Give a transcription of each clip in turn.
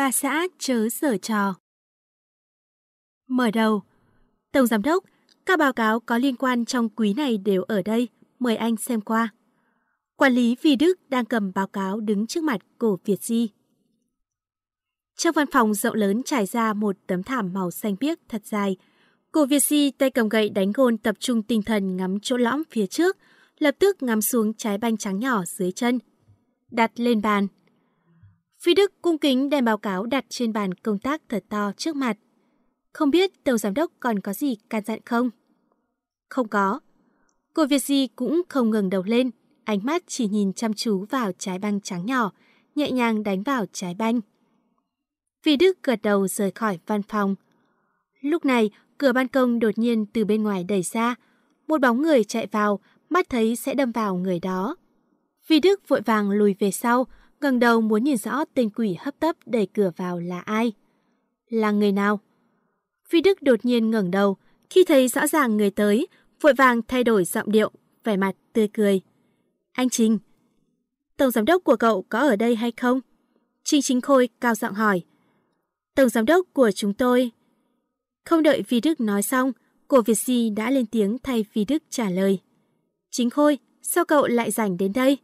Bà xã chớ sở trò. Mở đầu. Tổng Giám đốc, các báo cáo có liên quan trong quý này đều ở đây. Mời anh xem qua. Quản lý Vì Đức đang cầm báo cáo đứng trước mặt cổ Việt Di. Trong văn phòng rộng lớn trải ra một tấm thảm màu xanh biếc thật dài. Cổ Việt Di tay cầm gậy đánh gôn tập trung tinh thần ngắm chỗ lõm phía trước, lập tức ngắm xuống trái banh trắng nhỏ dưới chân. Đặt lên bàn. Phi Đức cung kính đem báo cáo đặt trên bàn công tác thật to trước mặt. Không biết Tổng Giám đốc còn có gì can dặn không? Không có. Cô Việt Di cũng không ngừng đầu lên, ánh mắt chỉ nhìn chăm chú vào trái băng trắng nhỏ, nhẹ nhàng đánh vào trái banh. Phi Đức gật đầu rời khỏi văn phòng. Lúc này, cửa ban công đột nhiên từ bên ngoài đẩy ra. Một bóng người chạy vào, mắt thấy sẽ đâm vào người đó. Phi Đức vội vàng lùi về sau, ngẩng đầu muốn nhìn rõ tên quỷ hấp tấp đẩy cửa vào là ai. Là người nào? Phi Đức đột nhiên ngẩng đầu, khi thấy rõ ràng người tới, vội vàng thay đổi giọng điệu, vẻ mặt tươi cười. Anh Trình, Tổng giám đốc của cậu có ở đây hay không? Trình Chính Khôi cao giọng hỏi. Tổng giám đốc của chúng tôi... Không đợi Phi Đức nói xong, cổ Việt Di đã lên tiếng thay Phi Đức trả lời. Chính Khôi, sao cậu lại rảnh đến đây?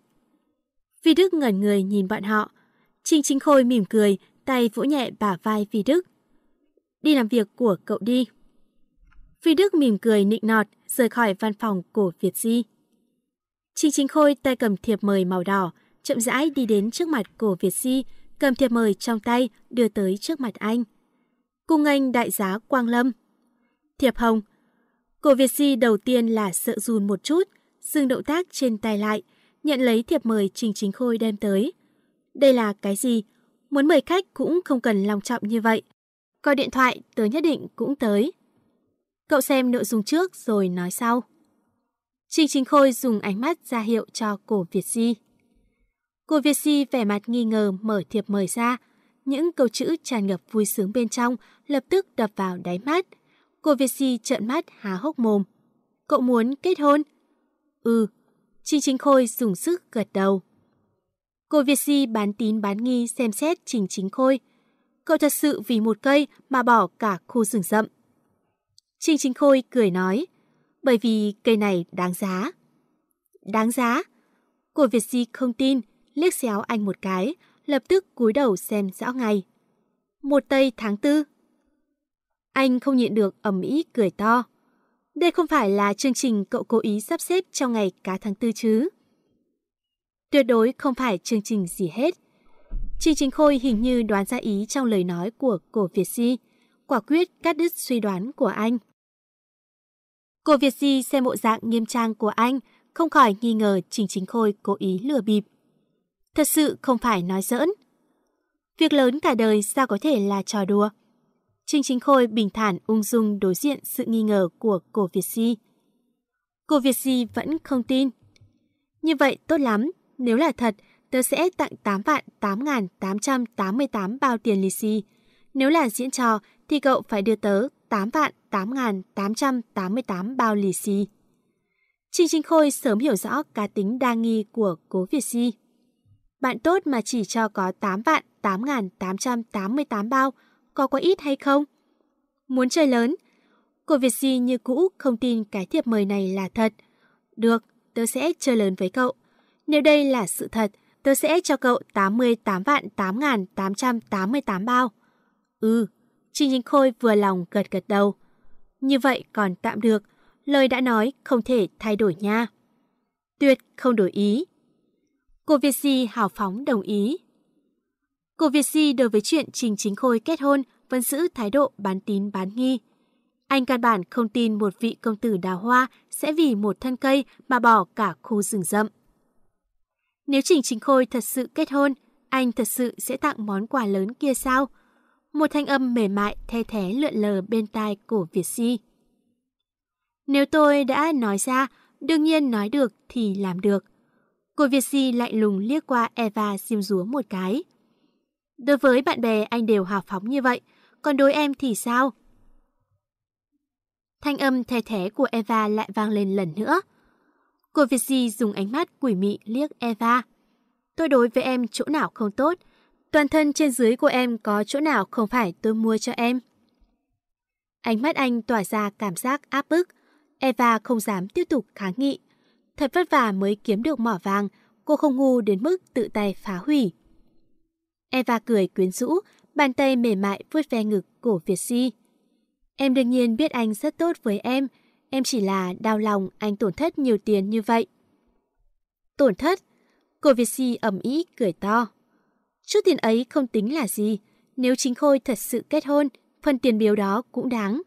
Vi Đức ngẩn người nhìn bọn họ. Trình Chính Khôi mỉm cười, tay vỗ nhẹ bả vai Vi Đức. Đi làm việc của cậu đi. Vi Đức mỉm cười nịnh nọt, rời khỏi văn phòng của Việt Di. Trình Chính Khôi tay cầm thiệp mời màu đỏ, chậm rãi đi đến trước mặt của Việt Di, cầm thiệp mời trong tay đưa tới trước mặt anh. Cung anh đại giá Quang Lâm. Thiệp hồng. Cổ Việt Di đầu tiên là sợ run một chút, dừng động tác trên tay lại, nhận lấy thiệp mời Trình Chính Khôi đem tới. Đây là cái gì? Muốn mời khách cũng không cần long trọng như vậy. coi điện thoại tớ nhất định cũng tới. Cậu xem nội dung trước rồi nói sau. Trình Chính Khôi dùng ánh mắt ra hiệu cho cổ Việt Di. Cô Việt Di vẻ mặt nghi ngờ mở thiệp mời ra. Những câu chữ tràn ngập vui sướng bên trong lập tức đập vào đáy mắt. Cô Việt Di trợn mắt há hốc mồm. Cậu muốn kết hôn? Ừ, Trình Chính Khôi dùng sức gật đầu. Cô Việt Si bán tín bán nghi xem xét Trình Chính Khôi. Cậu thật sự vì một cây mà bỏ cả khu rừng rậm. Trình Chính Khôi cười nói, bởi vì cây này đáng giá. Đáng giá? Cô Việt Si không tin, liếc xéo anh một cái, lập tức cúi đầu xem rõ ngày. Một tây tháng tư. Anh không nhịn được ẩm ý cười to. Đây không phải là chương trình cậu cố ý sắp xếp trong ngày cá tháng tư chứ. Tuyệt đối không phải chương trình gì hết. Trình Chính Khôi hình như đoán ra ý trong lời nói của cổ Việt Di, quả quyết cắt đứt suy đoán của anh. Cổ Việt Di xem bộ dạng nghiêm trang của anh, không khỏi nghi ngờ Trình Chính Khôi cố ý lừa bịp. Thật sự không phải nói giỡn. Việc lớn cả đời sao có thể là trò đùa. Trình Chính Khôi bình thản ung dung đối diện sự nghi ngờ của cổ Việt Si. Cô Việt Si vẫn không tin. Như vậy tốt lắm, nếu là thật, tớ sẽ tặng 8 vạn 8.888 bao tiền lì xì. Nếu là diễn trò, thì cậu phải đưa tớ 8 vạn 8.888 bao lì xì. Trình Trinh Khôi sớm hiểu rõ cá tính đa nghi của cố Việt Si. Bạn tốt mà chỉ cho có 8 vạn 8.888 bao, có quá ít hay không? Muốn chơi lớn? Cô Việt Di như cũ không tin cái thiệp mời này là thật. Được, tớ sẽ chơi lớn với cậu. Nếu đây là sự thật, tớ sẽ cho cậu 88 vạn 8 ngàn 888 bao. Ừ, Trình Chính Khôi vừa lòng gật gật đầu. Như vậy còn tạm được, lời đã nói không thể thay đổi nha. Tuyệt không đổi ý. Cô Việt Di hào phóng đồng ý. Cô Việt Si đối với chuyện Trình Chính Khôi kết hôn vẫn giữ thái độ bán tín bán nghi. Anh căn bản không tin một vị công tử đào hoa sẽ vì một thân cây mà bỏ cả khu rừng rậm. Nếu Trình Chính Khôi thật sự kết hôn, anh thật sự sẽ tặng món quà lớn kia sao? Một thanh âm mềm mại the thế lượn lờ bên tai của Việt Si. Nếu tôi đã nói ra, đương nhiên nói được thì làm được. Cô Việt Si lạnh lùng liếc qua Eva diêm rúa một cái. Đối với bạn bè anh đều hào phóng như vậy, còn đối em thì sao? Thanh âm thè thé của Eva lại vang lên lần nữa. Cô Việt dùng ánh mắt quỷ mị liếc Eva. Tôi đối với em chỗ nào không tốt, Toàn thân trên dưới của em có chỗ nào không phải tôi mua cho em? Ánh mắt anh tỏa ra cảm giác áp bức. Eva không dám tiếp tục kháng nghị. Thật vất vả mới kiếm được mỏ vàng, cô không ngu đến mức tự tay phá hủy. Eva cười quyến rũ, bàn tay mềm mại vuốt ve ngực của Việt Si. Em đương nhiên biết anh rất tốt với em, em chỉ là đau lòng anh tổn thất nhiều tiền như vậy. Tổn thất? Cô Việt Si ẩm ý cười to. Chút tiền ấy không tính là gì, nếu chính Khôi thật sự kết hôn, phần tiền biếu đó cũng đáng.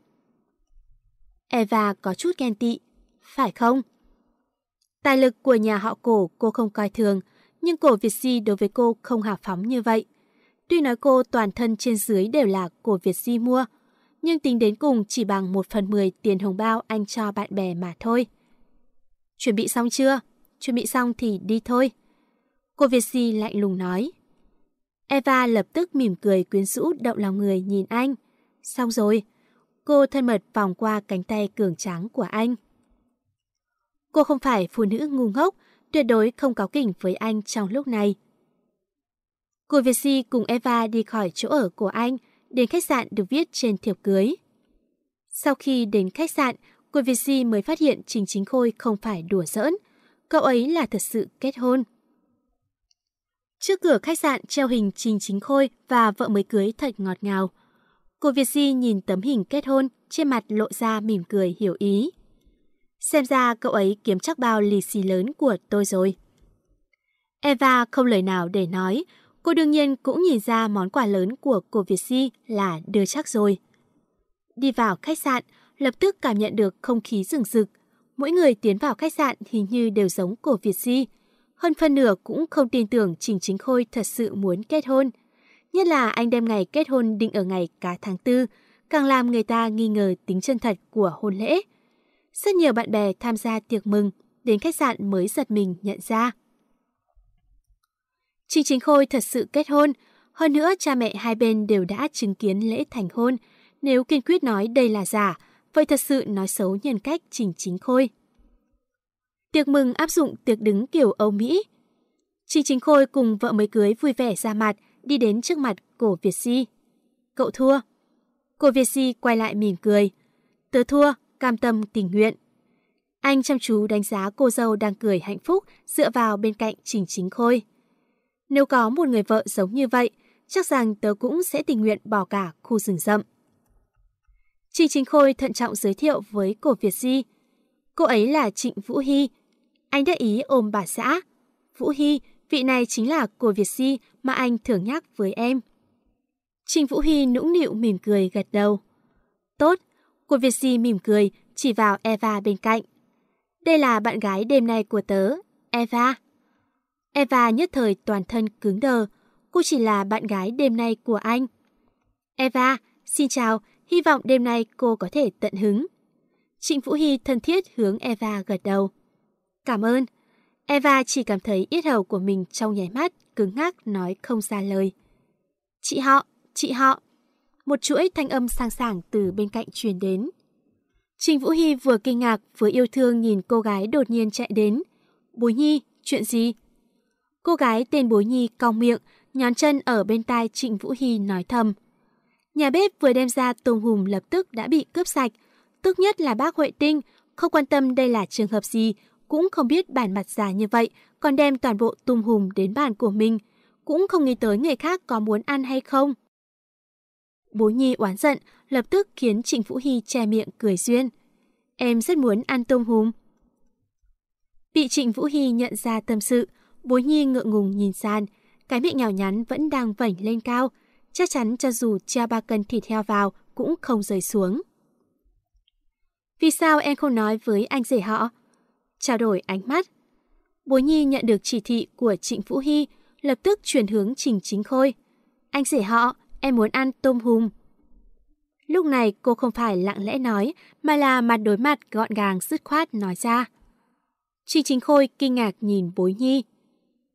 Eva có chút ghen tị, phải không? Tài lực của nhà họ cổ cô không coi thường, nhưng cổ Việt Si đối với cô không hào phóng như vậy. Tuy nói cô toàn thân trên dưới đều là của Việt Si mua, nhưng tính đến cùng chỉ bằng một phần mười tiền hồng bao anh cho bạn bè mà thôi. Chuẩn bị xong chưa? Chuẩn bị xong thì đi thôi. Cô Việt Si lạnh lùng nói. Eva lập tức mỉm cười quyến rũ động lòng người nhìn anh. Xong rồi. Cô thân mật vòng qua cánh tay cường tráng của anh. Cô không phải phụ nữ ngu ngốc, tuyệt đối không cáo kỉnh với anh trong lúc này. Cô Việt cùng Eva đi khỏi chỗ ở của anh, đến khách sạn được viết trên thiệp cưới. Sau khi đến khách sạn, cô Việt mới phát hiện Trình Chính Khôi không phải đùa giỡn. Cậu ấy là thật sự kết hôn. Trước cửa khách sạn treo hình Trình Chính Khôi và vợ mới cưới thật ngọt ngào. Cô Việt nhìn tấm hình kết hôn, trên mặt lộ ra mỉm cười hiểu ý. Xem ra cậu ấy kiếm chắc bao lì xì lớn của tôi rồi. Eva không lời nào để nói, cô đương nhiên cũng nhìn ra món quà lớn của cô Việt Si là đưa chắc rồi. Đi vào khách sạn, lập tức cảm nhận được không khí rừng rực. Mỗi người tiến vào khách sạn hình như đều giống cổ Việt Si. Hơn phân nửa cũng không tin tưởng Trình Chính Khôi thật sự muốn kết hôn. Nhất là anh đem ngày kết hôn định ở ngày cả tháng tư, càng làm người ta nghi ngờ tính chân thật của hôn lễ. Rất nhiều bạn bè tham gia tiệc mừng, đến khách sạn mới giật mình nhận ra. Trình Chính Khôi thật sự kết hôn, hơn nữa cha mẹ hai bên đều đã chứng kiến lễ thành hôn. Nếu kiên quyết nói đây là giả, vậy thật sự nói xấu nhân cách Trình Chính Khôi. Tiệc mừng áp dụng tiệc đứng kiểu Âu Mỹ. Trình Chính Khôi cùng vợ mới cưới vui vẻ ra mặt, đi đến trước mặt cổ Việt Si. Cậu thua. Cổ Việt Si quay lại mỉm cười. Tớ thua, cam tâm tình nguyện. Anh chăm chú đánh giá cô dâu đang cười hạnh phúc dựa vào bên cạnh Trình Chính Khôi. Nếu có một người vợ giống như vậy, chắc rằng tớ cũng sẽ tình nguyện bỏ cả khu rừng rậm. Trình Chính Khôi thận trọng giới thiệu với cổ Việt Di. Cô ấy là Trịnh Vũ Hy. Anh đã ý ôm bà xã. Vũ Hy, vị này chính là cổ Việt Di mà anh thường nhắc với em. Trịnh Vũ Hy nũng nịu mỉm cười gật đầu. Tốt, Cổ Việt Si mỉm cười, chỉ vào Eva bên cạnh. Đây là bạn gái đêm nay của tớ, Eva. Eva nhất thời toàn thân cứng đờ, cô chỉ là bạn gái đêm nay của anh. Eva, xin chào, hy vọng đêm nay cô có thể tận hứng. Trịnh Vũ Hy thân thiết hướng Eva gật đầu. Cảm ơn. Eva chỉ cảm thấy yết hầu của mình trong nháy mắt cứng ngắc nói không ra lời. Chị họ, chị họ một chuỗi thanh âm sang sảng từ bên cạnh truyền đến. Trình Vũ Hy vừa kinh ngạc vừa yêu thương nhìn cô gái đột nhiên chạy đến. Bối Nhi, chuyện gì? Cô gái tên Bối Nhi cong miệng, nhón chân ở bên tai Trịnh Vũ Hy nói thầm. Nhà bếp vừa đem ra tôm hùm lập tức đã bị cướp sạch. Tức nhất là bác Huệ Tinh, không quan tâm đây là trường hợp gì, cũng không biết bản mặt giả như vậy, còn đem toàn bộ tôm hùm đến bàn của mình. Cũng không nghĩ tới người khác có muốn ăn hay không. Bố Nhi oán giận, lập tức khiến Trịnh Vũ Hy che miệng cười duyên. Em rất muốn ăn tôm hùm. Bị Trịnh Vũ Hy nhận ra tâm sự, bố Nhi ngượng ngùng nhìn san, cái miệng nhỏ nhắn vẫn đang vảnh lên cao, chắc chắn cho dù cha ba cân thịt heo vào cũng không rời xuống. Vì sao em không nói với anh rể họ? Trao đổi ánh mắt. Bố Nhi nhận được chỉ thị của Trịnh Vũ Hy, lập tức chuyển hướng Trình Chính Khôi. Anh rể họ, em muốn ăn tôm hùm. Lúc này cô không phải lặng lẽ nói, mà là mặt đối mặt gọn gàng dứt khoát nói ra. Trình Chính Khôi kinh ngạc nhìn bối nhi.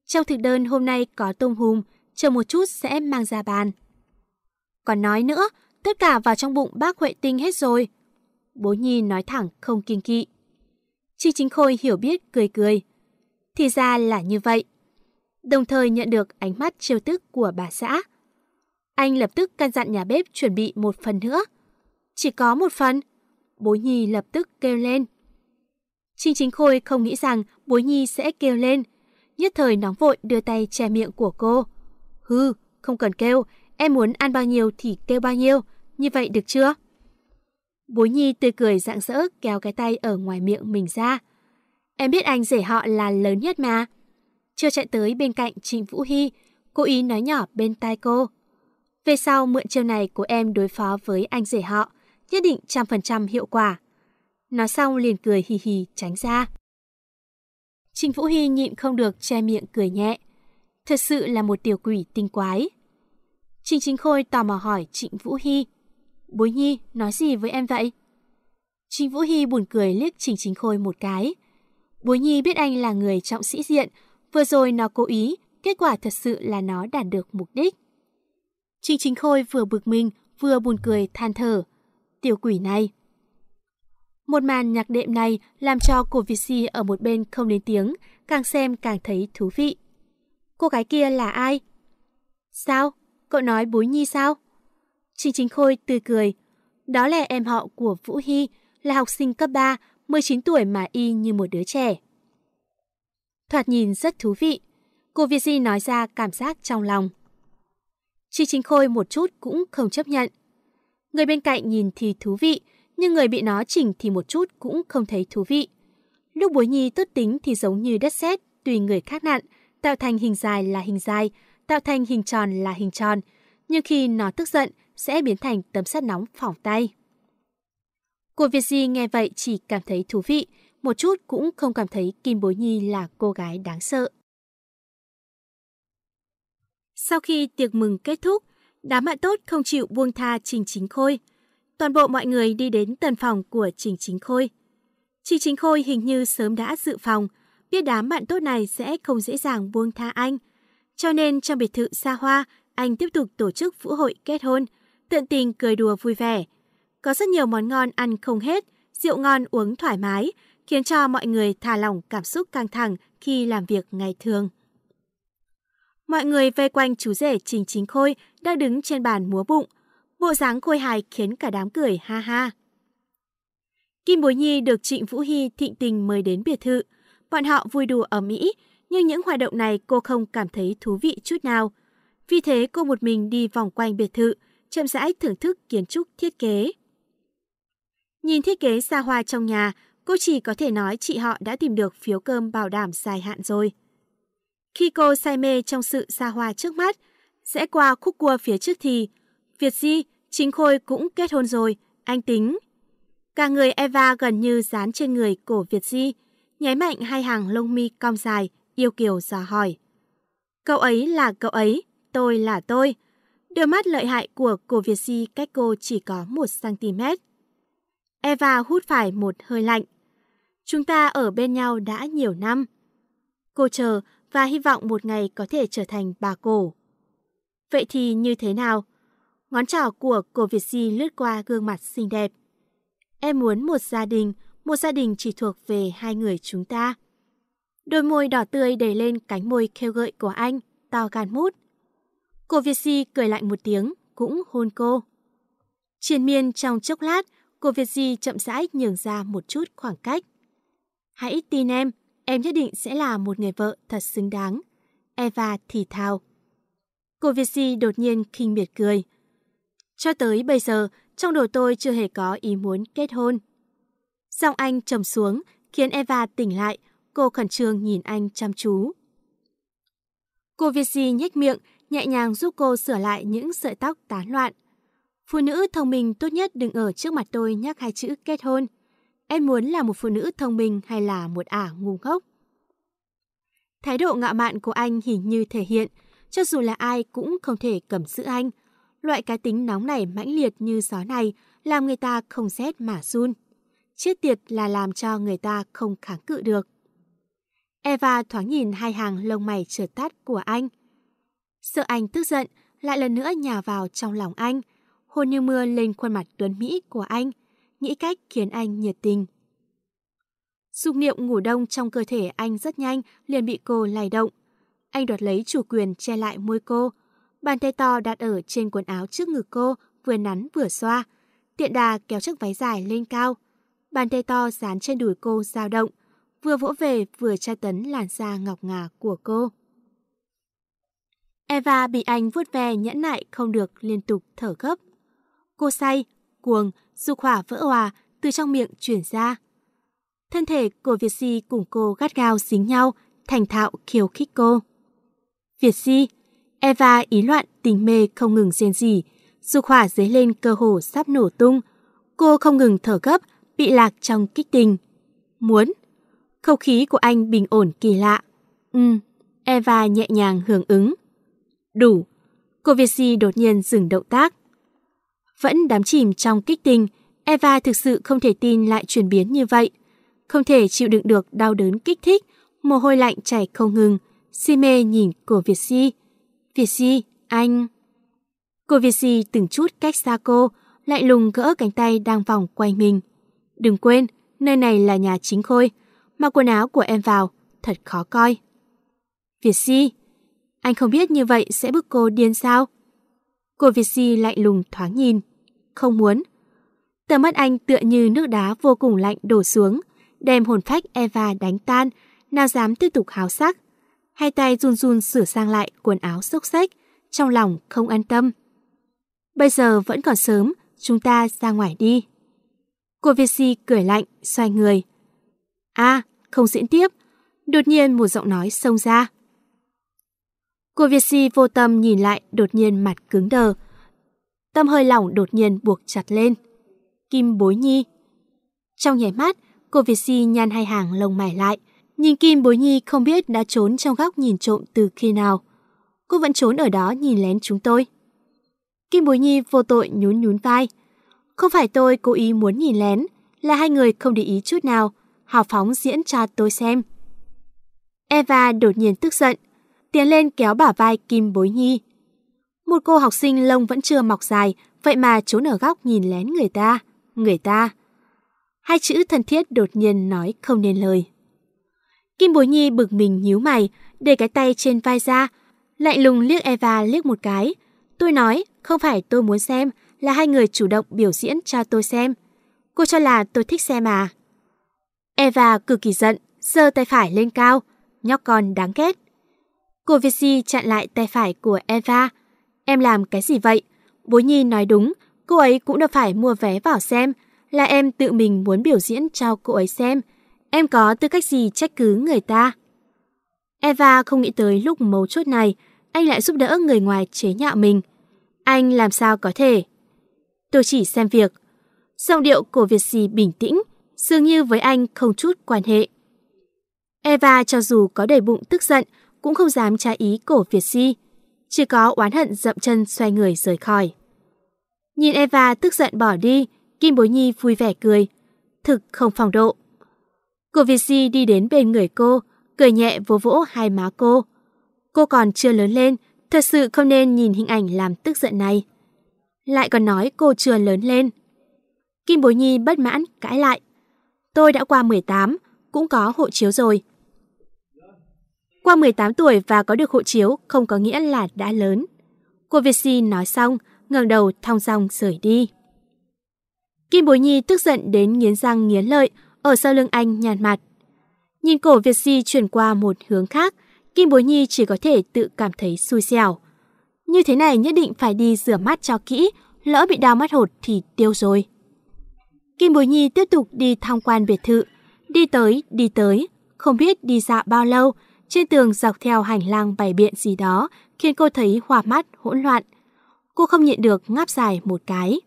Trong thực đơn hôm nay có tôm hùm, chờ một chút sẽ mang ra bàn. Còn nói nữa, tất cả vào trong bụng bác Huệ Tinh hết rồi. Bố Nhi nói thẳng không kiên kỵ. Chi Chính Khôi hiểu biết cười cười. Thì ra là như vậy. đồng thời nhận được ánh mắt trêu tức của bà xã. Anh lập tức căn dặn nhà bếp chuẩn bị một phần nữa. Chỉ có một phần. Bố Nhi lập tức kêu lên. Trinh Chính Khôi không nghĩ rằng bố Nhi sẽ kêu lên. Nhất thời nóng vội đưa tay che miệng của cô. Hư, không cần kêu, em muốn ăn bao nhiêu thì kêu bao nhiêu, như vậy được chưa? Bối Nhi tươi cười rạng rỡ kéo cái tay ở ngoài miệng mình ra. Em biết anh rể họ là lớn nhất mà. Chưa chạy tới bên cạnh Trịnh Vũ Hy, cô ý nói nhỏ bên tai cô. Về sau mượn chiêu này của em đối phó với anh rể họ, nhất định trăm phần trăm hiệu quả. Nói xong liền cười hì hì tránh ra. Trình Vũ Hy nhịn không được che miệng cười nhẹ. Thật sự là một tiểu quỷ tinh quái. Trình Chính Khôi tò mò hỏi Trịnh Vũ Hy. Bối Nhi nói gì với em vậy? Trình Vũ Hy buồn cười liếc Trình Chính Khôi một cái. Bối Nhi biết anh là người trọng sĩ diện, vừa rồi nó cố ý, kết quả thật sự là nó đạt được mục đích. Trình Chính Khôi vừa bực mình, vừa buồn cười than thở. Tiểu quỷ này. Một màn nhạc đệm này làm cho cô Vici Si ở một bên không lên tiếng, càng xem càng thấy thú vị. Cô gái kia là ai? Sao? Cậu nói bối nhi sao? Trình Chính Khôi tươi cười. Đó là em họ của Vũ Hy, là học sinh cấp 3, 19 tuổi mà y như một đứa trẻ. Thoạt nhìn rất thú vị. Cô Vici nói ra cảm giác trong lòng. Trình Chính Khôi một chút cũng không chấp nhận. Người bên cạnh nhìn thì thú vị, nhưng người bị nó chỉnh thì một chút cũng không thấy thú vị. Lúc bối nhi tốt tính thì giống như đất sét, tùy người khác nặn, tạo thành hình dài là hình dài, tạo thành hình tròn là hình tròn, nhưng khi nó tức giận sẽ biến thành tấm sắt nóng phỏng tay. Cô Việt Di nghe vậy chỉ cảm thấy thú vị, một chút cũng không cảm thấy Kim Bối Nhi là cô gái đáng sợ. Sau khi tiệc mừng kết thúc, đám bạn tốt không chịu buông tha Trình Chính Khôi. Toàn bộ mọi người đi đến tần phòng của Trình Chính Khôi. Trình Chính Khôi hình như sớm đã dự phòng, biết đám bạn tốt này sẽ không dễ dàng buông tha anh. Cho nên trong biệt thự xa hoa, anh tiếp tục tổ chức vũ hội kết hôn, tận tình cười đùa vui vẻ. Có rất nhiều món ngon ăn không hết, rượu ngon uống thoải mái, khiến cho mọi người thả lỏng cảm xúc căng thẳng khi làm việc ngày thường. Mọi người vây quanh chú rể Trình Chính Khôi đang đứng trên bàn múa bụng. Bộ dáng khôi hài khiến cả đám cười ha ha. Kim Bối Nhi được Trịnh Vũ Hy thịnh tình mời đến biệt thự. Bọn họ vui đùa ở Mỹ, nhưng những hoạt động này cô không cảm thấy thú vị chút nào. Vì thế cô một mình đi vòng quanh biệt thự, chậm rãi thưởng thức kiến trúc thiết kế. Nhìn thiết kế xa hoa trong nhà, cô chỉ có thể nói chị họ đã tìm được phiếu cơm bảo đảm dài hạn rồi. Khi cô say mê trong sự xa hoa trước mắt, sẽ qua khúc cua phía trước thì Việt Di, chính Khôi cũng kết hôn rồi, anh tính. Cả người Eva gần như dán trên người cổ Việt Di, nháy mạnh hai hàng lông mi cong dài, yêu kiều dò hỏi. Cậu ấy là cậu ấy, tôi là tôi. Đôi mắt lợi hại của cổ Việt Di cách cô chỉ có 1cm. Eva hút phải một hơi lạnh. Chúng ta ở bên nhau đã nhiều năm. Cô chờ và hy vọng một ngày có thể trở thành bà cổ. Vậy thì như thế nào? Ngón trỏ của cô Việt Di lướt qua gương mặt xinh đẹp. Em muốn một gia đình, một gia đình chỉ thuộc về hai người chúng ta. Đôi môi đỏ tươi đầy lên cánh môi khêu gợi của anh, to gan mút. Cô Việt Di cười lạnh một tiếng, cũng hôn cô. Triền miên trong chốc lát, cô Việt Di chậm rãi nhường ra một chút khoảng cách. Hãy tin em, em nhất định sẽ là một người vợ thật xứng đáng. Eva thì thào. Cô Việt Di đột nhiên khinh miệt cười. Cho tới bây giờ, trong đầu tôi chưa hề có ý muốn kết hôn. Giọng anh trầm xuống, khiến Eva tỉnh lại, cô khẩn trương nhìn anh chăm chú. Cô Việt nhếch miệng, nhẹ nhàng giúp cô sửa lại những sợi tóc tán loạn. Phụ nữ thông minh tốt nhất đừng ở trước mặt tôi nhắc hai chữ kết hôn. Em muốn là một phụ nữ thông minh hay là một ả ngu ngốc? Thái độ ngạo mạn của anh hình như thể hiện, cho dù là ai cũng không thể cầm giữ anh. Loại cá tính nóng nảy mãnh liệt như gió này làm người ta không rét mà run. Chết tiệt là làm cho người ta không kháng cự được. Eva thoáng nhìn hai hàng lông mày trượt tắt của anh. Sợ anh tức giận, lại lần nữa nhào vào trong lòng anh, hôn như mưa lên khuôn mặt tuấn Mỹ của anh, nghĩ cách khiến anh nhiệt tình. Dục niệm ngủ đông trong cơ thể anh rất nhanh liền bị cô lay động. anh đoạt lấy chủ quyền che lại môi cô. Bàn tay to đặt ở trên quần áo trước ngực cô, vừa nắn vừa xoa. Tiện đà kéo chiếc váy dài lên cao. Bàn tay to dán trên đùi cô dao động, vừa vỗ về vừa tra tấn làn da ngọc ngà của cô. Eva bị anh vuốt ve nhẫn nại không được liên tục thở gấp. Cô say, cuồng, dục hỏa vỡ hòa từ trong miệng chuyển ra. Thân thể của Việt Si cùng cô gắt gao dính nhau, thành thạo khiêu khích cô. Việt Si, Eva ý loạn tình mê không ngừng rên rỉ, dục hỏa dấy lên cơ hồ sắp nổ tung. Cô không ngừng thở gấp, bị lạc trong kích tình. Muốn. Không khí của anh bình ổn kỳ lạ. Ừ, Eva nhẹ nhàng hưởng ứng. Đủ. Cô Việt Si đột nhiên dừng động tác. Vẫn đắm chìm trong kích tình, Eva thực sự không thể tin lại chuyển biến như vậy. Không thể chịu đựng được đau đớn kích thích, mồ hôi lạnh chảy không ngừng, si mê nhìn cô Việt Si. Việt Si, anh... Cô Việt Si từng chút cách xa cô, lại lùng gỡ cánh tay đang vòng quanh mình. Đừng quên, nơi này là nhà chính khôi. Mặc quần áo của em vào, thật khó coi. Việt Si, anh không biết như vậy sẽ bức cô điên sao? Cô Việt Si lạnh lùng thoáng nhìn. Không muốn. Tầm mắt anh tựa như nước đá vô cùng lạnh đổ xuống, đem hồn phách Eva đánh tan, nào dám tiếp tục háo sắc. Hai tay run run sửa sang lại quần áo xốc xách, trong lòng không an tâm. Bây giờ vẫn còn sớm, chúng ta ra ngoài đi. Cô Việt Si cười lạnh, xoay người. a không diễn tiếp. Đột nhiên một giọng nói xông ra. Cô Việt Si vô tâm nhìn lại đột nhiên mặt cứng đờ. Tâm hơi lỏng đột nhiên buộc chặt lên. Kim bối nhi. Trong nhảy mắt, cô Việt Si nhăn hai hàng lông mày lại. Nhìn Kim bối nhi không biết đã trốn trong góc nhìn trộm từ khi nào. Cô vẫn trốn ở đó nhìn lén chúng tôi. Kim bối nhi vô tội nhún nhún vai. Không phải tôi cố ý muốn nhìn lén, là hai người không để ý chút nào, hào phóng diễn cho tôi xem. Eva đột nhiên tức giận, tiến lên kéo bả vai Kim Bối Nhi. Một cô học sinh lông vẫn chưa mọc dài, vậy mà trốn ở góc nhìn lén người ta, người ta. Hai chữ thân thiết đột nhiên nói không nên lời. Kim Bối Nhi bực mình nhíu mày, để cái tay trên vai ra, lạnh lùng liếc Eva liếc một cái. Tôi nói, không phải tôi muốn xem, là hai người chủ động biểu diễn cho tôi xem. Cô cho là tôi thích xem à? Eva cực kỳ giận, giơ tay phải lên cao, nhóc con đáng ghét. Cô Vici chặn lại tay phải của Eva. Em làm cái gì vậy? Bố Nhi nói đúng, cô ấy cũng đã phải mua vé vào xem, là em tự mình muốn biểu diễn cho cô ấy xem. Em có tư cách gì trách cứ người ta? Eva không nghĩ tới lúc mấu chốt này, anh lại giúp đỡ người ngoài chế nhạo mình. Anh làm sao có thể? Tôi chỉ xem việc. Giọng điệu của Việt Sì bình tĩnh, dường như với anh không chút quan hệ. Eva cho dù có đầy bụng tức giận, cũng không dám trái ý cổ Việt Si. Chỉ có oán hận dậm chân xoay người rời khỏi. Nhìn Eva tức giận bỏ đi, Kim Bối Nhi vui vẻ cười. Thực không phòng độ. Cô Vici đi đến bên người cô, cười nhẹ vỗ vỗ hai má cô. Cô còn chưa lớn lên, thật sự không nên nhìn hình ảnh làm tức giận này. Lại còn nói cô chưa lớn lên. Kim Bối Nhi bất mãn, cãi lại. Tôi đã qua 18, cũng có hộ chiếu rồi. Qua 18 tuổi và có được hộ chiếu không có nghĩa là đã lớn. Cô Vici nói xong, ngẩng đầu thong dong rời đi. Kim Bối Nhi tức giận đến nghiến răng nghiến lợi, ở sau lưng anh nhàn mặt. Nhìn cổ Việt Si chuyển qua một hướng khác, Kim Bối Nhi chỉ có thể tự cảm thấy xui xẻo. Như thế này nhất định phải đi rửa mắt cho kỹ, lỡ bị đau mắt hột thì tiêu rồi. Kim Bối Nhi tiếp tục đi tham quan biệt thự, đi tới, đi tới, không biết đi dạo bao lâu, trên tường dọc theo hành lang bày biện gì đó khiến cô thấy hoa mắt, hỗn loạn. Cô không nhịn được ngáp dài một cái.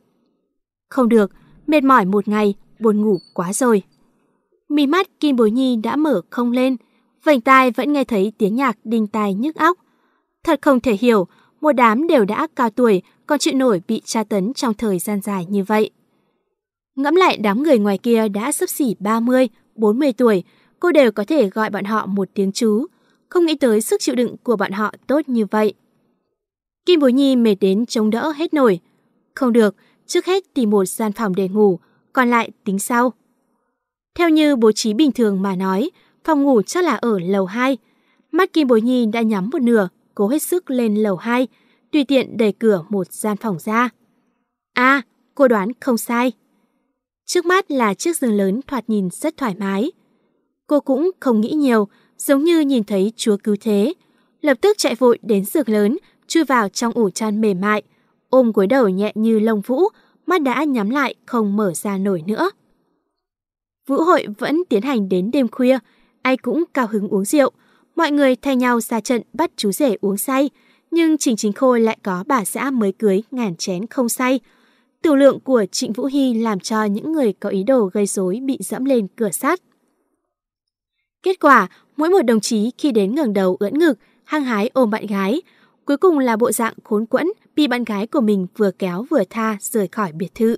Không được, mệt mỏi một ngày, buồn ngủ quá rồi. Mí mắt Kim Bối Nhi đã mở không lên, vành tai vẫn nghe thấy tiếng nhạc đinh tai nhức óc. Thật không thể hiểu, một đám đều đã cao tuổi còn chịu nổi bị tra tấn trong thời gian dài như vậy. Ngẫm lại đám người ngoài kia đã sắp xỉ 30, 40 tuổi, cô đều có thể gọi bọn họ một tiếng chú, không nghĩ tới sức chịu đựng của bọn họ tốt như vậy. Kim Bối Nhi mệt đến chống đỡ hết nổi. Không được, trước hết tìm một gian phòng để ngủ, còn lại tính sau. Theo như bố trí bình thường mà nói, phòng ngủ chắc là ở lầu 2. Mắt Kim Bối Nhi đã nhắm một nửa, cố hết sức lên lầu 2, tùy tiện đẩy cửa một gian phòng ra. À, cô đoán không sai. Trước mắt là chiếc giường lớn thoạt nhìn rất thoải mái. Cô cũng không nghĩ nhiều, giống như nhìn thấy chúa cứu thế. Lập tức chạy vội đến giường lớn, chui vào trong ủ chăn mềm mại, ôm gối đầu nhẹ như lông vũ, mắt đã nhắm lại không mở ra nổi nữa. Vũ hội vẫn tiến hành đến đêm khuya, ai cũng cao hứng uống rượu. Mọi người thay nhau ra trận bắt chú rể uống say, nhưng Trình Chính Khôi lại có bà xã mới cưới ngàn chén không say. Tiểu lượng của Trịnh Vũ Hy làm cho những người có ý đồ gây rối bị dẫm lên cửa sắt. Kết quả, mỗi một đồng chí khi đến ngẩng đầu ưỡn ngực, hăng hái ôm bạn gái, cuối cùng là bộ dạng khốn quẫn bị bạn gái của mình vừa kéo vừa tha rời khỏi biệt thự.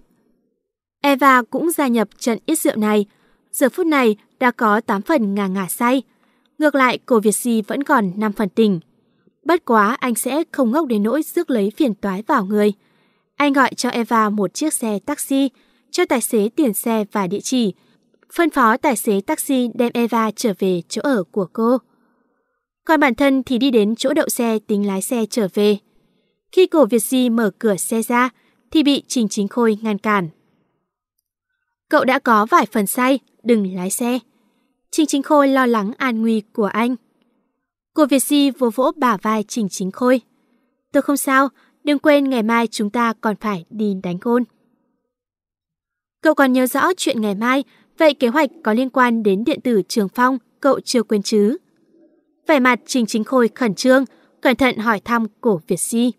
Eva cũng gia nhập trận ít rượu này. Giờ phút này đã có 8 phần ngà ngả say. Ngược lại, cô Việt Si vẫn còn 5 phần tình. Bất quá anh sẽ không ngốc đến nỗi rước lấy phiền toái vào người. Anh gọi cho Eva một chiếc xe taxi, cho tài xế tiền xe và địa chỉ, phân phó tài xế taxi đem Eva trở về chỗ ở của cô. Còn bản thân thì đi đến chỗ đậu xe tính lái xe trở về. Khi cổ Việt Di mở cửa xe ra thì bị Trình Chính Khôi ngăn cản. Cậu đã có vài phần say, đừng lái xe. Trình Chính Khôi lo lắng an nguy của anh. Cô Việt Di vỗ vỗ bả vai Trình Chính Khôi. Tôi không sao, đừng quên ngày mai chúng ta còn phải đi đánh gôn. Cậu còn nhớ rõ chuyện ngày mai, vậy kế hoạch có liên quan đến điện tử Trường Phong, cậu chưa quên chứ? Vẻ mặt Trình Chính Khôi khẩn trương, cẩn thận hỏi thăm cổ Việt Si.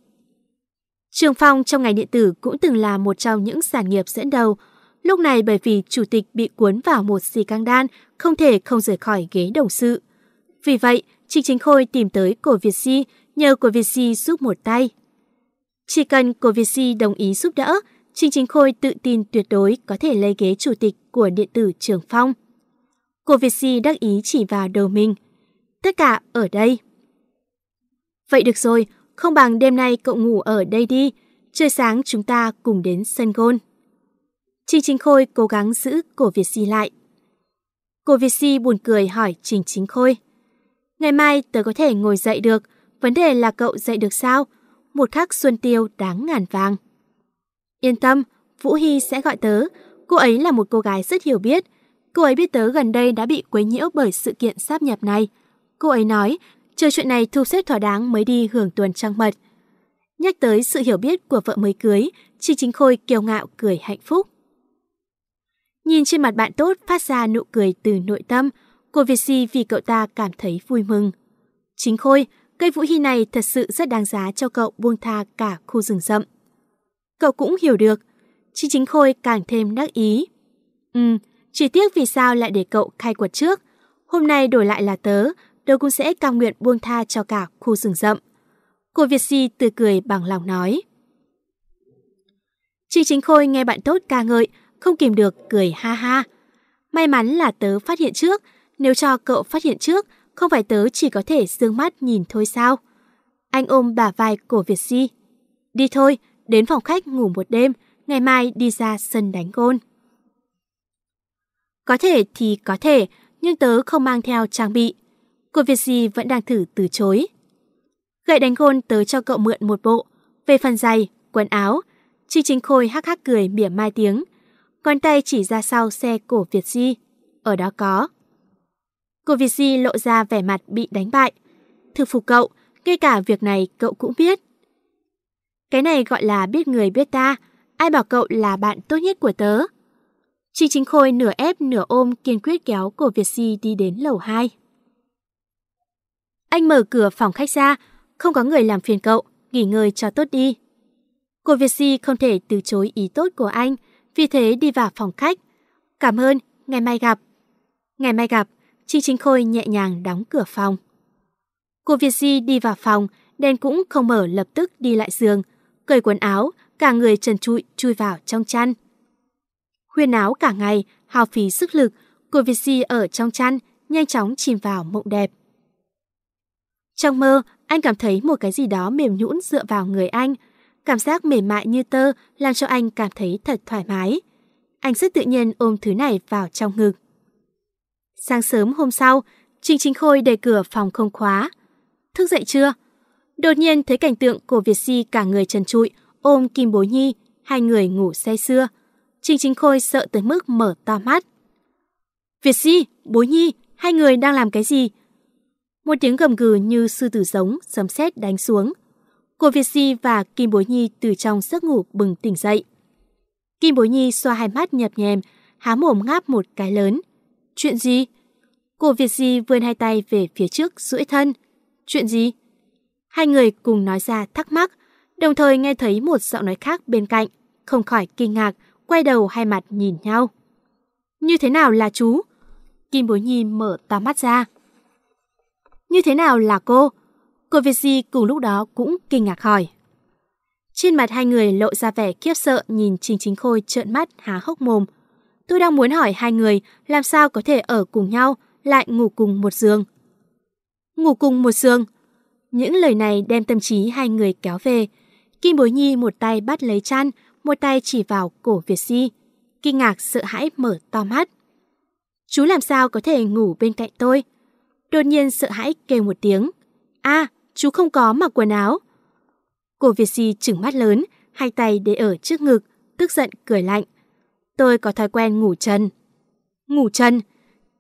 Trường Phong trong ngành điện tử cũng từng là một trong những sản nghiệp dẫn đầu. Lúc này bởi vì chủ tịch bị cuốn vào một xì căng đan, không thể không rời khỏi ghế đồng sự. Vì vậy, trịnh Chính Khôi tìm tới cổ Việt Si, nhờ cổ Việt Si giúp một tay. Chỉ cần cổ Việt Si đồng ý giúp đỡ, trịnh Chính Khôi tự tin tuyệt đối có thể lấy ghế chủ tịch của điện tử Trường Phong. Cổ Việt Si đắc ý chỉ vào đầu mình. Tất cả ở đây. Vậy được rồi, không bằng đêm nay cậu ngủ ở đây đi, trời sáng chúng ta cùng đến sân gôn. Trình Chính Khôi cố gắng giữ cổ Việt Si lại. Cô Việt Si buồn cười hỏi Trình Chính Khôi. Ngày mai tớ có thể ngồi dậy được, vấn đề là cậu dậy được sao? Một khắc xuân tiêu đáng ngàn vàng. Yên tâm, Vũ Hy sẽ gọi tớ. Cô ấy là một cô gái rất hiểu biết. Cô ấy biết tớ gần đây đã bị quấy nhiễu bởi sự kiện sáp nhập này. Cô ấy nói chờ chuyện này thu xếp thỏa đáng mới đi hưởng tuần trăng mật. Nhắc tới sự hiểu biết của vợ mới cưới, Trình Chính Khôi kiêu ngạo cười hạnh phúc. Nhìn trên mặt bạn tốt phát ra nụ cười từ nội tâm, cô Việt Si vì cậu ta cảm thấy vui mừng. Chính Khôi, cây vũ hy này thật sự rất đáng giá cho cậu buông tha cả khu rừng rậm. Cậu cũng hiểu được, Chi Chính Khôi càng thêm đắc ý. Ừ, chỉ tiếc vì sao lại để cậu khai quật trước. Hôm nay đổi lại là tớ, tớ cũng sẽ cam nguyện buông tha cho cả khu rừng rậm. Cô Việt Si tươi cười bằng lòng nói. Chi Chính Khôi nghe bạn tốt ca ngợi, không kìm được cười ha ha. May mắn là tớ phát hiện trước, nếu cho cậu phát hiện trước, không phải tớ chỉ có thể dương mắt nhìn thôi sao? Anh ôm bả vai của Việt Si. Đi thôi, đến phòng khách ngủ một đêm, ngày mai đi ra sân đánh gôn. Có thể thì có thể, nhưng tớ không mang theo trang bị. Cô Việt Di vẫn đang thử từ chối. Gậy đánh gôn tớ cho cậu mượn một bộ. Về phần giày, quần áo, Chi Chính Khôi hắc hắc cười mỉa mai tiếng. Con tay chỉ ra sau xe cổ Việt Di. Ở đó có. Cô Việt Di lộ ra vẻ mặt bị đánh bại. Thực phục cậu, ngay cả việc này cậu cũng biết. Cái này gọi là biết người biết ta. Ai bảo cậu là bạn tốt nhất của tớ. Chi Chính Khôi nửa ép nửa ôm kiên quyết kéo cổ Việt Di đi đến lầu 2. Anh mở cửa phòng khách ra, không có người làm phiền cậu, nghỉ ngơi cho tốt đi. Cô Việt Di không thể từ chối ý tốt của anh, vì thế đi vào phòng khách. Cảm ơn, ngày mai gặp. Ngày mai gặp, Chi Chính Khôi nhẹ nhàng đóng cửa phòng. Cô Việt di đi vào phòng, đèn cũng không mở lập tức đi lại giường, cởi quần áo, cả người trần trụi chui vào trong chăn. Huyên áo cả ngày, hao phí sức lực, cô Việt di ở trong chăn, nhanh chóng chìm vào mộng đẹp. Trong mơ, anh cảm thấy một cái gì đó mềm nhũn dựa vào người anh. Cảm giác mềm mại như tơ làm cho anh cảm thấy thật thoải mái. Anh rất tự nhiên ôm thứ này vào trong ngực. Sáng sớm hôm sau, Trình Chính Khôi đẩy cửa phòng không khóa. Thức dậy chưa? Đột nhiên thấy cảnh tượng của Việt Si cả người trần trụi, ôm Kim Bối Nhi, hai người ngủ say sưa. Trình Chính Khôi sợ tới mức mở to mắt. Việt Si, Bối Nhi, hai người đang làm cái gì? Một tiếng gầm gừ như sư tử giống, sấm sét đánh xuống. Cô Việt Si và Kim Bối Nhi từ trong giấc ngủ bừng tỉnh dậy. Kim Bối Nhi xoa hai mắt nhập nhèm, há mồm ngáp một cái lớn. Chuyện gì? Cô Việt Di vươn hai tay về phía trước duỗi thân. Chuyện gì? Hai người cùng nói ra thắc mắc, đồng thời nghe thấy một giọng nói khác bên cạnh, không khỏi kinh ngạc, quay đầu hai mặt nhìn nhau. Như thế nào là chú? Kim Bối Nhi mở to mắt ra. Như thế nào là cô? Cô Việt Di cùng lúc đó cũng kinh ngạc hỏi. Trên mặt hai người lộ ra vẻ khiếp sợ nhìn Trình Chính Khôi trợn mắt há hốc mồm. Tôi đang muốn hỏi hai người làm sao có thể ở cùng nhau, lại ngủ cùng một giường. Ngủ cùng một giường. Những lời này đem tâm trí hai người kéo về. Kim Bối Nhi một tay bắt lấy chăn, một tay chỉ vào cổ Việt Si. Kinh ngạc sợ hãi mở to mắt. Chú làm sao có thể ngủ bên cạnh tôi? Đột nhiên sợ hãi kêu một tiếng. a chú không có mặc quần áo. Cô Việt Si trừng mắt lớn, hai tay để ở trước ngực, tức giận cười lạnh. Tôi có thói quen ngủ chân. Ngủ chân?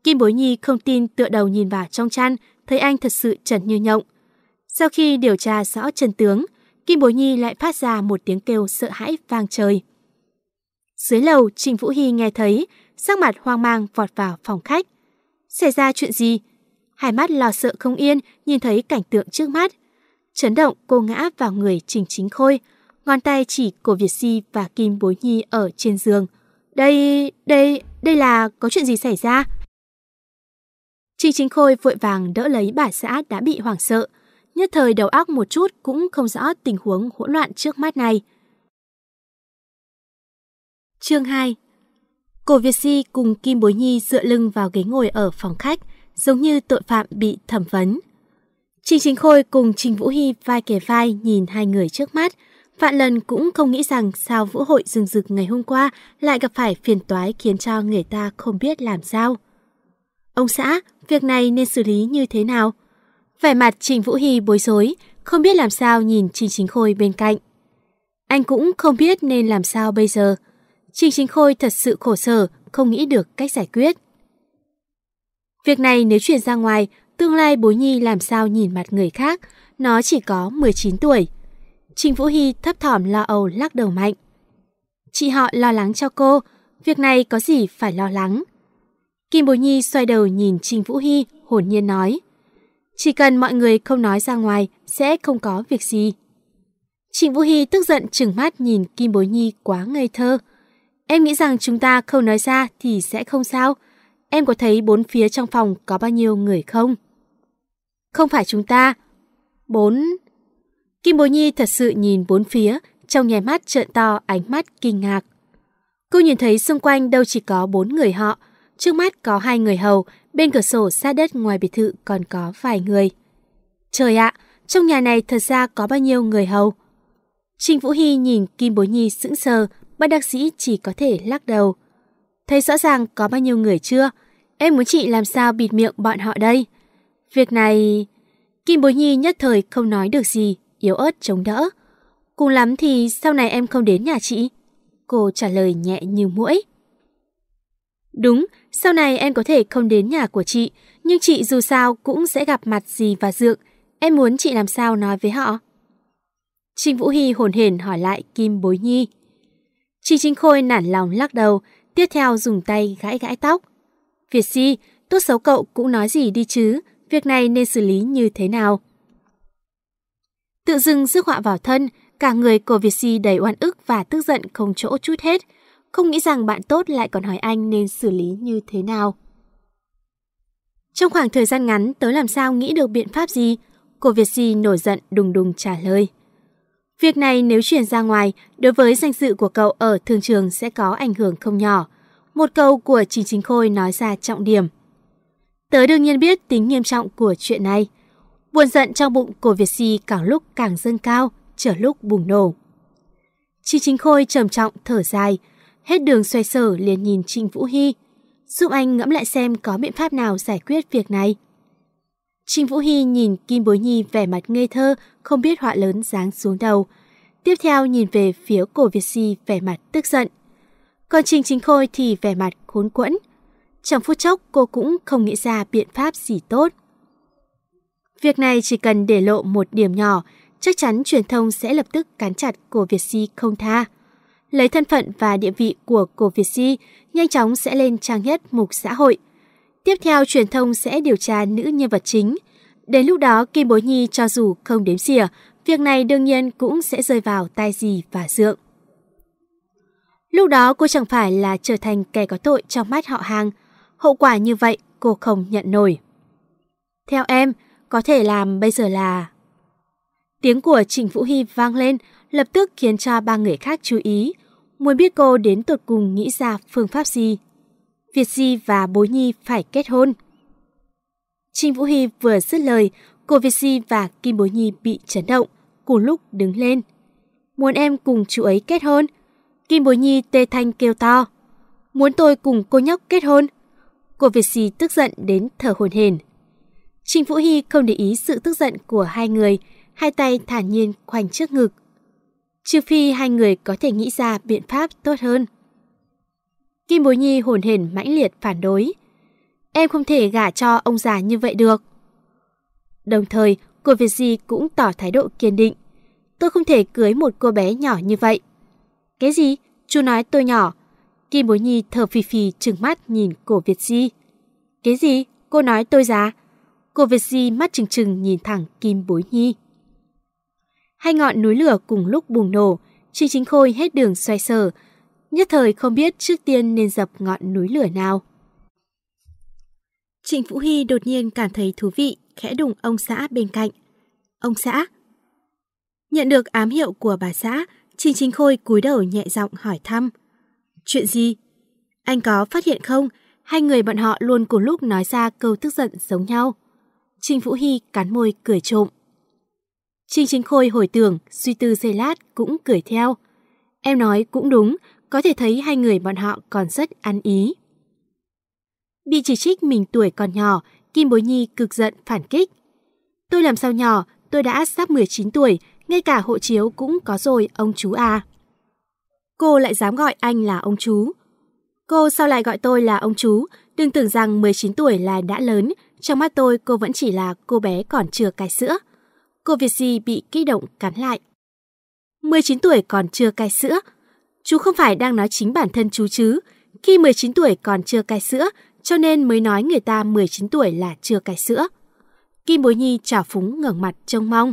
Kim Bối Nhi không tin tựa đầu nhìn vào trong chăn, thấy anh thật sự trần như nhộng. Sau khi điều tra rõ chân tướng, Kim Bối Nhi lại phát ra một tiếng kêu sợ hãi vang trời. Dưới lầu, Trình Vũ Hy nghe thấy, sắc mặt hoang mang vọt vào phòng khách. Xảy ra chuyện gì? Hai mắt lo sợ không yên, nhìn thấy cảnh tượng trước mắt. Chấn động cô ngã vào người Trình Chính Khôi, ngón tay chỉ cổ Việt Si và Kim Bối Nhi ở trên giường. Đây, đây, đây là có chuyện gì xảy ra? Trình Chính Khôi vội vàng đỡ lấy bà xã đã bị hoảng sợ, nhất thời đầu óc một chút cũng không rõ tình huống hỗn loạn trước mắt này. Chương 2 Cổ Việt Si cùng Kim Bối Nhi dựa lưng vào ghế ngồi ở phòng khách, giống như tội phạm bị thẩm vấn. Trình Chính Khôi cùng Trình Vũ Hy vai kề vai nhìn hai người trước mắt. Vạn lần cũng không nghĩ rằng sao vũ hội rừng rực ngày hôm qua lại gặp phải phiền toái khiến cho người ta không biết làm sao. Ông xã, việc này nên xử lý như thế nào? Vẻ mặt Trình Vũ Hy bối rối, không biết làm sao nhìn Trình Chính Khôi bên cạnh. Anh cũng không biết nên làm sao bây giờ. Trình Chính Khôi thật sự khổ sở, không nghĩ được cách giải quyết. Việc này nếu chuyển ra ngoài, tương lai bố Nhi làm sao nhìn mặt người khác, nó chỉ có 19 tuổi. Trình Vũ Hy thấp thỏm lo âu lắc đầu mạnh. Chị họ lo lắng cho cô, việc này có gì phải lo lắng. Kim Bố Nhi xoay đầu nhìn Trình Vũ Hy, hồn nhiên nói. Chỉ cần mọi người không nói ra ngoài, sẽ không có việc gì. Trịnh Vũ Hy tức giận trừng mắt nhìn Kim Bối Nhi quá ngây thơ. Em nghĩ rằng chúng ta không nói ra thì sẽ không sao. Em có thấy bốn phía trong phòng có bao nhiêu người không? Không phải chúng ta. Bốn... Kim Bối Nhi thật sự nhìn bốn phía, trong nhè mắt trợn to ánh mắt kinh ngạc. Cô nhìn thấy xung quanh đâu chỉ có bốn người họ, trước mắt có hai người hầu, bên cửa sổ sát đất ngoài biệt thự còn có vài người. Trời ạ, trong nhà này thật ra có bao nhiêu người hầu? Trình Vũ Hy nhìn Kim Bối Nhi sững sờ, bác đặc sĩ chỉ có thể lắc đầu. Thấy rõ ràng có bao nhiêu người chưa? Em muốn chị làm sao bịt miệng bọn họ đây? Việc này... Kim Bối Nhi nhất thời không nói được gì, yếu ớt chống đỡ. Cùng lắm thì sau này em không đến nhà chị. Cô trả lời nhẹ như mũi. Đúng, sau này em có thể không đến nhà của chị, nhưng chị dù sao cũng sẽ gặp mặt dì và Dượng. Em muốn chị làm sao nói với họ? Trinh Vũ Hy hồn hển hỏi lại Kim Bối Nhi. Chị Trinh Khôi nản lòng lắc đầu, tiếp theo dùng tay gãi gãi tóc. Việt Si, tốt xấu cậu cũng nói gì đi chứ, việc này nên xử lý như thế nào? Tự dưng rước họa vào thân, cả người của Việt Si đầy oan ức và tức giận không chỗ chút hết. Không nghĩ rằng bạn tốt lại còn hỏi anh nên xử lý như thế nào. Trong khoảng thời gian ngắn tớ làm sao nghĩ được biện pháp gì? Cô Việt Si nổi giận đùng đùng trả lời. Việc này nếu truyền ra ngoài, đối với danh dự của cậu ở thương trường sẽ có ảnh hưởng không nhỏ. Một câu của Trình Chính Khôi nói ra trọng điểm. Tớ đương nhiên biết tính nghiêm trọng của chuyện này. Buồn giận trong bụng của Việt Si càng lúc càng dâng cao, trở lúc bùng nổ. Trình Chính Khôi trầm trọng thở dài, hết đường xoay sở liền nhìn Trình Vũ Hy, giúp anh ngẫm lại xem có biện pháp nào giải quyết việc này. Trình Vũ Hy nhìn Kim Bối Nhi vẻ mặt ngây thơ, không biết họa lớn giáng xuống đầu. Tiếp theo nhìn về phía cổ Việt Si vẻ mặt tức giận. Còn Trình Chính Khôi thì vẻ mặt khốn quẫn. Trong phút chốc cô cũng không nghĩ ra biện pháp gì tốt. Việc này chỉ cần để lộ một điểm nhỏ, chắc chắn truyền thông sẽ lập tức cán chặt cổ Việt Si không tha. Lấy thân phận và địa vị của cổ Việt Si, nhanh chóng sẽ lên trang nhất mục xã hội. Tiếp theo truyền thông sẽ điều tra nữ nhân vật chính. Đến lúc đó Kim Bối Nhi cho dù không đếm xỉa, việc này đương nhiên cũng sẽ rơi vào tai gì và dượng. Lúc đó cô chẳng phải là trở thành kẻ có tội trong mắt họ hàng. Hậu quả như vậy cô không nhận nổi. Theo em, có thể làm bây giờ là... Tiếng của Trịnh Vũ Hy vang lên, lập tức khiến cho ba người khác chú ý, muốn biết cô đến tột cùng nghĩ ra phương pháp gì. Việt Di và Bối Nhi phải kết hôn. Trịnh Vũ Hy vừa dứt lời, cô Việt Di và Kim Bối Nhi bị chấn động, cùng lúc đứng lên. Muốn em cùng chú ấy kết hôn? Kim Bối Nhi tê thanh kêu to. Muốn tôi cùng cô nhóc kết hôn? Cô Việt Sì tức giận đến thở hồn hển. Trình Vũ Hy không để ý sự tức giận của hai người, hai tay thản nhiên khoanh trước ngực. Trừ phi hai người có thể nghĩ ra biện pháp tốt hơn. Kim Bối Nhi hồn hển mãnh liệt phản đối. Em không thể gả cho ông già như vậy được. Đồng thời, cô Việt Di cũng tỏ thái độ kiên định. Tôi không thể cưới một cô bé nhỏ như vậy. Cái gì? Chú nói tôi nhỏ. Kim Bối Nhi thở phì phì trừng mắt nhìn cổ Việt Di. Cái gì? Cô nói tôi già. Cô Việt Di mắt trừng trừng nhìn thẳng Kim Bối Nhi. Hai ngọn núi lửa cùng lúc bùng nổ, Trình Chính Khôi hết đường xoay sở, nhất thời không biết trước tiên nên dập ngọn núi lửa nào. Trịnh Vũ Hy đột nhiên cảm thấy thú vị, khẽ đụng ông xã bên cạnh. Ông xã? Nhận được ám hiệu của bà xã, Trình Chính Khôi cúi đầu nhẹ giọng hỏi thăm. Chuyện gì? Anh có phát hiện không? Hai người bọn họ luôn cùng lúc nói ra câu tức giận giống nhau. Trình Vũ Hy cắn môi cười trộm. Trình Chính Khôi hồi tưởng, suy tư giây lát cũng cười theo. Em nói cũng đúng, có thể thấy hai người bọn họ còn rất ăn ý. Bị chỉ trích mình tuổi còn nhỏ, Kim Bối Nhi cực giận phản kích. Tôi làm sao nhỏ, tôi đã sắp 19 tuổi, ngay cả hộ chiếu cũng có rồi ông chú à. Cô lại dám gọi anh là ông chú. Cô sao lại gọi tôi là ông chú, đừng tưởng rằng 19 tuổi là đã lớn, trong mắt tôi cô vẫn chỉ là cô bé còn chưa cai sữa. Cô Việt Di bị kích động cắn lại. 19 tuổi còn chưa cai sữa. Chú không phải đang nói chính bản thân chú chứ. Khi 19 tuổi còn chưa cai sữa, cho nên mới nói người ta 19 tuổi là chưa cai sữa. Kim Bối Nhi trào phúng ngẩng mặt trông mong.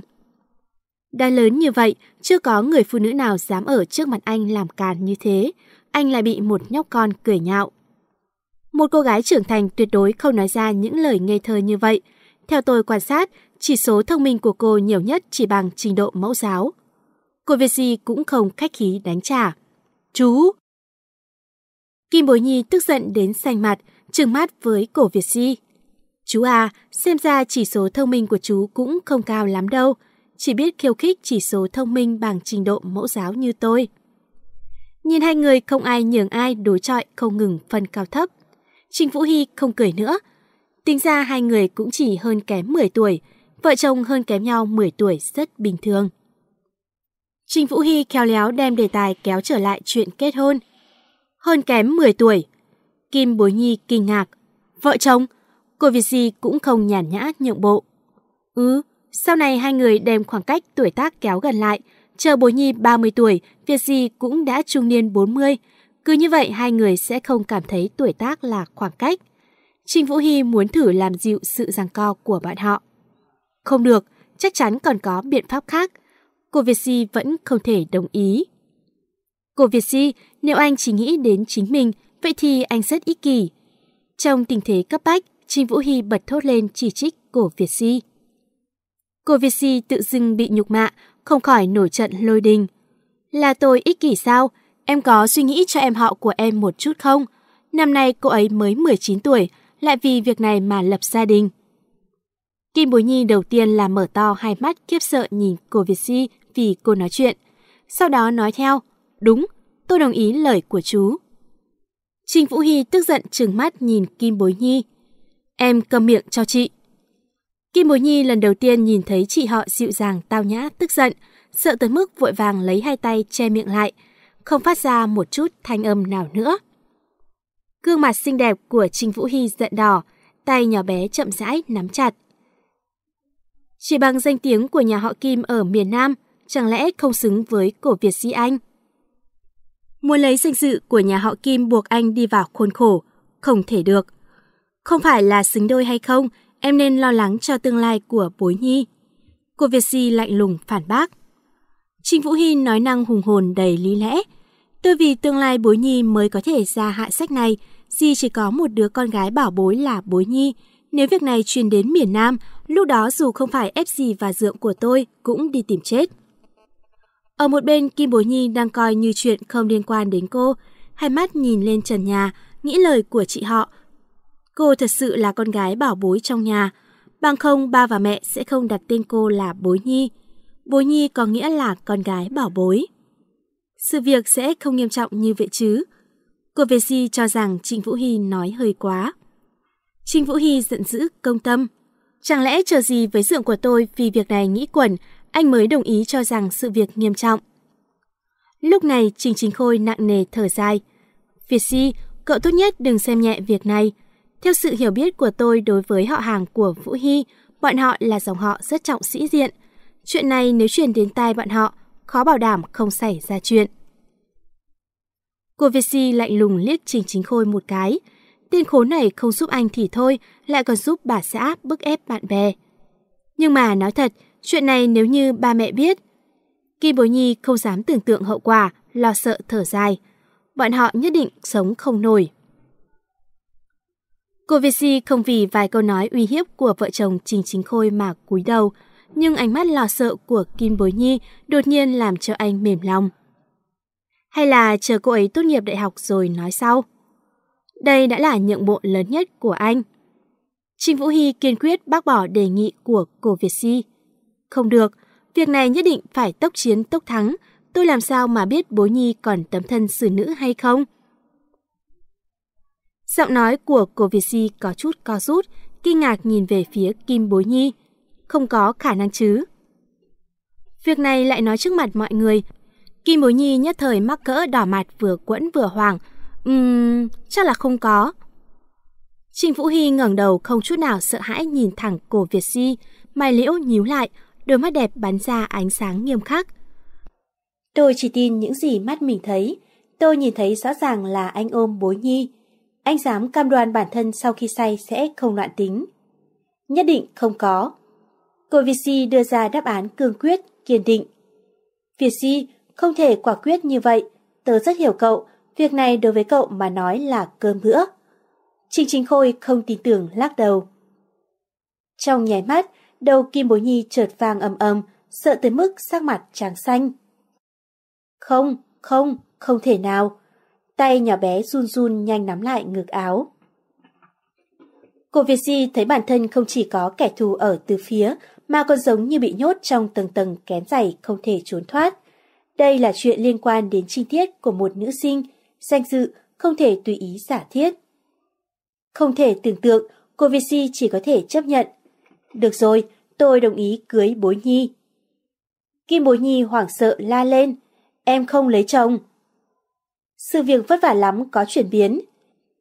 Đã lớn như vậy, chưa có người phụ nữ nào dám ở trước mặt anh làm càn như thế. Anh lại bị một nhóc con cười nhạo. Một cô gái trưởng thành tuyệt đối không nói ra những lời ngây thơ như vậy. Theo tôi quan sát, chỉ số thông minh của cô nhiều nhất chỉ bằng trình độ mẫu giáo. Cô Việt Di cũng không khách khí đánh trả. Chú! Kim Bối Nhi tức giận đến xanh mặt, trừng mắt với cổ Việt Di. Chú à, xem ra chỉ số thông minh của chú cũng không cao lắm đâu. Chỉ biết khiêu khích chỉ số thông minh bằng trình độ mẫu giáo như tôi. Nhìn hai người không ai nhường ai đối chọi không ngừng phân cao thấp. Trình Vũ Hy không cười nữa. Tính ra hai người cũng chỉ hơn kém 10 tuổi, vợ chồng hơn kém nhau 10 tuổi rất bình thường. Trình Vũ Hy khéo léo đem đề tài kéo trở lại chuyện kết hôn. Hơn kém 10 tuổi. Kim Bối Nhi kinh ngạc. Vợ chồng? Cô Việt Di cũng không nhàn nhã nhượng bộ. Ừ, sau này hai người đem khoảng cách tuổi tác kéo gần lại. Chờ Bối Nhi 30 tuổi, Việt Di cũng đã trung niên 40. Cứ như vậy hai người sẽ không cảm thấy tuổi tác là khoảng cách. Trình Vũ Hy muốn thử làm dịu sự giằng co của bạn họ. Không được, chắc chắn còn có biện pháp khác. Cô Việt Si vẫn không thể đồng ý. Cô Việt Si, nếu anh chỉ nghĩ đến chính mình, vậy thì anh rất ích kỷ. Trong tình thế cấp bách, Trình Vũ Hy bật thốt lên chỉ trích cô Việt Si. Cô Việt Si tự dưng bị nhục mạ, không khỏi nổi trận lôi đình. Là tôi ích kỷ sao? Em có suy nghĩ cho em họ của em một chút không? Năm nay cô ấy mới 19 tuổi, lại vì việc này mà lập gia đình. Kim Bối Nhi đầu tiên là mở to hai mắt khiếp sợ nhìn cô Việt Si vì cô nói chuyện. Sau đó nói theo, đúng, tôi đồng ý lời của chú. Trình Vũ Hy tức giận trừng mắt nhìn Kim Bối Nhi. Em cầm miệng cho chị. Kim Bối Nhi lần đầu tiên nhìn thấy chị họ dịu dàng tao nhã tức giận, sợ tới mức vội vàng lấy hai tay che miệng lại, không phát ra một chút thanh âm nào nữa. Gương mặt xinh đẹp của Trình Vũ Hy giận đỏ, tay nhỏ bé chậm rãi nắm chặt. Chỉ bằng danh tiếng của nhà họ Kim ở miền Nam, chẳng lẽ không xứng với cổ Việt Di Anh? Muốn lấy danh dự của nhà họ Kim buộc anh đi vào khuôn khổ, không thể được. Không phải là xứng đôi hay không, em nên lo lắng cho tương lai của bối nhi. Cô Việt Si lạnh lùng phản bác. Trịnh Vũ Hy nói năng hùng hồn đầy lý lẽ. Tôi vì tương lai bối nhi mới có thể ra hạ sách này, Di chỉ có một đứa con gái bảo bối là bối nhi. Nếu việc này truyền đến miền Nam, lúc đó dù không phải ép gì và dượng của tôi cũng đi tìm chết. Ở một bên Kim Bối Nhi đang coi như chuyện không liên quan đến cô, hai mắt nhìn lên trần nhà, nghĩ lời của chị họ. Cô thật sự là con gái bảo bối trong nhà, bằng không ba và mẹ sẽ không đặt tên cô là Bối Nhi. Bối Nhi có nghĩa là con gái bảo bối. Sự việc sẽ không nghiêm trọng như vậy chứ. Cô về di cho rằng Trịnh Vũ Hy nói hơi quá. Trịnh Vũ Hy giận dữ công tâm. Chẳng lẽ chờ gì với dượng của tôi vì việc này nghĩ quẩn, anh mới đồng ý cho rằng sự việc nghiêm trọng. Lúc này Trình Chính Khôi nặng nề thở dài. Việt Si, cậu tốt nhất đừng xem nhẹ việc này. Theo sự hiểu biết của tôi đối với họ hàng của Vũ Hy, bọn họ là dòng họ rất trọng sĩ diện. Chuyện này nếu truyền đến tai bọn họ, khó bảo đảm không xảy ra chuyện. Cô Việt Si lạnh lùng liếc Trình Chính Khôi một cái. Tên khốn này không giúp anh thì thôi, lại còn giúp bà xã bức ép bạn bè. Nhưng mà nói thật, chuyện này nếu như ba mẹ biết, Kim Bối Nhi không dám tưởng tượng hậu quả, lo sợ thở dài. Bọn họ nhất định sống không nổi. Cô Việt Si không vì vài câu nói uy hiếp của vợ chồng Trình Chính Khôi mà cúi đầu, nhưng ánh mắt lo sợ của Kim Bối Nhi đột nhiên làm cho anh mềm lòng. Hay là chờ cô ấy tốt nghiệp đại học rồi nói sau? Đây đã là nhượng bộ lớn nhất của anh. Trình Vũ Hy kiên quyết bác bỏ đề nghị của cô Việt Si. Không được, việc này nhất định phải tốc chiến tốc thắng. Tôi làm sao mà biết Bối Nhi còn tấm thân xử nữ hay không? Giọng nói của cô Việt Si có chút co rút, kinh ngạc nhìn về phía Kim Bối Nhi. Không có khả năng chứ. Việc này lại nói trước mặt mọi người. Kim Bối Nhi nhất thời mắc cỡ đỏ mặt vừa quẫn vừa hoàng, Ừm, chắc là không có. Trình Vũ Hy ngẩng đầu không chút nào sợ hãi nhìn thẳng cổ Việt Si, mày liễu nhíu lại, đôi mắt đẹp bắn ra ánh sáng nghiêm khắc. Tôi chỉ tin những gì mắt mình thấy. Tôi nhìn thấy rõ ràng là anh ôm bối nhi. Anh dám cam đoan bản thân sau khi say sẽ không loạn tính. Nhất định không có. Cô Việt Si đưa ra đáp án cương quyết, kiên định. Việt Si không thể quả quyết như vậy. Tớ rất hiểu cậu, việc này đối với cậu mà nói là cơm bữa. Trình Trình Khôi không tin tưởng lắc đầu. Trong nháy mắt, đầu Kim Bối Nhi trượt vàng ầm ầm, sợ tới mức sắc mặt trắng xanh. Không, không, không thể nào. Tay nhỏ bé run run nhanh nắm lại ngực áo. Cô Việt Di thấy bản thân không chỉ có kẻ thù ở từ phía, mà còn giống như bị nhốt trong tầng tầng kén dày không thể trốn thoát. Đây là chuyện liên quan đến chi tiết của một nữ sinh, danh dự không thể tùy ý giả thiết. Không thể tưởng tượng, cô Việt Di chỉ có thể chấp nhận. Được rồi, tôi đồng ý cưới bối nhi. Kim bối nhi hoảng sợ la lên, em không lấy chồng. Sự việc vất vả lắm có chuyển biến.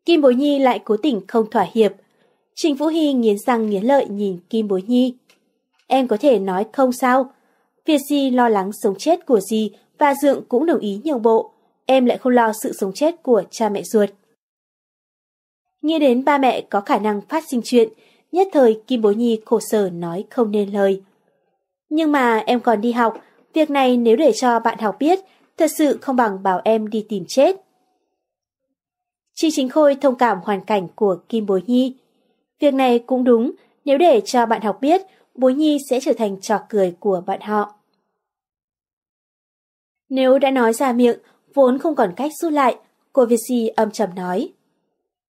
Kim bối nhi lại cố tình không thỏa hiệp. Trình Vũ Hy nghiến răng nghiến lợi nhìn Kim bối nhi. Em có thể nói không sao. Việt Di lo lắng sống chết của gì và Dượng cũng đồng ý nhường bộ. Em lại không lo sự sống chết của cha mẹ ruột. Nghĩ đến ba mẹ có khả năng phát sinh chuyện, nhất thời Kim Bối Nhi khổ sở nói không nên lời. Nhưng mà em còn đi học, việc này nếu để cho bạn học biết, thật sự không bằng bảo em đi tìm chết. Chi Chính Khôi thông cảm hoàn cảnh của Kim Bối Nhi. Việc này cũng đúng, nếu để cho bạn học biết, Bối Nhi sẽ trở thành trò cười của bạn họ. Nếu đã nói ra miệng, vốn không còn cách rút lại, cô Việt Di âm trầm nói.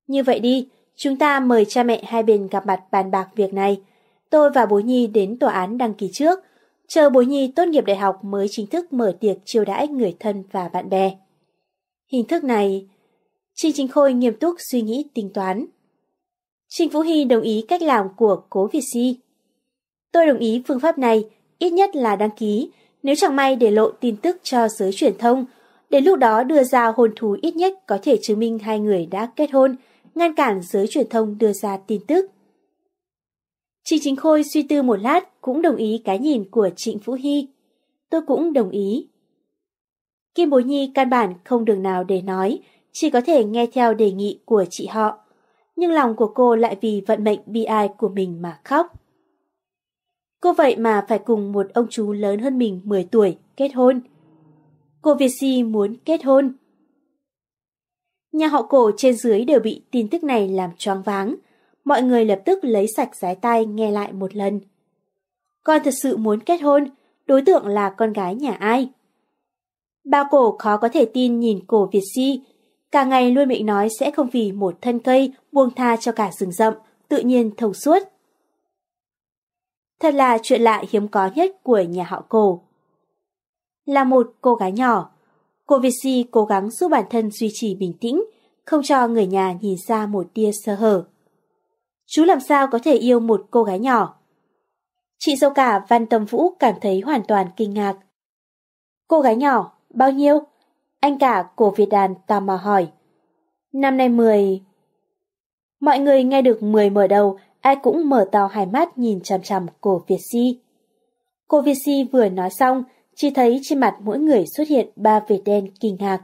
Như vậy đi, chúng ta mời cha mẹ hai bên gặp mặt bàn bạc việc này. Tôi và bố Nhi đến tòa án đăng ký trước, chờ Bối Nhi tốt nghiệp đại học mới chính thức mở tiệc chiêu đãi người thân và bạn bè. Hình thức này... Trinh Chính Khôi nghiêm túc suy nghĩ tính toán. Trình Vũ Hy đồng ý cách làm của cố Việt Si. Tôi đồng ý phương pháp này, ít nhất là đăng ký, nếu chẳng may để lộ tin tức cho giới truyền thông, đến lúc đó đưa ra hôn thú ít nhất có thể chứng minh hai người đã kết hôn, ngăn cản giới truyền thông đưa ra tin tức. Trịnh Chính Khôi suy tư một lát cũng đồng ý cái nhìn của Trịnh Phú Hy. Tôi cũng đồng ý. Kim Bối Nhi căn bản không đường nào để nói, chỉ có thể nghe theo đề nghị của chị họ. Nhưng lòng của cô lại vì vận mệnh bi ai của mình mà khóc. Cô vậy mà phải cùng một ông chú lớn hơn mình 10 tuổi kết hôn. Cô Việt Si muốn kết hôn. Nhà họ cổ trên dưới đều bị tin tức này làm choáng váng. Mọi người lập tức lấy sạch giái tay nghe lại một lần. Con thật sự muốn kết hôn, đối tượng là con gái nhà ai? Ba cổ khó có thể tin nhìn cổ Việt Si, cả ngày luôn miệng nói sẽ không vì một thân cây buông tha cho cả rừng rậm, tự nhiên thông suốt. Thật là chuyện lạ hiếm có nhất của nhà họ cổ. Là một cô gái nhỏ, cô Việt Si cố gắng giúp bản thân duy trì bình tĩnh, không cho người nhà nhìn ra một tia sơ hở. Chú làm sao có thể yêu một cô gái nhỏ? Chị dâu cả Văn Tâm Vũ cảm thấy hoàn toàn kinh ngạc. Cô gái nhỏ, bao nhiêu? Anh cả cổ Việt Đàn tò mò hỏi. Năm nay 10. Mọi người nghe được 10 mở đầu, ai cũng mở to hai mắt nhìn chằm chằm cổ Việt Si. Cô Việt Si vừa nói xong, chỉ thấy trên mặt mỗi người xuất hiện ba vệt đen kinh ngạc.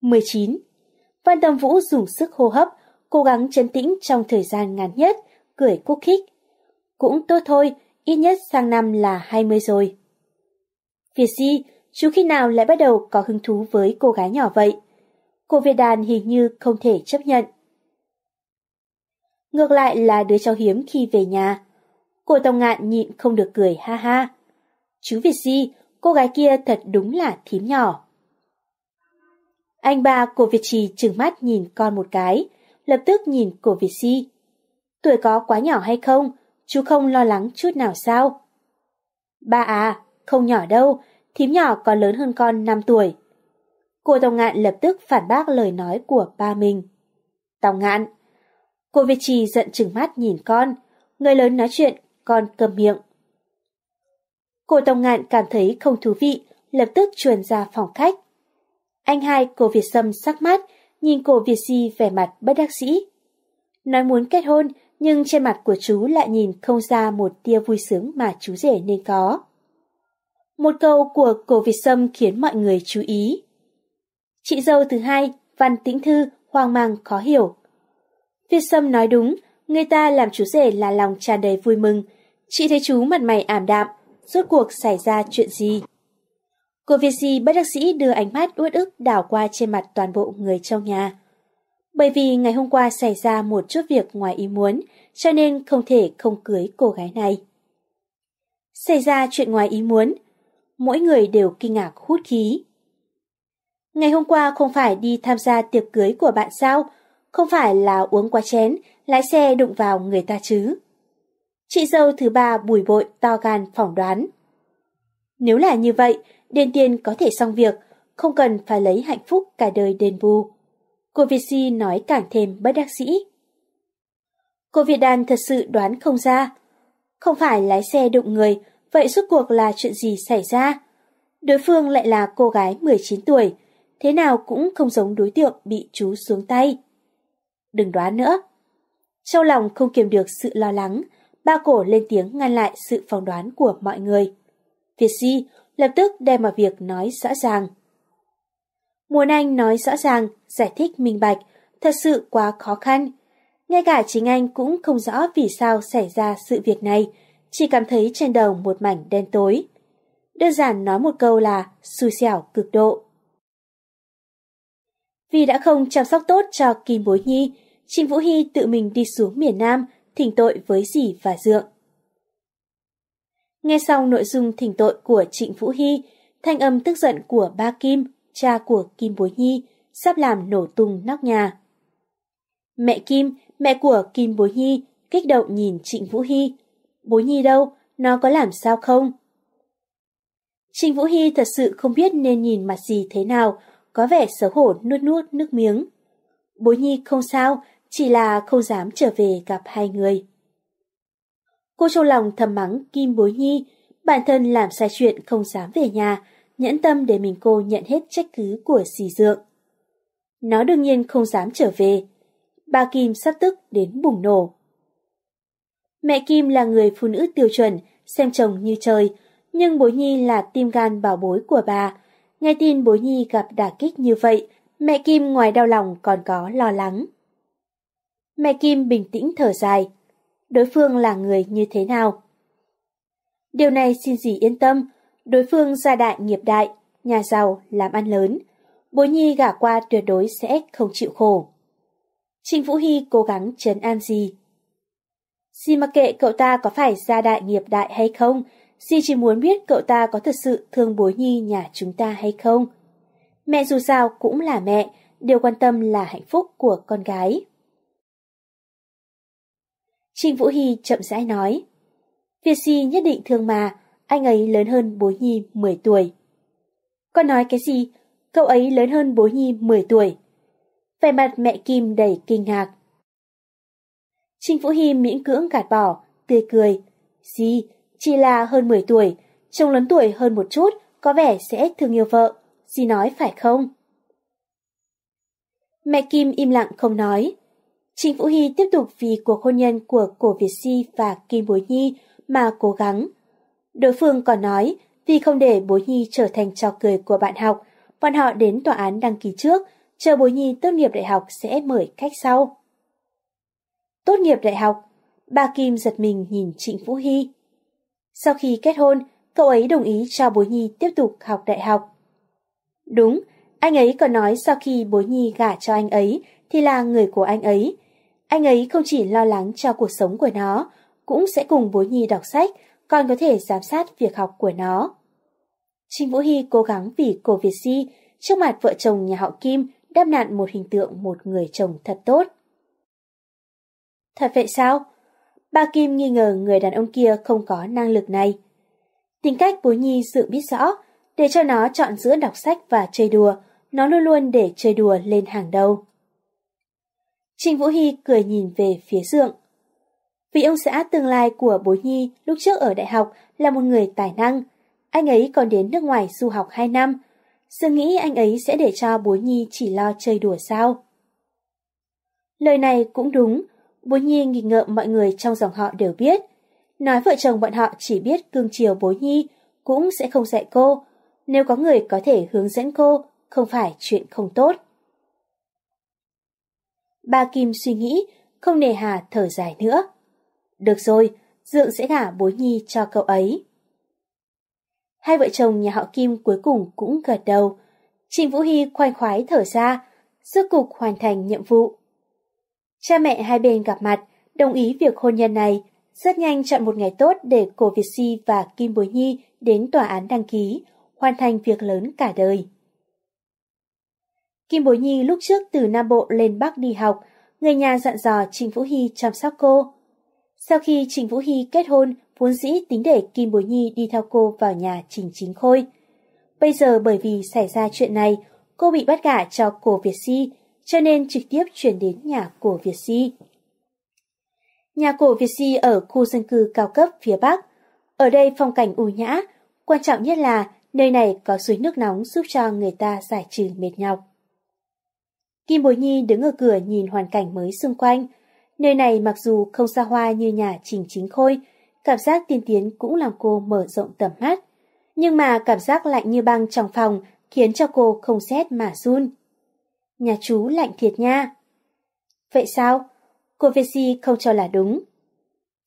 19. Văn Tâm Vũ dùng sức hô hấp, cố gắng chấn tĩnh trong thời gian ngắn nhất, cười cúc khích. Cũng tốt thôi, ít nhất sang năm là 20 rồi. Việt Di, chú khi nào lại bắt đầu có hứng thú với cô gái nhỏ vậy? Cô Việt Đàn hình như không thể chấp nhận. Ngược lại là đứa cháu hiếm khi về nhà. Cô Tông Ngạn nhịn không được cười ha ha. Chú Việt Di, cô gái kia thật đúng là thím nhỏ. Anh ba cô Việt Trì trừng mắt nhìn con một cái, lập tức nhìn cổ Việt Si. Tuổi có quá nhỏ hay không, chú không lo lắng chút nào sao? Ba à, không nhỏ đâu, thím nhỏ còn lớn hơn con 5 tuổi. Cô Tòng Ngạn lập tức phản bác lời nói của ba mình. Tòng Ngạn, Cô Việt Trì giận chừng mắt nhìn con, người lớn nói chuyện, con cầm miệng. Cô Tòng Ngạn cảm thấy không thú vị, lập tức chuồn ra phòng khách. Anh hai cô Việt Sâm sắc mắt, nhìn cô Việt Di vẻ mặt bất đắc dĩ. Nói muốn kết hôn, nhưng trên mặt của chú lại nhìn không ra một tia vui sướng mà chú rể nên có. Một câu của cô Việt Sâm khiến mọi người chú ý. Chị dâu thứ hai, Văn Tĩnh Thư, hoang mang khó hiểu. Việt Sâm nói đúng, người ta làm chú rể là lòng tràn đầy vui mừng. Chị thấy chú mặt mày ảm đạm, rốt cuộc xảy ra chuyện gì? Cô Việt Di bất đắc sĩ đưa ánh mắt uất ức đảo qua trên mặt toàn bộ người trong nhà. Bởi vì ngày hôm qua xảy ra một chút việc ngoài ý muốn, cho nên không thể không cưới cô gái này. Xảy ra chuyện ngoài ý muốn, mỗi người đều kinh ngạc hút khí. Ngày hôm qua không phải đi tham gia tiệc cưới của bạn sao, không phải là uống quá chén, lái xe đụng vào người ta chứ. Chị dâu thứ ba bùi bội to gan phỏng đoán. Nếu là như vậy, điền tiền có thể xong việc, không cần phải lấy hạnh phúc cả đời đền bù. Cô Việt Si nói càng thêm bất đắc sĩ. Cô Việt Đan thật sự đoán không ra. Không phải lái xe đụng người, vậy suốt cuộc là chuyện gì xảy ra? Đối phương lại là cô gái 19 tuổi, thế nào cũng không giống đối tượng bị chú xuống tay. Đừng đoán nữa. Trong lòng không kiềm được sự lo lắng, ba cổ lên tiếng ngăn lại sự phỏng đoán của mọi người. Việt Di lập tức đem vào việc nói rõ ràng. Muốn anh nói rõ ràng, giải thích minh bạch, thật sự quá khó khăn. Ngay cả chính anh cũng không rõ vì sao xảy ra sự việc này, chỉ cảm thấy trên đầu một mảnh đen tối. Đơn giản nói một câu là xui xẻo cực độ. Vì đã không chăm sóc tốt cho Kim Bối Nhi, Trình Vũ Hy tự mình đi xuống miền Nam, thỉnh tội với dì và dượng. Nghe xong nội dung thỉnh tội của Trịnh Vũ Hy, thanh âm tức giận của ba Kim, cha của Kim Bối Nhi, sắp làm nổ tung nóc nhà. Mẹ Kim, mẹ của Kim Bối Nhi, kích động nhìn Trịnh Vũ Hy. Bối Nhi đâu, nó có làm sao không? Trịnh Vũ Hy thật sự không biết nên nhìn mặt gì thế nào, có vẻ xấu hổ nuốt nuốt nước miếng. Bối Nhi không sao, chỉ là không dám trở về gặp hai người. Cô trong lòng thầm mắng Kim Bối Nhi, bản thân làm sai chuyện không dám về nhà, nhẫn tâm để mình cô nhận hết trách cứ của xì dượng. Nó đương nhiên không dám trở về. ba Kim sắp tức đến bùng nổ. Mẹ Kim là người phụ nữ tiêu chuẩn, xem chồng như trời, nhưng bối nhi là tim gan bảo bối của bà. Nghe tin bối nhi gặp đả kích như vậy, mẹ Kim ngoài đau lòng còn có lo lắng. Mẹ Kim bình tĩnh thở dài. Đối phương là người như thế nào? Điều này xin dì yên tâm, đối phương gia đại nghiệp đại, nhà giàu, làm ăn lớn. Bối nhi gả qua tuyệt đối sẽ không chịu khổ. Trình Vũ Hy cố gắng trấn an gì. Dì mặc kệ cậu ta có phải gia đại nghiệp đại hay không, dì chỉ muốn biết cậu ta có thật sự thương bối nhi nhà chúng ta hay không. Mẹ dù sao cũng là mẹ, điều quan tâm là hạnh phúc của con gái. Trịnh Vũ Hy chậm rãi nói. Việt Si nhất định thương mà, anh ấy lớn hơn bố Nhi 10 tuổi. Con nói cái gì? Cậu ấy lớn hơn bố Nhi 10 tuổi. Vẻ mặt mẹ Kim đầy kinh ngạc. Trịnh Vũ Hy miễn cưỡng gạt bỏ, tươi cười. Gì, chỉ là hơn 10 tuổi, chồng lớn tuổi hơn một chút, có vẻ sẽ thương yêu vợ. Dì nói phải không? Mẹ Kim im lặng không nói. Trịnh Vũ Hy tiếp tục vì cuộc hôn nhân của cổ Việt Si và Kim Bối Nhi mà cố gắng. Đối phương còn nói, vì không để Bối Nhi trở thành trò cười của bạn học, bọn họ đến tòa án đăng ký trước, chờ Bối Nhi tốt nghiệp đại học sẽ mời khách sau. Tốt nghiệp đại học, bà Kim giật mình nhìn Trịnh Vũ Hy. Sau khi kết hôn, cậu ấy đồng ý cho Bối Nhi tiếp tục học đại học. Đúng, anh ấy còn nói sau khi Bối Nhi gả cho anh ấy thì là người của anh ấy. Anh ấy không chỉ lo lắng cho cuộc sống của nó, cũng sẽ cùng bố Nhi đọc sách, còn có thể giám sát việc học của nó. Trinh Vũ Hy cố gắng vì cô Việt Si trước mặt vợ chồng nhà họ Kim đáp nạn một hình tượng một người chồng thật tốt. Thật vậy sao? Ba Kim nghi ngờ người đàn ông kia không có năng lực này. Tính cách bố nhi sự biết rõ, để cho nó chọn giữa đọc sách và chơi đùa, nó luôn luôn để chơi đùa lên hàng đầu. Trình Vũ Hy cười nhìn về phía Dượng. Vì ông xã tương lai của bối nhi lúc trước ở đại học là một người tài năng, anh ấy còn đến nước ngoài du học 2 năm. Dương nghĩ anh ấy sẽ để cho bối nhi chỉ lo chơi đùa sao? Lời này cũng đúng, bối nhi nghịch ngợm mọi người trong dòng họ đều biết. Nói vợ chồng bọn họ chỉ biết cương chiều bối nhi, cũng sẽ không dạy cô. Nếu có người có thể hướng dẫn cô, không phải chuyện không tốt. Ba Kim suy nghĩ, không nề hà thở dài nữa. Được rồi, Dượng sẽ gả bối nhi cho cậu ấy. Hai vợ chồng nhà họ Kim cuối cùng cũng gật đầu. Trịnh Vũ Hy khoan khoái thở ra, rốt cục hoàn thành nhiệm vụ. Cha mẹ hai bên gặp mặt, đồng ý việc hôn nhân này, rất nhanh chọn một ngày tốt để cổ Việt Si và Kim Bối Nhi đến tòa án đăng ký, hoàn thành việc lớn cả đời. Kim Bối Nhi lúc trước từ Nam Bộ lên Bắc đi học, người nhà dặn dò Trình Vũ Hy chăm sóc cô. Sau khi Trình Vũ Hy kết hôn, vốn dĩ tính để Kim Bối Nhi đi theo cô vào nhà Trình Chính Khôi. Bây giờ bởi vì xảy ra chuyện này, cô bị bắt gả cho cổ Việt Si, cho nên trực tiếp chuyển đến nhà cổ Việt Si. Nhà cổ Việt Si ở khu dân cư cao cấp phía Bắc. Ở đây phong cảnh u nhã, quan trọng nhất là nơi này có suối nước nóng giúp cho người ta giải trừ mệt nhọc. Kim Bối Nhi đứng ở cửa nhìn hoàn cảnh mới xung quanh. Nơi này mặc dù không xa hoa như nhà Trình Chính Khôi, cảm giác tiên tiến cũng làm cô mở rộng tầm mắt. Nhưng mà cảm giác lạnh như băng trong phòng khiến cho cô không rét mà run. Nhà chú lạnh thiệt nha. Vậy sao? Cô Vesi không cho là đúng.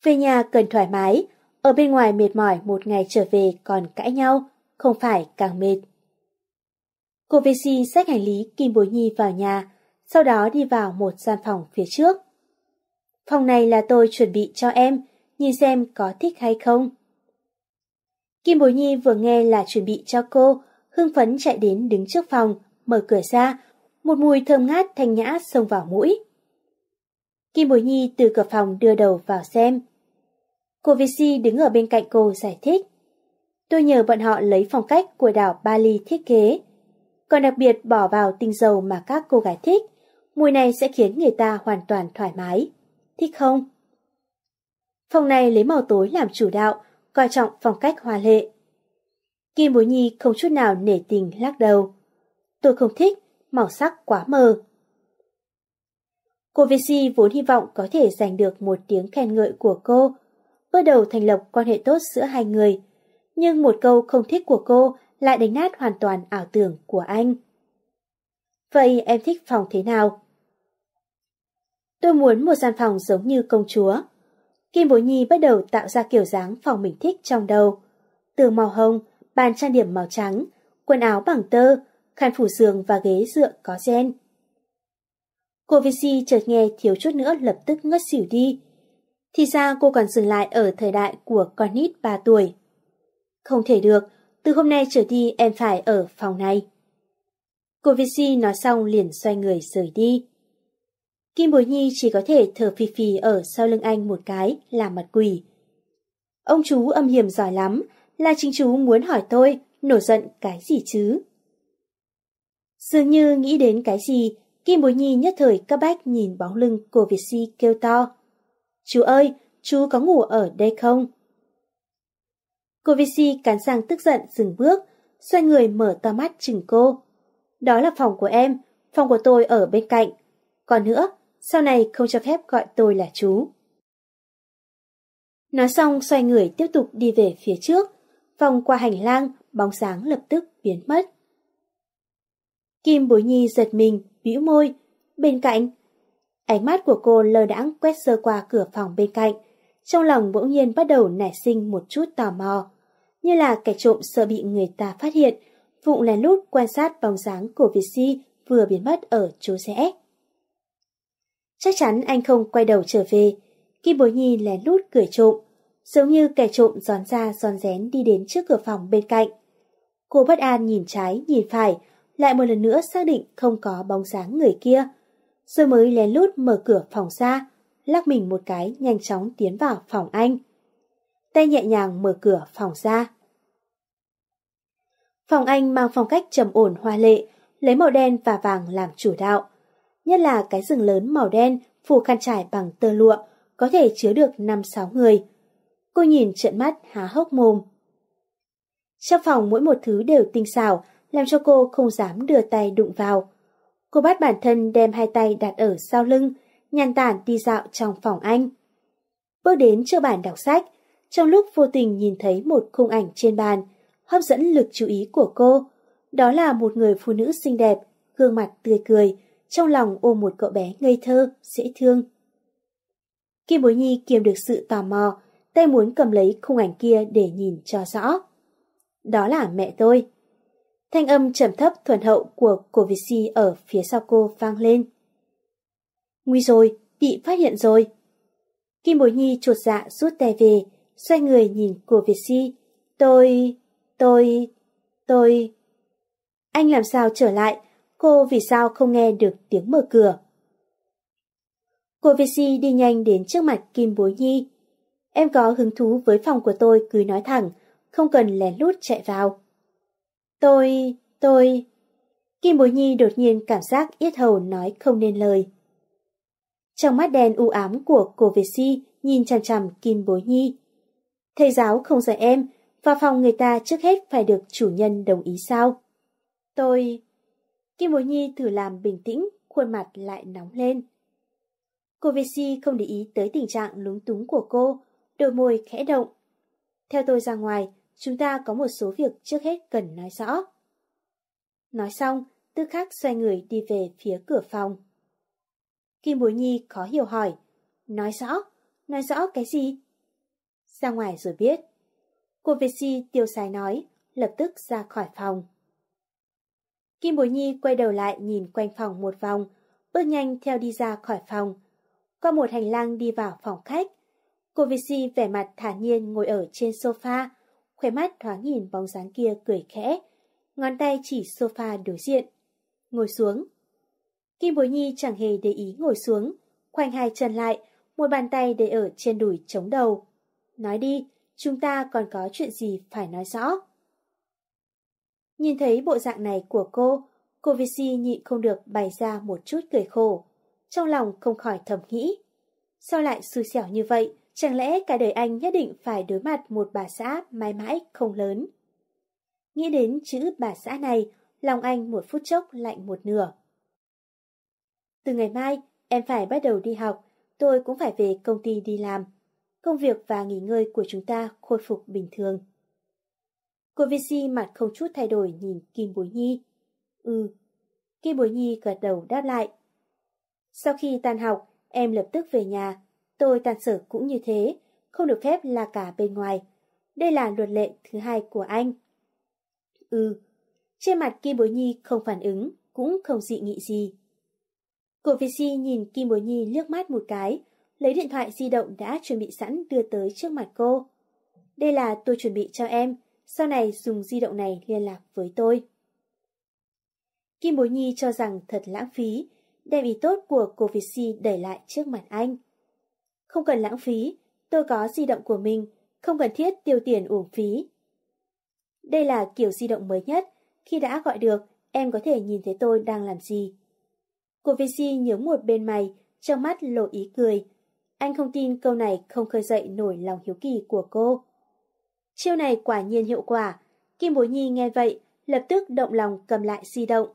Về nhà cần thoải mái, ở bên ngoài mệt mỏi một ngày trở về còn cãi nhau, không phải càng mệt. Cô Vesi xách hành lý Kim Bối Nhi vào nhà, sau đó đi vào một gian phòng phía trước. Phòng này là tôi chuẩn bị cho em, nhìn xem có thích hay không. Kim Bối Nhi vừa nghe là chuẩn bị cho cô, hưng phấn chạy đến đứng trước phòng, mở cửa ra, một mùi thơm ngát thanh nhã xông vào mũi. Kim Bối Nhi từ cửa phòng đưa đầu vào xem. Cô Visi đứng ở bên cạnh cô giải thích. Tôi nhờ bọn họ lấy phong cách của đảo Bali thiết kế, còn đặc biệt bỏ vào tinh dầu mà các cô gái thích. Mùi này sẽ khiến người ta hoàn toàn thoải mái. Thích không? Phòng này lấy màu tối làm chủ đạo, coi trọng phong cách hoa lệ. Kim Bối Nhi không chút nào nể tình lắc đầu. Tôi không thích, màu sắc quá mờ. Cô Visi vốn hy vọng có thể giành được một tiếng khen ngợi của cô, bước đầu thành lập quan hệ tốt giữa hai người. Nhưng một câu không thích của cô lại đánh nát hoàn toàn ảo tưởng của anh. Vậy em thích phòng thế nào? Tôi muốn một gian phòng giống như công chúa. Kim Bối Nhi bắt đầu tạo ra kiểu dáng phòng mình thích trong đầu. Tường màu hồng, bàn trang điểm màu trắng, quần áo bằng tơ, khăn phủ giường và ghế dựa có gen. Cô Vici chợt nghe thiếu chút nữa lập tức ngất xỉu đi. Thì ra cô còn dừng lại ở thời đại của con nít 3 tuổi. Không thể được, từ hôm nay trở đi em phải ở phòng này. Cô Vici nói xong liền xoay người rời đi. Kim Bối Nhi chỉ có thể thở phì phì ở sau lưng anh một cái, là mặt quỷ. Ông chú âm hiểm giỏi lắm, là chính chú muốn hỏi tôi, nổi giận cái gì chứ? Dường như nghĩ đến cái gì, Kim Bối Nhi nhất thời các bách nhìn bóng lưng của Việt Si kêu to. Chú ơi, chú có ngủ ở đây không? Cô Vici cắn răng tức giận dừng bước, xoay người mở to mắt chừng cô. Đó là phòng của em, phòng của tôi ở bên cạnh. Còn nữa, sau này không cho phép gọi tôi là chú. Nói xong xoay người tiếp tục đi về phía trước, vòng qua hành lang, bóng sáng lập tức biến mất. Kim Bối Nhi giật mình, bĩu môi. Bên cạnh, ánh mắt của cô lơ đãng quét sơ qua cửa phòng bên cạnh. Trong lòng bỗng nhiên bắt đầu nảy sinh một chút tò mò. Như là kẻ trộm sợ bị người ta phát hiện, vụng lén lút quan sát bóng dáng của Việt Si vừa biến mất ở chỗ rẽ. Chắc chắn anh không quay đầu trở về. Kim Bối Nhi lén lút cười trộm, giống như kẻ trộm giòn ra giòn rén đi đến trước cửa phòng bên cạnh. Cô bất an nhìn trái, nhìn phải, lại một lần nữa xác định không có bóng dáng người kia. Rồi mới lén lút mở cửa phòng ra, lắc mình một cái nhanh chóng tiến vào phòng anh. Tay nhẹ nhàng mở cửa phòng ra. Phòng anh mang phong cách trầm ổn hoa lệ, lấy màu đen và vàng làm chủ đạo. Nhất là cái rừng lớn màu đen phủ khăn trải bằng tơ lụa, có thể chứa được 5-6 người. Cô nhìn trợn mắt há hốc mồm. Trong phòng mỗi một thứ đều tinh xảo, làm cho cô không dám đưa tay đụng vào. Cô bắt bản thân đem hai tay đặt ở sau lưng, nhàn tản đi dạo trong phòng anh. Bước đến trước bàn đọc sách, trong lúc vô tình nhìn thấy một khung ảnh trên bàn, hấp dẫn lực chú ý của cô. Đó là một người phụ nữ xinh đẹp, gương mặt tươi cười, trong lòng ôm một cậu bé ngây thơ, dễ thương. Kim Bối Nhi kiềm được sự tò mò, tay muốn cầm lấy khung ảnh kia để nhìn cho rõ. Đó là mẹ tôi. Thanh âm trầm thấp thuần hậu của cô Vici ở phía sau cô vang lên. Nguy rồi, bị phát hiện rồi. Kim Bối Nhi chuột dạ rút tay về, xoay người nhìn cô Việt Si. Tôi, tôi, tôi... Anh làm sao trở lại? Cô vì sao không nghe được tiếng mở cửa? Cô Việt Si đi nhanh đến trước mặt Kim Bối Nhi. Em có hứng thú với phòng của tôi cứ nói thẳng, không cần lén lút chạy vào. Tôi, tôi... Kim Bối Nhi đột nhiên cảm giác yết hầu nói không nên lời. Trong mắt đen u ám của cô Việt Si nhìn chằm chằm Kim Bối Nhi. Thầy giáo không dạy em, vào phòng người ta trước hết phải được chủ nhân đồng ý sao? Tôi... Kim Bối Nhi thử làm bình tĩnh, khuôn mặt lại nóng lên. Cô Việt Si không để ý tới tình trạng lúng túng của cô, đôi môi khẽ động. Theo tôi ra ngoài, chúng ta có một số việc trước hết cần nói rõ. Nói xong, Tư khắc xoay người đi về phía cửa phòng. Kim Bối Nhi khó hiểu hỏi, nói rõ, nói rõ cái gì? Ra ngoài rồi biết. Cô vệ Si tiêu xài nói, lập tức ra khỏi phòng. Kim Bối Nhi quay đầu lại nhìn quanh phòng một vòng, bước nhanh theo đi ra khỏi phòng. Qua một hành lang đi vào phòng khách. Cô vệ Si vẻ mặt thản nhiên ngồi ở trên sofa, khóe mắt thoáng nhìn bóng dáng kia cười khẽ, ngón tay chỉ sofa đối diện. Ngồi xuống. Kim Bối Nhi chẳng hề để ý ngồi xuống, khoanh hai chân lại, một bàn tay để ở trên đùi chống đầu. Nói đi, chúng ta còn có chuyện gì phải nói rõ. Nhìn thấy bộ dạng này của cô, cô Vici nhịn không được bày ra một chút cười khổ. Trong lòng không khỏi thầm nghĩ. Sao lại xui xẻo như vậy, chẳng lẽ cả đời anh nhất định phải đối mặt một bà xã mãi mãi không lớn? Nghĩ đến chữ bà xã này, lòng anh một phút chốc lạnh một nửa. Từ ngày mai, em phải bắt đầu đi học, tôi cũng phải về công ty đi làm. Công việc và nghỉ ngơi của chúng ta khôi phục bình thường. Cô Vici mặt không chút thay đổi nhìn Kim Bối Nhi. Ừ. Kim Bối Nhi gật đầu đáp lại. Sau khi tan học, em lập tức về nhà. Tôi tan sở cũng như thế, không được phép là cả bên ngoài. Đây là luật lệ thứ hai của anh. Ừ. Trên mặt Kim Bối Nhi không phản ứng, cũng không dị nghị gì. Cô Vici nhìn Kim Bối Nhi liếc mắt một cái, lấy điện thoại di động đã chuẩn bị sẵn đưa tới trước mặt cô. Đây là tôi chuẩn bị cho em, sau này dùng di động này liên lạc với tôi. Kim Bối Nhi cho rằng thật lãng phí, đem ý tốt của cô Việt Si đẩy lại trước mặt anh. Không cần lãng phí, tôi có di động của mình, không cần thiết tiêu tiền uổng phí. Đây là kiểu di động mới nhất, khi đã gọi được, em có thể nhìn thấy tôi đang làm gì. Cô Việt Si nhớ một bên mày, trong mắt lộ ý cười. Anh không tin câu này không khơi dậy nổi lòng hiếu kỳ của cô. Chiêu này quả nhiên hiệu quả. Kim Bối Nhi nghe vậy, lập tức động lòng cầm lại di động.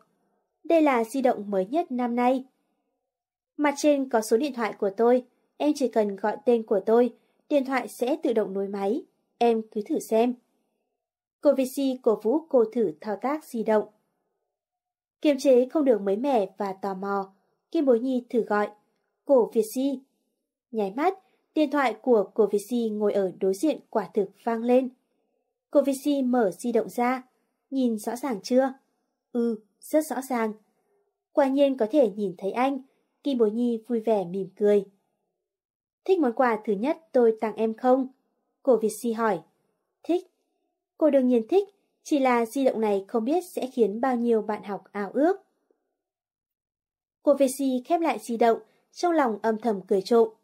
Đây là di động mới nhất năm nay. Mặt trên có số điện thoại của tôi, em chỉ cần gọi tên của tôi, điện thoại sẽ tự động nối máy. Em cứ thử xem. Cô VC cổ vũ cô thử thao tác di động. Kiềm chế không được mới mẻ và tò mò, Kim Bối Nhi thử gọi. Cổ Việt Si. Nháy mắt, Điện thoại của cô Vici ngồi ở đối diện quả thực vang lên. Cô Vici mở di động ra. Nhìn rõ ràng chưa? Ừ, rất rõ ràng. Quả nhiên có thể nhìn thấy anh. Kim Bối Nhi vui vẻ mỉm cười. Thích món quà thứ nhất tôi tặng em không? Cô Vici hỏi. Thích. Cô đương nhiên thích, chỉ là di động này không biết sẽ khiến bao nhiêu bạn học ảo ước. Cô Vici khép lại di động, trong lòng âm thầm cười trộm.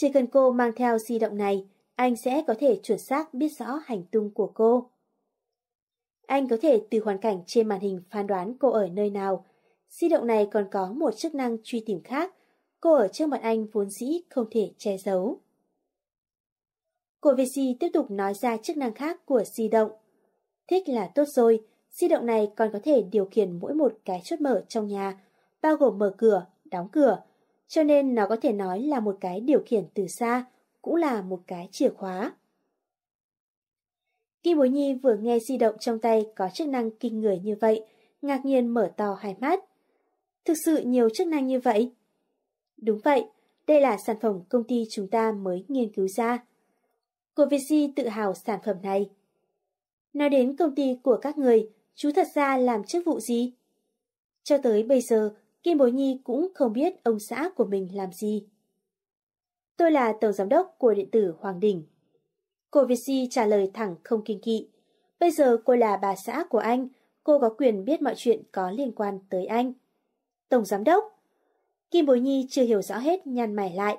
Chỉ cần cô mang theo di động này, anh sẽ có thể chuẩn xác biết rõ hành tung của cô. Anh có thể từ hoàn cảnh trên màn hình phán đoán cô ở nơi nào. Di động này còn có một chức năng truy tìm khác, cô ở trước mặt anh vốn dĩ không thể che giấu. Cô VC tiếp tục nói ra chức năng khác của di động. Thích là tốt rồi, di động này còn có thể điều khiển mỗi một cái chốt mở trong nhà, bao gồm mở cửa, đóng cửa, cho nên nó có thể nói là một cái điều khiển từ xa, cũng là một cái chìa khóa. Kim Bối Nhi vừa nghe di động trong tay có chức năng kinh người như vậy, ngạc nhiên mở to hai mắt. Thực sự nhiều chức năng như vậy? Đúng vậy, đây là sản phẩm công ty chúng ta mới nghiên cứu ra. Cô Vici tự hào sản phẩm này. Nói đến công ty của các người, chú thật ra làm chức vụ gì? Cho tới bây giờ, Kim Bối Nhi cũng không biết ông xã của mình làm gì. Tôi là tổng giám đốc của điện tử Hoàng Đình. Cô Việt Si trả lời thẳng không kinh kỵ. Bây giờ cô là bà xã của anh, cô có quyền biết mọi chuyện có liên quan tới anh. Tổng giám đốc? Kim Bối Nhi chưa hiểu rõ hết nhăn mày lại.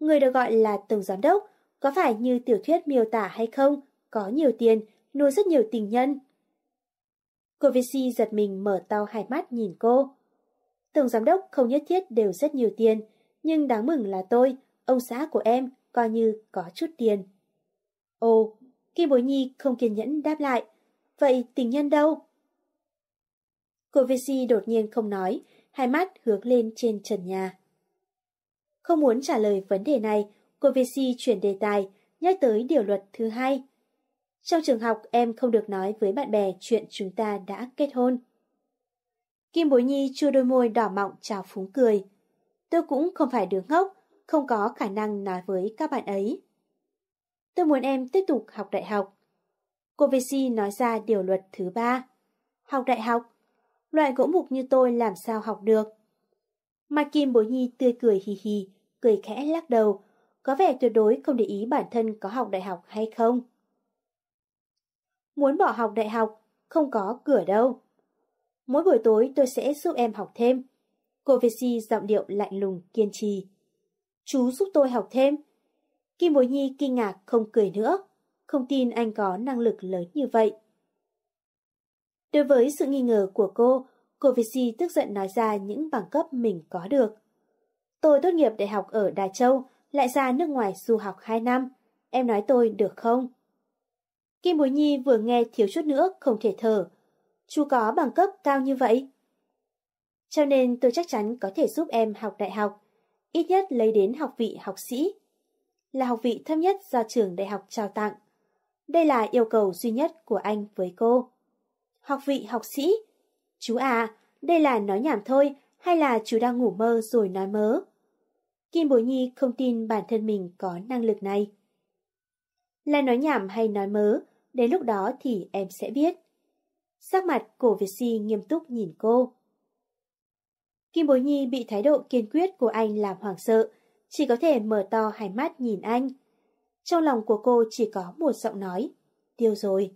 Người được gọi là tổng giám đốc có phải như tiểu thuyết miêu tả hay không, có nhiều tiền, nuôi rất nhiều tình nhân. Cô Việt Si giật mình mở to hai mắt nhìn cô. Tổng giám đốc không nhất thiết đều rất nhiều tiền, nhưng đáng mừng là tôi, ông xã của em, coi như có chút tiền. Ồ, Kim Bối Nhi không kiên nhẫn đáp lại. Vậy tình nhân đâu? Cô Vesi đột nhiên không nói, hai mắt hướng lên trên trần nhà. Không muốn trả lời vấn đề này, cô Vesi chuyển đề tài, nhắc tới điều luật thứ hai. Trong trường học em không được nói với bạn bè chuyện chúng ta đã kết hôn. Kim Bối Nhi chua đôi môi đỏ mọng chào phúng cười. Tôi cũng không phải đứa ngốc, không có khả năng nói với các bạn ấy. Tôi muốn em tiếp tục học đại học. Cô Vesi nói ra điều luật thứ ba. Học đại học? Loại gỗ mục như tôi làm sao học được? Mặt Kim Bối Nhi tươi cười hì hì, cười khẽ lắc đầu, có vẻ tuyệt đối không để ý bản thân có học đại học hay không. Muốn bỏ học đại học, không có cửa đâu. Mỗi buổi tối tôi sẽ giúp em học thêm. Cô Vesi giọng điệu lạnh lùng kiên trì. Chú giúp tôi học thêm. Kim Bối Nhi kinh ngạc không cười nữa. Không tin anh có năng lực lớn như vậy. Đối với sự nghi ngờ của cô, cô Vesi tức giận nói ra những bằng cấp mình có được. Tôi tốt nghiệp đại học ở Đà Châu, lại ra nước ngoài du học 2 năm. Em nói tôi được không? Kim Bối Nhi vừa nghe thiếu chút nữa không thể thở. Chú có bằng cấp cao như vậy? Cho nên tôi chắc chắn có thể giúp em học đại học, ít nhất lấy đến học vị học sĩ. Là học vị thấp nhất do trường đại học trao tặng. Đây là yêu cầu duy nhất của anh với cô. Học vị học sĩ? Chú à, đây là nói nhảm thôi hay là chú đang ngủ mơ rồi nói mớ? Kim Bối Nhi không tin bản thân mình có năng lực này. Là nói nhảm hay nói mớ, đến lúc đó thì em sẽ biết. Sắc mặt cổ Việt Si nghiêm túc nhìn cô. Kim Bối Nhi bị thái độ kiên quyết của anh làm hoảng sợ, chỉ có thể mở to hai mắt nhìn anh. Trong lòng của cô chỉ có một giọng nói, tiêu rồi.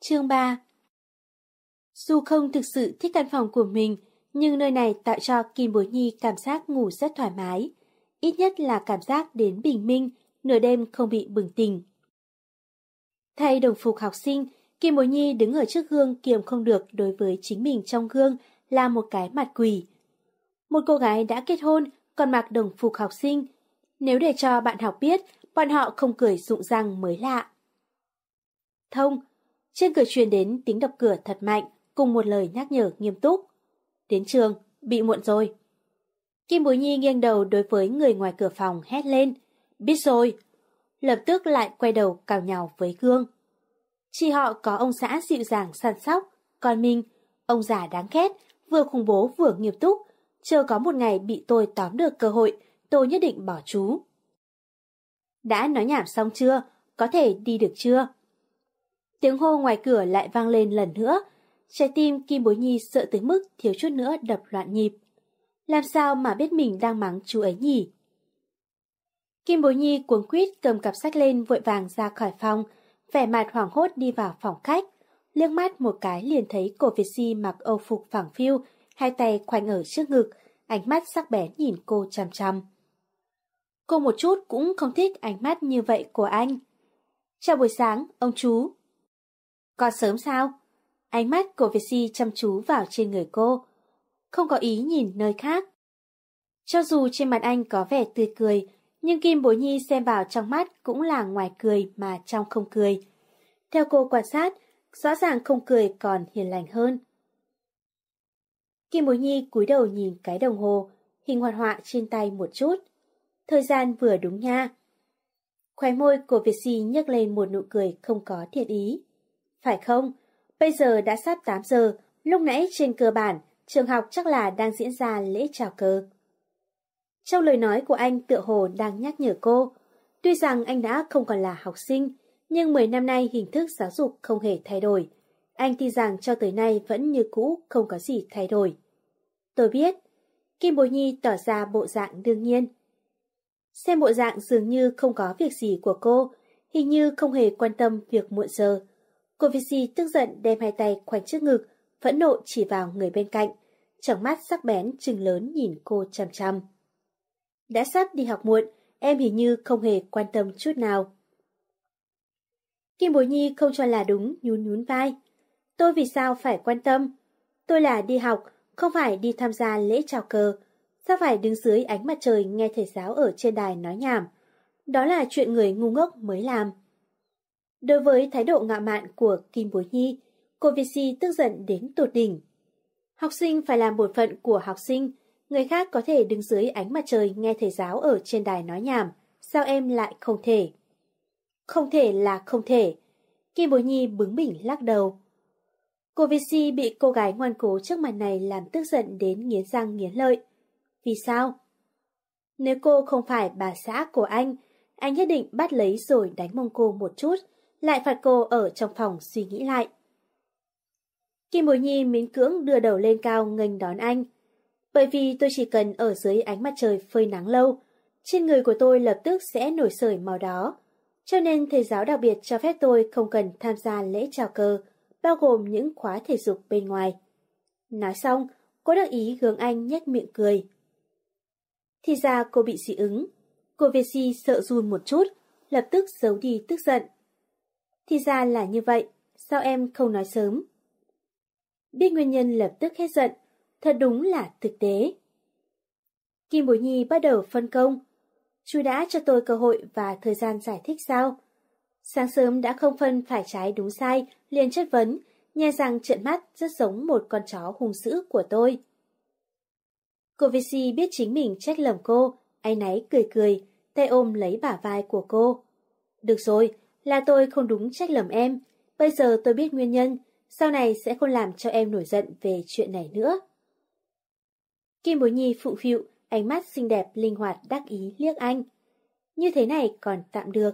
Chương 3 Dù không thực sự thích căn phòng của mình, nhưng nơi này tạo cho Kim Bối Nhi cảm giác ngủ rất thoải mái, ít nhất là cảm giác đến bình minh, nửa đêm không bị bừng tỉnh. Thay đồng phục học sinh, Kim Bối Nhi đứng ở trước gương kiềm không được đối với chính mình trong gương là một cái mặt quỷ. Một cô gái đã kết hôn còn mặc đồng phục học sinh, nếu để cho bạn học biết, bọn họ không cười rụng răng mới lạ. Thông, trên cửa truyền đến tiếng đập cửa thật mạnh cùng một lời nhắc nhở nghiêm túc. Đến trường, bị muộn rồi. Kim Bối Nhi nghiêng đầu đối với người ngoài cửa phòng hét lên. Biết rồi. Lập tức lại quay đầu cào nhào với gương. Chỉ họ có ông xã dịu dàng săn sóc, còn mình, ông già đáng ghét, vừa khủng bố vừa nghiêm túc. Chờ có một ngày bị tôi tóm được cơ hội, tôi nhất định bỏ chú. Đã nói nhảm xong chưa? Có thể đi được chưa? Tiếng hô ngoài cửa lại vang lên lần nữa, Trái tim Kim Bối Nhi sợ tới mức thiếu chút nữa đập loạn nhịp. Làm sao mà biết mình đang mắng chú ấy nhỉ? Kim Bối Nhi cuống quýt cầm cặp sách lên vội vàng ra khỏi phòng, vẻ mặt hoảng hốt đi vào phòng khách. Liếc mắt một cái liền thấy cô Việt Di mặc âu phục phẳng phiu, hai tay khoanh ở trước ngực, ánh mắt sắc bén nhìn cô chằm chằm. Cô một chút cũng không thích ánh mắt như vậy của anh. Chào buổi sáng, ông chú. Còn sớm sao? Ánh mắt của Việt Di chăm chú vào trên người cô, không có ý nhìn nơi khác. Cho dù trên mặt anh có vẻ tươi cười, nhưng Kim Bối Nhi xem vào trong mắt cũng là ngoài cười mà trong không cười. Theo cô quan sát, rõ ràng không cười còn hiền lành hơn. Kim Bối Nhi cúi đầu nhìn cái đồng hồ, hình hoạt họa trên tay một chút. Thời gian vừa đúng nha. Khóe môi của Việt Si nhấc lên một nụ cười không có thiện ý. Phải không? Bây giờ đã sắp 8 giờ, lúc nãy trên cơ bản, trường học chắc là đang diễn ra lễ chào cờ. Trong lời nói của anh tựa hồ đang nhắc nhở cô, tuy rằng anh đã không còn là học sinh, nhưng 10 năm nay hình thức giáo dục không hề thay đổi. Anh tin rằng cho tới nay vẫn như cũ, không có gì thay đổi. Tôi biết, Kim Bối Nhi tỏ ra bộ dạng đương nhiên. Xem bộ dạng dường như không có việc gì của cô, hình như không hề quan tâm việc muộn giờ, Cô Vici tức giận đem hai tay khoanh trước ngực, phẫn nộ chỉ vào người bên cạnh, trong mắt sắc bén trừng lớn nhìn cô chằm chằm. Đã sắp đi học muộn, em hình như không hề quan tâm chút nào. Kim Bối Nhi không cho là đúng, nhún nhún vai. Tôi vì sao phải quan tâm? Tôi là đi học, không phải đi tham gia lễ chào cờ. Sao phải đứng dưới ánh mặt trời nghe thầy giáo ở trên đài nói nhảm? Đó là chuyện người ngu ngốc mới làm. Đối với thái độ ngạo mạn của Kim Bối Nhi, cô Vici tức giận đến tột đỉnh. Học sinh phải làm bổn phận của học sinh, người khác có thể đứng dưới ánh mặt trời nghe thầy giáo ở trên đài nói nhảm, sao em lại không thể? Không thể là không thể. Kim Bối Nhi bướng bỉnh lắc đầu. Cô Vici Si bị cô gái ngoan cố trước mặt này làm tức giận đến nghiến răng nghiến lợi. Vì sao? Nếu cô không phải bà xã của anh, anh nhất định bắt lấy rồi đánh mông cô một chút, lại phạt cô ở trong phòng suy nghĩ lại. Kim Bối Nhi miễn cưỡng đưa đầu lên cao nghênh đón anh. Bởi vì tôi chỉ cần ở dưới ánh mặt trời phơi nắng lâu, trên người của tôi lập tức sẽ nổi sởi màu đó. Cho nên thầy giáo đặc biệt cho phép tôi không cần tham gia lễ chào cờ, bao gồm những khóa thể dục bên ngoài. Nói xong, cô đắc ý hướng anh nhếch miệng cười. Thì ra cô bị dị ứng. Cô Việt Si sợ run một chút, lập tức giấu đi tức giận. Thì ra là như vậy, sao em không nói sớm? Biết nguyên nhân lập tức hết giận, thật đúng là thực tế. Kim Bối Nhi bắt đầu phân công. Chú đã cho tôi cơ hội và thời gian giải thích sao? Sáng sớm đã không phân phải trái đúng sai, liền chất vấn, nghe rằng trận mắt rất giống một con chó hung dữ của tôi. Cô Vici biết chính mình trách lầm cô, anh náy cười cười, tay ôm lấy bả vai của cô. Được rồi, là tôi không đúng trách lầm em. Bây giờ tôi biết nguyên nhân, sau này sẽ không làm cho em nổi giận về chuyện này nữa. Kim Bối Nhi phụ phịu, ánh mắt xinh đẹp linh hoạt đắc ý liếc anh. Như thế này còn tạm được.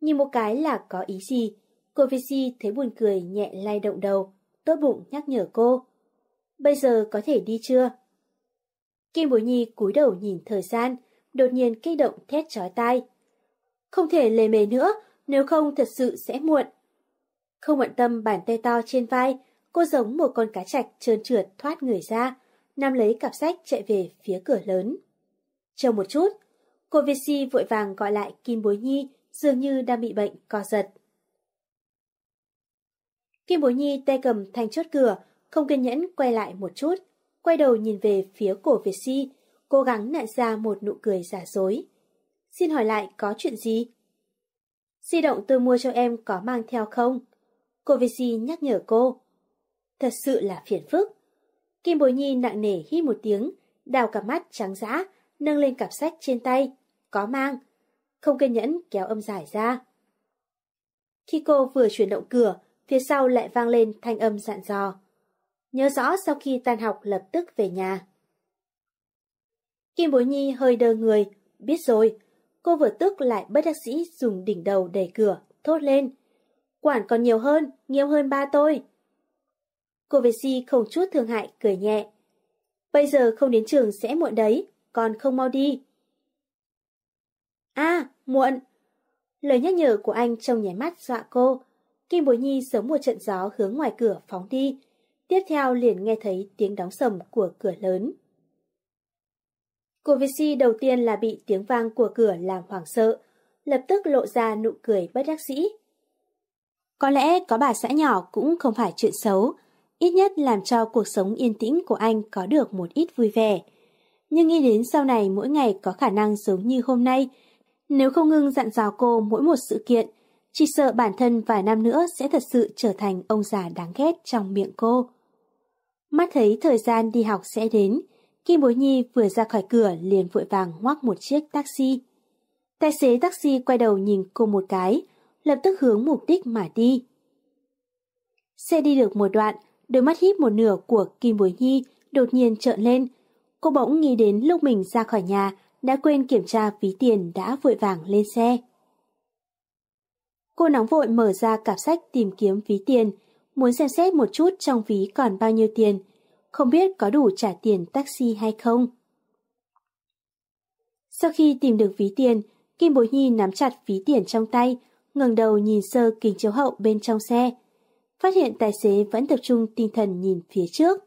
Nhìn một cái là có ý gì, cô Vici thấy buồn cười nhẹ lay động đầu, tốt bụng nhắc nhở cô. Bây giờ có thể đi chưa? Kim Bối Nhi cúi đầu nhìn thời gian, đột nhiên kích động thét chói tai. Không thể lề mề nữa, nếu không thật sự sẽ muộn. Không bận tâm bàn tay to trên vai, cô giống một con cá chạch trơn trượt thoát người ra, nắm lấy cặp sách chạy về phía cửa lớn. Chờ một chút, cô Vici vội vàng gọi lại Kim Bối Nhi, dường như đang bị bệnh co giật. Kim Bối Nhi tay cầm thanh chốt cửa, không kiên nhẫn quay lại một chút, quay đầu nhìn về phía cổ Việt Si, cố gắng nặn ra một nụ cười giả dối. Xin hỏi lại có chuyện gì? Di động tôi mua cho em có mang theo không? Cô Việt Si nhắc nhở cô. Thật sự là phiền phức. Kim Bối Nhi nặng nề hít một tiếng, đào cả mắt trắng dã, nâng lên cặp sách trên tay. Có mang. Không kiên nhẫn kéo âm giải ra. Khi cô vừa chuyển động cửa, phía sau lại vang lên thanh âm dặn dò. Nhớ rõ sau khi tan học lập tức về nhà. Kim Bối Nhi hơi đơ người, biết rồi. Cô vừa tức lại bất đắc sĩ dùng đỉnh đầu đẩy cửa, thốt lên. Quản còn nhiều hơn, nhiều hơn ba tôi. Cô về si không chút thương hại, cười nhẹ. Bây giờ không đến trường sẽ muộn đấy, còn không mau đi. À, muộn. Lời nhắc nhở của anh trong nháy mắt dọa cô. Kim Bối Nhi sống một trận gió hướng ngoài cửa phóng đi. Tiếp theo liền nghe thấy tiếng đóng sầm của cửa lớn. Cô Vici đầu tiên là bị tiếng vang của cửa làm hoảng sợ, lập tức lộ ra nụ cười bất đắc dĩ. Có lẽ có bà xã nhỏ cũng không phải chuyện xấu, ít nhất làm cho cuộc sống yên tĩnh của anh có được một ít vui vẻ. Nhưng nghĩ đến sau này mỗi ngày có khả năng giống như hôm nay, nếu không ngưng dặn dò cô mỗi một sự kiện, chỉ sợ bản thân vài năm nữa sẽ thật sự trở thành ông già đáng ghét trong miệng cô. Mắt thấy thời gian đi học sẽ đến, Kim Bối Nhi vừa ra khỏi cửa liền vội vàng ngoắc một chiếc taxi. Tài xế taxi quay đầu nhìn cô một cái, lập tức hướng mục đích mà đi. Xe đi được một đoạn, đôi mắt híp một nửa của Kim Bối Nhi đột nhiên trợn lên. Cô bỗng nghĩ đến lúc mình ra khỏi nhà đã quên kiểm tra ví tiền đã vội vàng lên xe. Cô nóng vội mở ra cặp sách tìm kiếm ví tiền, muốn xem xét một chút trong ví còn bao nhiêu tiền, không biết có đủ trả tiền taxi hay không. Sau khi tìm được ví tiền, Kim Bối Nhi nắm chặt ví tiền trong tay, ngẩng đầu nhìn sơ kính chiếu hậu bên trong xe. Phát hiện tài xế vẫn tập trung tinh thần nhìn phía trước.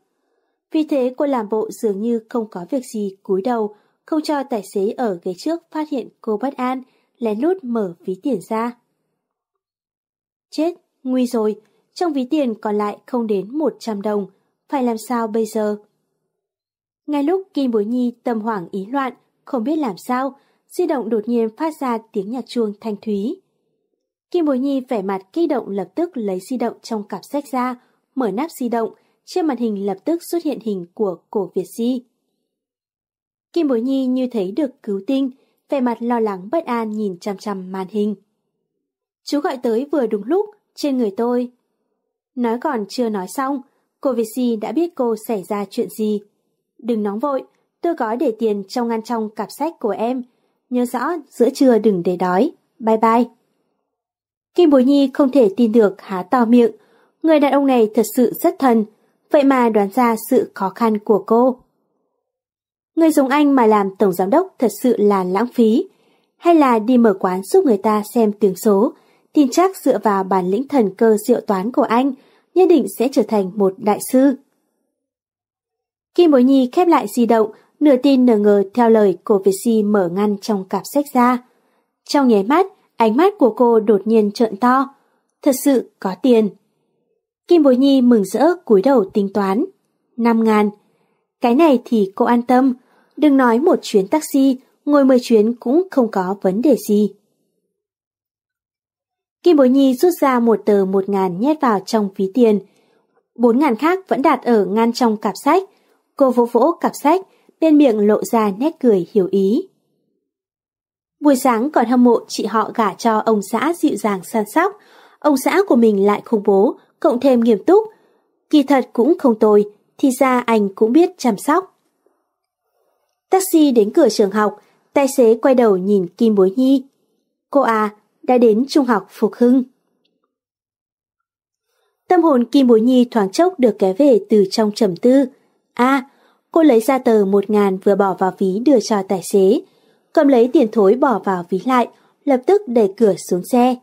Vì thế cô làm bộ dường như không có việc gì cúi đầu, không cho tài xế ở ghế trước phát hiện cô bất an, lén lút mở ví tiền ra. Chết, nguy rồi, trong ví tiền còn lại không đến 100 đồng, phải làm sao bây giờ? Ngay lúc Kim Bối Nhi tâm hoảng ý loạn, không biết làm sao, di động đột nhiên phát ra tiếng nhạc chuông thanh thúy. Kim Bối Nhi vẻ mặt kích động lập tức lấy di động trong cặp sách ra, mở nắp di động, trên màn hình lập tức xuất hiện hình của cổ Việt Di. Kim Bối Nhi như thấy được cứu tinh, vẻ mặt lo lắng bất an nhìn chăm chăm màn hình. Chú gọi tới vừa đúng lúc, trên người tôi. Nói còn chưa nói xong, cô Việt Si đã biết cô xảy ra chuyện gì. Đừng nóng vội, tôi có để tiền trong ngăn trong cặp sách của em. Nhớ rõ, giữa trưa đừng để đói. Bye bye. Kim Bối Nhi không thể tin được há to miệng. Người đàn ông này thật sự rất thần, vậy mà đoán ra sự khó khăn của cô. Người giống anh mà làm tổng giám đốc thật sự là lãng phí. Hay là đi mở quán giúp người ta xem tiếng số, tin chắc dựa vào bản lĩnh thần cơ diệu toán của anh, nhất định sẽ trở thành một đại sư. Kim Bối Nhi khép lại di động, nửa tin nửa ngờ theo lời cô Việt Si mở ngăn trong cặp sách ra. Trong nháy mắt, ánh mắt của cô đột nhiên trợn to. Thật sự có tiền. Kim Bối Nhi mừng rỡ cúi đầu tính toán. Năm ngàn. Cái này thì cô an tâm. Đừng nói một chuyến taxi, ngồi 10 chuyến cũng không có vấn đề gì. Kim Bối Nhi rút ra một tờ một ngàn nhét vào trong ví tiền. Bốn ngàn khác vẫn đặt ở ngăn trong cặp sách. Cô vỗ vỗ cặp sách, bên miệng lộ ra nét cười hiểu ý. Buổi sáng còn hâm mộ chị họ gả cho ông xã dịu dàng săn sóc, ông xã của mình lại khủng bố, cộng thêm nghiêm túc. Kỳ thật cũng không tồi, thì ra anh cũng biết chăm sóc. Taxi đến cửa trường học, tài xế quay đầu nhìn Kim Bối Nhi. Cô à, đã đến trung học Phục Hưng. Tâm hồn Kim Bối Nhi thoáng chốc được kéo về từ trong trầm tư. a cô lấy ra tờ một ngàn vừa bỏ vào ví đưa cho tài xế, cầm lấy tiền thối bỏ vào ví lại, lập tức đẩy cửa xuống xe.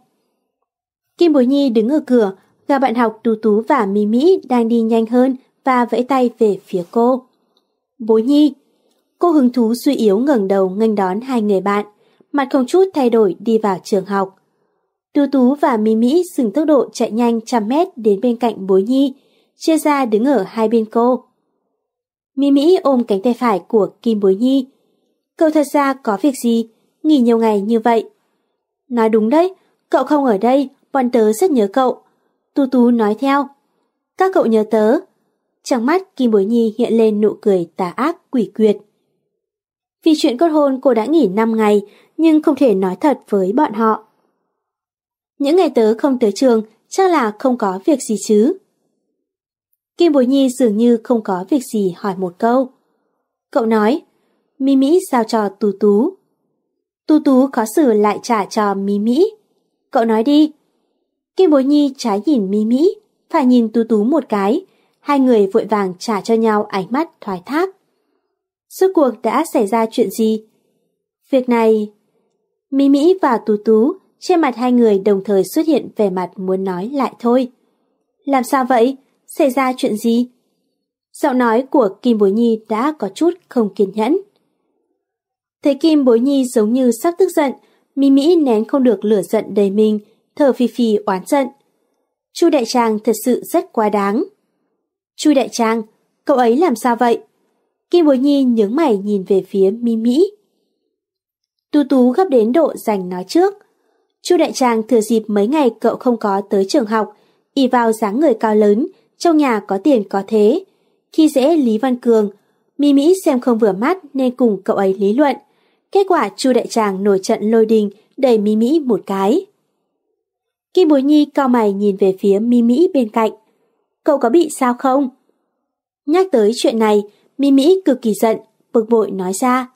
Kim Bối Nhi đứng ở cửa, gặp bạn học Tú Tú và Mi Mỹ đang đi nhanh hơn và vẫy tay về phía cô. Bối Nhi, cô hứng thú suy yếu ngẩng đầu nghênh đón hai người bạn, mặt không chút thay đổi đi vào trường học. Tú Tú và Mi Mỹ dừng tốc độ chạy nhanh trăm mét đến bên cạnh Bối Nhi, chia ra đứng ở hai bên cô. Mi Mỹ ôm cánh tay phải của Kim Bối Nhi. Cậu thật ra có việc gì, nghỉ nhiều ngày như vậy. Nói đúng đấy, cậu không ở đây, bọn tớ rất nhớ cậu. Tu Tú nói theo. Các cậu nhớ tớ. Trong mắt Kim Bối Nhi hiện lên nụ cười tà ác quỷ quyệt. Vì chuyện kết hôn cô đã nghỉ 5 ngày, nhưng không thể nói thật với bọn họ. Những ngày tớ không tới trường, chắc là không có việc gì chứ. Kim Bối Nhi dường như không có việc gì hỏi một câu. Cậu nói, Mi Mỹ giao cho Tú Tú. tú Tú khó xử lại trả cho Mi Mỹ. Cậu nói đi. Kim Bối Nhi trái nhìn Mi Mỹ, phải nhìn Tú Tú một cái. Hai người vội vàng trả cho nhau ánh mắt thoái thác. Suốt cuộc đã xảy ra chuyện gì? Việc này... Mi Mỹ và Tú Tú, trên mặt hai người đồng thời xuất hiện vẻ mặt muốn nói lại thôi. Làm sao vậy? Xảy ra chuyện gì? Giọng nói của Kim Bối Nhi đã có chút không kiên nhẫn. Thấy Kim Bối Nhi giống như sắp tức giận, Mi Mỹ nén không được lửa giận đầy mình, thở phì phì oán giận. Chu Đại Trang thật sự rất quá đáng. Chu Đại Trang, cậu ấy làm sao vậy? Kim Bối Nhi nhướng mày nhìn về phía Mi Mỹ. Tu Tú gấp đến độ giành nói trước. Chu Đại Trang thừa dịp mấy ngày cậu không có tới trường học, y vào dáng người cao lớn, trong nhà có tiền có thế. Khi dễ Lý Văn Cường, Mi Mỹ xem không vừa mắt nên cùng cậu ấy lý luận. Kết quả Chu Đại Tràng nổi trận lôi đình đẩy Mi Mỹ một cái. Kim Bối Nhi cao mày nhìn về phía Mi Mỹ bên cạnh. Cậu có bị sao không? Nhắc tới chuyện này, Mi Mỹ cực kỳ giận, bực bội nói ra.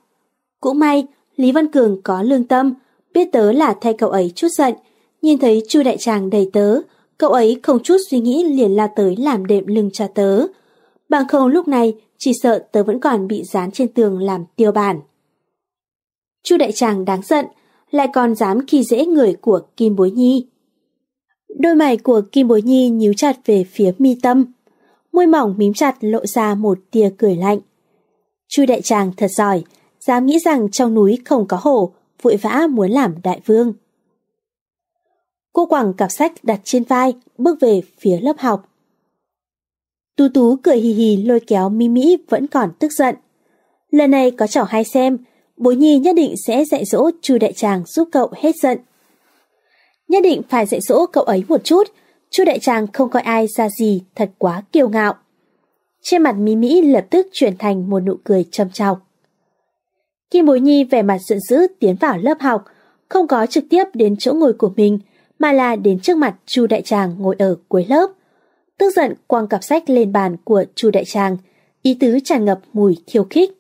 Cũng may, Lý Văn Cường có lương tâm, biết tớ là thay cậu ấy chút giận, nhìn thấy Chu Đại Tràng đầy tớ, cậu ấy không chút suy nghĩ liền la tới làm đệm lưng cho tớ. Bằng không lúc này, chỉ sợ tớ vẫn còn bị dán trên tường làm tiêu bản. Chu đại tràng đáng giận, lại còn dám khi dễ người của Kim Bối Nhi. Đôi mày của Kim Bối Nhi nhíu chặt về phía mi tâm. Môi mỏng mím chặt lộ ra một tia cười lạnh. Chu đại tràng thật giỏi, dám nghĩ rằng trong núi không có hổ, vội vã muốn làm đại vương. Cô quẳng cặp sách đặt trên vai, bước về phía lớp học. Tú Tú cười hì hì lôi kéo Mi Mỹ vẫn còn tức giận. Lần này có trò hay xem, bố nhi nhất định sẽ dạy dỗ Chu đại tràng giúp cậu hết giận. Nhất định phải dạy dỗ cậu ấy một chút, Chu đại tràng không coi ai ra gì thật quá kiêu ngạo. Trên mặt Mỹ Mỹ lập tức chuyển thành một nụ cười trầm trọng. Kim Bối Nhi vẻ mặt giận dữ tiến vào lớp học, không có trực tiếp đến chỗ ngồi của mình, mà là đến trước mặt Chu Đại Tràng ngồi ở cuối lớp. Tức giận quăng cặp sách lên bàn của Chu Đại Tràng, ý tứ tràn ngập mùi khiêu khích.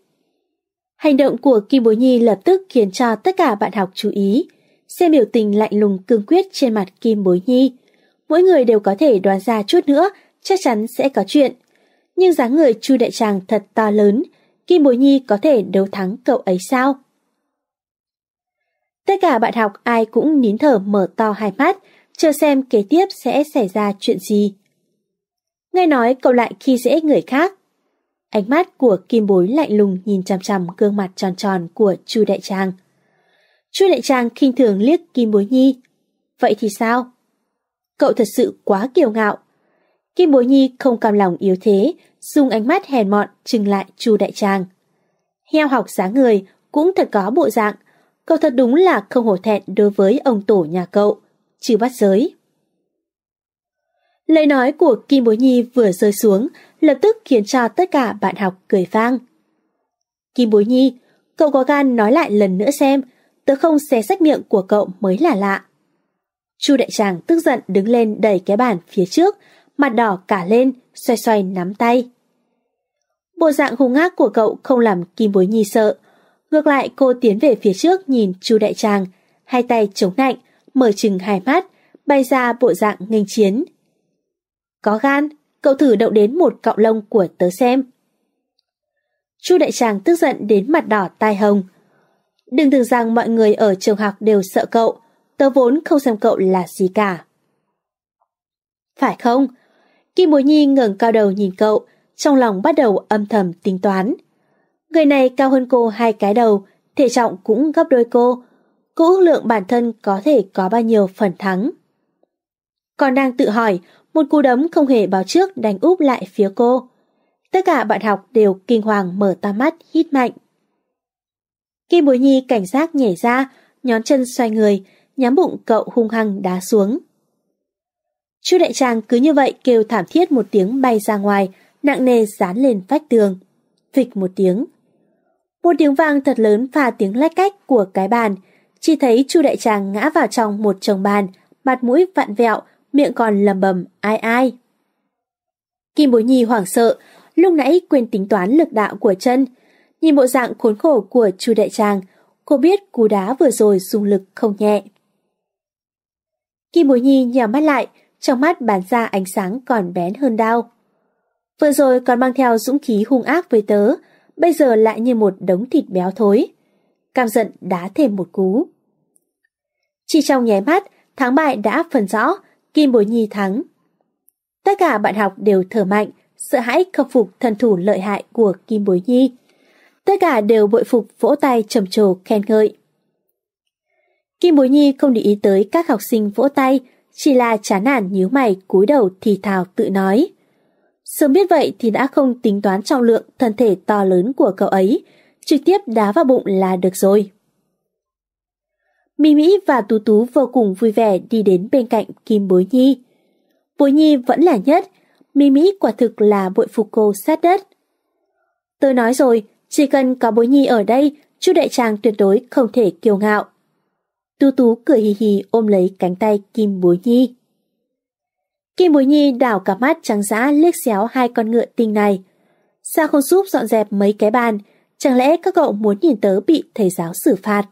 Hành động của Kim Bối Nhi lập tức khiến cho tất cả bạn học chú ý, xem biểu tình lạnh lùng cương quyết trên mặt Kim Bối Nhi. Mỗi người đều có thể đoán ra chút nữa, chắc chắn sẽ có chuyện. Nhưng dáng người Chu Đại Tràng thật to lớn, Kim Bối Nhi có thể đấu thắng cậu ấy sao? Tất cả bạn học ai cũng nín thở mở to hai mắt, chờ xem kế tiếp sẽ xảy ra chuyện gì. Nghe nói cậu lại khi dễ người khác. Ánh mắt của Kim Bối lạnh lùng nhìn chằm chằm gương mặt tròn tròn của Chu Đại Trang. Chu Đại Trang khinh thường liếc Kim Bối Nhi. Vậy thì sao? Cậu thật sự quá kiêu ngạo. Kim Bối Nhi không cam lòng yếu thế, dùng ánh mắt hèn mọn trừng lại Chu Đại Trang. Heo học giá người, cũng thật có bộ dạng. Cậu thật đúng là không hổ thẹn đối với ông tổ nhà cậu, chứ bắt giới. Lời nói của Kim Bối Nhi vừa rơi xuống, lập tức khiến cho tất cả bạn học cười vang. Kim Bối Nhi, cậu có gan nói lại lần nữa xem, tớ không xé sách miệng của cậu mới là lạ. Chu đại tràng tức giận đứng lên đẩy cái bàn phía trước, mặt đỏ cả lên, xoay xoay nắm tay. Bộ dạng hung ác của cậu không làm Kim Bối Nhi sợ. Ngược lại cô tiến về phía trước nhìn Chu đại tràng, hai tay chống nạnh, mở chừng hai mắt, bay ra bộ dạng nghênh chiến. Có gan, cậu thử động đến một cọng lông của tớ xem. Chu đại tràng tức giận đến mặt đỏ tai hồng. Đừng tưởng rằng mọi người ở trường học đều sợ cậu, tớ vốn không xem cậu là gì cả. Phải không? Kim Bối Nhi ngẩng cao đầu nhìn cậu, trong lòng bắt đầu âm thầm tính toán. Người này cao hơn cô hai cái đầu, thể trọng cũng gấp đôi cô. Cô ước lượng bản thân có thể có bao nhiêu phần thắng. Còn đang tự hỏi, một cú đấm không hề báo trước đánh úp lại phía cô. Tất cả bạn học đều kinh hoàng mở to mắt hít mạnh. Kim Bối Nhi cảnh giác nhảy ra, nhón chân xoay người, nhắm bụng cậu hung hăng đá xuống. Chu đại Tràng cứ như vậy kêu thảm thiết một tiếng bay ra ngoài, nặng nề dán lên vách tường. Phịch một tiếng. Một tiếng vang thật lớn pha tiếng lách cách của cái bàn, chỉ thấy Chu đại tràng ngã vào trong một chồng bàn, mặt mũi vặn vẹo, miệng còn lầm bầm ai ai. Kim Bối Nhi hoảng sợ, lúc nãy quên tính toán lực đạo của chân. Nhìn bộ dạng khốn khổ của Chu đại tràng, cô biết cú đá vừa rồi dùng lực không nhẹ. Kim Bối Nhi nhào mắt lại, trong mắt bắn ra ánh sáng còn bén hơn đau. Vừa rồi còn mang theo dũng khí hung ác với tớ, bây giờ lại như một đống thịt béo thối. Cam giận đá thêm một cú. Chỉ trong nháy mắt, thắng bại đã phần rõ, Kim Bối Nhi thắng. Tất cả bạn học đều thở mạnh, sợ hãi khắc phục thần thủ lợi hại của Kim Bối Nhi. Tất cả đều bội phục vỗ tay trầm trồ khen ngợi. Kim Bối Nhi không để ý tới các học sinh vỗ tay, chỉ là chán nản nhíu mày cúi đầu thì thào tự nói. Sớm biết vậy thì đã không tính toán trọng lượng thân thể to lớn của cậu ấy, trực tiếp đá vào bụng là được rồi. Mimi và Tú Tú vô cùng vui vẻ đi đến bên cạnh Kim Bối Nhi. Bối Nhi vẫn là nhất, Mimi quả thực là bội phục cô sát đất. Tôi nói rồi, chỉ cần có Bối Nhi ở đây, chú đại tràng tuyệt đối không thể kiêu ngạo. Tú Tú cười hì hì ôm lấy cánh tay Kim Bối Nhi. Kim Bối Nhi đảo cả mắt trắng dã liếc xéo hai con ngựa tinh này. Sao không giúp dọn dẹp mấy cái bàn, chẳng lẽ các cậu muốn nhìn tớ bị thầy giáo xử phạt?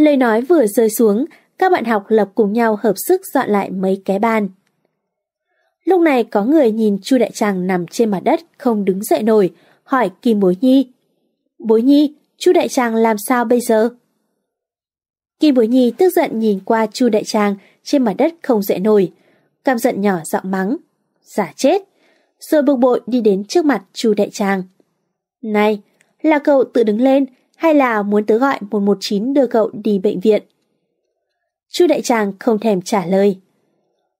Lời nói vừa rơi xuống, các bạn học lập cùng nhau hợp sức dọn lại mấy cái bàn. Lúc này có người nhìn Chu Đại Tràng nằm trên mặt đất không đứng dậy nổi, hỏi Kim Bối Nhi. Bối Nhi, Chu Đại Tràng làm sao bây giờ? Kim Bối Nhi tức giận nhìn qua Chu Đại Tràng trên mặt đất không dậy nổi, cam giận nhỏ giọng mắng, giả chết, rồi bực bội đi đến trước mặt Chu Đại Tràng. Này, là cậu tự đứng lên hay là muốn tớ gọi 119 đưa cậu đi bệnh viện? Chu Đại Tràng không thèm trả lời.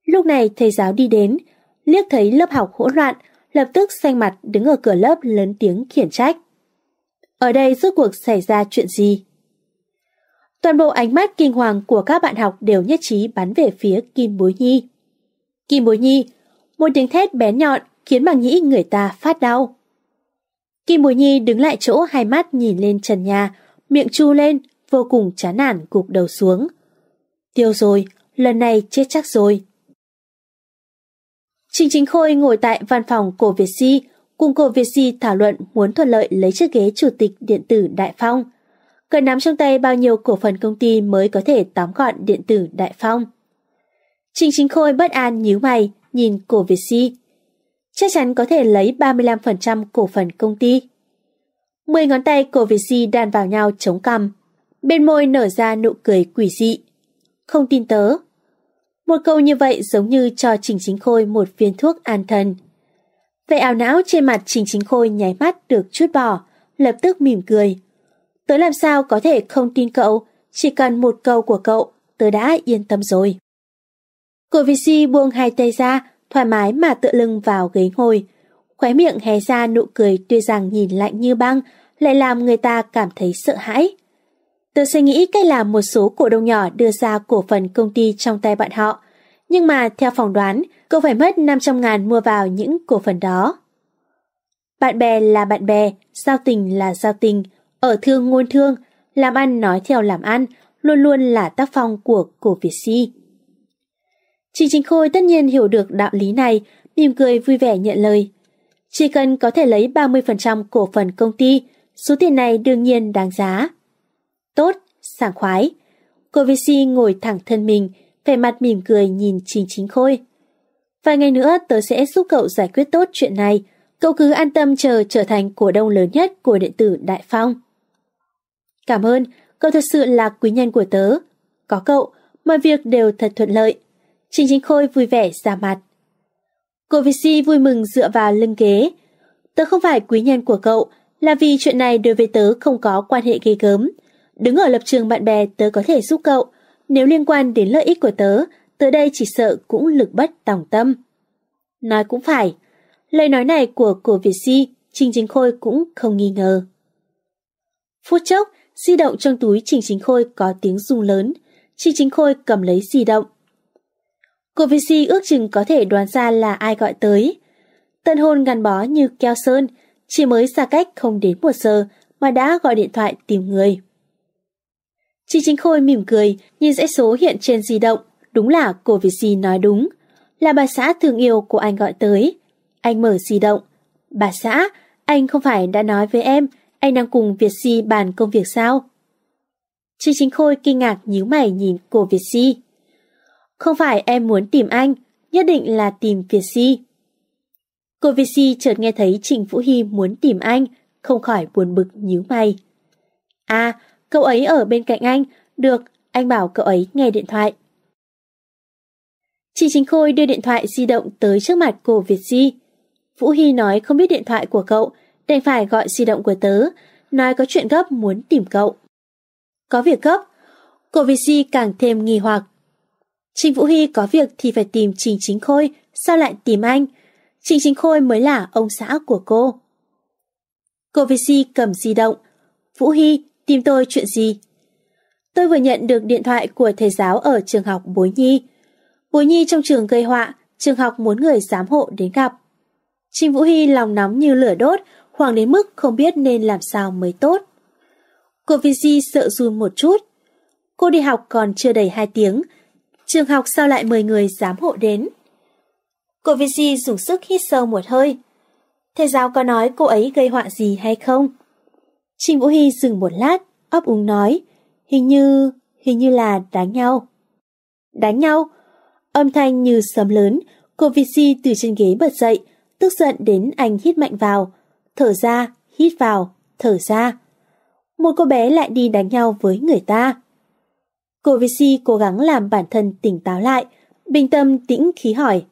Lúc này thầy giáo đi đến, liếc thấy lớp học hỗn loạn, lập tức xanh mặt đứng ở cửa lớp lớn tiếng khiển trách. Ở đây rốt cuộc xảy ra chuyện gì? Toàn bộ ánh mắt kinh hoàng của các bạn học đều nhất trí bắn về phía Kim Bối Nhi. Kim Bối Nhi, một tiếng thét bén nhọn khiến bằng nhĩ người ta phát đau. Kim Bối Nhi đứng lại chỗ hai mắt nhìn lên trần nhà, miệng chu lên, vô cùng chán nản cục đầu xuống. Tiêu rồi, lần này chết chắc rồi. Trình Chính Khôi ngồi tại văn phòng cổ Việt Si, cùng cổ Việt Si thảo luận muốn thuận lợi lấy chiếc ghế chủ tịch điện tử Đại Phong. Cần nắm trong tay bao nhiêu cổ phần công ty mới có thể tóm gọn điện tử Đại Phong. Trình Chính Khôi bất an nhíu mày, nhìn cổ Việt Si. Chắc chắn có thể lấy 35% cổ phần công ty. Mười ngón tay của Vici Si đan vào nhau chống cằm. Bên môi nở ra nụ cười quỷ dị. Không tin tớ. Một câu như vậy giống như cho Trình Chính Khôi một viên thuốc an thần. Vậy ảo não trên mặt Trình Chính Khôi nháy mắt được chút bỏ, lập tức mỉm cười. Tớ làm sao có thể không tin cậu, chỉ cần một câu của cậu, tớ đã yên tâm rồi. Cô vị si buông hai tay ra, thoải mái mà tựa lưng vào ghế ngồi. Khóe miệng hé ra nụ cười tuy rằng nhìn lạnh như băng, lại làm người ta cảm thấy sợ hãi. Tớ sẽ nghĩ cách làm một số cổ đông nhỏ đưa ra cổ phần công ty trong tay bạn họ, nhưng mà theo phỏng đoán, cậu phải mất 500 ngàn mua vào những cổ phần đó. Bạn bè là bạn bè, giao tình là giao tình, ở thương ngôn thương, làm ăn nói theo làm ăn, luôn luôn là tác phong của cổ Việt Si. Trình Chính Khôi tất nhiên hiểu được đạo lý này, mỉm cười vui vẻ nhận lời. Chỉ cần có thể lấy 30% cổ phần công ty, số tiền này đương nhiên đáng giá. Tốt, sảng khoái. Cô Vi ngồi thẳng thân mình, vẻ mặt mỉm cười nhìn Trình Chính Khôi. Vài ngày nữa tớ sẽ giúp cậu giải quyết tốt chuyện này, cậu cứ an tâm chờ trở thành cổ đông lớn nhất của điện tử Đại Phong. Cảm ơn, cậu thật sự là quý nhân của tớ. Có cậu, mọi việc đều thật thuận lợi. Trình Chính Khôi vui vẻ ra mặt. Cô Vici Si vui mừng dựa vào lưng ghế. Tớ không phải quý nhân của cậu, là vì chuyện này đối với tớ không có quan hệ ghê gớm. Đứng ở lập trường bạn bè tớ có thể giúp cậu, nếu liên quan đến lợi ích của tớ, tớ đây chỉ sợ cũng lực bất tòng tâm. Nói cũng phải, lời nói này của cổ Việt Si, Trình Chính Khôi cũng không nghi ngờ. Phút chốc, di động trong túi Trình Chính Khôi có tiếng rung lớn, Trình Chính Khôi cầm lấy di động. Cô Việt ước chừng có thể đoán ra là ai gọi tới. Tân hôn gắn bó như keo sơn, chỉ mới xa cách không đến một giờ mà đã gọi điện thoại tìm người. Chị Chính Khôi mỉm cười, nhìn dãy số hiện trên di động, đúng là cô Việt nói đúng. Là bà xã thương yêu của anh gọi tới. Anh mở di động. Bà xã, anh không phải đã nói với em, anh đang cùng Việt Si bàn công việc sao? Chị Chính Khôi kinh ngạc nhíu mày nhìn cô Việt Si. Không phải em muốn tìm anh, nhất định là tìm Việt Si. Cô Việt Si chợt nghe thấy Trình Vũ Hy muốn tìm anh, không khỏi buồn bực nhíu mày. À, cậu ấy ở bên cạnh anh, được, anh bảo cậu ấy nghe điện thoại. Chị Chính Khôi đưa điện thoại di động tới trước mặt cô Việt Di. Vũ Hy nói không biết điện thoại của cậu, đành phải gọi di động của tớ, nói có chuyện gấp muốn tìm cậu. Có việc gấp, cô Việt Di càng thêm nghi hoặc. Trình Vũ Hy có việc thì phải tìm Trình Chính Khôi, sao lại tìm anh? Trình Chính Khôi mới là ông xã của cô. Cô Vy Di cầm di động. Vũ Hy, tìm tôi chuyện gì? Tôi vừa nhận được điện thoại của thầy giáo ở trường học Bối Nhi. Bối Nhi trong trường gây họa, trường học muốn người giám hộ đến gặp. Trình Vũ Hy lòng nóng như lửa đốt, hoảng đến mức không biết nên làm sao mới tốt. Cô Vy Di sợ run một chút. Cô đi học còn chưa đầy 2 tiếng, trường học sao lại mời người giám hộ đến? Cô Vici dùng sức hít sâu một hơi. Thầy giáo có nói cô ấy gây họa gì hay không? Trình Vũ Hy dừng một lát, ấp úng nói, hình như, hình như là đánh nhau. Đánh nhau? Âm thanh như sấm lớn, cô Vici từ trên ghế bật dậy, tức giận đến anh hít mạnh vào, thở ra, hít vào, thở ra. Một cô bé lại đi đánh nhau với người ta. Cô Vici Si cố gắng làm bản thân tỉnh táo lại, bình tâm tĩnh khí hỏi.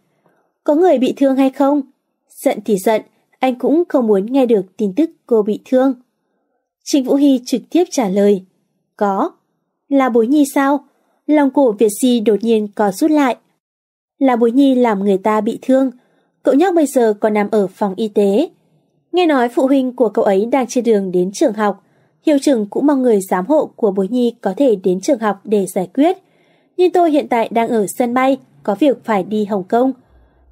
Có người bị thương hay không? Giận thì giận, anh cũng không muốn nghe được tin tức cô bị thương. Trình Vũ Hy trực tiếp trả lời. Có. Là bối nhi sao? Lòng cổ Việt Si đột nhiên có rút lại. Là bối nhi làm người ta bị thương. Cậu nhóc bây giờ còn nằm ở phòng y tế. Nghe nói phụ huynh của cậu ấy đang trên đường đến trường học. Hiệu trưởng cũng mong người giám hộ của bối nhi có thể đến trường học để giải quyết. Nhưng tôi hiện tại đang ở sân bay, có việc phải đi Hồng Kông.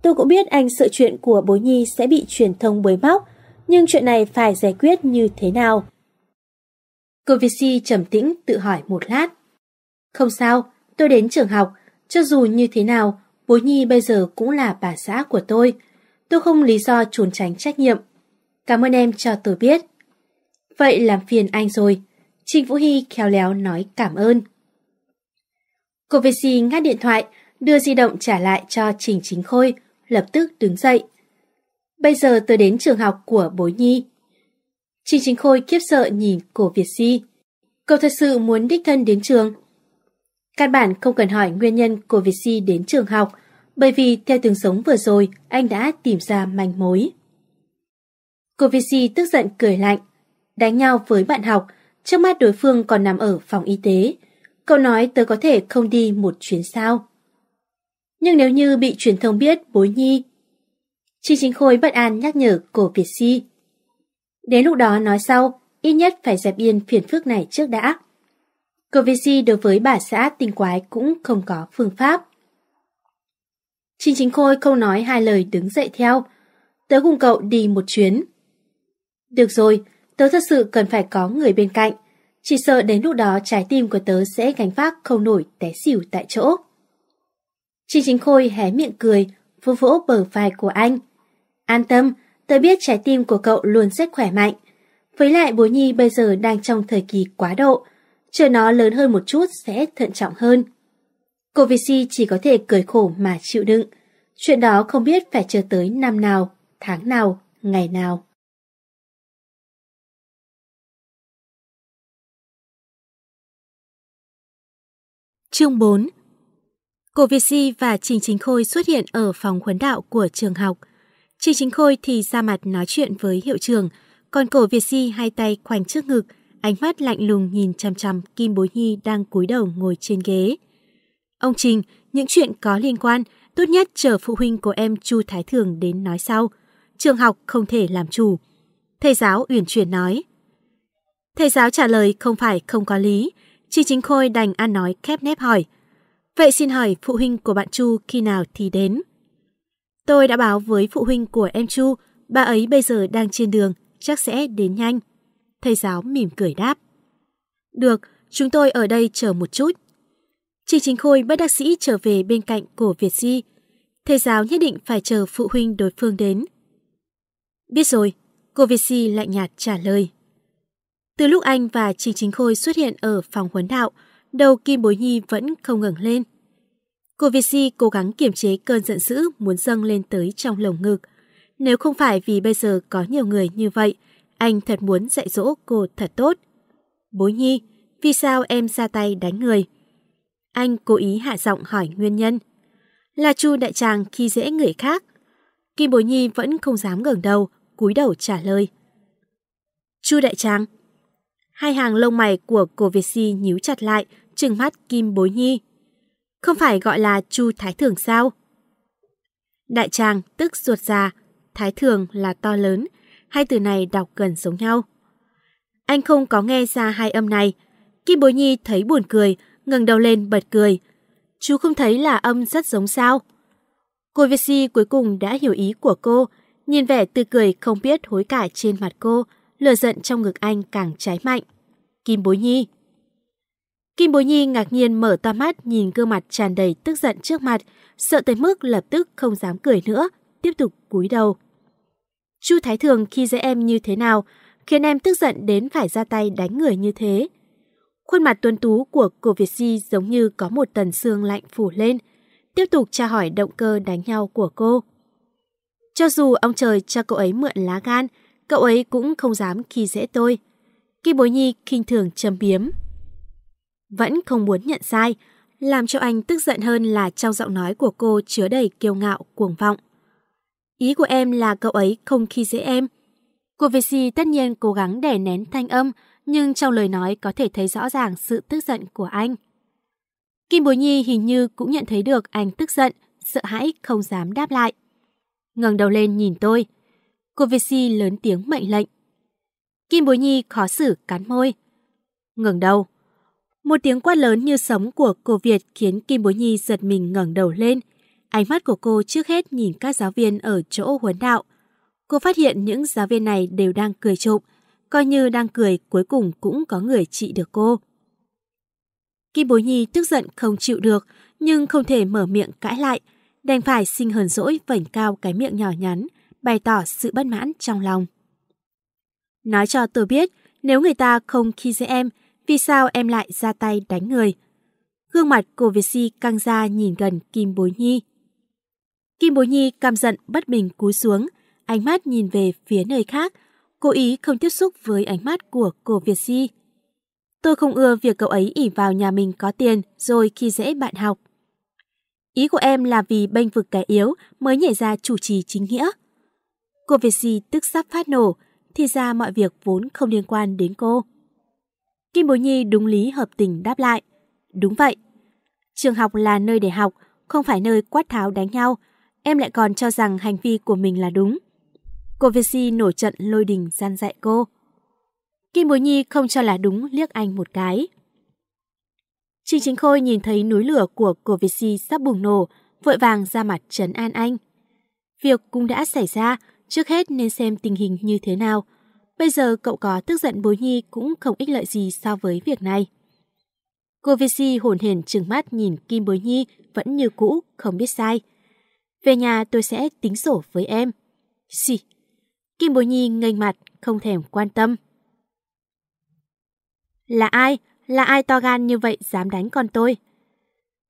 Tôi cũng biết anh sợ chuyện của bối nhi sẽ bị truyền thông bới móc, nhưng chuyện này phải giải quyết như thế nào? Cô Vici Si trầm tĩnh tự hỏi một lát. Không sao, tôi đến trường học, cho dù như thế nào, bối nhi bây giờ cũng là bà xã của tôi. Tôi không lý do trốn tránh trách nhiệm. Cảm ơn em cho tôi biết. Vậy làm phiền anh rồi. Trình Vũ Hy khéo léo nói cảm ơn. Cô Vi Si ngắt điện thoại, đưa di động trả lại cho Trình Chính Khôi, lập tức đứng dậy. Bây giờ tôi đến trường học của bối nhi. Trình Chính Khôi kiếp sợ nhìn cổ Việt Si. Cậu thật sự muốn đích thân đến trường. Căn bản không cần hỏi nguyên nhân của Việt Si đến trường học, bởi vì theo từng sống vừa rồi, anh đã tìm ra manh mối. Cô Việt Si tức giận cười lạnh, đánh nhau với bạn học, trước mắt đối phương còn nằm ở phòng y tế. Cậu nói tớ có thể không đi một chuyến sao. Nhưng nếu như bị truyền thông biết bối nhi, Chi Chính Khôi bất an nhắc nhở cổ Việt Si. Đến lúc đó nói sau, ít nhất phải dẹp yên phiền phức này trước đã. cổ việt si đối với bà xã tinh quái cũng không có phương pháp. Chi chính khôi không nói hai lời đứng dậy theo. Tớ cùng cậu đi một chuyến. Được rồi, tớ thật sự cần phải có người bên cạnh. Chỉ sợ đến lúc đó trái tim của tớ sẽ gánh vác không nổi té xỉu tại chỗ. Trình chính khôi hé miệng cười, vỗ vỗ bờ vai của anh. An tâm, tớ biết trái tim của cậu luôn rất khỏe mạnh. Với lại bố Nhi bây giờ đang trong thời kỳ quá độ, chờ nó lớn hơn một chút sẽ thận trọng hơn. Cô Visi chỉ có thể cười khổ mà chịu đựng. Chuyện đó không biết phải chờ tới năm nào, tháng nào, ngày nào. Chương 4 Cô Si và Trình Chính Khôi xuất hiện ở phòng huấn đạo của trường học. Trình Chính Khôi thì ra mặt nói chuyện với hiệu trường, còn cổ Việt Si hai tay khoanh trước ngực, ánh mắt lạnh lùng nhìn chằm chằm Kim Bối Nhi đang cúi đầu ngồi trên ghế. Ông Trình, những chuyện có liên quan, tốt nhất chờ phụ huynh của em Chu Thái Thường đến nói sau. Trường học không thể làm chủ. Thầy giáo uyển chuyển nói. Thầy giáo trả lời không phải không có lý, Chi Chính Khôi đành ăn nói khép nép hỏi. Vậy xin hỏi phụ huynh của bạn Chu khi nào thì đến? Tôi đã báo với phụ huynh của em Chu, bà ấy bây giờ đang trên đường, chắc sẽ đến nhanh. Thầy giáo mỉm cười đáp. Được, chúng tôi ở đây chờ một chút. Trình Chính Khôi bất đắc sĩ trở về bên cạnh cổ Việt Di. Thầy giáo nhất định phải chờ phụ huynh đối phương đến. Biết rồi, cô Việt Di lạnh nhạt trả lời. Từ lúc anh và Trình Chính Khôi xuất hiện ở phòng huấn đạo, đầu Kim Bối Nhi vẫn không ngẩng lên. Cô Việt Si cố gắng kiềm chế cơn giận dữ muốn dâng lên tới trong lồng ngực. Nếu không phải vì bây giờ có nhiều người như vậy, anh thật muốn dạy dỗ cô thật tốt. Bối Nhi, vì sao em ra tay đánh người? Anh cố ý hạ giọng hỏi nguyên nhân. Là Chu đại tràng khi dễ người khác. Kim Bối Nhi vẫn không dám ngẩng đầu, cúi đầu trả lời. Chu đại tràng. Hai hàng lông mày của cô Việt Si nhíu chặt lại, trừng mắt Kim Bối Nhi. Không phải gọi là Chu Thái Thường sao? Đại tràng tức ruột già, Thái Thường là to lớn, hai từ này đọc gần giống nhau. Anh không có nghe ra hai âm này. Kim Bối Nhi thấy buồn cười, ngẩng đầu lên bật cười. Chú không thấy là âm rất giống sao? Cô Việt Si cuối cùng đã hiểu ý của cô, nhìn vẻ tươi cười không biết hối cải trên mặt cô, lửa giận trong ngực anh càng cháy mạnh. Kim Bối Nhi Kim Bối Nhi ngạc nhiên mở to mắt nhìn gương mặt tràn đầy tức giận trước mặt, sợ tới mức lập tức không dám cười nữa, tiếp tục cúi đầu. Chu Thái Thường khi dễ em như thế nào, khiến em tức giận đến phải ra tay đánh người như thế. Khuôn mặt tuấn tú của cô Việt Di giống như có một tần xương lạnh phủ lên, tiếp tục tra hỏi động cơ đánh nhau của cô. Cho dù ông trời cho cậu ấy mượn lá gan, cậu ấy cũng không dám khi dễ tôi. Kim Bối Nhi khinh thường châm biếm. Vẫn không muốn nhận sai, làm cho anh tức giận hơn là trong giọng nói của cô chứa đầy kiêu ngạo, cuồng vọng. Ý của em là cậu ấy không khi dễ em. Cô Vesi tất nhiên cố gắng để nén thanh âm, nhưng trong lời nói có thể thấy rõ ràng sự tức giận của anh. Kim Bối Nhi hình như cũng nhận thấy được anh tức giận, sợ hãi không dám đáp lại. ngẩng đầu lên nhìn tôi. Cô Vesi lớn tiếng mệnh lệnh. Kim Bối Nhi khó xử cắn môi. ngẩng đầu. Một tiếng quát lớn như sấm của cô Việt khiến Kim Bối Nhi giật mình ngẩng đầu lên. Ánh mắt của cô trước hết nhìn các giáo viên ở chỗ huấn đạo. Cô phát hiện những giáo viên này đều đang cười trộm, coi như đang cười cuối cùng cũng có người trị được cô. Kim Bối Nhi tức giận không chịu được, nhưng không thể mở miệng cãi lại, đành phải sinh hờn dỗi vảnh cao cái miệng nhỏ nhắn, bày tỏ sự bất mãn trong lòng. Nói cho tôi biết, nếu người ta không khi dễ em, vì sao em lại ra tay đánh người? Gương mặt của Việt Si căng ra nhìn gần Kim Bối Nhi. Kim Bối Nhi căm giận bất bình cúi xuống, ánh mắt nhìn về phía nơi khác, cố ý không tiếp xúc với ánh mắt của cô Việt Si. Tôi không ưa việc cậu ấy ỉ vào nhà mình có tiền rồi khi dễ bạn học. Ý của em là vì bênh vực kẻ yếu mới nhảy ra chủ trì chính nghĩa. Cô Việt Si tức sắp phát nổ, thì ra mọi việc vốn không liên quan đến cô. Kim Bối Nhi đúng lý hợp tình đáp lại. Đúng vậy. Trường học là nơi để học, không phải nơi quát tháo đánh nhau. Em lại còn cho rằng hành vi của mình là đúng. Cô Vesi nổi trận lôi đình gian dạy cô. Kim Bối Nhi không cho là đúng liếc anh một cái. Trình Chính Khôi nhìn thấy núi lửa của cô Việt Si sắp bùng nổ, vội vàng ra mặt trấn an anh. Việc cũng đã xảy ra, trước hết nên xem tình hình như thế nào. Bây giờ cậu có tức giận bối nhi cũng không ích lợi gì so với việc này. Cô Vi Si hồn hển trừng mắt nhìn Kim Bối Nhi vẫn như cũ, không biết sai. Về nhà tôi sẽ tính sổ với em. Xì. Kim Bối Nhi nghênh mặt, không thèm quan tâm. Là ai? Là ai to gan như vậy dám đánh con tôi?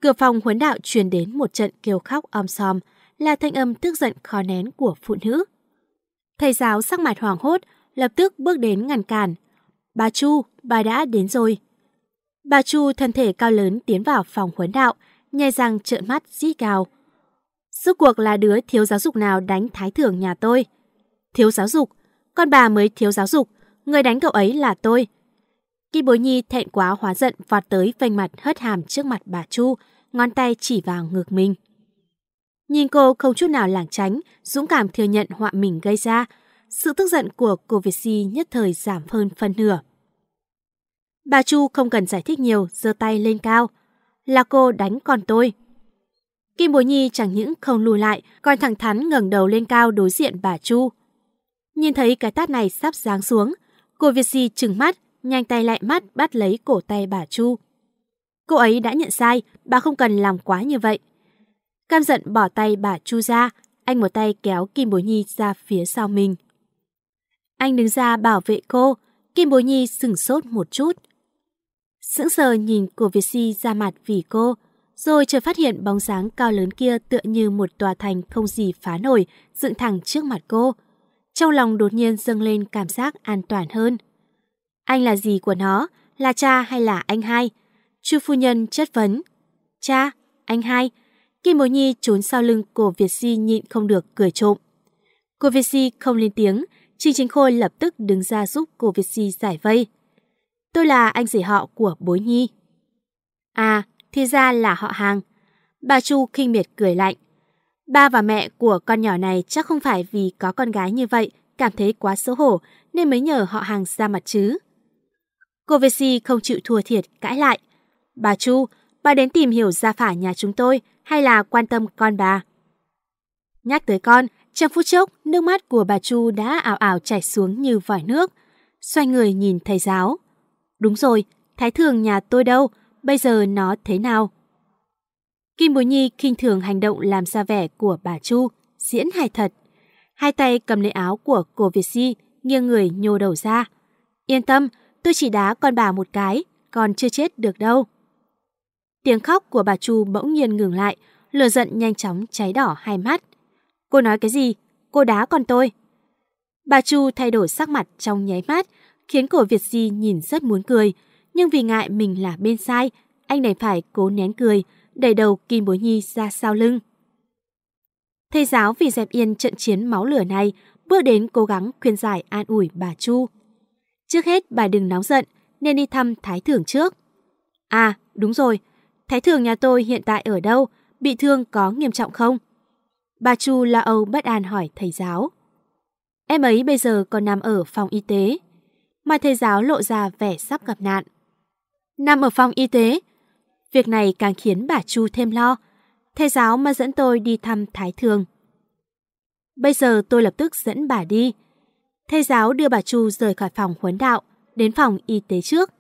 Cửa phòng huấn đạo truyền đến một trận kêu khóc om sòm, là thanh âm tức giận khó nén của phụ nữ. Thầy giáo sắc mặt hoảng hốt, lập tức bước đến ngăn cản. Bà Chu, bà đã đến rồi. Bà Chu thân thể cao lớn tiến vào phòng huấn đạo, nhai răng trợn mắt rít cao. Suốt cuộc là đứa thiếu giáo dục nào đánh thái thưởng nhà tôi. Thiếu giáo dục, con bà mới thiếu giáo dục, người đánh cậu ấy là tôi. Kỳ bối nhi thẹn quá hóa giận vọt tới vành mặt hất hàm trước mặt bà Chu, ngón tay chỉ vào ngược mình. Nhìn cô không chút nào lảng tránh, dũng cảm thừa nhận họa mình gây ra, sự tức giận của cô Việt Si nhất thời giảm hơn phân nửa. Bà Chu không cần giải thích nhiều, giơ tay lên cao. Là cô đánh con tôi. Kim Bối Nhi chẳng những không lùi lại, còn thẳng thắn ngẩng đầu lên cao đối diện bà Chu. Nhìn thấy cái tát này sắp giáng xuống, cô Việt Si trừng mắt, nhanh tay lại mắt bắt lấy cổ tay bà Chu. Cô ấy đã nhận sai, bà không cần làm quá như vậy. Cam giận bỏ tay bà Chu ra, anh một tay kéo Kim Bối Nhi ra phía sau mình. Anh đứng ra bảo vệ cô, Kim Bối Nhi sửng sốt một chút. Sững sờ nhìn cô Việt Si ra mặt vì cô, rồi chợt phát hiện bóng dáng cao lớn kia tựa như một tòa thành không gì phá nổi dựng thẳng trước mặt cô. Trong lòng đột nhiên dâng lên cảm giác an toàn hơn. Anh là gì của nó? Là cha hay là anh hai? Chu phu nhân chất vấn. Cha, anh hai. Kim Bối Nhi trốn sau lưng cổ Việt Si nhịn không được cười trộm. Cô Việt Si không lên tiếng, Trình Chính Khôi lập tức đứng ra giúp cô Việt Si giải vây. Tôi là anh rể họ của Bối Nhi. À, thì ra là họ hàng. Bà Chu khinh miệt cười lạnh. Ba và mẹ của con nhỏ này chắc không phải vì có con gái như vậy cảm thấy quá xấu hổ nên mới nhờ họ hàng ra mặt chứ. Cô Việt Si không chịu thua thiệt cãi lại. Bà Chu, bà đến tìm hiểu gia phả nhà chúng tôi hay là quan tâm con bà? Nhắc tới con, trong phút chốc, nước mắt của bà Chu đã ảo ảo chảy xuống như vòi nước. Xoay người nhìn thầy giáo. Đúng rồi, thái thường nhà tôi đâu, bây giờ nó thế nào? Kim Bối Nhi khinh thường hành động làm ra vẻ của bà Chu, diễn hài thật. Hai tay cầm lấy áo của cô Việt Si, nghiêng người nhô đầu ra. Yên tâm, tôi chỉ đá con bà một cái, còn chưa chết được đâu. Tiếng khóc của bà Chu bỗng nhiên ngừng lại, lửa giận nhanh chóng cháy đỏ hai mắt. Cô nói cái gì? Cô đá con tôi. Bà Chu thay đổi sắc mặt trong nháy mắt, khiến cổ Việt Di nhìn rất muốn cười. Nhưng vì ngại mình là bên sai, anh đành phải cố nén cười, đẩy đầu Kim Bối Nhi ra sau lưng. Thầy giáo vì dẹp yên trận chiến máu lửa này, bước đến cố gắng khuyên giải an ủi bà Chu. Trước hết bà đừng nóng giận, nên đi thăm Thái Thưởng trước. À, đúng rồi, Thái thường nhà tôi hiện tại ở đâu, bị thương có nghiêm trọng không? Bà Chu la âu bất an hỏi thầy giáo. Em ấy bây giờ còn nằm ở phòng y tế. Mà thầy giáo lộ ra vẻ sắp gặp nạn. Nằm ở phòng y tế? Việc này càng khiến bà Chu thêm lo. Thầy giáo mà dẫn tôi đi thăm Thái Thường. Bây giờ tôi lập tức dẫn bà đi. Thầy giáo đưa bà Chu rời khỏi phòng huấn đạo, đến phòng y tế trước.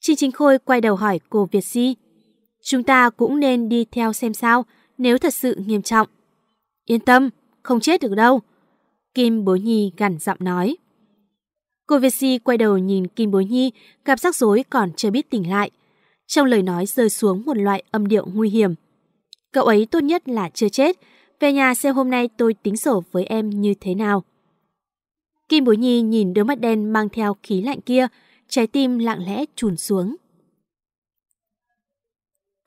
Chị Chính Khôi quay đầu hỏi cô Việt Si. Chúng ta cũng nên đi theo xem sao, nếu thật sự nghiêm trọng. Yên tâm, không chết được đâu. Kim Bối Nhi gằn giọng nói. Cô Việt Si quay đầu nhìn Kim Bối Nhi, gặp rắc rối còn chưa biết tỉnh lại. Trong lời nói rơi xuống một loại âm điệu nguy hiểm. Cậu ấy tốt nhất là chưa chết. Về nhà xem hôm nay tôi tính sổ với em như thế nào. Kim Bối Nhi nhìn đôi mắt đen mang theo khí lạnh kia, trái tim lặng lẽ trùn xuống.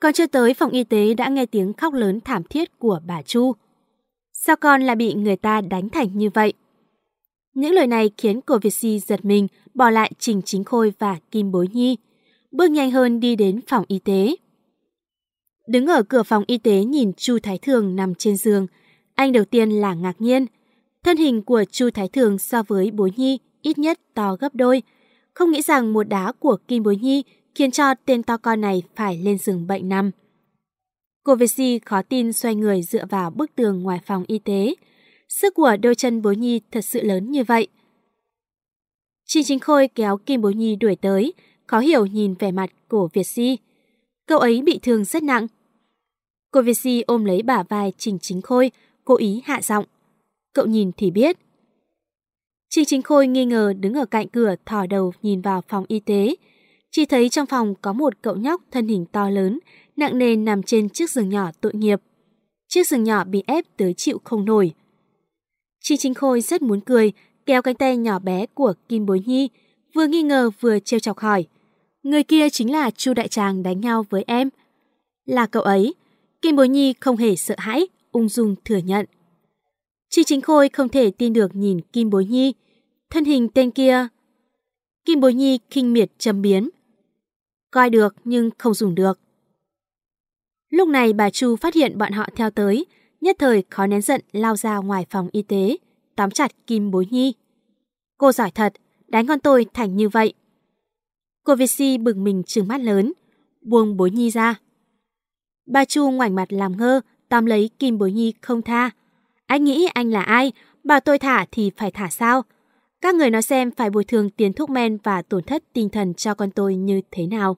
Còn chưa tới phòng y tế đã nghe tiếng khóc lớn thảm thiết của bà Chu. Sao con lại bị người ta đánh thành như vậy? Những lời này khiến cô Việt Si giật mình, bỏ lại Trình Chính Khôi và Kim Bối Nhi. Bước nhanh hơn đi đến phòng y tế. Đứng ở cửa phòng y tế nhìn Chu Thái Thường nằm trên giường, anh đầu tiên là ngạc nhiên. Thân hình của Chu Thái Thường so với Bối Nhi ít nhất to gấp đôi, Không nghĩ rằng một đá của Kim Bối Nhi khiến cho tên to con này phải lên giường bệnh nằm. Cô Vessi khó tin xoay người dựa vào bức tường ngoài phòng y tế. Sức của đôi chân Bối Nhi thật sự lớn như vậy. Trình Chính Khôi kéo Kim Bối Nhi đuổi tới, khó hiểu nhìn vẻ mặt của Việt Si. Cậu ấy bị thương rất nặng. Cô Việt Si ôm lấy bả vai Trình Chính Khôi, cố ý hạ giọng. Cậu nhìn thì biết. Trình Chính Khôi nghi ngờ đứng ở cạnh cửa thò đầu nhìn vào phòng y tế. Chỉ thấy trong phòng có một cậu nhóc thân hình to lớn, nặng nề nằm trên chiếc giường nhỏ tội nghiệp. Chiếc giường nhỏ bị ép tới chịu không nổi. Chi Chính Khôi rất muốn cười, kéo cánh tay nhỏ bé của Kim Bối Nhi, vừa nghi ngờ vừa trêu chọc hỏi. Người kia chính là Chu Đại Tràng đánh nhau với em. Là cậu ấy. Kim Bối Nhi không hề sợ hãi, ung dung thừa nhận. Chi Chính Khôi không thể tin được nhìn Kim Bối Nhi. Thân hình tên kia... Kim Bối Nhi kinh miệt châm biến. Coi được nhưng không dùng được. Lúc này bà Chu phát hiện bọn họ theo tới, nhất thời khó nén giận lao ra ngoài phòng y tế, tóm chặt Kim Bối Nhi. Cô giỏi thật, đánh con tôi thành như vậy. Cô Việt Si bừng mình trừng mắt lớn, buông Bối Nhi ra. Bà Chu ngoảnh mặt làm ngơ, tóm lấy Kim Bối Nhi không tha. Anh nghĩ anh là ai? Bảo tôi thả thì phải thả sao? Các người nói xem phải bồi thường tiền thuốc men và tổn thất tinh thần cho con tôi như thế nào.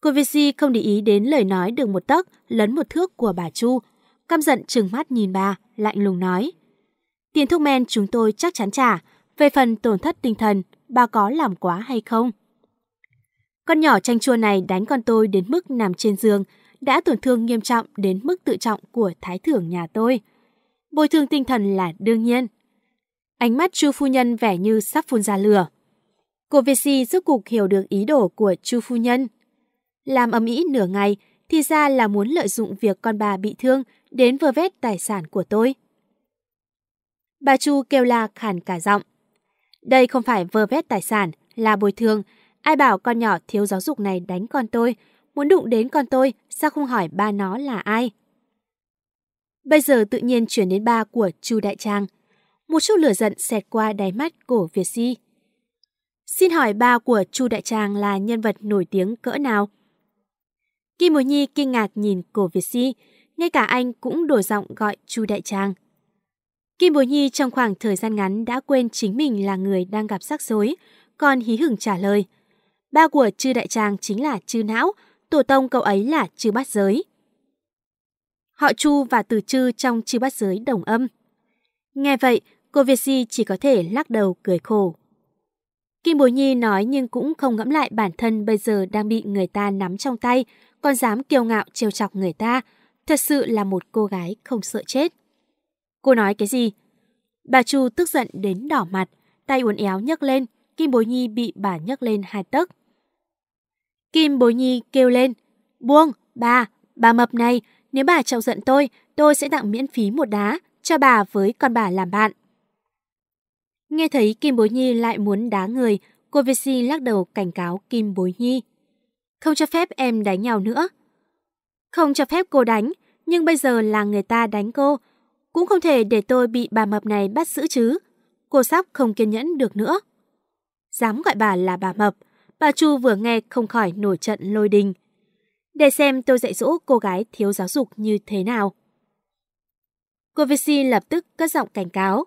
Cô Vici không để ý đến lời nói được một tấc lấn một thước của bà Chu. Căm giận trừng mắt nhìn bà, lạnh lùng nói. Tiền thuốc men chúng tôi chắc chắn trả. Về phần tổn thất tinh thần, bà có làm quá hay không? Con nhỏ tranh chua này đánh con tôi đến mức nằm trên giường, đã tổn thương nghiêm trọng đến mức tự trọng của thái thưởng nhà tôi. Bồi thường tinh thần là đương nhiên. Ánh mắt Chu phu nhân vẻ như sắp phun ra lửa. Cô Si rốt cục hiểu được ý đồ của Chu phu nhân. Làm ầm ĩ nửa ngày, thì ra là muốn lợi dụng việc con bà bị thương đến vơ vét tài sản của tôi. Bà Chu kêu la khàn cả giọng. Đây không phải vơ vét tài sản, là bồi thường. Ai bảo con nhỏ thiếu giáo dục này đánh con tôi, muốn đụng đến con tôi, sao không hỏi ba nó là ai? Bây giờ tự nhiên chuyển đến ba của Chu Đại Trang. Một chút lửa giận xẹt qua đáy mắt của Việt Si. Xin hỏi ba của Chu Đại Trang là nhân vật nổi tiếng cỡ nào? Kim Mối Nhi kinh ngạc nhìn cổ Việt Si, ngay cả anh cũng đổi giọng gọi Chu Đại Trang. Kim Bối Nhi trong khoảng thời gian ngắn đã quên chính mình là người đang gặp rắc rối, còn hí hửng trả lời. Ba của Chư Đại Trang chính là Chư Não, tổ tông cậu ấy là Chư Bát Giới. Họ Chu và Từ Chư trong Chư Bát Giới đồng âm. Nghe vậy, cô Việt Si chỉ có thể lắc đầu cười khổ. Kim Bối Nhi nói nhưng cũng không ngẫm lại bản thân bây giờ đang bị người ta nắm trong tay, còn dám kiêu ngạo trêu chọc người ta, thật sự là một cô gái không sợ chết. Cô nói cái gì? Bà Chu tức giận đến đỏ mặt, tay uốn éo nhấc lên, Kim Bối Nhi bị bà nhấc lên hai tấc. Kim Bối Nhi kêu lên, buông, bà, bà mập này, nếu bà chọc giận tôi, tôi sẽ tặng miễn phí một đá cho bà với con bà làm bạn. Nghe thấy Kim Bối Nhi lại muốn đá người, cô Vesi lắc đầu cảnh cáo Kim Bối Nhi. Không cho phép em đánh nhau nữa. Không cho phép cô đánh, nhưng bây giờ là người ta đánh cô. Cũng không thể để tôi bị bà mập này bắt giữ chứ. Cô sắp không kiên nhẫn được nữa. Dám gọi bà là bà mập, bà Chu vừa nghe không khỏi nổi trận lôi đình. Để xem tôi dạy dỗ cô gái thiếu giáo dục như thế nào. Cô Visi lập tức cất giọng cảnh cáo.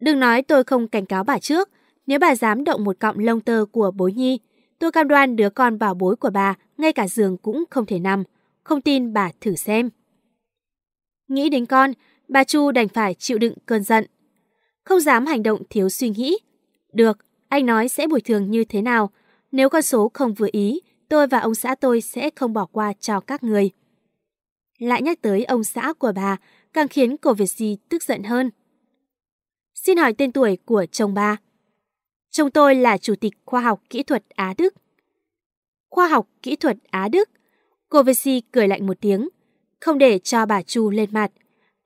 Đừng nói tôi không cảnh cáo bà trước, nếu bà dám động một cọng lông tơ của bối nhi, Tôi cam đoan đứa con bảo bối của bà ngay cả giường cũng không thể nằm. Không tin bà thử xem. Nghĩ đến con, bà Chu đành phải chịu đựng cơn giận. Không dám hành động thiếu suy nghĩ. Được, anh nói sẽ bồi thường như thế nào. Nếu con số không vừa ý, tôi và ông xã tôi sẽ không bỏ qua cho các người. Lại nhắc tới ông xã của bà, càng khiến cô Việt Di tức giận hơn. Xin hỏi tên tuổi của chồng bà. Chồng tôi là Chủ tịch Khoa học Kỹ thuật Á Đức. Khoa học Kỹ thuật Á Đức. Cô Vesi cười lạnh một tiếng, không để cho bà Chu lên mặt.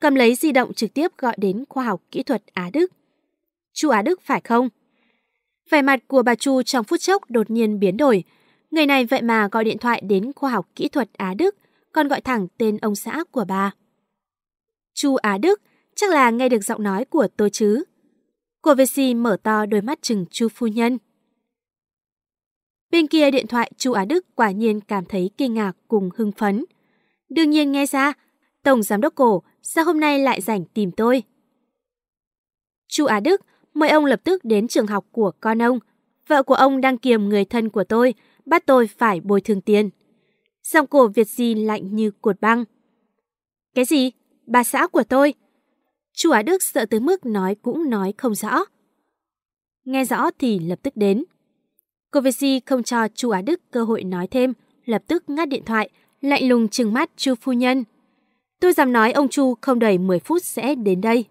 Cầm lấy di động trực tiếp gọi đến Khoa học Kỹ thuật Á Đức. Chu Á Đức phải không? Vẻ mặt của bà Chu trong phút chốc đột nhiên biến đổi. Người này vậy mà gọi điện thoại đến Khoa học Kỹ thuật Á Đức, còn gọi thẳng tên ông xã của bà. Chu Á Đức, chắc là nghe được giọng nói của tôi chứ. Cô Vesi mở to đôi mắt chừng Chu phu nhân. Bên kia điện thoại Chu Á Đức quả nhiên cảm thấy kinh ngạc cùng hưng phấn. Đương nhiên nghe ra, Tổng Giám đốc Cổ sao hôm nay lại rảnh tìm tôi? Chu Á Đức mời ông lập tức đến trường học của con ông. Vợ của ông đang kiềm người thân của tôi, bắt tôi phải bồi thường tiền. Giọng cổ Việt Di lạnh như cột băng. Cái gì? Bà xã của tôi? Chu Á Đức sợ tới mức nói cũng nói không rõ. Nghe rõ thì lập tức đến. Cô Việt không cho Chu Á Đức cơ hội nói thêm, lập tức ngắt điện thoại, lạnh lùng trừng mắt Chu phu nhân. Tôi dám nói ông Chu không đầy 10 phút sẽ đến đây.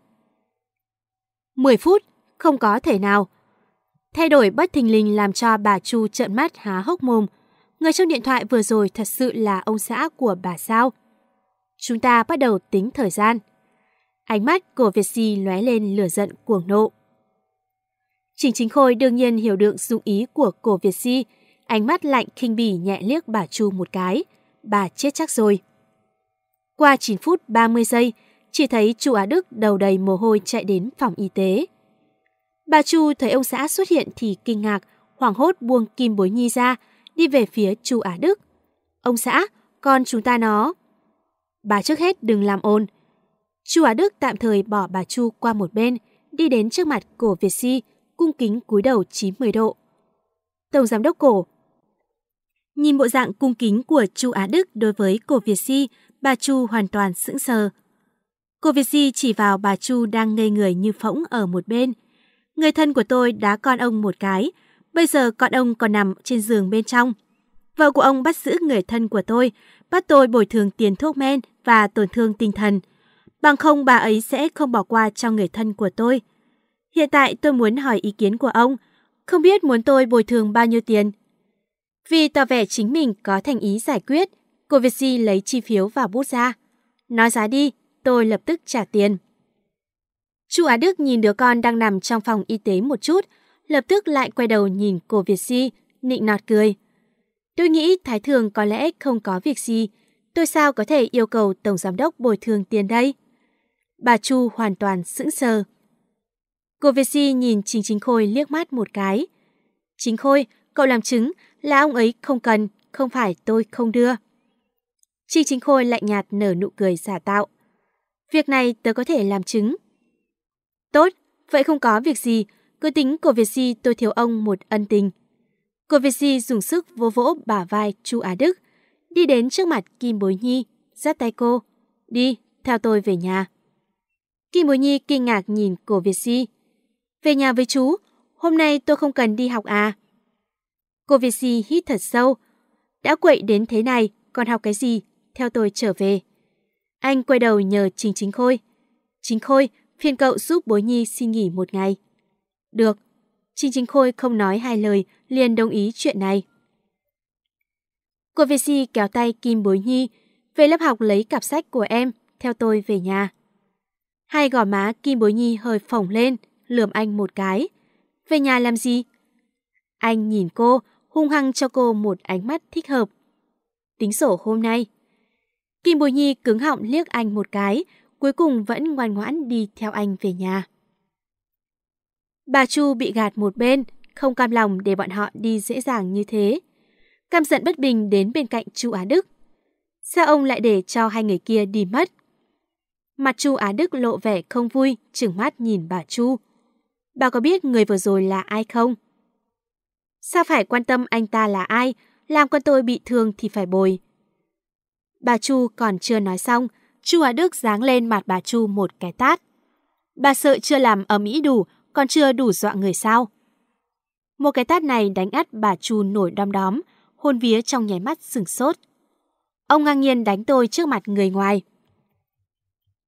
10 phút? Không có thể nào. Thay đổi bất thình lình làm cho bà Chu trợn mắt há hốc mồm. Người trong điện thoại vừa rồi thật sự là ông xã của bà sao? Chúng ta bắt đầu tính thời gian. Ánh mắt của Việt Si lóe lên lửa giận cuồng nộ. Trình Chính Khôi đương nhiên hiểu được dụng ý của cổ Việt Si, ánh mắt lạnh khinh bỉ nhẹ liếc bà Chu một cái. Bà chết chắc rồi. Qua 9 phút 30 giây, chỉ thấy chu Á Đức đầu đầy mồ hôi chạy đến phòng y tế. Bà Chu thấy ông xã xuất hiện thì kinh ngạc, hoảng hốt buông kim bối nhi ra, đi về phía chu Á Đức. Ông xã, con chúng ta nó. Bà trước hết đừng làm ồn. Chu Á Đức tạm thời bỏ bà Chu qua một bên, đi đến trước mặt cổ Việt Si, cung kính cúi đầu 90 độ. Tổng giám đốc cổ. Nhìn bộ dạng cung kính của Chu Á Đức đối với cổ Việt Si, bà Chu hoàn toàn sững sờ. Cô Việt Di chỉ vào bà Chu đang ngây người như phỗng ở một bên. Người thân của tôi đá con ông một cái, bây giờ con ông còn nằm trên giường bên trong. Vợ của ông bắt giữ người thân của tôi, bắt tôi bồi thường tiền thuốc men và tổn thương tinh thần. Bằng không bà ấy sẽ không bỏ qua cho người thân của tôi. Hiện tại tôi muốn hỏi ý kiến của ông, không biết muốn tôi bồi thường bao nhiêu tiền. Vì tỏ vẻ chính mình có thành ý giải quyết, cô Việt Di lấy chi phiếu và bút ra. Nói giá đi, tôi lập tức trả tiền. Chu Á Đức nhìn đứa con đang nằm trong phòng y tế một chút, lập tức lại quay đầu nhìn cô Việt Si, nịnh nọt cười. Tôi nghĩ Thái Thường có lẽ không có việc gì, tôi sao có thể yêu cầu Tổng Giám đốc bồi thường tiền đây? Bà Chu hoàn toàn sững sờ. Cô Việt Si nhìn Trình Chính Khôi liếc mắt một cái. Chính Khôi, cậu làm chứng là ông ấy không cần, không phải tôi không đưa. Trình Chính Khôi lạnh nhạt nở nụ cười giả tạo. Việc này tớ có thể làm chứng. Tốt, vậy không có việc gì, cứ tính cô Việt Si tôi thiếu ông một ân tình. Cô Việt Si dùng sức vỗ vỗ bả vai chu Á Đức, đi đến trước mặt Kim Bối Nhi, dắt tay cô. Đi, theo tôi về nhà. Kim Bối Nhi kinh ngạc nhìn cô Việt Si. Về nhà với chú, hôm nay tôi không cần đi học à? Cô Việt Si hít thật sâu. Đã quậy đến thế này, còn học cái gì? Theo tôi trở về. Anh quay đầu nhờ Trình Chính Khôi. Chính Khôi, phiền cậu giúp bối nhi xin nghỉ một ngày. Được. Trình Chính Khôi không nói hai lời, liền đồng ý chuyện này. Cô Việt Si kéo tay Kim Bối Nhi, về lớp học lấy cặp sách của em, theo tôi về nhà. Hai gò má Kim Bối Nhi hơi phồng lên, lườm anh một cái. Về nhà làm gì? Anh nhìn cô, hung hăng cho cô một ánh mắt thích hợp. Tính sổ hôm nay. Kim Bối Nhi cứng họng liếc anh một cái, cuối cùng vẫn ngoan ngoãn đi theo anh về nhà. Bà Chu bị gạt một bên, không cam lòng để bọn họ đi dễ dàng như thế. Cam giận bất bình đến bên cạnh Chu Á Đức. Sao ông lại để cho hai người kia đi mất? Mặt Chu Á Đức lộ vẻ không vui, trừng mắt nhìn bà Chu. Bà có biết người vừa rồi là ai không? Sao phải quan tâm anh ta là ai? Làm con tôi bị thương thì phải bồi. Bà Chu còn chưa nói xong, Chu Á Đức giáng lên mặt bà Chu một cái tát. Bà sợ chưa làm ở Mỹ đủ, còn chưa đủ dọa người sao. Một cái tát này đánh ắt bà Chu nổi đom đóm, hôn vía trong nháy mắt sừng sốt. Ông ngang nhiên đánh tôi trước mặt người ngoài.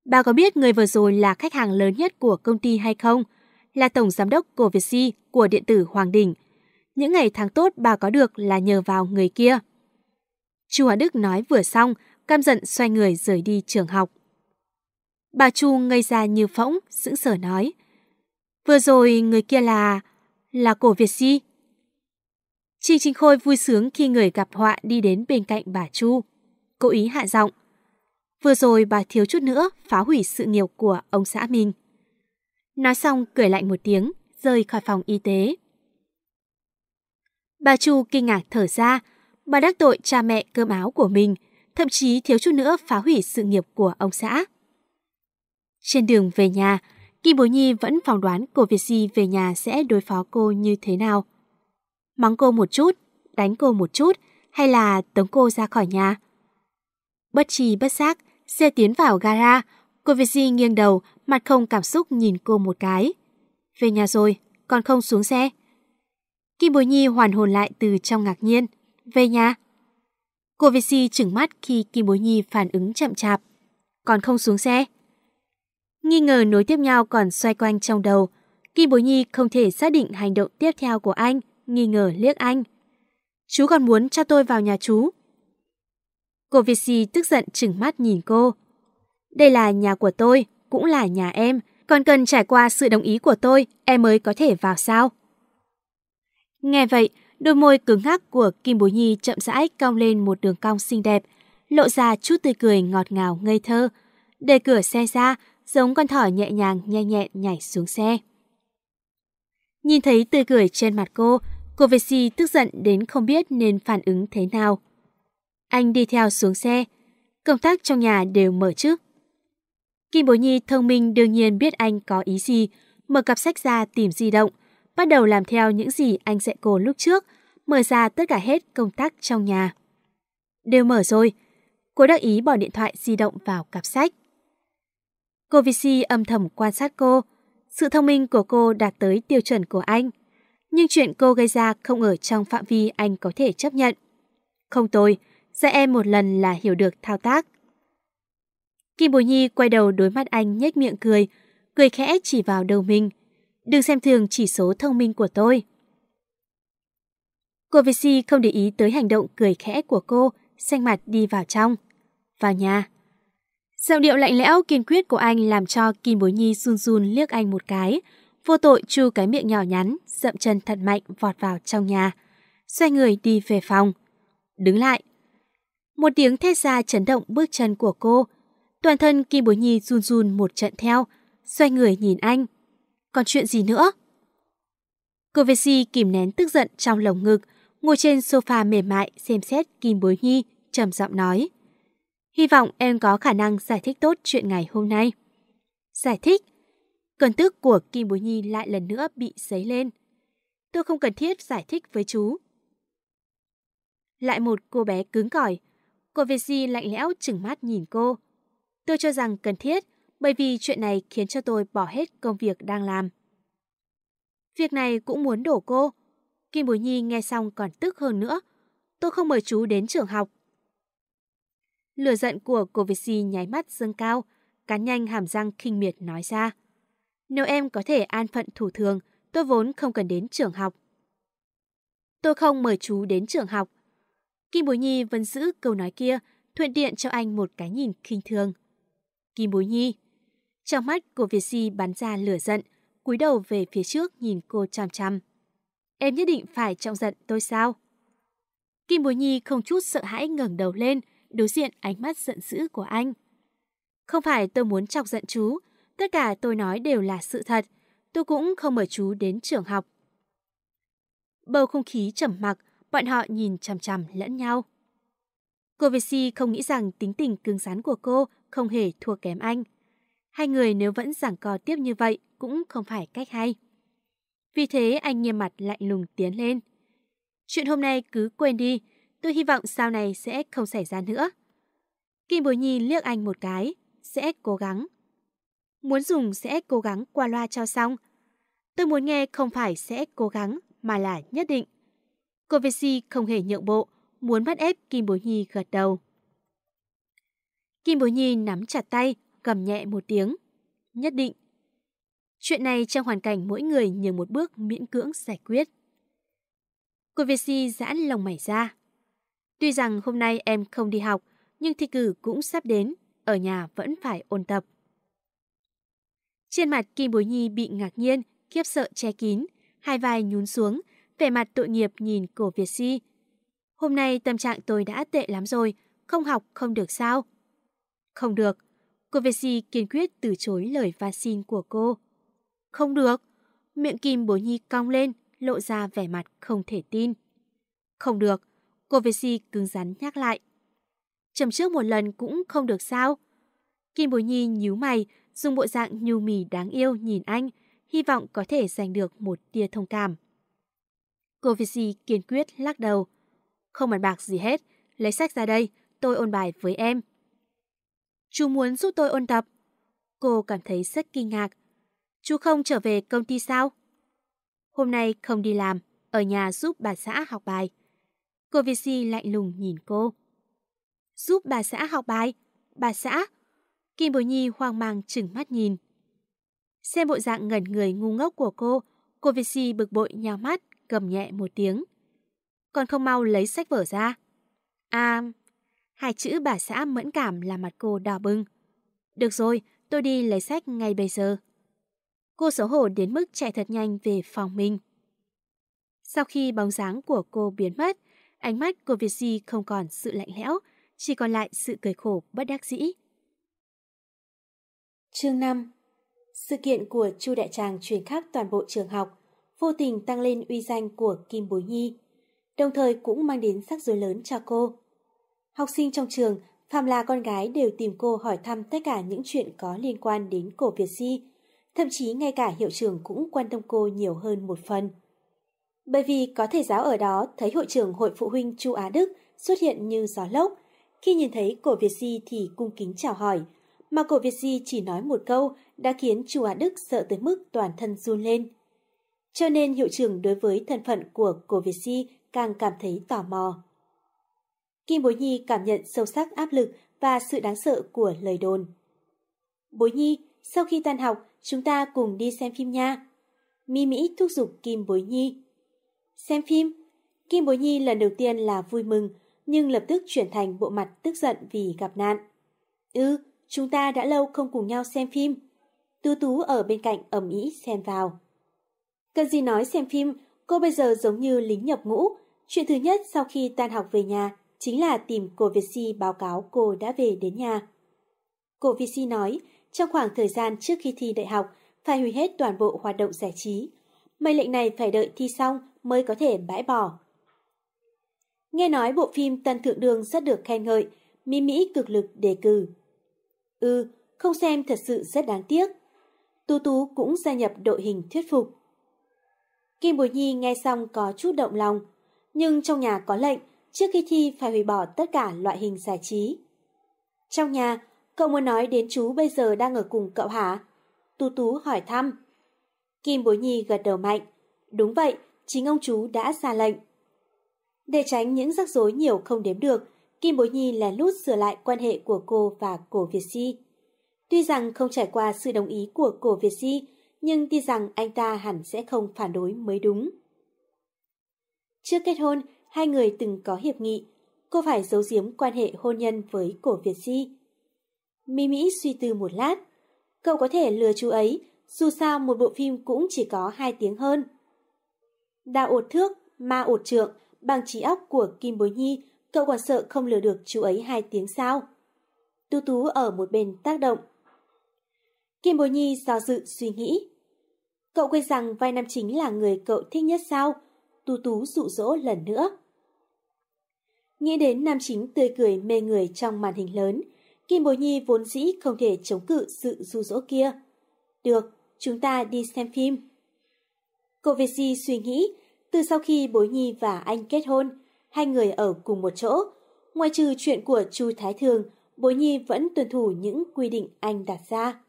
Bà có biết người vừa rồi là khách hàng lớn nhất của công ty hay không? Là tổng giám đốc của Vietsi của điện tử Hoàng Đình. Những ngày tháng tốt bà có được là nhờ vào người kia. Chu Hòa Đức nói vừa xong, cam giận xoay người rời đi trường học. Bà Chu ngây ra như phỗng, sững sờ nói. Vừa rồi người kia là... là cổ Việt Si. Trình Trình Khôi vui sướng khi người gặp họa đi đến bên cạnh bà Chu. Cố ý hạ giọng. Vừa rồi bà thiếu chút nữa phá hủy sự nghiệp của ông xã mình. Nói xong cười lạnh một tiếng, rời khỏi phòng y tế. Bà Chu kinh ngạc thở ra, bà đắc tội cha mẹ cơm áo của mình, thậm chí thiếu chút nữa phá hủy sự nghiệp của ông xã. Trên đường về nhà, Kim Bối Nhi vẫn phỏng đoán cô Việt Di về nhà sẽ đối phó cô như thế nào. Mắng cô một chút, đánh cô một chút, hay là tống cô ra khỏi nhà. Bất trì bất giác, xe tiến vào gara, cô Việt nghiêng đầu, mặt không cảm xúc nhìn cô một cái. Về nhà rồi, còn không xuống xe. Kim Bối Nhi hoàn hồn lại từ trong ngạc nhiên. Về nhà. Cô Việt trừng chừng mắt khi Kim Bối Nhi phản ứng chậm chạp. Còn không xuống xe. Nghi ngờ nối tiếp nhau còn xoay quanh trong đầu. Kim Bối Nhi không thể xác định hành động tiếp theo của anh, nghi ngờ liếc anh. Chú còn muốn cho tôi vào nhà chú. Cô Vici tức giận chừng mắt nhìn cô. Đây là nhà của tôi, cũng là nhà em. Còn cần trải qua sự đồng ý của tôi, em mới có thể vào sao? Nghe vậy, đôi môi cứng ngắc của Kim Bối Nhi chậm rãi cong lên một đường cong xinh đẹp, lộ ra chút tươi cười ngọt ngào ngây thơ. Để cửa xe ra, giống con thỏ nhẹ nhàng nhanh nhẹn nhảy xuống xe. Nhìn thấy tươi cười trên mặt cô, cô Việt tức giận đến không biết nên phản ứng thế nào. Anh đi theo xuống xe, công tác trong nhà đều mở trước. Kim Bố Nhi thông minh đương nhiên biết anh có ý gì, mở cặp sách ra tìm di động, bắt đầu làm theo những gì anh dạy cô lúc trước, mở ra tất cả hết công tác trong nhà. Đều mở rồi, cô đắc ý bỏ điện thoại di động vào cặp sách. Cô Vici âm thầm quan sát cô, sự thông minh của cô đạt tới tiêu chuẩn của anh. Nhưng chuyện cô gây ra không ở trong phạm vi anh có thể chấp nhận. Không tôi, dạy em một lần là hiểu được thao tác. Kim Bồi Nhi quay đầu đối mắt anh nhếch miệng cười, cười khẽ chỉ vào đầu mình. Đừng xem thường chỉ số thông minh của tôi. Cô VC không để ý tới hành động cười khẽ của cô, xanh mặt đi vào trong. Vào nhà. Giọng điệu lạnh lẽo kiên quyết của anh làm cho Kim Bối Nhi run run liếc anh một cái, vô tội chu cái miệng nhỏ nhắn, dậm chân thật mạnh vọt vào trong nhà. Xoay người đi về phòng. Đứng lại. Một tiếng thét ra chấn động bước chân của cô. Toàn thân Kim Bối Nhi run run một trận theo, xoay người nhìn anh. Còn chuyện gì nữa? Cô Vệ kìm nén tức giận trong lồng ngực, ngồi trên sofa mềm mại xem xét Kim Bối Nhi, trầm giọng nói. Hy vọng em có khả năng giải thích tốt chuyện ngày hôm nay. Giải thích? Cơn tức của Kim Bối Nhi lại lần nữa bị dấy lên. Tôi không cần thiết giải thích với chú. Lại một cô bé cứng cỏi. Cô Vesi lạnh lẽo chừng mắt nhìn cô. Tôi cho rằng cần thiết bởi vì chuyện này khiến cho tôi bỏ hết công việc đang làm. Việc này cũng muốn đổ cô. Kim Bối Nhi nghe xong còn tức hơn nữa. Tôi không mời chú đến trường học Lửa giận của cô Việt nháy mắt dâng cao, cắn nhanh hàm răng khinh miệt nói ra. Nếu em có thể an phận thủ thường, tôi vốn không cần đến trường học. Tôi không mời chú đến trường học. Kim Bối Nhi vẫn giữ câu nói kia, thuận tiện cho anh một cái nhìn khinh thường. Kim Bối Nhi. Trong mắt của Việt Si bắn ra lửa giận, cúi đầu về phía trước nhìn cô chăm chăm. Em nhất định phải trọng giận tôi sao? Kim Bối Nhi không chút sợ hãi ngẩng đầu lên, đối diện ánh mắt giận dữ của anh. Không phải tôi muốn chọc giận chú, tất cả tôi nói đều là sự thật, tôi cũng không mời chú đến trường học. Bầu không khí trầm mặc, bọn họ nhìn chằm chằm lẫn nhau. Cô Vessi không nghĩ rằng tính tình cứng rắn của cô không hề thua kém anh. Hai người nếu vẫn giảng co tiếp như vậy cũng không phải cách hay. Vì thế anh nghiêm mặt lạnh lùng tiến lên. Chuyện hôm nay cứ quên đi, Tôi hy vọng sau này sẽ không xảy ra nữa. Kim Bối Nhi liếc anh một cái, sẽ cố gắng. Muốn dùng sẽ cố gắng qua loa cho xong. Tôi muốn nghe không phải sẽ cố gắng mà là nhất định. Cô không hề nhượng bộ, muốn bắt ép Kim Bối Nhi gật đầu. Kim Bối Nhi nắm chặt tay, gầm nhẹ một tiếng. Nhất định. Chuyện này trong hoàn cảnh mỗi người nhường một bước miễn cưỡng giải quyết. Cô giãn lồng mày ra. Tuy rằng hôm nay em không đi học, nhưng thi cử cũng sắp đến, ở nhà vẫn phải ôn tập. Trên mặt Kim Bối Nhi bị ngạc nhiên, khiếp sợ che kín, hai vai nhún xuống, vẻ mặt tội nghiệp nhìn cổ Việt Si. Hôm nay tâm trạng tôi đã tệ lắm rồi, không học không được sao? Không được, cô Việt Si kiên quyết từ chối lời van xin của cô. Không được. Miệng Kim Bố Nhi cong lên, lộ ra vẻ mặt không thể tin. Không được, cô Việt Si cứng rắn nhắc lại. Chầm trước một lần cũng không được sao? Kim Bố Nhi nhíu mày, dùng bộ dạng nhu mì đáng yêu nhìn anh, hy vọng có thể giành được một tia thông cảm. Covici kiên quyết lắc đầu. Không bàn bạc gì hết, lấy sách ra đây, tôi ôn bài với em. Chú muốn giúp tôi ôn tập. Cô cảm thấy rất kinh ngạc. Chú không trở về công ty sao? Hôm nay không đi làm, ở nhà giúp bà xã học bài. Cô lạnh lùng nhìn cô. Giúp bà xã học bài? Bà xã? Kim Bồi Nhi hoang mang chừng mắt nhìn. Xem bộ dạng ngẩn người ngu ngốc của cô, cô bực bội nhào mắt, gầm nhẹ một tiếng. Còn không mau lấy sách vở ra. À, hai chữ bà xã mẫn cảm là mặt cô đỏ bừng. Được rồi, tôi đi lấy sách ngay bây giờ. Cô xấu hổ đến mức chạy thật nhanh về phòng mình. Sau khi bóng dáng của cô biến mất, ánh mắt của Việt Di không còn sự lạnh lẽo, chỉ còn lại sự cười khổ bất đắc dĩ. Chương 5 Sự kiện của Chu Đại Tràng truyền khắp toàn bộ trường học, vô tình tăng lên uy danh của Kim Bối Nhi, đồng thời cũng mang đến sắc rối lớn cho cô. Học sinh trong trường, phàm là con gái đều tìm cô hỏi thăm tất cả những chuyện có liên quan đến cổ Việt Si, thậm chí ngay cả hiệu trưởng cũng quan tâm cô nhiều hơn một phần. Bởi vì có thầy giáo ở đó thấy hội trưởng hội phụ huynh Chu Á Đức xuất hiện như gió lốc, khi nhìn thấy cổ Việt Di thì cung kính chào hỏi, mà cổ Việt Di chỉ nói một câu đã khiến Chu Á Đức sợ tới mức toàn thân run lên. Cho nên hiệu trưởng đối với thân phận của cô Việt Si càng cảm thấy tò mò. Kim Bối Nhi cảm nhận sâu sắc áp lực và sự đáng sợ của lời đồn. Bối Nhi, sau khi tan học, chúng ta cùng đi xem phim nha. Mi Mỹ thúc giục Kim Bối Nhi. Xem phim? Kim Bối Nhi lần đầu tiên là vui mừng, nhưng lập tức chuyển thành bộ mặt tức giận vì gặp nạn. Ừ, chúng ta đã lâu không cùng nhau xem phim. Tú Tú ở bên cạnh ẩm ý xen vào. Cần gì nói xem phim, cô bây giờ giống như lính nhập ngũ. Chuyện thứ nhất sau khi tan học về nhà chính là tìm cô Việt Si báo cáo cô đã về đến nhà. Cô Việt Si nói, trong khoảng thời gian trước khi thi đại học, phải hủy hết toàn bộ hoạt động giải trí. Mệnh lệnh này phải đợi thi xong mới có thể bãi bỏ. Nghe nói bộ phim Tân Thượng Đường rất được khen ngợi, Mỹ Mỹ cực lực đề cử. Ừ, không xem thật sự rất đáng tiếc. Tú Tú cũng gia nhập đội hình thuyết phục. Kim Bồi Nhi nghe xong có chút động lòng, nhưng trong nhà có lệnh, trước khi thi phải hủy bỏ tất cả loại hình giải trí. Trong nhà, cậu muốn nói đến chú bây giờ đang ở cùng cậu hả? Tú Tú hỏi thăm. Kim Bối Nhi gật đầu mạnh. Đúng vậy, chính ông chú đã ra lệnh. Để tránh những rắc rối nhiều không đếm được, Kim Bối Nhi lén lút sửa lại quan hệ của cô và cổ Việt Si. Tuy rằng không trải qua sự đồng ý của cổ Việt Si, nhưng tin rằng anh ta hẳn sẽ không phản đối mới đúng. Trước kết hôn, hai người từng có hiệp nghị, cô phải giấu giếm quan hệ hôn nhân với cổ Việt Si. Mimi Mỹ suy tư một lát, cậu có thể lừa chú ấy, dù sao một bộ phim cũng chỉ có hai tiếng hơn. Đào ột thước, ma ột trượng, bằng trí óc của Kim Bối Nhi, cậu còn sợ không lừa được chú ấy hai tiếng sao? Tu Tú ở một bên tác động. Kim Bối Nhi do dự suy nghĩ. Cậu quên rằng vai nam chính là người cậu thích nhất sao? Tu Tú dụ dỗ lần nữa. Nghĩ đến nam chính tươi cười mê người trong màn hình lớn, Kim Bối Nhi vốn dĩ không thể chống cự sự dụ dỗ kia. Được, chúng ta đi xem phim. Cô Việt Di suy nghĩ, từ sau khi Bối Nhi và anh kết hôn, hai người ở cùng một chỗ, ngoài trừ chuyện của Chu Thái Thường, Bối Nhi vẫn tuân thủ những quy định anh đặt ra.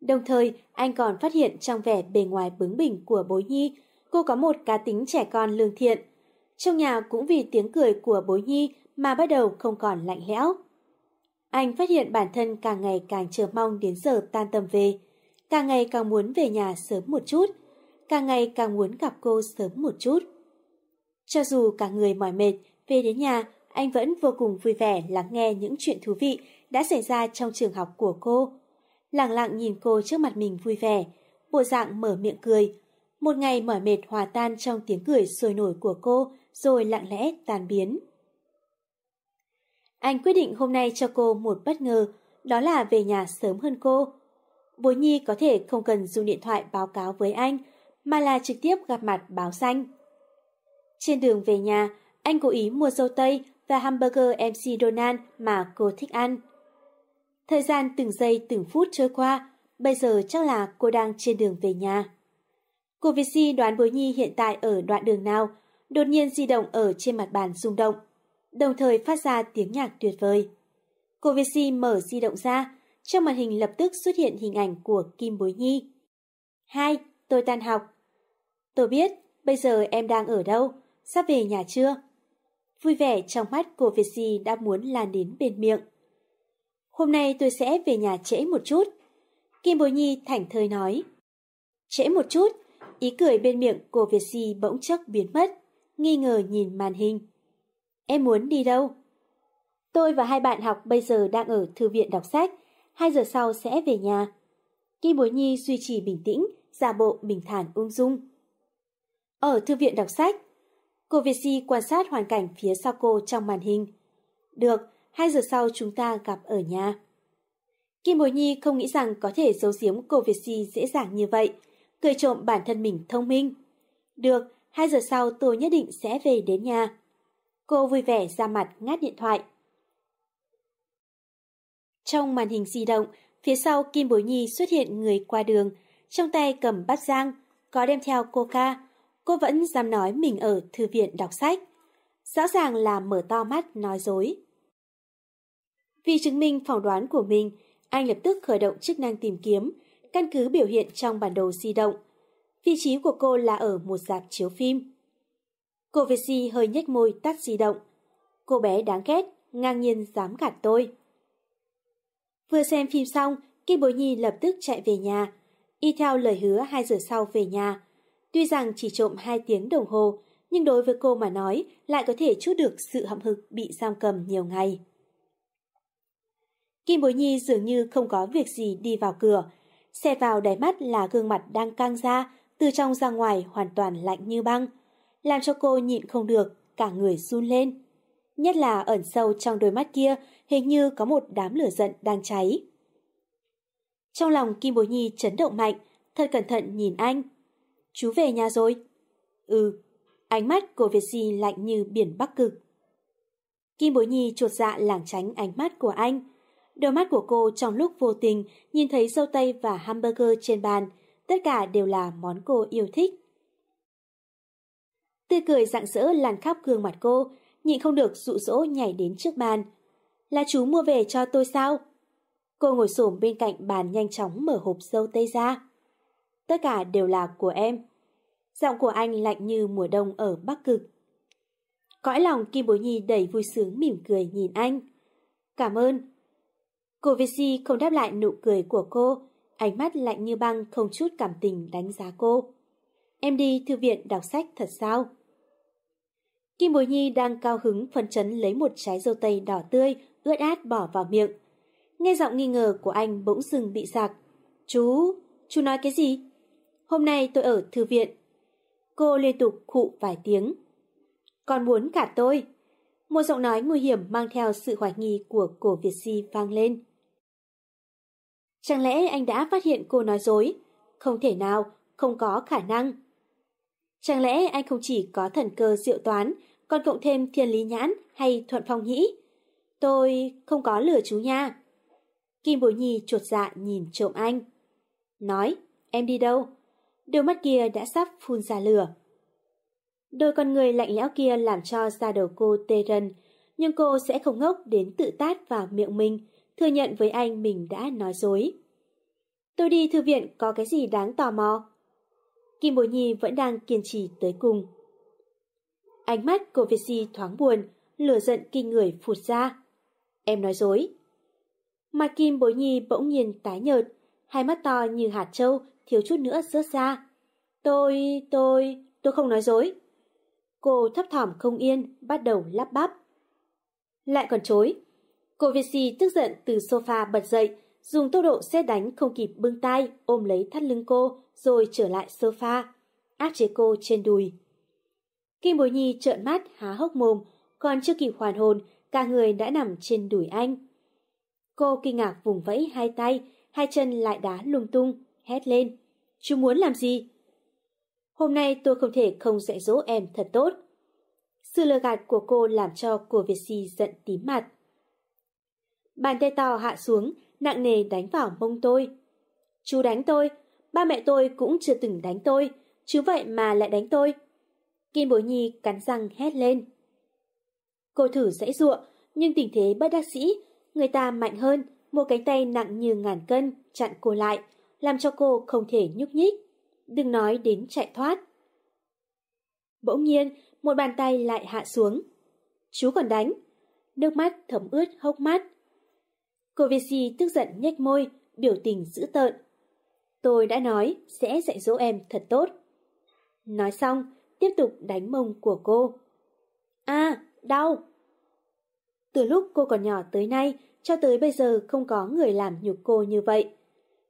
Đồng thời, anh còn phát hiện trong vẻ bề ngoài bướng bỉnh của Bối Nhi, cô có một cá tính trẻ con lương thiện. Trong nhà cũng vì tiếng cười của Bối Nhi mà bắt đầu không còn lạnh lẽo. Anh phát hiện bản thân càng ngày càng chờ mong đến giờ tan tầm về, càng ngày càng muốn về nhà sớm một chút, càng ngày càng muốn gặp cô sớm một chút. Cho dù cả người mỏi mệt, về đến nhà, anh vẫn vô cùng vui vẻ lắng nghe những chuyện thú vị đã xảy ra trong trường học của cô. Lặng lặng nhìn cô trước mặt mình vui vẻ, bộ dạng mở miệng cười. Một ngày mỏi mệt hòa tan trong tiếng cười sôi nổi của cô, rồi lặng lẽ tan biến. Anh quyết định hôm nay cho cô một bất ngờ, đó là về nhà sớm hơn cô. Bố Nhi có thể không cần dùng điện thoại báo cáo với anh, mà là trực tiếp gặp mặt báo xanh. Trên đường về nhà, anh cố ý mua dâu tây và hamburger MC Donald mà cô thích ăn. Thời gian từng giây từng phút trôi qua, bây giờ chắc là cô đang trên đường về nhà. Cô Vici đoán Bối Nhi hiện tại ở đoạn đường nào, đột nhiên di động ở trên mặt bàn rung động, đồng thời phát ra tiếng nhạc tuyệt vời. Cô Vici mở di động ra, trong màn hình lập tức xuất hiện hình ảnh của Kim Bối Nhi. Hai, tôi tan học. Tôi biết, bây giờ em đang ở đâu, sắp về nhà chưa? Vui vẻ trong mắt cô Vici đã muốn lan đến bên miệng. Hôm nay tôi sẽ về nhà trễ một chút. Kim Bối Nhi thảnh thơi nói. Trễ một chút, ý cười bên miệng của Việt Si bỗng chốc biến mất, nghi ngờ nhìn màn hình. Em muốn đi đâu? Tôi và hai bạn học bây giờ đang ở thư viện đọc sách, Hai giờ sau sẽ về nhà. Kim Bối Nhi duy trì bình tĩnh, giả bộ bình thản ung dung. Ở thư viện đọc sách, cô Việt Si quan sát hoàn cảnh phía sau cô trong màn hình. Được, 2 giờ sau chúng ta gặp ở nhà. Kim Bối Nhi không nghĩ rằng có thể giấu giếm cô Việt Si dễ dàng như vậy, cười trộm bản thân mình thông minh. Được, 2 giờ sau tôi nhất định sẽ về đến nhà. Cô vui vẻ ra mặt ngắt điện thoại. Trong màn hình di động, phía sau Kim Bối Nhi xuất hiện người qua đường, trong tay cầm bát giang, có đem theo coca. Cô vẫn dám nói mình ở thư viện đọc sách. Rõ ràng là mở to mắt nói dối. Vì chứng minh phỏng đoán của mình, anh lập tức khởi động chức năng tìm kiếm, căn cứ biểu hiện trong bản đồ di động. Vị trí của cô là ở một dạp chiếu phim. Cô Việt hơi nhếch môi tắt di động. Cô bé đáng ghét, ngang nhiên dám gạt tôi. Vừa xem phim xong, Kim Bối Nhi lập tức chạy về nhà. Y theo lời hứa 2 giờ sau về nhà. Tuy rằng chỉ trộm 2 tiếng đồng hồ, nhưng đối với cô mà nói lại có thể chút được sự hậm hực bị giam cầm nhiều ngày. Kim Bối Nhi dường như không có việc gì đi vào cửa. Xe vào đáy mắt là gương mặt đang căng ra, từ trong ra ngoài hoàn toàn lạnh như băng. Làm cho cô nhịn không được, cả người run lên. Nhất là ẩn sâu trong đôi mắt kia hình như có một đám lửa giận đang cháy. Trong lòng Kim Bối Nhi chấn động mạnh, thật cẩn thận nhìn anh. Chú về nhà rồi? Ừ, ánh mắt của Việt Di lạnh như biển Bắc Cực. Kim Bối Nhi chuột dạ lảng tránh ánh mắt của anh. Đôi mắt của cô trong lúc vô tình nhìn thấy dâu tây và hamburger trên bàn, tất cả đều là món cô yêu thích. Tươi cười rạng rỡ làn khắp gương mặt cô, nhịn không được dụ dỗ nhảy đến trước bàn. Là chú mua về cho tôi sao? Cô ngồi xổm bên cạnh bàn nhanh chóng mở hộp dâu tây ra. Tất cả đều là của em. Giọng của anh lạnh như mùa đông ở Bắc Cực. Cõi lòng Kim Bối Nhi đầy vui sướng mỉm cười nhìn anh. Cảm ơn. Cô Vici không đáp lại nụ cười của cô, ánh mắt lạnh như băng không chút cảm tình đánh giá cô. Em đi thư viện đọc sách thật sao? Kim Bối Nhi đang cao hứng phấn chấn lấy một trái dâu tây đỏ tươi, ướt át bỏ vào miệng. Nghe giọng nghi ngờ của anh bỗng dừng bị sạc. Chú, chú nói cái gì? Hôm nay tôi ở thư viện. Cô liên tục khụ vài tiếng. Còn muốn cả tôi. Một giọng nói nguy hiểm mang theo sự hoài nghi của cổ Việt Si vang lên. Chẳng lẽ anh đã phát hiện cô nói dối? Không thể nào, không có khả năng. Chẳng lẽ anh không chỉ có thần cơ diệu toán, còn cộng thêm thiên lý nhãn hay thuận phong nhĩ? Tôi không có lừa chú nha. Kim Bối Nhi chuột dạ nhìn trộm anh. Nói, em đi đâu? Đôi mắt kia đã sắp phun ra lửa. Đôi con người lạnh lẽo kia làm cho da đầu cô tê rần, nhưng cô sẽ không ngốc đến tự tát vào miệng mình, thừa nhận với anh mình đã nói dối. Tôi đi thư viện có cái gì đáng tò mò? Kim Bối Nhi vẫn đang kiên trì tới cùng. Ánh mắt của Việt Si thoáng buồn, lửa giận kinh người phụt ra. Em nói dối. Mặt Kim Bối Nhi bỗng nhiên tái nhợt, hai mắt to như hạt trâu thiếu chút nữa rớt ra. Tôi, tôi, tôi không nói dối. Cô thấp thỏm không yên, bắt đầu lắp bắp. Lại còn chối. Cô Việt Si tức giận từ sofa bật dậy, dùng tốc độ xe đánh không kịp bưng tay ôm lấy thắt lưng cô rồi trở lại sofa, áp chế cô trên đùi. Kim Bối Nhi trợn mắt há hốc mồm, còn chưa kịp hoàn hồn, cả người đã nằm trên đùi anh. Cô kinh ngạc vùng vẫy hai tay, hai chân lại đá lung tung, hét lên. Chú muốn làm gì? Hôm nay tôi không thể không dạy dỗ em thật tốt. Sự lừa gạt của cô làm cho cô Việt Si giận tím mặt. Bàn tay to hạ xuống, nặng nề đánh vào mông tôi. Chú đánh tôi, ba mẹ tôi cũng chưa từng đánh tôi, chứ vậy mà lại đánh tôi. Kim Bối Nhi cắn răng hét lên. Cô thử dãy ruộng, nhưng tình thế bất đắc sĩ, người ta mạnh hơn, một cánh tay nặng như ngàn cân chặn cô lại, làm cho cô không thể nhúc nhích. Đừng nói đến chạy thoát. Bỗng nhiên, một bàn tay lại hạ xuống. Chú còn đánh. Nước mắt thấm ướt hốc mắt. Cô Vici tức giận nhếch môi, biểu tình dữ tợn. Tôi đã nói sẽ dạy dỗ em thật tốt. Nói xong, tiếp tục đánh mông của cô. À, đau! Từ lúc cô còn nhỏ tới nay, cho tới bây giờ không có người làm nhục cô như vậy.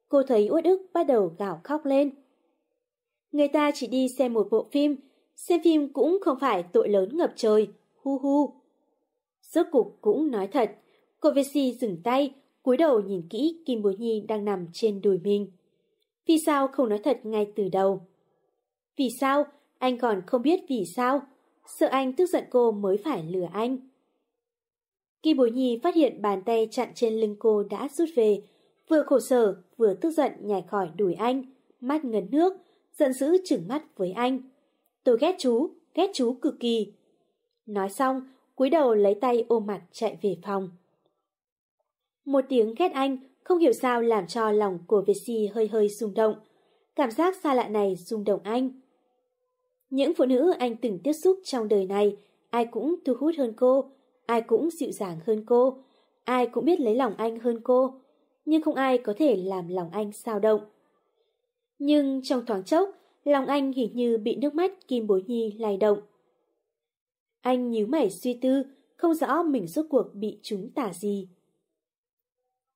Cô thấy uất ức bắt đầu gào khóc lên. Người ta chỉ đi xem một bộ phim, xem phim cũng không phải tội lớn ngập trời, hu hu. Rốt cục cũng nói thật, cô Vessi dừng tay, cúi đầu nhìn kỹ Kim Bối Nhi đang nằm trên đùi mình. Vì sao không nói thật ngay từ đầu? Vì sao? Anh còn không biết vì sao? Sợ anh tức giận cô mới phải lừa anh. Kim Bối Nhi phát hiện bàn tay chặn trên lưng cô đã rút về, vừa khổ sở vừa tức giận nhảy khỏi đùi anh, mắt ngấn nước, giận dữ chừng mắt với anh. Tôi ghét chú, ghét chú cực kỳ. Nói xong, cúi đầu lấy tay ôm mặt chạy về phòng. Một tiếng ghét anh không hiểu sao làm cho lòng của Việt Si hơi hơi rung động. Cảm giác xa lạ này rung động anh. Những phụ nữ anh từng tiếp xúc trong đời này, ai cũng thu hút hơn cô, ai cũng dịu dàng hơn cô, ai cũng biết lấy lòng anh hơn cô, nhưng không ai có thể làm lòng anh sao động. Nhưng trong thoáng chốc, lòng anh hình như bị nước mắt Kim Bối Nhi lay động. Anh nhíu mày suy tư, không rõ mình rốt cuộc bị chúng tả gì.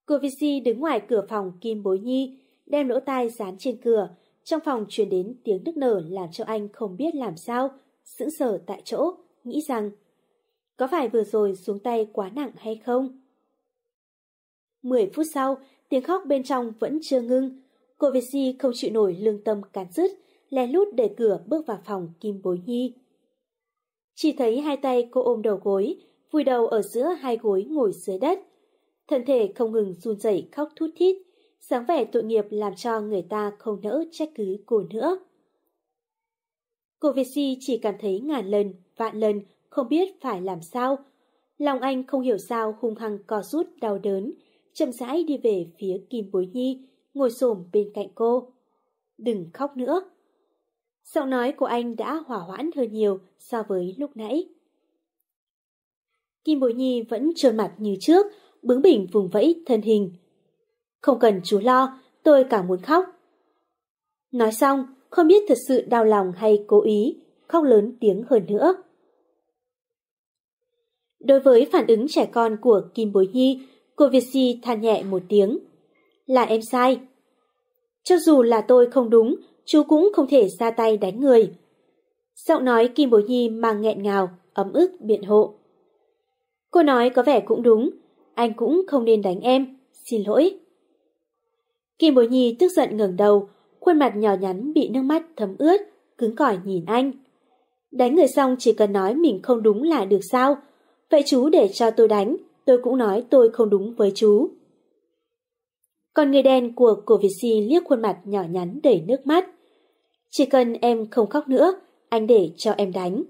Cô Vi đứng ngoài cửa phòng Kim Bối Nhi, đem lỗ tai dán trên cửa, trong phòng truyền đến tiếng nức nở làm cho anh không biết làm sao, sững sờ tại chỗ, nghĩ rằng có phải vừa rồi xuống tay quá nặng hay không? Mười phút sau, tiếng khóc bên trong vẫn chưa ngưng. Cô Việt không chịu nổi lương tâm cán dứt, lén lút để cửa bước vào phòng Kim Bối Nhi. Chỉ thấy hai tay cô ôm đầu gối, vùi đầu ở giữa hai gối ngồi dưới đất. Thân thể không ngừng run rẩy khóc thút thít, sáng vẻ tội nghiệp làm cho người ta không nỡ trách cứ cô nữa. Cô Việt chỉ cảm thấy ngàn lần, vạn lần không biết phải làm sao. Lòng anh không hiểu sao hung hăng co rút đau đớn, chậm rãi đi về phía Kim Bối Nhi, ngồi xổm bên cạnh cô. Đừng khóc nữa. Giọng nói của anh đã hỏa hoãn hơn nhiều so với lúc nãy. Kim Bối Nhi vẫn trơn mặt như trước, bướng bỉnh vùng vẫy thân hình. Không cần chú lo, tôi càng muốn khóc. Nói xong, không biết thật sự đau lòng hay cố ý, khóc lớn tiếng hơn nữa. Đối với phản ứng trẻ con của Kim Bối Nhi, cô Việt Si than nhẹ một tiếng. Là em sai. Cho dù là tôi không đúng, chú cũng không thể ra tay đánh người. Giọng nói Kim Bối Nhi mang nghẹn ngào, ấm ức biện hộ. Cô nói có vẻ cũng đúng, anh cũng không nên đánh em, xin lỗi. Kim Bối Nhi tức giận ngẩng đầu, khuôn mặt nhỏ nhắn bị nước mắt thấm ướt, cứng cỏi nhìn anh. Đánh người xong chỉ cần nói mình không đúng là được sao, Vậy chú để cho tôi đánh, tôi cũng nói tôi không đúng với chú. Còn người đen của cổ Việt Si liếc khuôn mặt nhỏ nhắn đầy nước mắt. Chỉ cần em không khóc nữa, anh để cho em đánh.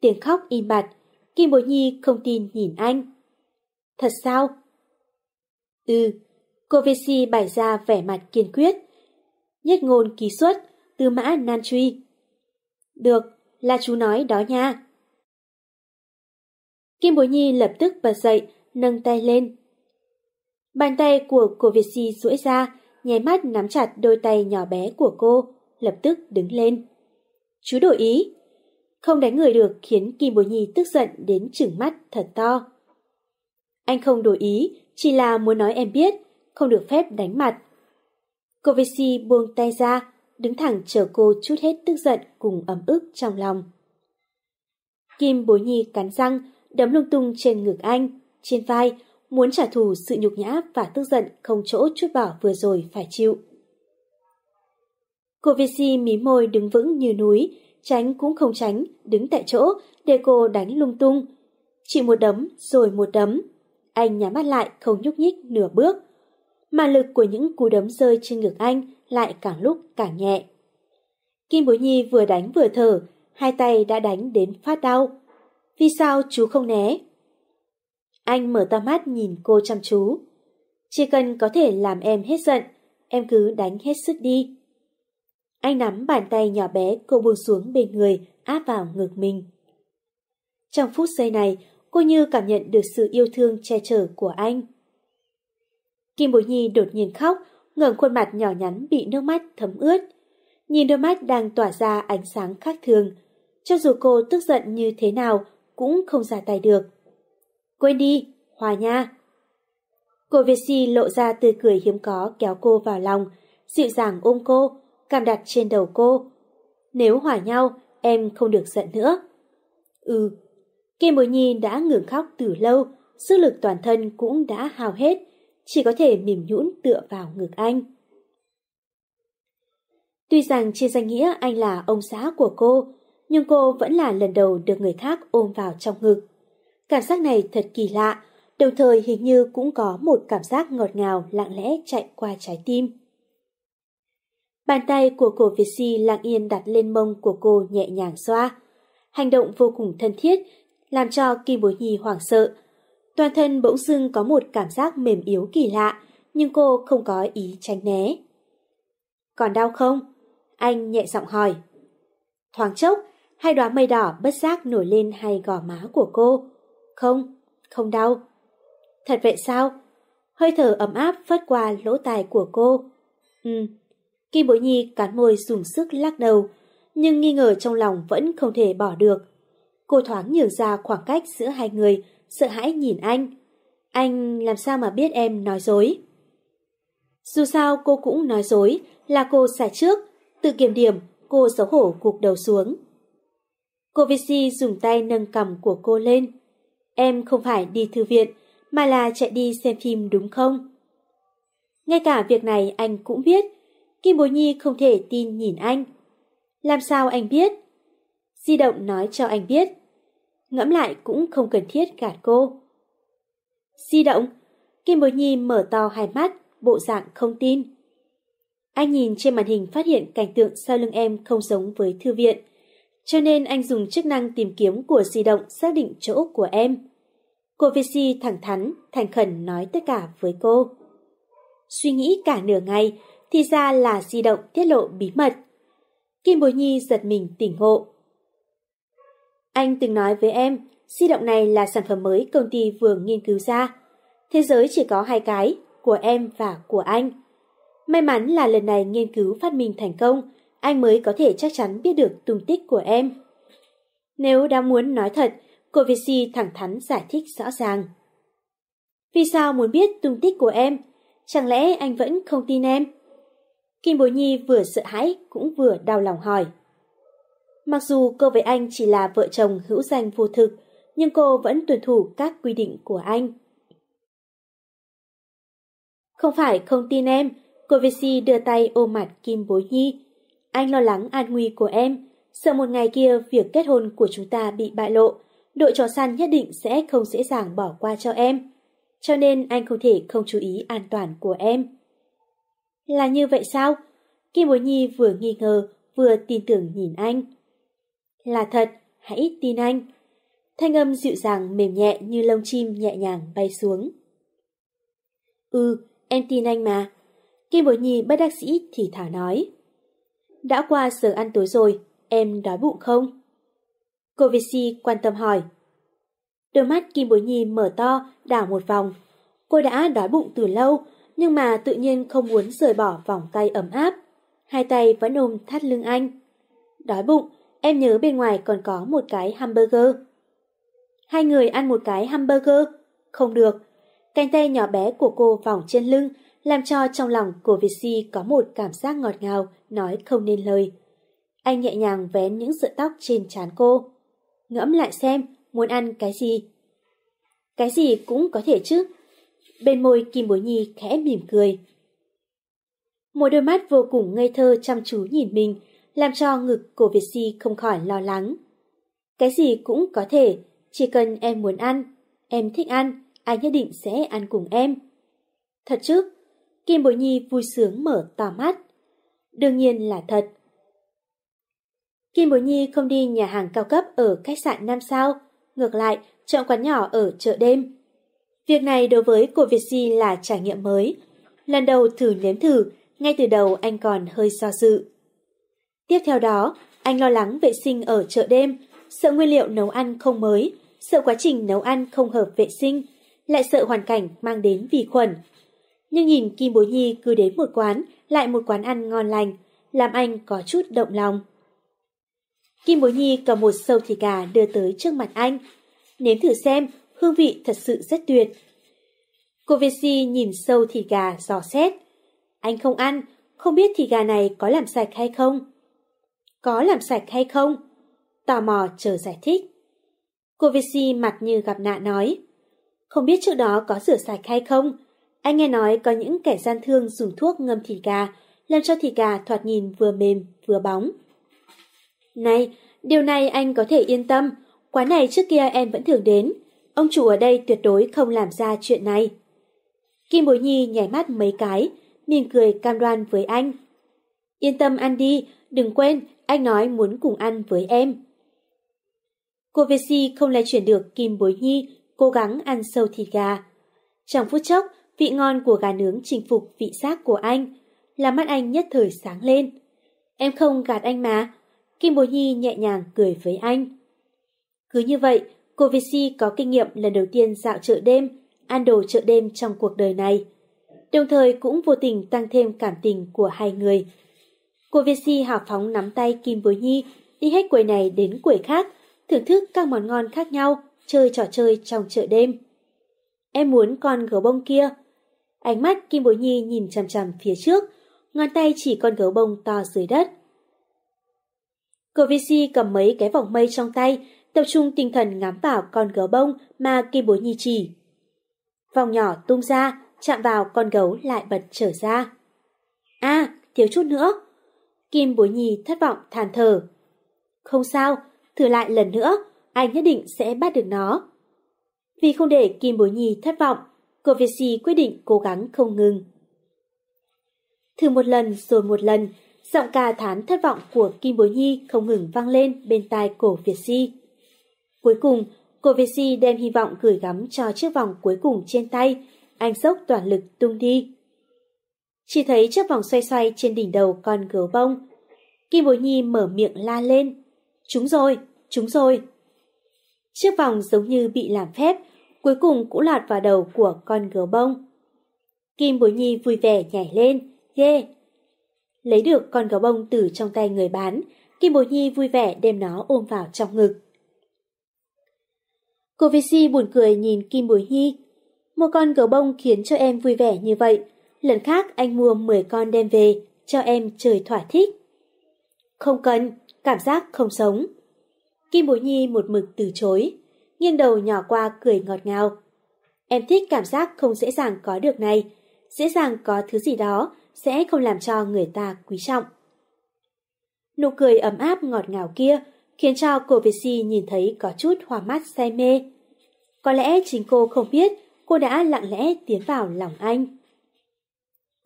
Tiếng khóc im bặt, Kim Bối Nhi không tin nhìn anh. Thật sao? Ừ, cô Việt Si bày ra vẻ mặt kiên quyết. Nhất ngôn ký xuất, tư mã nan truy. Được, là chú nói đó nha. Kim Bối Nhi lập tức bật dậy, nâng tay lên. Bàn tay của cô Việt Si duỗi ra, nháy mắt nắm chặt đôi tay nhỏ bé của cô, lập tức đứng lên. Chú đổi ý. Không đánh người được khiến Kim Bối Nhi tức giận đến trừng mắt thật to. Anh không đổi ý, chỉ là muốn nói em biết, không được phép đánh mặt. Cô buông tay ra, đứng thẳng chờ cô chút hết tức giận cùng ấm ức trong lòng. Kim Bối Nhi cắn răng, đấm lung tung trên ngực anh, trên vai, muốn trả thù sự nhục nhã và tức giận không chỗ chút bỏ vừa rồi phải chịu. Cô mí môi đứng vững như núi, tránh cũng không tránh, đứng tại chỗ để cô đánh lung tung. Chỉ một đấm rồi một đấm. Anh nhắm mắt lại không nhúc nhích nửa bước. Mà lực của những cú đấm rơi trên ngực anh lại càng lúc càng nhẹ. Kim Bối Nhi vừa đánh vừa thở, hai tay đã đánh đến phát đau. Vì sao chú không né? Anh mở to mắt nhìn cô chăm chú. Chỉ cần có thể làm em hết giận, em cứ đánh hết sức đi. Anh nắm bàn tay nhỏ bé cô buông xuống bên người, áp vào ngực mình. Trong phút giây này, cô như cảm nhận được sự yêu thương che chở của anh. Kim Bối Nhi đột nhiên khóc, ngẩng khuôn mặt nhỏ nhắn bị nước mắt thấm ướt. Nhìn đôi mắt đang tỏa ra ánh sáng khác thường. Cho dù cô tức giận như thế nào, cũng không ra tay được. Quên đi, Hòa nha. Cô Việt Si lộ ra tươi cười hiếm có kéo cô vào lòng, dịu dàng ôm cô, cảm đặt trên đầu cô. Nếu hòa nhau, em không được giận nữa. Ừ, Kim Bối Nhi đã ngừng khóc từ lâu, sức lực toàn thân cũng đã hao hết, chỉ có thể mỉm nhũn tựa vào ngực anh. Tuy rằng trên danh nghĩa anh là ông xã của cô, nhưng cô vẫn là lần đầu được người khác ôm vào trong ngực. Cảm giác này thật kỳ lạ, đồng thời hình như cũng có một cảm giác ngọt ngào lặng lẽ chạy qua trái tim. Bàn tay của cổ Việt Si lặng yên đặt lên mông của cô nhẹ nhàng xoa. Hành động vô cùng thân thiết, làm cho Kim Bối Nhi hoảng sợ. Toàn thân bỗng dưng có một cảm giác mềm yếu kỳ lạ, nhưng cô không có ý tránh né. Còn đau không? Anh nhẹ giọng hỏi. Thoáng chốc, hai đóa mây đỏ bất giác nổi lên hai gò má của cô. Không, không đau. Thật vậy sao? Hơi thở ấm áp phất qua lỗ tai của cô. Ừ. Kim Bối Nhi cắn môi dùng sức lắc đầu, nhưng nghi ngờ trong lòng vẫn không thể bỏ được. Cô thoáng nhường ra khoảng cách giữa hai người, sợ hãi nhìn anh. Anh làm sao mà biết em nói dối? Dù sao cô cũng nói dối, là cô sai trước, tự kiểm điểm, cô xấu hổ gục đầu xuống. Cô Vici dùng tay nâng cầm của cô lên. Em không phải đi thư viện, mà là chạy đi xem phim đúng không? Ngay cả việc này anh cũng biết. Kim Bối Nhi không thể tin nhìn anh. Làm sao anh biết? Di động nói cho anh biết. Ngẫm lại cũng không cần thiết gạt cô. Di động? Kim Bối Nhi mở to hai mắt, bộ dạng không tin. Anh nhìn trên màn hình phát hiện cảnh tượng sau lưng em không giống với thư viện, cho nên anh dùng chức năng tìm kiếm của di động xác định chỗ của em. Cô Visi thẳng thắn, thành khẩn nói tất cả với cô. Suy nghĩ cả nửa ngày, thì ra là di động tiết lộ bí mật. Kim Bối Nhi giật mình tỉnh ngộ. Anh từng nói với em, di động này là sản phẩm mới công ty vừa nghiên cứu ra. Thế giới chỉ có hai cái, của em và của anh. May mắn là lần này nghiên cứu phát minh thành công, anh mới có thể chắc chắn biết được tung tích của em. Nếu đã muốn nói thật, cô Vici thẳng thắn giải thích rõ ràng. Vì sao muốn biết tung tích của em? Chẳng lẽ anh vẫn không tin em? Kim Bối Nhi vừa sợ hãi cũng vừa đau lòng hỏi. Mặc dù cô với anh chỉ là vợ chồng hữu danh vô thực, nhưng cô vẫn tuân thủ các quy định của anh. Không phải không tin em, cô Vici đưa tay ôm mặt Kim Bối Nhi. Anh lo lắng an nguy của em, sợ một ngày kia việc kết hôn của chúng ta bị bại lộ, đội trò săn nhất định sẽ không dễ dàng bỏ qua cho em. Cho nên anh không thể không chú ý an toàn của em. Là như vậy sao? Kim Bối Nhi vừa nghi ngờ, vừa tin tưởng nhìn anh. Là thật, hãy tin anh. Thanh âm dịu dàng mềm nhẹ như lông chim nhẹ nhàng bay xuống. Ừ, em tin anh mà. Kim Bối Nhi bất đắc sĩ thì thả nói. Đã qua giờ ăn tối rồi, em đói bụng không? Cô Visi quan tâm hỏi. Đôi mắt Kim Bối Nhi mở to, đảo một vòng. Cô đã đói bụng từ lâu, nhưng mà tự nhiên không muốn rời bỏ vòng tay ấm áp. Hai tay vẫn ôm thắt lưng anh. Đói bụng, em nhớ bên ngoài còn có một cái hamburger. Hai người ăn một cái hamburger? Không được. Cánh tay nhỏ bé của cô vòng trên lưng, làm cho trong lòng của Vici có một cảm giác ngọt ngào, nói không nên lời. Anh nhẹ nhàng vén những sợi tóc trên trán cô. Ngẫm lại xem, muốn ăn cái gì? Cái gì cũng có thể chứ. bên môi Kim Bối Nhi khẽ mỉm cười. Một đôi mắt vô cùng ngây thơ chăm chú nhìn mình, làm cho ngực của Việt Si không khỏi lo lắng. Cái gì cũng có thể, chỉ cần em muốn ăn, em thích ăn, anh nhất định sẽ ăn cùng em. Thật chứ? Kim Bối Nhi vui sướng mở to mắt. Đương nhiên là thật. Kim Bối Nhi không đi nhà hàng cao cấp ở khách sạn 5 sao, ngược lại chọn quán nhỏ ở chợ đêm. Việc này đối với cô Việt Si là trải nghiệm mới. Lần đầu thử nếm thử, ngay từ đầu anh còn hơi do dự. Tiếp theo đó, anh lo lắng vệ sinh ở chợ đêm, sợ nguyên liệu nấu ăn không mới, sợ quá trình nấu ăn không hợp vệ sinh, lại sợ hoàn cảnh mang đến vi khuẩn. Nhưng nhìn Kim Bối Nhi cứ đến một quán, lại một quán ăn ngon lành, làm anh có chút động lòng. Kim Bối Nhi cầm một sâu thịt gà đưa tới trước mặt anh. Nếm thử xem, hương vị thật sự rất tuyệt. Cô Vesi nhìn sâu thịt gà dò xét. Anh không ăn, không biết thịt gà này có làm sạch hay không? Có làm sạch hay không? Tò mò chờ giải thích. Cô Vesi mặt như gặp nạn nói. Không biết trước đó có rửa sạch hay không? Anh nghe nói có những kẻ gian thương dùng thuốc ngâm thịt gà, làm cho thịt gà thoạt nhìn vừa mềm vừa bóng. Này, điều này anh có thể yên tâm, quán này trước kia em vẫn thường đến, ông chủ ở đây tuyệt đối không làm ra chuyện này. Kim Bối Nhi nhảy mắt mấy cái, mỉm cười cam đoan với anh. Yên tâm ăn đi, đừng quên, anh nói muốn cùng ăn với em. Cô Vesi không lay chuyển được Kim Bối Nhi, cố gắng ăn sâu thịt gà. Trong phút chốc, vị ngon của gà nướng chinh phục vị giác của anh, làm mắt anh nhất thời sáng lên. Em không gạt anh mà, Kim Bối Nhi nhẹ nhàng cười với anh. Cứ như vậy, cô Visi có kinh nghiệm lần đầu tiên dạo chợ đêm, ăn đồ chợ đêm trong cuộc đời này. Đồng thời cũng vô tình tăng thêm cảm tình của hai người. Cô Visi hào phóng nắm tay Kim Bối Nhi, đi hết quầy này đến quầy khác, thưởng thức các món ngon khác nhau, chơi trò chơi trong chợ đêm. Em muốn con gấu bông kia. Ánh mắt Kim Bối Nhi nhìn chằm chằm phía trước, ngón tay chỉ con gấu bông to dưới đất. Cô Visi cầm mấy cái vòng mây trong tay, tập trung tinh thần ngắm vào con gấu bông mà Kim Bối Nhi chỉ. Vòng nhỏ tung ra, chạm vào con gấu lại bật trở ra. À, thiếu chút nữa. Kim Bối Nhi thất vọng than thở. Không sao, thử lại lần nữa, anh nhất định sẽ bắt được nó. Vì không để Kim Bối Nhi thất vọng, cô Si quyết định cố gắng không ngừng. Thử một lần rồi một lần, Giọng ca thán thất vọng của Kim Bối Nhi không ngừng vang lên bên tai cổ Việt Si. Cuối cùng, cổ Việt Si đem hy vọng gửi gắm cho chiếc vòng cuối cùng trên tay, anh dốc toàn lực tung đi. Chỉ thấy chiếc vòng xoay xoay trên đỉnh đầu con gấu bông. Kim Bối Nhi mở miệng la lên. Chúng rồi, chúng rồi. Chiếc vòng giống như bị làm phép, cuối cùng cũng lọt vào đầu của con gấu bông. Kim Bối Nhi vui vẻ nhảy lên, ghê, Lấy được con gấu bông từ trong tay người bán, Kim Bối Nhi vui vẻ đem nó ôm vào trong ngực. Cô Vi Si buồn cười nhìn Kim Bối Nhi. Một con gấu bông khiến cho em vui vẻ như vậy. Lần khác anh mua 10 con đem về, cho em chơi thỏa thích. Không cần, cảm giác không sống. Kim bối Nhi một mực từ chối, nghiêng đầu nhỏ qua cười ngọt ngào. Em thích cảm giác không dễ dàng có được này, dễ dàng có thứ gì đó sẽ không làm cho người ta quý trọng. Nụ cười ấm áp ngọt ngào kia khiến cho cô Việt nhìn thấy có chút hoa mắt say mê. Có lẽ chính cô không biết cô đã lặng lẽ tiến vào lòng anh.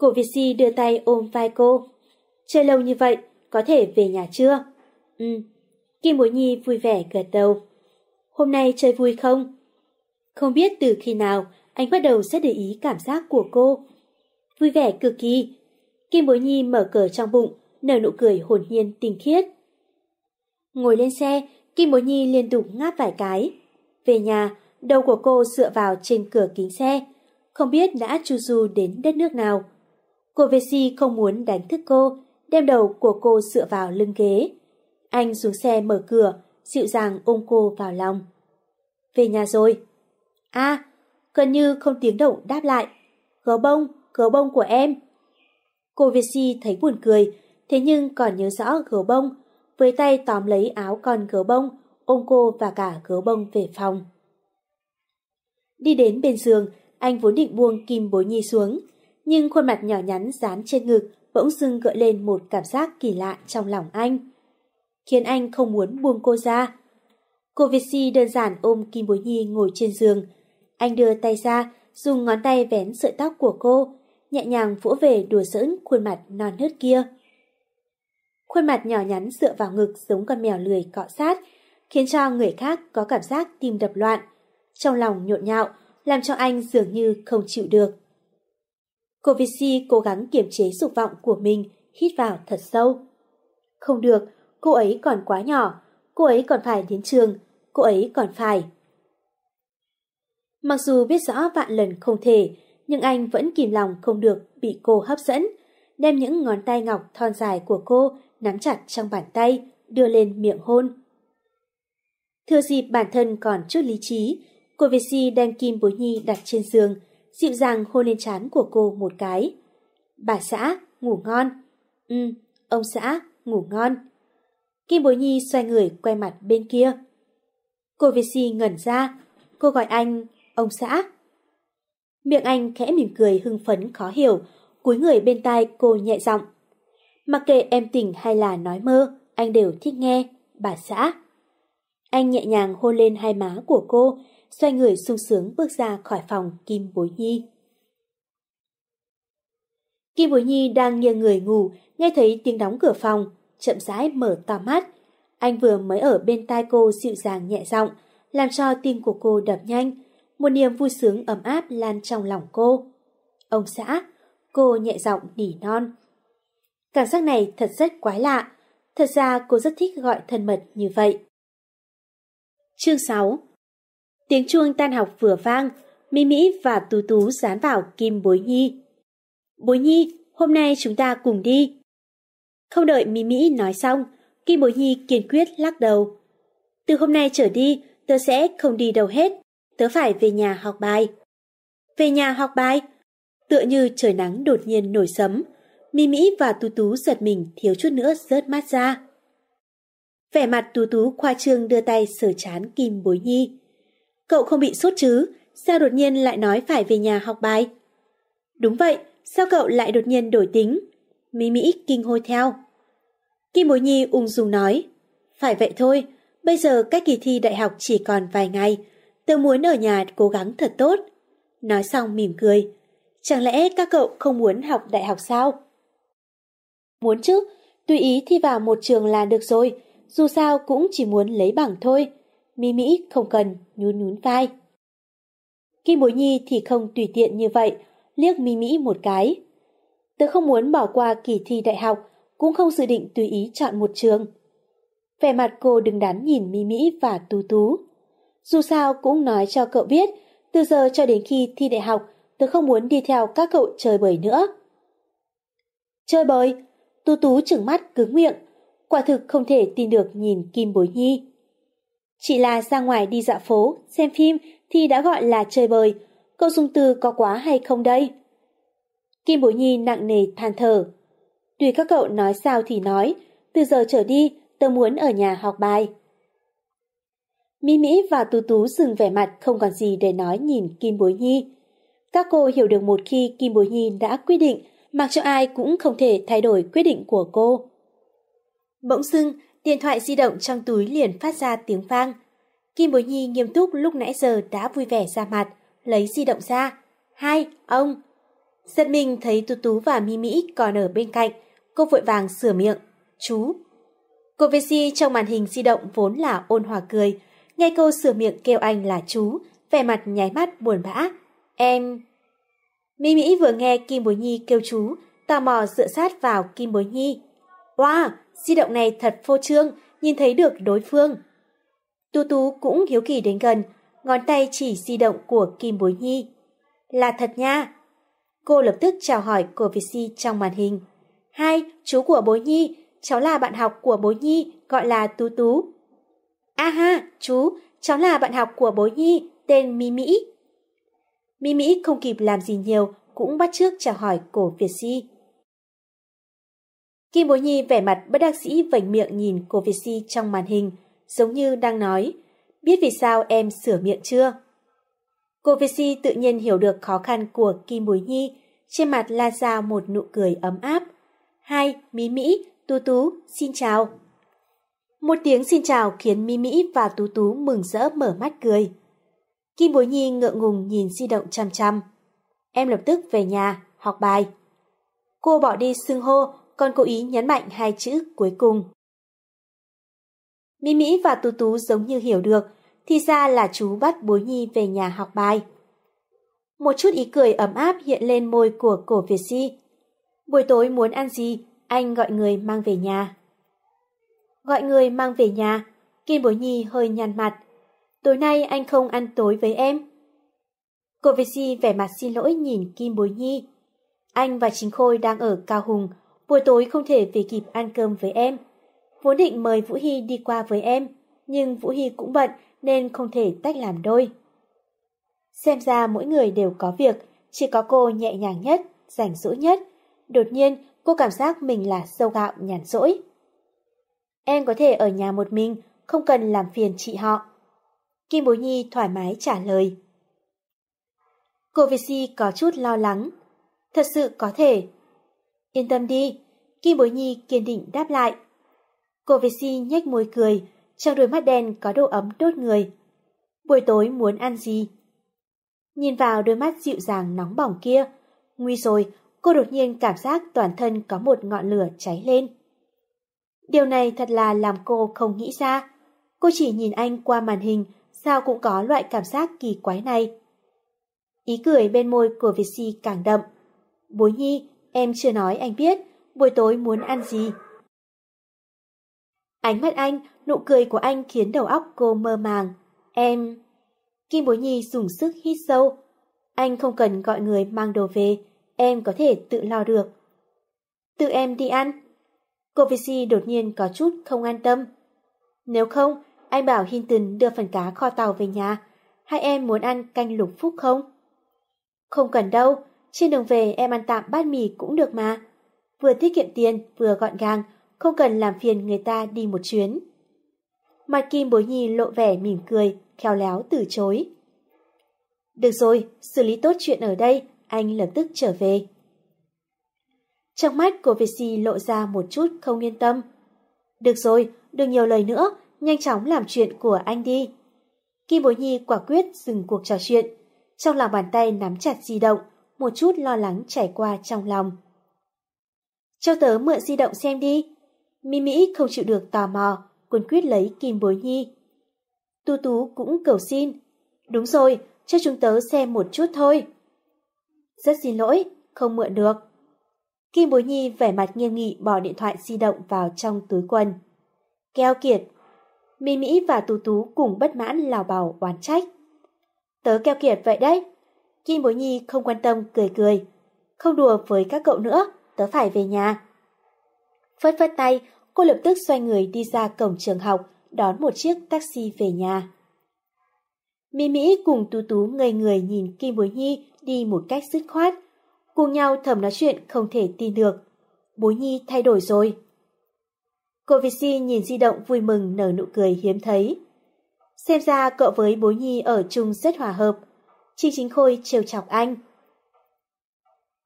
Cô Việt Si đưa tay ôm vai cô. Chơi lâu như vậy, có thể về nhà chưa? Ừ. Kim Bối Nhi vui vẻ gật đầu. Hôm nay chơi vui không? Không biết từ khi nào anh bắt đầu sẽ để ý cảm giác của cô. Vui vẻ cực kỳ, Kim Bối Nhi mở cờ trong bụng, nở nụ cười hồn nhiên tinh khiết. Ngồi lên xe, Kim Bối Nhi liên tục ngáp vài cái. Về nhà, đầu của cô dựa vào trên cửa kính xe, không biết đã chu du đến đất nước nào. Cô Vesi không muốn đánh thức cô, đem đầu của cô dựa vào lưng ghế. Anh xuống xe mở cửa, dịu dàng ôm cô vào lòng. Về nhà rồi. a à, gần như không tiếng động đáp lại. Gấu bông, gấu bông của em. Cô Việt thấy buồn cười, thế nhưng còn nhớ rõ gấu bông, với tay tóm lấy áo con gấu bông, ôm cô và cả gấu bông về phòng. Đi đến bên giường, anh vốn định buông Kim Bối Nhi xuống, nhưng khuôn mặt nhỏ nhắn dán trên ngực bỗng dưng gợi lên một cảm giác kỳ lạ trong lòng anh. Khiến anh không muốn buông cô ra. Cô Việt Si đơn giản ôm Kim Bối Nhi ngồi trên giường. Anh đưa tay ra, dùng ngón tay vén sợi tóc của cô, nhẹ nhàng vỗ về đùa giỡn khuôn mặt non nớt kia. Khuôn mặt nhỏ nhắn dựa vào ngực giống con mèo lười cọ sát, khiến cho người khác có cảm giác tim đập loạn. Trong lòng nhộn nhạo, làm cho anh dường như không chịu được. Cô Vici cố gắng kiềm chế dục vọng của mình, hít vào thật sâu. Không được, cô ấy còn quá nhỏ, cô ấy còn phải đến trường, cô ấy còn phải. Mặc dù biết rõ vạn lần không thể, nhưng anh vẫn kìm lòng không được bị cô hấp dẫn, đem những ngón tay ngọc thon dài của cô nắm chặt trong bàn tay, đưa lên miệng hôn. Thừa dịp bản thân còn chút lý trí, cô Vici đem kim bối nhi đặt trên giường, dịu dàng hôn lên trán của cô một cái. Bà xã, ngủ ngon. Ừ, ông xã, ngủ ngon. Kim bối nhi xoay người quay mặt bên kia. Cô Việt Si ngẩn ra, cô gọi anh, ông xã. Miệng anh khẽ mỉm cười hưng phấn khó hiểu, cúi người bên tai cô nhẹ giọng. Mặc kệ em tỉnh hay là nói mơ, anh đều thích nghe, bà xã. Anh nhẹ nhàng hôn lên hai má của cô, xoay người sung sướng bước ra khỏi phòng Kim Bối Nhi. Kim Bối Nhi đang nghiêng người ngủ, nghe thấy tiếng đóng cửa phòng, chậm rãi mở to mắt. Anh vừa mới ở bên tai cô dịu dàng nhẹ giọng, làm cho tim của cô đập nhanh, một niềm vui sướng ấm áp lan trong lòng cô. Ông xã, cô nhẹ giọng nỉ non. Cảm giác này thật rất quái lạ, thật ra cô rất thích gọi thân mật như vậy. Chương 6 Tiếng chuông tan học vừa vang, Mỹ Mỹ và Tú Tú dán vào Kim Bối Nhi. Bối Nhi, hôm nay chúng ta cùng đi. Không đợi Mỹ Mỹ nói xong, Kim Bối Nhi kiên quyết lắc đầu. Từ hôm nay trở đi, tớ sẽ không đi đâu hết, tớ phải về nhà học bài. Về nhà học bài? Tựa như trời nắng đột nhiên nổi sấm, Mỹ Mỹ và Tú Tú giật mình thiếu chút nữa rớt mắt ra. Vẻ mặt Tú Tú khoa trương đưa tay sờ chán Kim Bối Nhi. Cậu không bị sốt chứ? Sao đột nhiên lại nói phải về nhà học bài? Đúng vậy, sao cậu lại đột nhiên đổi tính? Mỹ Mỹ kinh hôi theo. Kim Bối Nhi ung dung nói. Phải vậy thôi, bây giờ cách kỳ thi đại học chỉ còn vài ngày. Tớ muốn ở nhà cố gắng thật tốt. Nói xong mỉm cười. Chẳng lẽ các cậu không muốn học đại học sao? Muốn chứ, tùy ý thi vào một trường là được rồi, dù sao cũng chỉ muốn lấy bằng thôi. Mi Mỹ không cần, nhún nhún vai. Kim Bối Nhi thì không tùy tiện như vậy, liếc Mi Mỹ một cái. Tớ không muốn bỏ qua kỳ thi đại học, cũng không dự định tùy ý chọn một trường. Vẻ mặt cô đứng đắn nhìn Mi Mỹ và Tú Tú. Dù sao cũng nói cho cậu biết, từ giờ cho đến khi thi đại học, tớ không muốn đi theo các cậu chơi bời nữa. Chơi bời? Tú Tú trừng mắt cứng miệng, quả thực không thể tin được nhìn Kim Bối Nhi. Chỉ là ra ngoài đi dạo phố, xem phim thì đã gọi là chơi bời, câu dùng từ có quá hay không đây? Kim Bối Nhi nặng nề than thở. Tùy các cậu nói sao thì nói, từ giờ trở đi tớ muốn ở nhà học bài. Mỹ Mỹ và Tú Tú dừng vẻ mặt không còn gì để nói nhìn Kim Bối Nhi. Các cô hiểu được một khi Kim Bối Nhi đã quyết định, mặc cho ai cũng không thể thay đổi quyết định của cô. Bỗng dưng, điện thoại di động trong túi liền phát ra tiếng vang. Kim Bối Nhi nghiêm túc lúc nãy giờ đã vui vẻ ra mặt, lấy di động ra. Hai, ông. Giật mình thấy Tú Tú và Mi còn ở bên cạnh, cô vội vàng sửa miệng. Chú. Cô Vesi trong màn hình di động vốn là ôn hòa cười, nghe cô sửa miệng kêu anh là chú, vẻ mặt nháy mắt buồn bã. Em... Mi Mỹ vừa nghe Kim Bối Nhi kêu chú, tò mò dựa sát vào Kim Bối Nhi. Wow, di động này thật phô trương, nhìn thấy được đối phương. Tu Tú cũng hiếu kỳ đến gần, ngón tay chỉ di động của Kim Bối Nhi. Là thật nha. Cô lập tức chào hỏi cô Việt Si trong màn hình. Hai, chú của Bối Nhi, cháu là bạn học của Bối Nhi, gọi là Tú Tú. A ha, chú, cháu là bạn học của Bối Nhi, tên Mi Mỹ. Mi Mỹ không kịp làm gì nhiều, cũng bắt trước chào hỏi cổ Việt Si. Kim Bối Nhi vẻ mặt bất đắc sĩ vảnh miệng nhìn cô Việt Si trong màn hình, giống như đang nói, biết vì sao em sửa miệng chưa? Cô Visi tự nhiên hiểu được khó khăn của Kim Bối Nhi, trên mặt la ra một nụ cười ấm áp. Hai, Mỹ Mỹ, Tú Tú, xin chào. Một tiếng xin chào khiến Mỹ Mỹ và Tú Tú mừng rỡ mở mắt cười. Kim Bối Nhi ngượng ngùng nhìn di động chăm chăm. Em lập tức về nhà, học bài. Cô bỏ đi xưng hô, còn cố ý nhấn mạnh hai chữ cuối cùng. Mỹ Mỹ và Tú Tú giống như hiểu được, thì ra là chú bắt Bối Nhi về nhà học bài. Một chút ý cười ấm áp hiện lên môi của cổ Việt Si. Buổi tối muốn ăn gì, anh gọi người mang về nhà. Gọi người mang về nhà, Kim Bối Nhi hơi nhăn mặt. Tối nay anh không ăn tối với em. Cô Việt Si vẻ mặt xin lỗi nhìn Kim Bối Nhi. Anh và Chính Khôi đang ở Cao Hùng, buổi tối không thể về kịp ăn cơm với em. Vốn định mời Vũ Hy đi qua với em, nhưng Vũ Hy cũng bận nên không thể tách làm đôi. Xem ra mỗi người đều có việc, chỉ có cô nhẹ nhàng nhất, rảnh rỗi nhất. Đột nhiên, cô cảm giác mình là sâu gạo nhàn rỗi. Em có thể ở nhà một mình, không cần làm phiền chị họ. Kim Bối Nhi thoải mái trả lời. Cô Vici Si có chút lo lắng. Thật sự có thể. Yên tâm đi, Kim Bối Nhi kiên định đáp lại. Cô Việt Si nhếch môi cười, trong đôi mắt đen có độ ấm đốt người. Buổi tối muốn ăn gì? Nhìn vào đôi mắt dịu dàng nóng bỏng kia, nguy rồi, cô đột nhiên cảm giác toàn thân có một ngọn lửa cháy lên. Điều này thật là làm cô không nghĩ ra. Cô chỉ nhìn anh qua màn hình, sao cũng có loại cảm giác kỳ quái này. Ý cười bên môi của Việt Si càng đậm. Bối nhi, em chưa nói anh biết, buổi tối muốn ăn gì. Ánh mắt anh, nụ cười của anh khiến đầu óc cô mơ màng. Em... Kim Bối Nhi dùng sức hít sâu. Anh không cần gọi người mang đồ về, em có thể tự lo được. Tự em đi ăn. Cô Vici đột nhiên có chút không an tâm. Nếu không, anh bảo Hinton đưa phần cá kho tàu về nhà. Hai em muốn ăn canh lục phúc không? Không cần đâu, trên đường về em ăn tạm bát mì cũng được mà. Vừa tiết kiệm tiền, vừa gọn gàng, không cần làm phiền người ta đi một chuyến. Mặt Kim Bối Nhi lộ vẻ mỉm cười, khéo léo từ chối. Được rồi, xử lý tốt chuyện ở đây, anh lập tức trở về. Trong mắt của Việt lộ ra một chút không yên tâm. Được rồi, đừng nhiều lời nữa, nhanh chóng làm chuyện của anh đi. Kim Bối Nhi quả quyết dừng cuộc trò chuyện, trong lòng bàn tay nắm chặt di động, một chút lo lắng chảy qua trong lòng. Cho tớ mượn di động xem đi. Mi Mỹ không chịu được tò mò, quân quyết lấy Kim Bối Nhi. Tu Tú cũng cầu xin. Đúng rồi, cho chúng tớ xem một chút thôi. Rất xin lỗi, không mượn được. Kim Bối Nhi vẻ mặt nghiêm nghị bỏ điện thoại di động vào trong túi quần. Keo kiệt. Mi Mỹ và Tú Tú cùng bất mãn lào bảo oán trách. Tớ keo kiệt vậy đấy. Kim Bối Nhi không quan tâm cười cười. Không đùa với các cậu nữa, tớ phải về nhà. Phất phất tay, cô lập tức xoay người đi ra cổng trường học, đón một chiếc taxi về nhà. Mỹ Mỹ cùng Tú Tú ngây người nhìn Kim Bối Nhi đi một cách dứt khoát, cùng nhau thầm nói chuyện không thể tin được. Bối Nhi thay đổi rồi. Cô Việt Si nhìn di động vui mừng nở nụ cười hiếm thấy. Xem ra cậu với bối nhi ở chung rất hòa hợp. Trinh Chính Khôi trêu chọc anh.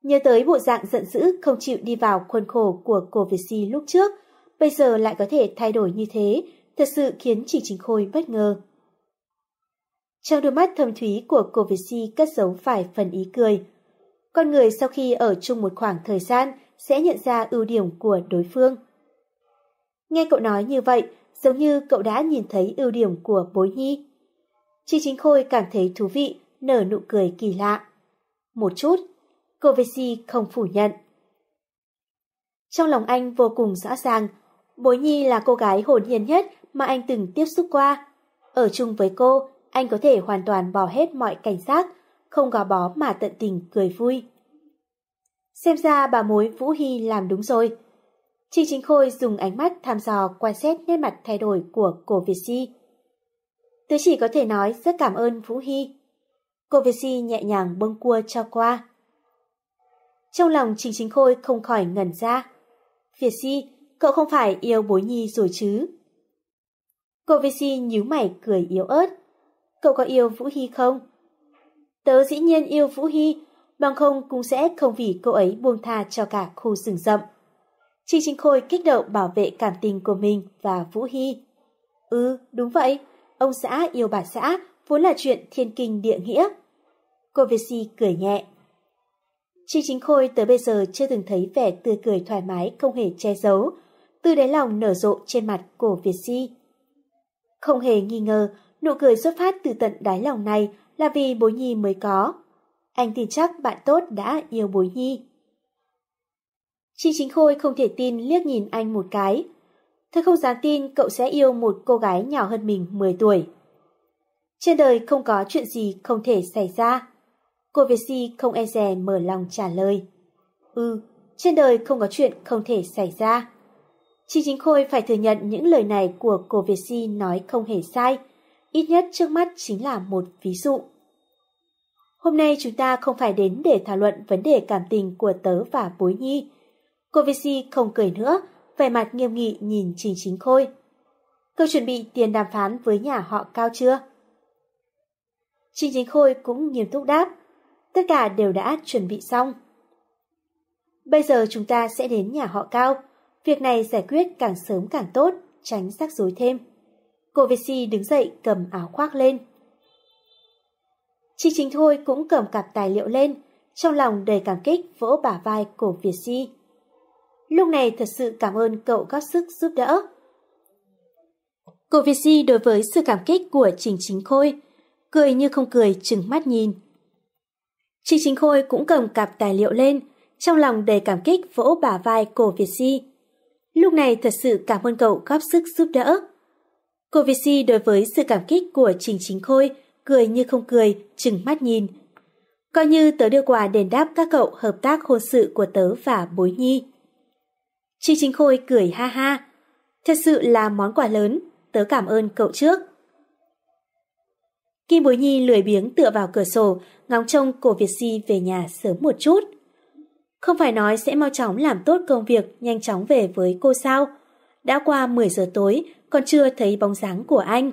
Nhớ tới bộ dạng giận dữ không chịu đi vào khuôn khổ của cô Việt Si lúc trước, bây giờ lại có thể thay đổi như thế, thật sự khiến Trinh Chính Khôi bất ngờ. Trong đôi mắt thâm thúy của cô Việt Si cất giấu phải phần ý cười. Con người sau khi ở chung một khoảng thời gian sẽ nhận ra ưu điểm của đối phương. Nghe cậu nói như vậy, giống như cậu đã nhìn thấy ưu điểm của bối nhi. Chi chính khôi cảm thấy thú vị, nở nụ cười kỳ lạ. Một chút, cô không phủ nhận. Trong lòng anh vô cùng rõ ràng, bối nhi là cô gái hồn nhiên nhất mà anh từng tiếp xúc qua. Ở chung với cô, anh có thể hoàn toàn bỏ hết mọi cảnh giác, không gò bó mà tận tình cười vui. Xem ra bà mối Vũ Hy làm đúng rồi. Trình Chính Khôi dùng ánh mắt tham dò quan sát nét mặt thay đổi của cổ Việt Si. Tớ chỉ có thể nói rất cảm ơn Vũ Hy. Cô Việt Si nhẹ nhàng bông cua cho qua. Trong lòng Trình Chính Khôi không khỏi ngẩn ra. Việt Si, cậu không phải yêu bối nhi rồi chứ? Cô Việt Si nhíu mày cười yếu ớt. Cậu có yêu Vũ Hy không? Tớ dĩ nhiên yêu Vũ Hy, bằng không cũng sẽ không vì cô ấy buông tha cho cả khu rừng rậm. Trình Chính Khôi kích động bảo vệ cảm tình của mình và Vũ Hy. Ừ, đúng vậy, ông xã yêu bà xã vốn là chuyện thiên kinh địa nghĩa. Cô Việt Si cười nhẹ. Chi Chính Khôi tới bây giờ chưa từng thấy vẻ tươi cười thoải mái không hề che giấu, từ đáy lòng nở rộ trên mặt của Việt Si. Không hề nghi ngờ, nụ cười xuất phát từ tận đáy lòng này là vì bối nhi mới có. Anh tin chắc bạn tốt đã yêu bối nhi. Chi chính khôi không thể tin liếc nhìn anh một cái. Thật không dám tin cậu sẽ yêu một cô gái nhỏ hơn mình 10 tuổi. Trên đời không có chuyện gì không thể xảy ra. Cô Việt Si không e dè mở lòng trả lời. Ừ, trên đời không có chuyện không thể xảy ra. Chị chính khôi phải thừa nhận những lời này của cô Việt Si nói không hề sai. Ít nhất trước mắt chính là một ví dụ. Hôm nay chúng ta không phải đến để thảo luận vấn đề cảm tình của tớ và bối nhi. Cô Visi không cười nữa, vẻ mặt nghiêm nghị nhìn Trình Chính Khôi. Cậu chuẩn bị tiền đàm phán với nhà họ Cao chưa? Trình Chính Khôi cũng nghiêm túc đáp. Tất cả đều đã chuẩn bị xong. Bây giờ chúng ta sẽ đến nhà họ Cao. Việc này giải quyết càng sớm càng tốt, tránh rắc rối thêm. Cô Visi đứng dậy cầm áo khoác lên. Chị Chính Thôi cũng cầm cặp tài liệu lên, trong lòng đầy cảm kích vỗ bả vai cổ Việt Si. Lúc này thật sự cảm ơn cậu góp sức giúp đỡ. Cổ Việt Si đối với sự cảm kích của Trình Chính Khôi, cười như không cười chừng mắt nhìn. Trình Chính Khôi cũng cầm cặp tài liệu lên, trong lòng đầy cảm kích vỗ bả vai cổ Việt Si. Lúc này thật sự cảm ơn cậu góp sức giúp đỡ. Cô Việt Si đối với sự cảm kích của Trình Chính Khôi, cười như không cười, chừng mắt nhìn. Coi như tớ đưa quà đền đáp các cậu hợp tác hôn sự của tớ và bối nhi. Trình Chính Khôi cười ha ha. Thật sự là món quà lớn, tớ cảm ơn cậu trước. Kim Bối Nhi lười biếng tựa vào cửa sổ, ngóng trông cổ Việt Si về nhà sớm một chút. Không phải nói sẽ mau chóng làm tốt công việc, nhanh chóng về với cô sao? Đã qua 10 giờ tối, còn chưa thấy bóng dáng của anh.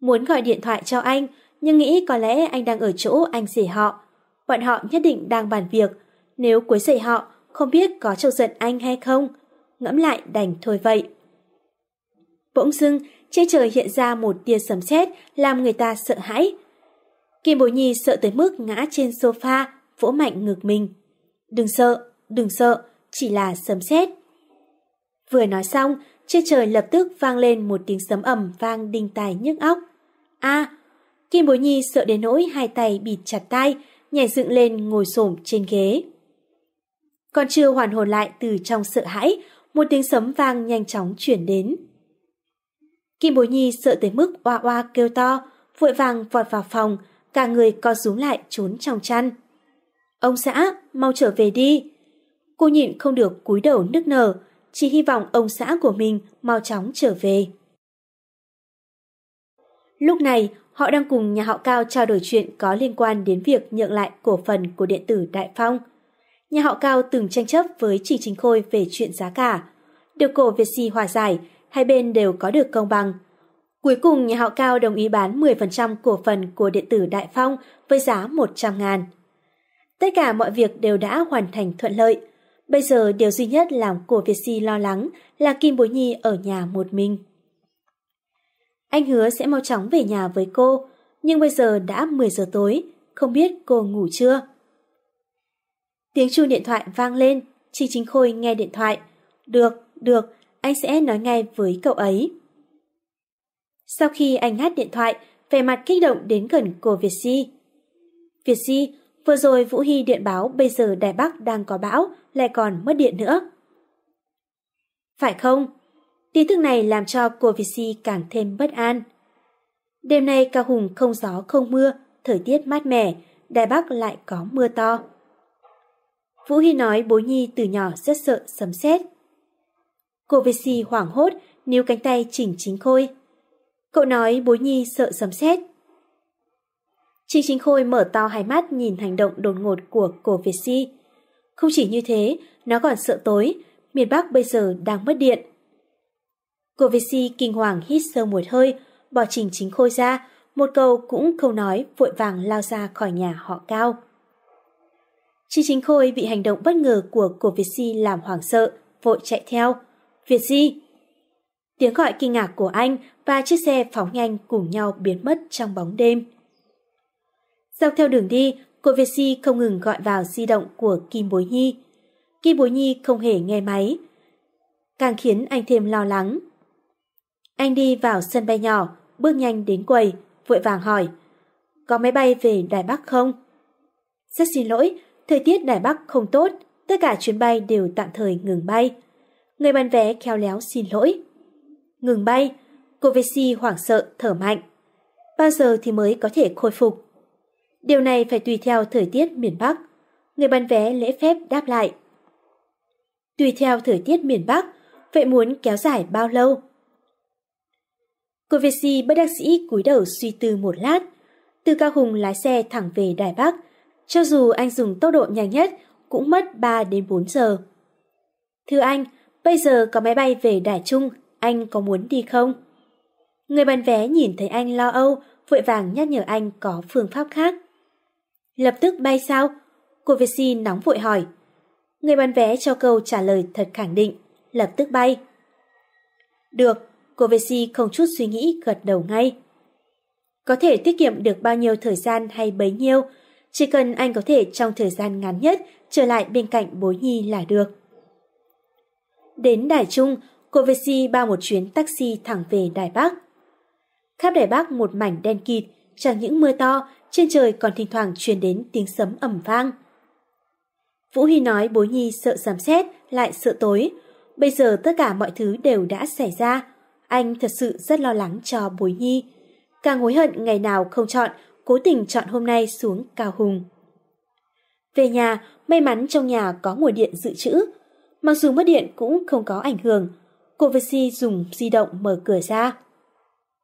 Muốn gọi điện thoại cho anh, nhưng nghĩ có lẽ anh đang ở chỗ anh rể họ. Bọn họ nhất định đang bàn việc, nếu quấy rầy họ, không biết có trâu giận anh hay không. Ngẫm lại đành thôi vậy. Bỗng dưng, trên trời hiện ra một tia sấm sét làm người ta sợ hãi. Kim Bối Nhi sợ tới mức ngã trên sofa, vỗ mạnh ngực mình. Đừng sợ, đừng sợ, chỉ là sấm sét. Vừa nói xong, trên trời lập tức vang lên một tiếng sấm ầm vang đinh tài nhức óc. A, Kim Bối Nhi sợ đến nỗi hai tay bịt chặt tay, nhảy dựng lên ngồi xổm trên ghế. Còn chưa hoàn hồn lại từ trong sợ hãi, một tiếng sấm vang nhanh chóng chuyển đến. Kim Bối Nhi sợ tới mức oa oa kêu to, vội vàng vọt vào phòng, cả người co rúm lại trốn trong chăn. Ông xã, mau trở về đi. Cô nhịn không được cúi đầu nức nở, chỉ hy vọng ông xã của mình mau chóng trở về. Lúc này, họ đang cùng nhà họ Cao trao đổi chuyện có liên quan đến việc nhượng lại cổ phần của điện tử Đại Phong. Nhà họ Cao từng tranh chấp với Trình Chính Khôi về chuyện giá cả. Được cổ Việt Si hòa giải, hai bên đều có được công bằng. Cuối cùng nhà họ Cao đồng ý bán 10% cổ phần của điện tử Đại Phong với giá 100 ngàn. Tất cả mọi việc đều đã hoàn thành thuận lợi. Bây giờ điều duy nhất làm cổ Việt Si lo lắng là Kim Bối Nhi ở nhà một mình. Anh hứa sẽ mau chóng về nhà với cô, nhưng bây giờ đã 10 giờ tối, không biết cô ngủ chưa? Tiếng chuông điện thoại vang lên, Trình Chính Khôi nghe điện thoại. Được, được, anh sẽ nói ngay với cậu ấy. Sau khi anh hát điện thoại, vẻ mặt kích động đến gần cô Việt Si. Việt Si, vừa rồi Vũ Hy điện báo bây giờ Đài Bắc đang có bão, lại còn mất điện nữa. Phải không? Tin tức này làm cho cô Việt Si càng thêm bất an. Đêm nay cao hùng không gió không mưa, thời tiết mát mẻ, Đài Bắc lại có mưa to. Vũ Hy nói bố Nhi từ nhỏ rất sợ sấm sét. Cô Việt Si hoảng hốt, níu cánh tay Trình chính khôi. Cậu nói bối Nhi sợ sấm sét. Trình Chính Khôi mở to hai mắt nhìn hành động đột ngột của cô Việt Si. Không chỉ như thế, nó còn sợ tối, miền Bắc bây giờ đang mất điện. Cô Việt Si kinh hoàng hít sâu một hơi, bỏ Trình Chính Khôi ra, một câu cũng không nói vội vàng lao ra khỏi nhà họ cao. Chi chính khôi bị hành động bất ngờ của cổ Việt Si làm hoảng sợ, vội chạy theo. Việt Si! Tiếng gọi kinh ngạc của anh và chiếc xe phóng nhanh cùng nhau biến mất trong bóng đêm. Dọc theo đường đi, cô Việt Si không ngừng gọi vào di động của Kim Bối Nhi. Kim Bối Nhi không hề nghe máy. Càng khiến anh thêm lo lắng. Anh đi vào sân bay nhỏ, bước nhanh đến quầy, vội vàng hỏi. Có máy bay về Đài Bắc không? Rất xin lỗi, thời tiết Đài Bắc không tốt, tất cả chuyến bay đều tạm thời ngừng bay. Người bán vé khéo léo xin lỗi. Ngừng bay, cô Vessi hoảng sợ thở mạnh. Bao giờ thì mới có thể khôi phục? Điều này phải tùy theo thời tiết miền Bắc. Người bán vé lễ phép đáp lại. Tùy theo thời tiết miền Bắc, vậy muốn kéo dài bao lâu? Cô Vessi bất đắc sĩ cúi đầu suy tư một lát. Từ Cao Hùng lái xe thẳng về Đài Bắc. Cho dù anh dùng tốc độ nhanh nhất, cũng mất 3 đến 4 giờ. Thưa anh, bây giờ có máy bay về Đài Trung, anh có muốn đi không? Người bán vé nhìn thấy anh lo âu, vội vàng nhắc nhở anh có phương pháp khác. Lập tức bay sao? Cô Vessi nóng vội hỏi. Người bán vé cho câu trả lời thật khẳng định, lập tức bay. Được, cô Vessi không chút suy nghĩ gật đầu ngay. Có thể tiết kiệm được bao nhiêu thời gian hay bấy nhiêu, chỉ cần anh có thể trong thời gian ngắn nhất trở lại bên cạnh bối nhi là được. Đến Đài Trung, cô Vessi bao một chuyến taxi thẳng về Đài Bắc. Khắp Đài Bắc một mảnh đen kịt, chẳng những mưa to, trên trời còn thỉnh thoảng truyền đến tiếng sấm ẩm vang. Vũ Hy nói bố Nhi sợ giám xét, lại sợ tối. Bây giờ tất cả mọi thứ đều đã xảy ra. Anh thật sự rất lo lắng cho bố Nhi. Càng hối hận ngày nào không chọn, cố tình chọn hôm nay xuống Cao Hùng. Về nhà, may mắn trong nhà có nguồn điện dự trữ. Mặc dù mất điện cũng không có ảnh hưởng. Cô Vessi dùng di động mở cửa ra.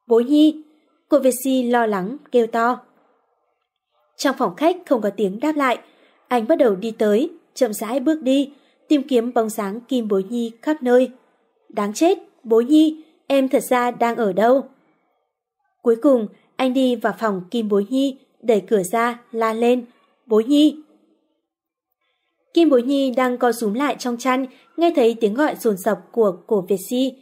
Bố Nhi, cô Vessi lo lắng kêu to. Trong phòng khách không có tiếng đáp lại, anh bắt đầu đi tới, chậm rãi bước đi, tìm kiếm bóng dáng Kim Bối Nhi khắp nơi. Đáng chết, Bối Nhi, em thật ra đang ở đâu? Cuối cùng, anh đi vào phòng Kim Bối Nhi, đẩy cửa ra, la lên, Bối Nhi. Kim Bối Nhi đang co rúm lại trong chăn, nghe thấy tiếng gọi rồn rập của cổ Việt Si.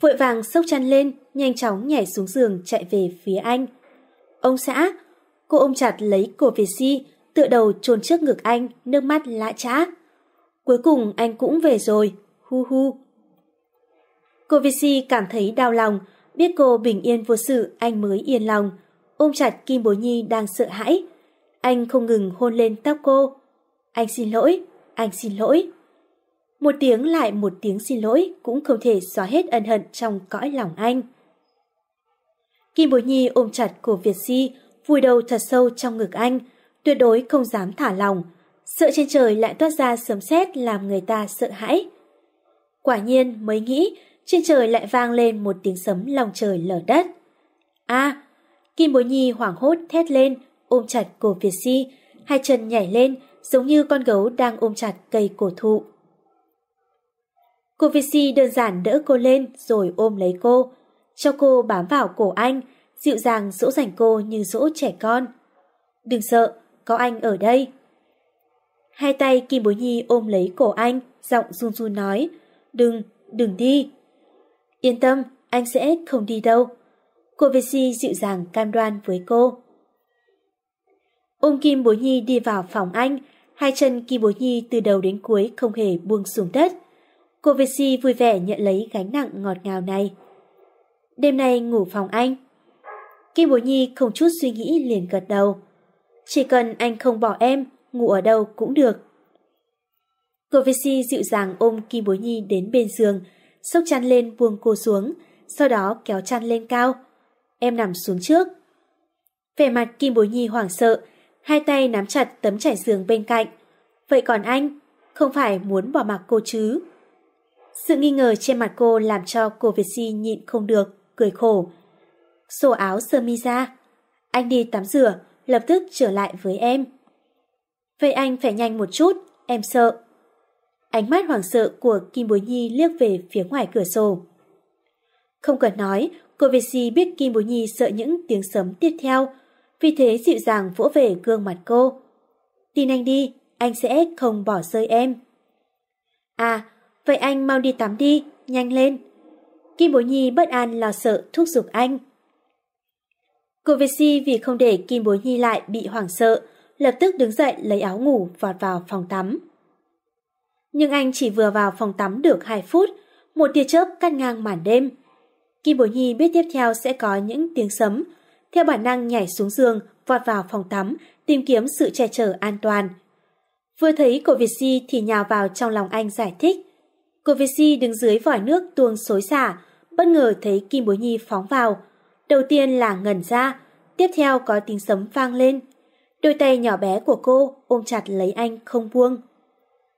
Vội vàng sốc chăn lên, nhanh chóng nhảy xuống giường chạy về phía anh. Ông xã, Cô ôm chặt lấy cổ Việt Si, tựa đầu trôn trước ngực anh, nước mắt lã trã. Cuối cùng anh cũng về rồi, hu hu. Cô Việt Si cảm thấy đau lòng, biết cô bình yên vô sự anh mới yên lòng. Ôm chặt Kim Bối Nhi đang sợ hãi. Anh không ngừng hôn lên tóc cô. Anh xin lỗi, anh xin lỗi. Một tiếng lại một tiếng xin lỗi cũng không thể xóa hết ân hận trong cõi lòng anh. Kim Bối Nhi ôm chặt cổ Việt Si, vùi đầu thật sâu trong ngực anh, tuyệt đối không dám thả lòng. Sợ trên trời lại toát ra sấm sét làm người ta sợ hãi. Quả nhiên mới nghĩ, trên trời lại vang lên một tiếng sấm lòng trời lở đất. a Kim Bối Nhi hoảng hốt thét lên, ôm chặt cổ Việt Si, hai chân nhảy lên giống như con gấu đang ôm chặt cây cổ thụ. Cô Vici đơn giản đỡ cô lên rồi ôm lấy cô, cho cô bám vào cổ anh, dịu dàng dỗ dành cô như dỗ trẻ con. Đừng sợ, có anh ở đây. Hai tay Kim Bối Nhi ôm lấy cổ anh, giọng run run nói, đừng, đừng đi. Yên tâm, anh sẽ không đi đâu. Cô Vici dịu dàng cam đoan với cô. Ôm Kim Bối Nhi đi vào phòng anh, hai chân Kim Bối Nhi từ đầu đến cuối không hề buông xuống đất. Cô Vessi vui vẻ nhận lấy gánh nặng ngọt ngào này. Đêm nay ngủ phòng anh. Kim Bối Nhi không chút suy nghĩ liền gật đầu. Chỉ cần anh không bỏ em, ngủ ở đâu cũng được. Cô Vessi dịu dàng ôm Kim Bối Nhi đến bên giường, sốc chăn lên buông cô xuống, sau đó kéo chăn lên cao. Em nằm xuống trước. Vẻ mặt Kim Bối Nhi hoảng sợ, hai tay nắm chặt tấm trải giường bên cạnh. Vậy còn anh, không phải muốn bỏ mặc cô chứ? Sự nghi ngờ trên mặt cô làm cho cô Việt Di nhịn không được, cười khổ, xô áo sơ mi ra. Anh đi tắm rửa, lập tức trở lại với em. Vậy anh phải nhanh một chút, em sợ. Ánh mắt hoảng sợ của Kim Bối Nhi liếc về phía ngoài cửa sổ. Không cần nói, Cô Việt Di biết Kim Bối Nhi sợ những tiếng sấm tiếp theo, vì thế dịu dàng vỗ về gương mặt cô. Tin anh đi, anh sẽ không bỏ rơi em. À, vậy anh mau đi tắm đi, nhanh lên. Kim Bối Nhi bất an lo sợ thúc giục anh. Cô Việt vì không để Kim Bối Nhi lại bị hoảng sợ, lập tức đứng dậy lấy áo ngủ vọt vào phòng tắm. Nhưng anh chỉ vừa vào phòng tắm được 2 phút, một tia chớp cắt ngang màn đêm. Kim Bối Nhi biết tiếp theo sẽ có những tiếng sấm, theo bản năng nhảy xuống giường, vọt vào phòng tắm, tìm kiếm sự che chở an toàn. Vừa thấy cô Việt Si thì nhào vào trong lòng anh giải thích. Cô Việt Si đứng dưới vòi nước tuông xối xả, bất ngờ thấy Kim Bối Nhi phóng vào. Đầu tiên là ngẩn ra, tiếp theo có tiếng sấm vang lên. Đôi tay nhỏ bé của cô ôm chặt lấy anh không buông.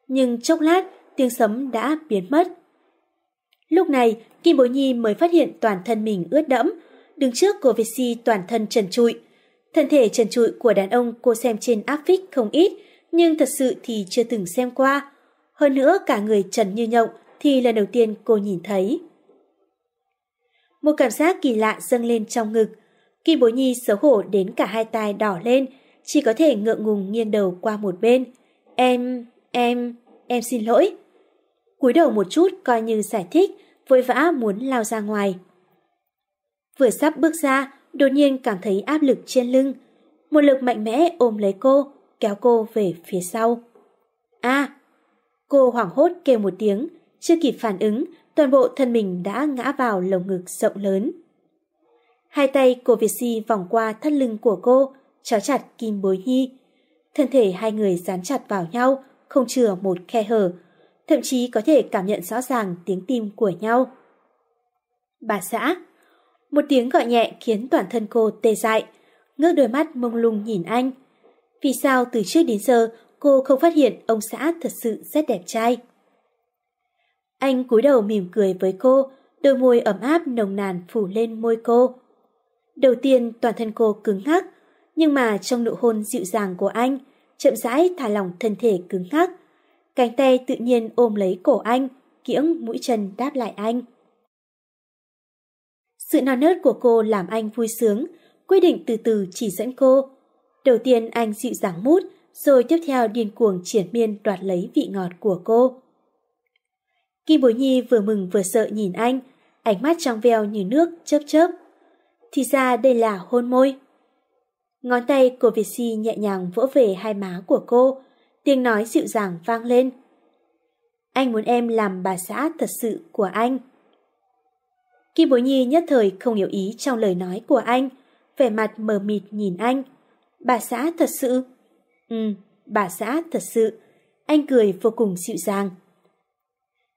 Nhưng chốc lát, tiếng sấm đã biến mất. Lúc này, Kim Bối Nhi mới phát hiện toàn thân mình ướt đẫm, đứng trước cô VC toàn thân trần trụi. Thân thể trần trụi của đàn ông cô xem trên áp phích không ít, nhưng thật sự thì chưa từng xem qua. Hơn nữa cả người trần như nhộng thì lần đầu tiên cô nhìn thấy. Một cảm giác kỳ lạ dâng lên trong ngực. Kim Bối Nhi xấu hổ đến cả hai tai đỏ lên, chỉ có thể ngượng ngùng nghiêng đầu qua một bên. Em, em, em xin lỗi. cúi đầu một chút coi như giải thích, vội vã muốn lao ra ngoài. Vừa sắp bước ra, đột nhiên cảm thấy áp lực trên lưng. Một lực mạnh mẽ ôm lấy cô, kéo cô về phía sau. a Cô hoảng hốt kêu một tiếng, chưa kịp phản ứng, toàn bộ thân mình đã ngã vào lồng ngực rộng lớn. Hai tay của Việt Si vòng qua thắt lưng của cô, chó chặt kim bối nhi. Thân thể hai người dán chặt vào nhau, không chừa một khe hở, thậm chí có thể cảm nhận rõ ràng tiếng tim của nhau. Bà xã một tiếng gọi nhẹ khiến toàn thân cô tê dại, ngước đôi mắt mông lung nhìn anh. Vì sao từ trước đến giờ cô không phát hiện ông xã thật sự rất đẹp trai? Anh cúi đầu mỉm cười với cô, đôi môi ấm áp nồng nàn phủ lên môi cô. Đầu tiên toàn thân cô cứng ngắc, nhưng mà trong nụ hôn dịu dàng của anh, chậm rãi thả lỏng thân thể cứng ngắc. Cánh tay tự nhiên ôm lấy cổ anh, kiễng mũi chân đáp lại anh. Sự non nớt của cô làm anh vui sướng, quyết định từ từ chỉ dẫn cô. Đầu tiên anh dịu dàng mút, rồi tiếp theo điên cuồng triển miên đoạt lấy vị ngọt của cô. Kim Bối Nhi vừa mừng vừa sợ nhìn anh, ánh mắt trong veo như nước chớp chớp. Thì ra đây là hôn môi. Ngón tay của Việt Si nhẹ nhàng vỗ về hai má của cô, tiếng nói dịu dàng vang lên. Anh muốn em làm bà xã thật sự của anh. Kim Bối Nhi nhất thời không hiểu ý trong lời nói của anh, vẻ mặt mờ mịt nhìn anh. Bà xã thật sự? Ừ, bà xã thật sự. Anh cười vô cùng dịu dàng.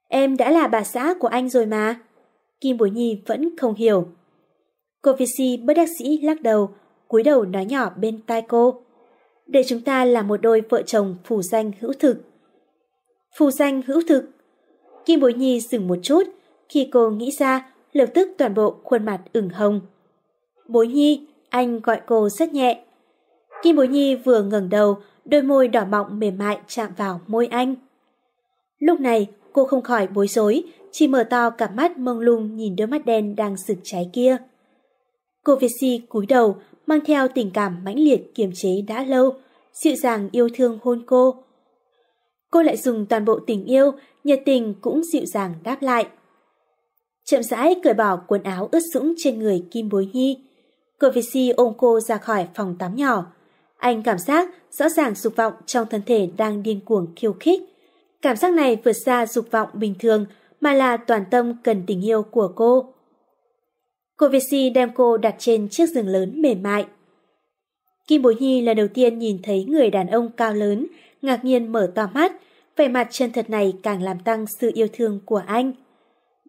Em đã là bà xã của anh rồi mà. Kim Bối Nhi vẫn không hiểu. Cô Việt Si bất đắc sĩ lắc đầu, cúi đầu nói nhỏ bên tai cô. Để chúng ta là một đôi vợ chồng phù danh hữu thực. Phù danh hữu thực. Kim Bối Nhi dừng một chút, khi cô nghĩ ra, lập tức toàn bộ khuôn mặt ửng hồng. Bối Nhi, anh gọi cô rất nhẹ. Kim Bối Nhi vừa ngẩng đầu, đôi môi đỏ mọng mềm mại chạm vào môi anh. Lúc này, cô không khỏi bối rối, chỉ mở to cặp mắt mông lung nhìn đôi mắt đen đang sực cháy kia. Cô Việt Si cúi đầu, mang theo tình cảm mãnh liệt kiềm chế đã lâu, dịu dàng yêu thương hôn cô. Cô lại dùng toàn bộ tình yêu, nhiệt tình cũng dịu dàng đáp lại. Chậm rãi cởi bỏ quần áo ướt sũng trên người Kim Bối Nhi. Cô ôm cô ra khỏi phòng tắm nhỏ. Anh cảm giác rõ ràng dục vọng trong thân thể đang điên cuồng khiêu khích. Cảm giác này vượt xa dục vọng bình thường mà là toàn tâm cần tình yêu của cô. Cô đem cô đặt trên chiếc giường lớn mềm mại. Kim Bối Nhi lần đầu tiên nhìn thấy người đàn ông cao lớn, ngạc nhiên mở to mắt, vẻ mặt chân thật này càng làm tăng sự yêu thương của anh.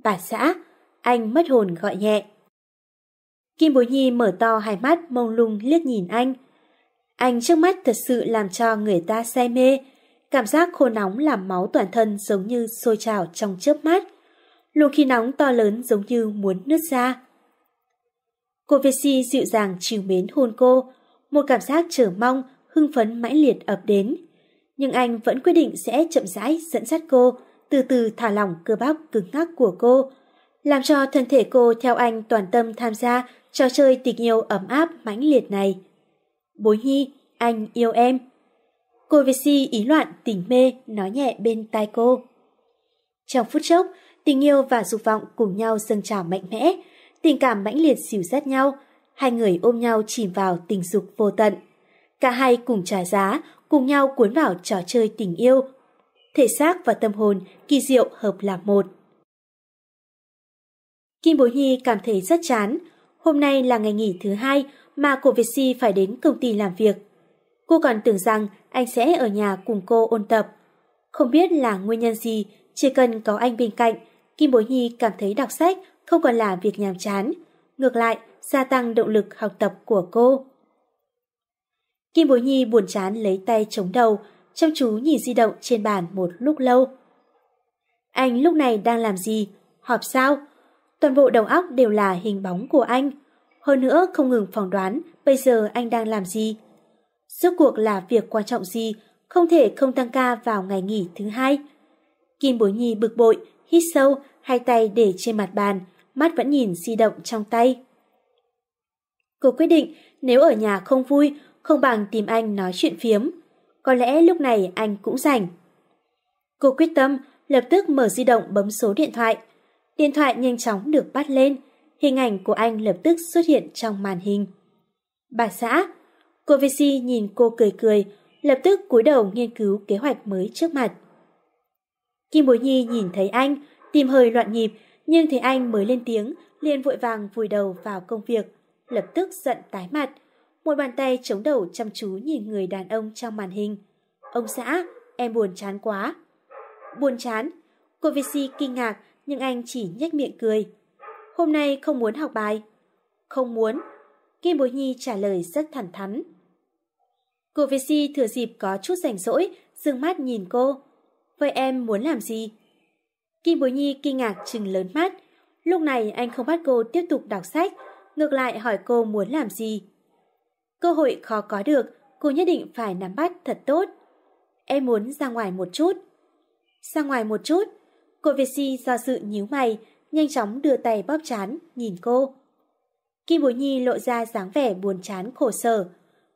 Bà xã, anh mất hồn gọi nhẹ. Kim Bối Nhi mở to hai mắt mông lung liếc nhìn anh. Anh trước mắt thật sự làm cho người ta say mê, cảm giác khô nóng làm máu toàn thân giống như sôi trào trong chớp mắt. Luồng khí nóng to lớn giống như muốn nứt ra. Cô Việt Si dịu dàng chiều mến hôn cô, một cảm giác chờ mong, hưng phấn mãnh liệt ập đến. Nhưng anh vẫn quyết định sẽ chậm rãi dẫn dắt cô, từ từ thả lỏng cơ bắp cứng ngắc của cô, làm cho thân thể cô theo anh toàn tâm tham gia trò chơi tình yêu ấm áp mãnh liệt này. Bối Nhi, anh yêu em. Cô Việt Si ý loạn tỉnh mê nói nhẹ bên tai cô. Trong phút chốc, tình yêu và dục vọng cùng nhau dâng trào mạnh mẽ, tình cảm mãnh liệt xỉu dắt nhau, hai người ôm nhau chìm vào tình dục vô tận. Cả hai cùng trả giá, cùng nhau cuốn vào trò chơi tình yêu. Thể xác và tâm hồn kỳ diệu hợp làm một. Kim Bối Nhi cảm thấy rất chán. Hôm nay là ngày nghỉ thứ hai mà cô Việt Si phải đến công ty làm việc. Cô còn tưởng rằng anh sẽ ở nhà cùng cô ôn tập. Không biết là nguyên nhân gì, chỉ cần có anh bên cạnh, Kim Bối Nhi cảm thấy đọc sách không còn là việc nhàm chán. Ngược lại, gia tăng động lực học tập của cô. Kim Bối Nhi buồn chán lấy tay chống đầu, chăm chú nhìn di động trên bàn một lúc lâu. Anh lúc này đang làm gì? Họp sao? Toàn bộ đầu óc đều là hình bóng của anh. Hơn nữa không ngừng phỏng đoán bây giờ anh đang làm gì. Rốt cuộc là việc quan trọng gì, không thể không tăng ca vào ngày nghỉ thứ hai. Kim Bối Nhi bực bội, hít sâu, hai tay để trên mặt bàn, mắt vẫn nhìn di động trong tay. Cô quyết định nếu ở nhà không vui, không bằng tìm anh nói chuyện phiếm. Có lẽ lúc này anh cũng rảnh. Cô quyết tâm lập tức mở di động bấm số điện thoại. Điện thoại nhanh chóng được bắt lên, hình ảnh của anh lập tức xuất hiện trong màn hình. Bà xã, cô Visi nhìn cô cười cười, lập tức cúi đầu nghiên cứu kế hoạch mới trước mặt. Kim Bối Nhi nhìn thấy anh, tìm hơi loạn nhịp, nhưng thấy anh mới lên tiếng, liền vội vàng vùi đầu vào công việc, lập tức giận tái mặt. Một bàn tay chống đầu chăm chú nhìn người đàn ông trong màn hình. Ông xã, em buồn chán quá. Buồn chán? Cô Vici kinh ngạc, nhưng anh chỉ nhếch miệng cười. Hôm nay không muốn học bài. Không muốn. Kim Bối Nhi trả lời rất thẳng thắn. Cô Vici thừa dịp có chút rảnh rỗi, dương mắt nhìn cô. Vậy em muốn làm gì? Kim Bối Nhi kinh ngạc trừng lớn mắt. Lúc này anh không bắt cô tiếp tục đọc sách, ngược lại hỏi cô muốn làm gì. Cơ hội khó có được, cô nhất định phải nắm bắt thật tốt. Em muốn ra ngoài một chút. Ra ngoài một chút, cô Việt do sự nhíu mày, nhanh chóng đưa tay bóp chán, nhìn cô. Kim Bối Nhi lộ ra dáng vẻ buồn chán khổ sở,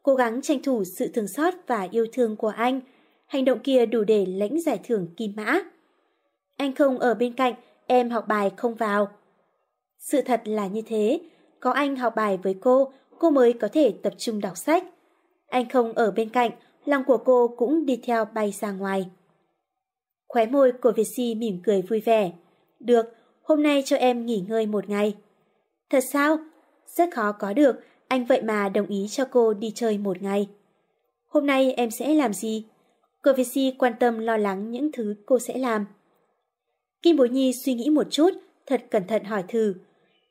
cố gắng tranh thủ sự thương xót và yêu thương của anh. Hành động kia đủ để lãnh giải thưởng kim mã. Anh không ở bên cạnh, em học bài không vào. Sự thật là như thế, có anh học bài với cô, cô mới có thể tập trung đọc sách. Anh không ở bên cạnh, lòng của cô cũng đi theo bay ra ngoài. Khóe môi của Việt Si mỉm cười vui vẻ. Được, hôm nay cho em nghỉ ngơi một ngày. Thật sao? Rất khó có được, anh vậy mà đồng ý cho cô đi chơi một ngày. Hôm nay em sẽ làm gì? Cô Việt Si quan tâm lo lắng những thứ cô sẽ làm. Kim Bối Nhi suy nghĩ một chút, thật cẩn thận hỏi thử.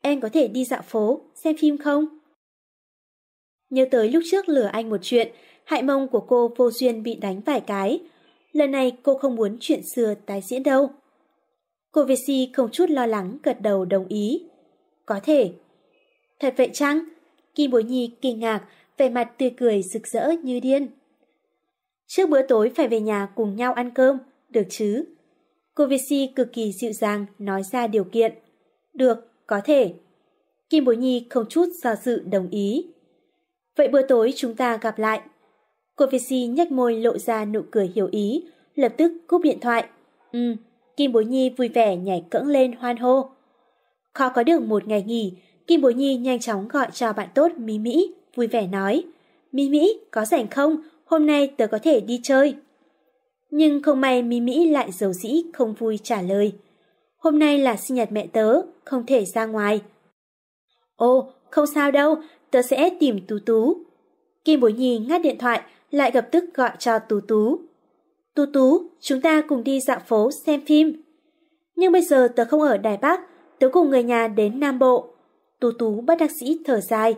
Em có thể đi dạo phố, xem phim không? Nhớ tới lúc trước lừa anh một chuyện, hại mông của cô vô duyên bị đánh vài cái. Lần này cô không muốn chuyện xưa tái diễn đâu. Cô Việt Si không chút lo lắng gật đầu đồng ý. Có thể. Thật vậy chăng? Kim Bối Nhi kinh ngạc, vẻ mặt tươi cười rực rỡ như điên. Trước bữa tối phải về nhà cùng nhau ăn cơm, được chứ? Cô Việt Si cực kỳ dịu dàng nói ra điều kiện. Được, có thể. Kim Bối Nhi không chút do dự đồng ý. Vậy bữa tối chúng ta gặp lại. Cô Việt nhếch môi lộ ra nụ cười hiểu ý, lập tức cúp điện thoại. Ừ, Kim Bối Nhi vui vẻ nhảy cẫng lên hoan hô. Khó có được một ngày nghỉ, Kim Bối Nhi nhanh chóng gọi cho bạn tốt Mỹ Mỹ, vui vẻ nói. Mỹ Mỹ, có rảnh không? Hôm nay tớ có thể đi chơi. Nhưng không may Mỹ Mỹ lại dầu dĩ không vui trả lời. Hôm nay là sinh nhật mẹ tớ, không thể ra ngoài. Ồ, không sao đâu, tớ sẽ tìm Tú Tú. Kim Bối Nhi ngắt điện thoại, lại lập tức gọi cho Tú Tú. Tú Tú, chúng ta cùng đi dạo phố xem phim. Nhưng bây giờ tớ không ở Đài Bắc, tớ cùng người nhà đến Nam Bộ. Tú Tú bắt đặc sĩ thở dài.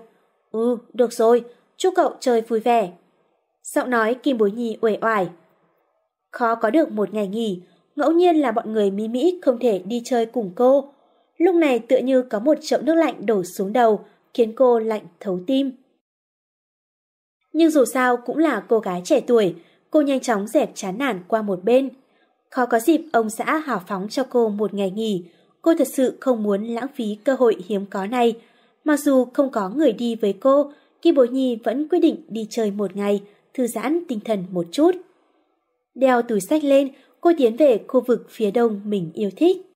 Ừ, được rồi, chúc cậu chơi vui vẻ. Giọng nói Kim Bối Nhi uể oải. Khó có được một ngày nghỉ, ngẫu nhiên là bọn người Mỹ Mỹ không thể đi chơi cùng cô. Lúc này tựa như có một chậu nước lạnh đổ xuống đầu, khiến cô lạnh thấu tim. Nhưng dù sao cũng là cô gái trẻ tuổi, cô nhanh chóng dẹp chán nản qua một bên. Khó có dịp ông xã hào phóng cho cô một ngày nghỉ, cô thật sự không muốn lãng phí cơ hội hiếm có này. Mặc dù không có người đi với cô, Kim Bối Nhi vẫn quyết định đi chơi một ngày, thư giãn tinh thần một chút. Đeo túi sách lên, cô tiến về khu vực phía đông mình yêu thích.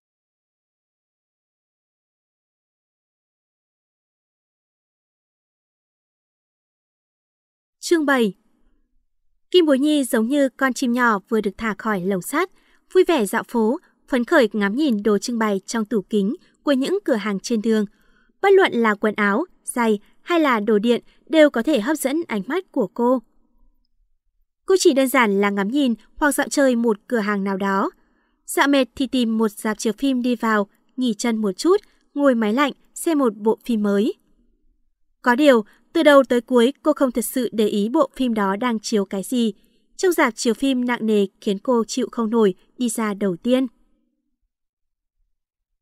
Chương 7 Kim Bối Nhi giống như con chim nhỏ vừa được thả khỏi lồng sắt, vui vẻ dạo phố, phấn khởi ngắm nhìn đồ trưng bày trong tủ kính của những cửa hàng trên đường. Bất luận là quần áo, giày hay là đồ điện đều có thể hấp dẫn ánh mắt của cô. Cô chỉ đơn giản là ngắm nhìn hoặc dạo chơi một cửa hàng nào đó. Dạo mệt thì tìm một dạp chiếu phim đi vào, nghỉ chân một chút, ngồi máy lạnh, xem một bộ phim mới. Có điều, từ đầu tới cuối cô không thật sự để ý bộ phim đó đang chiếu cái gì. Trong dạp chiếu phim nặng nề khiến cô chịu không nổi đi ra đầu tiên.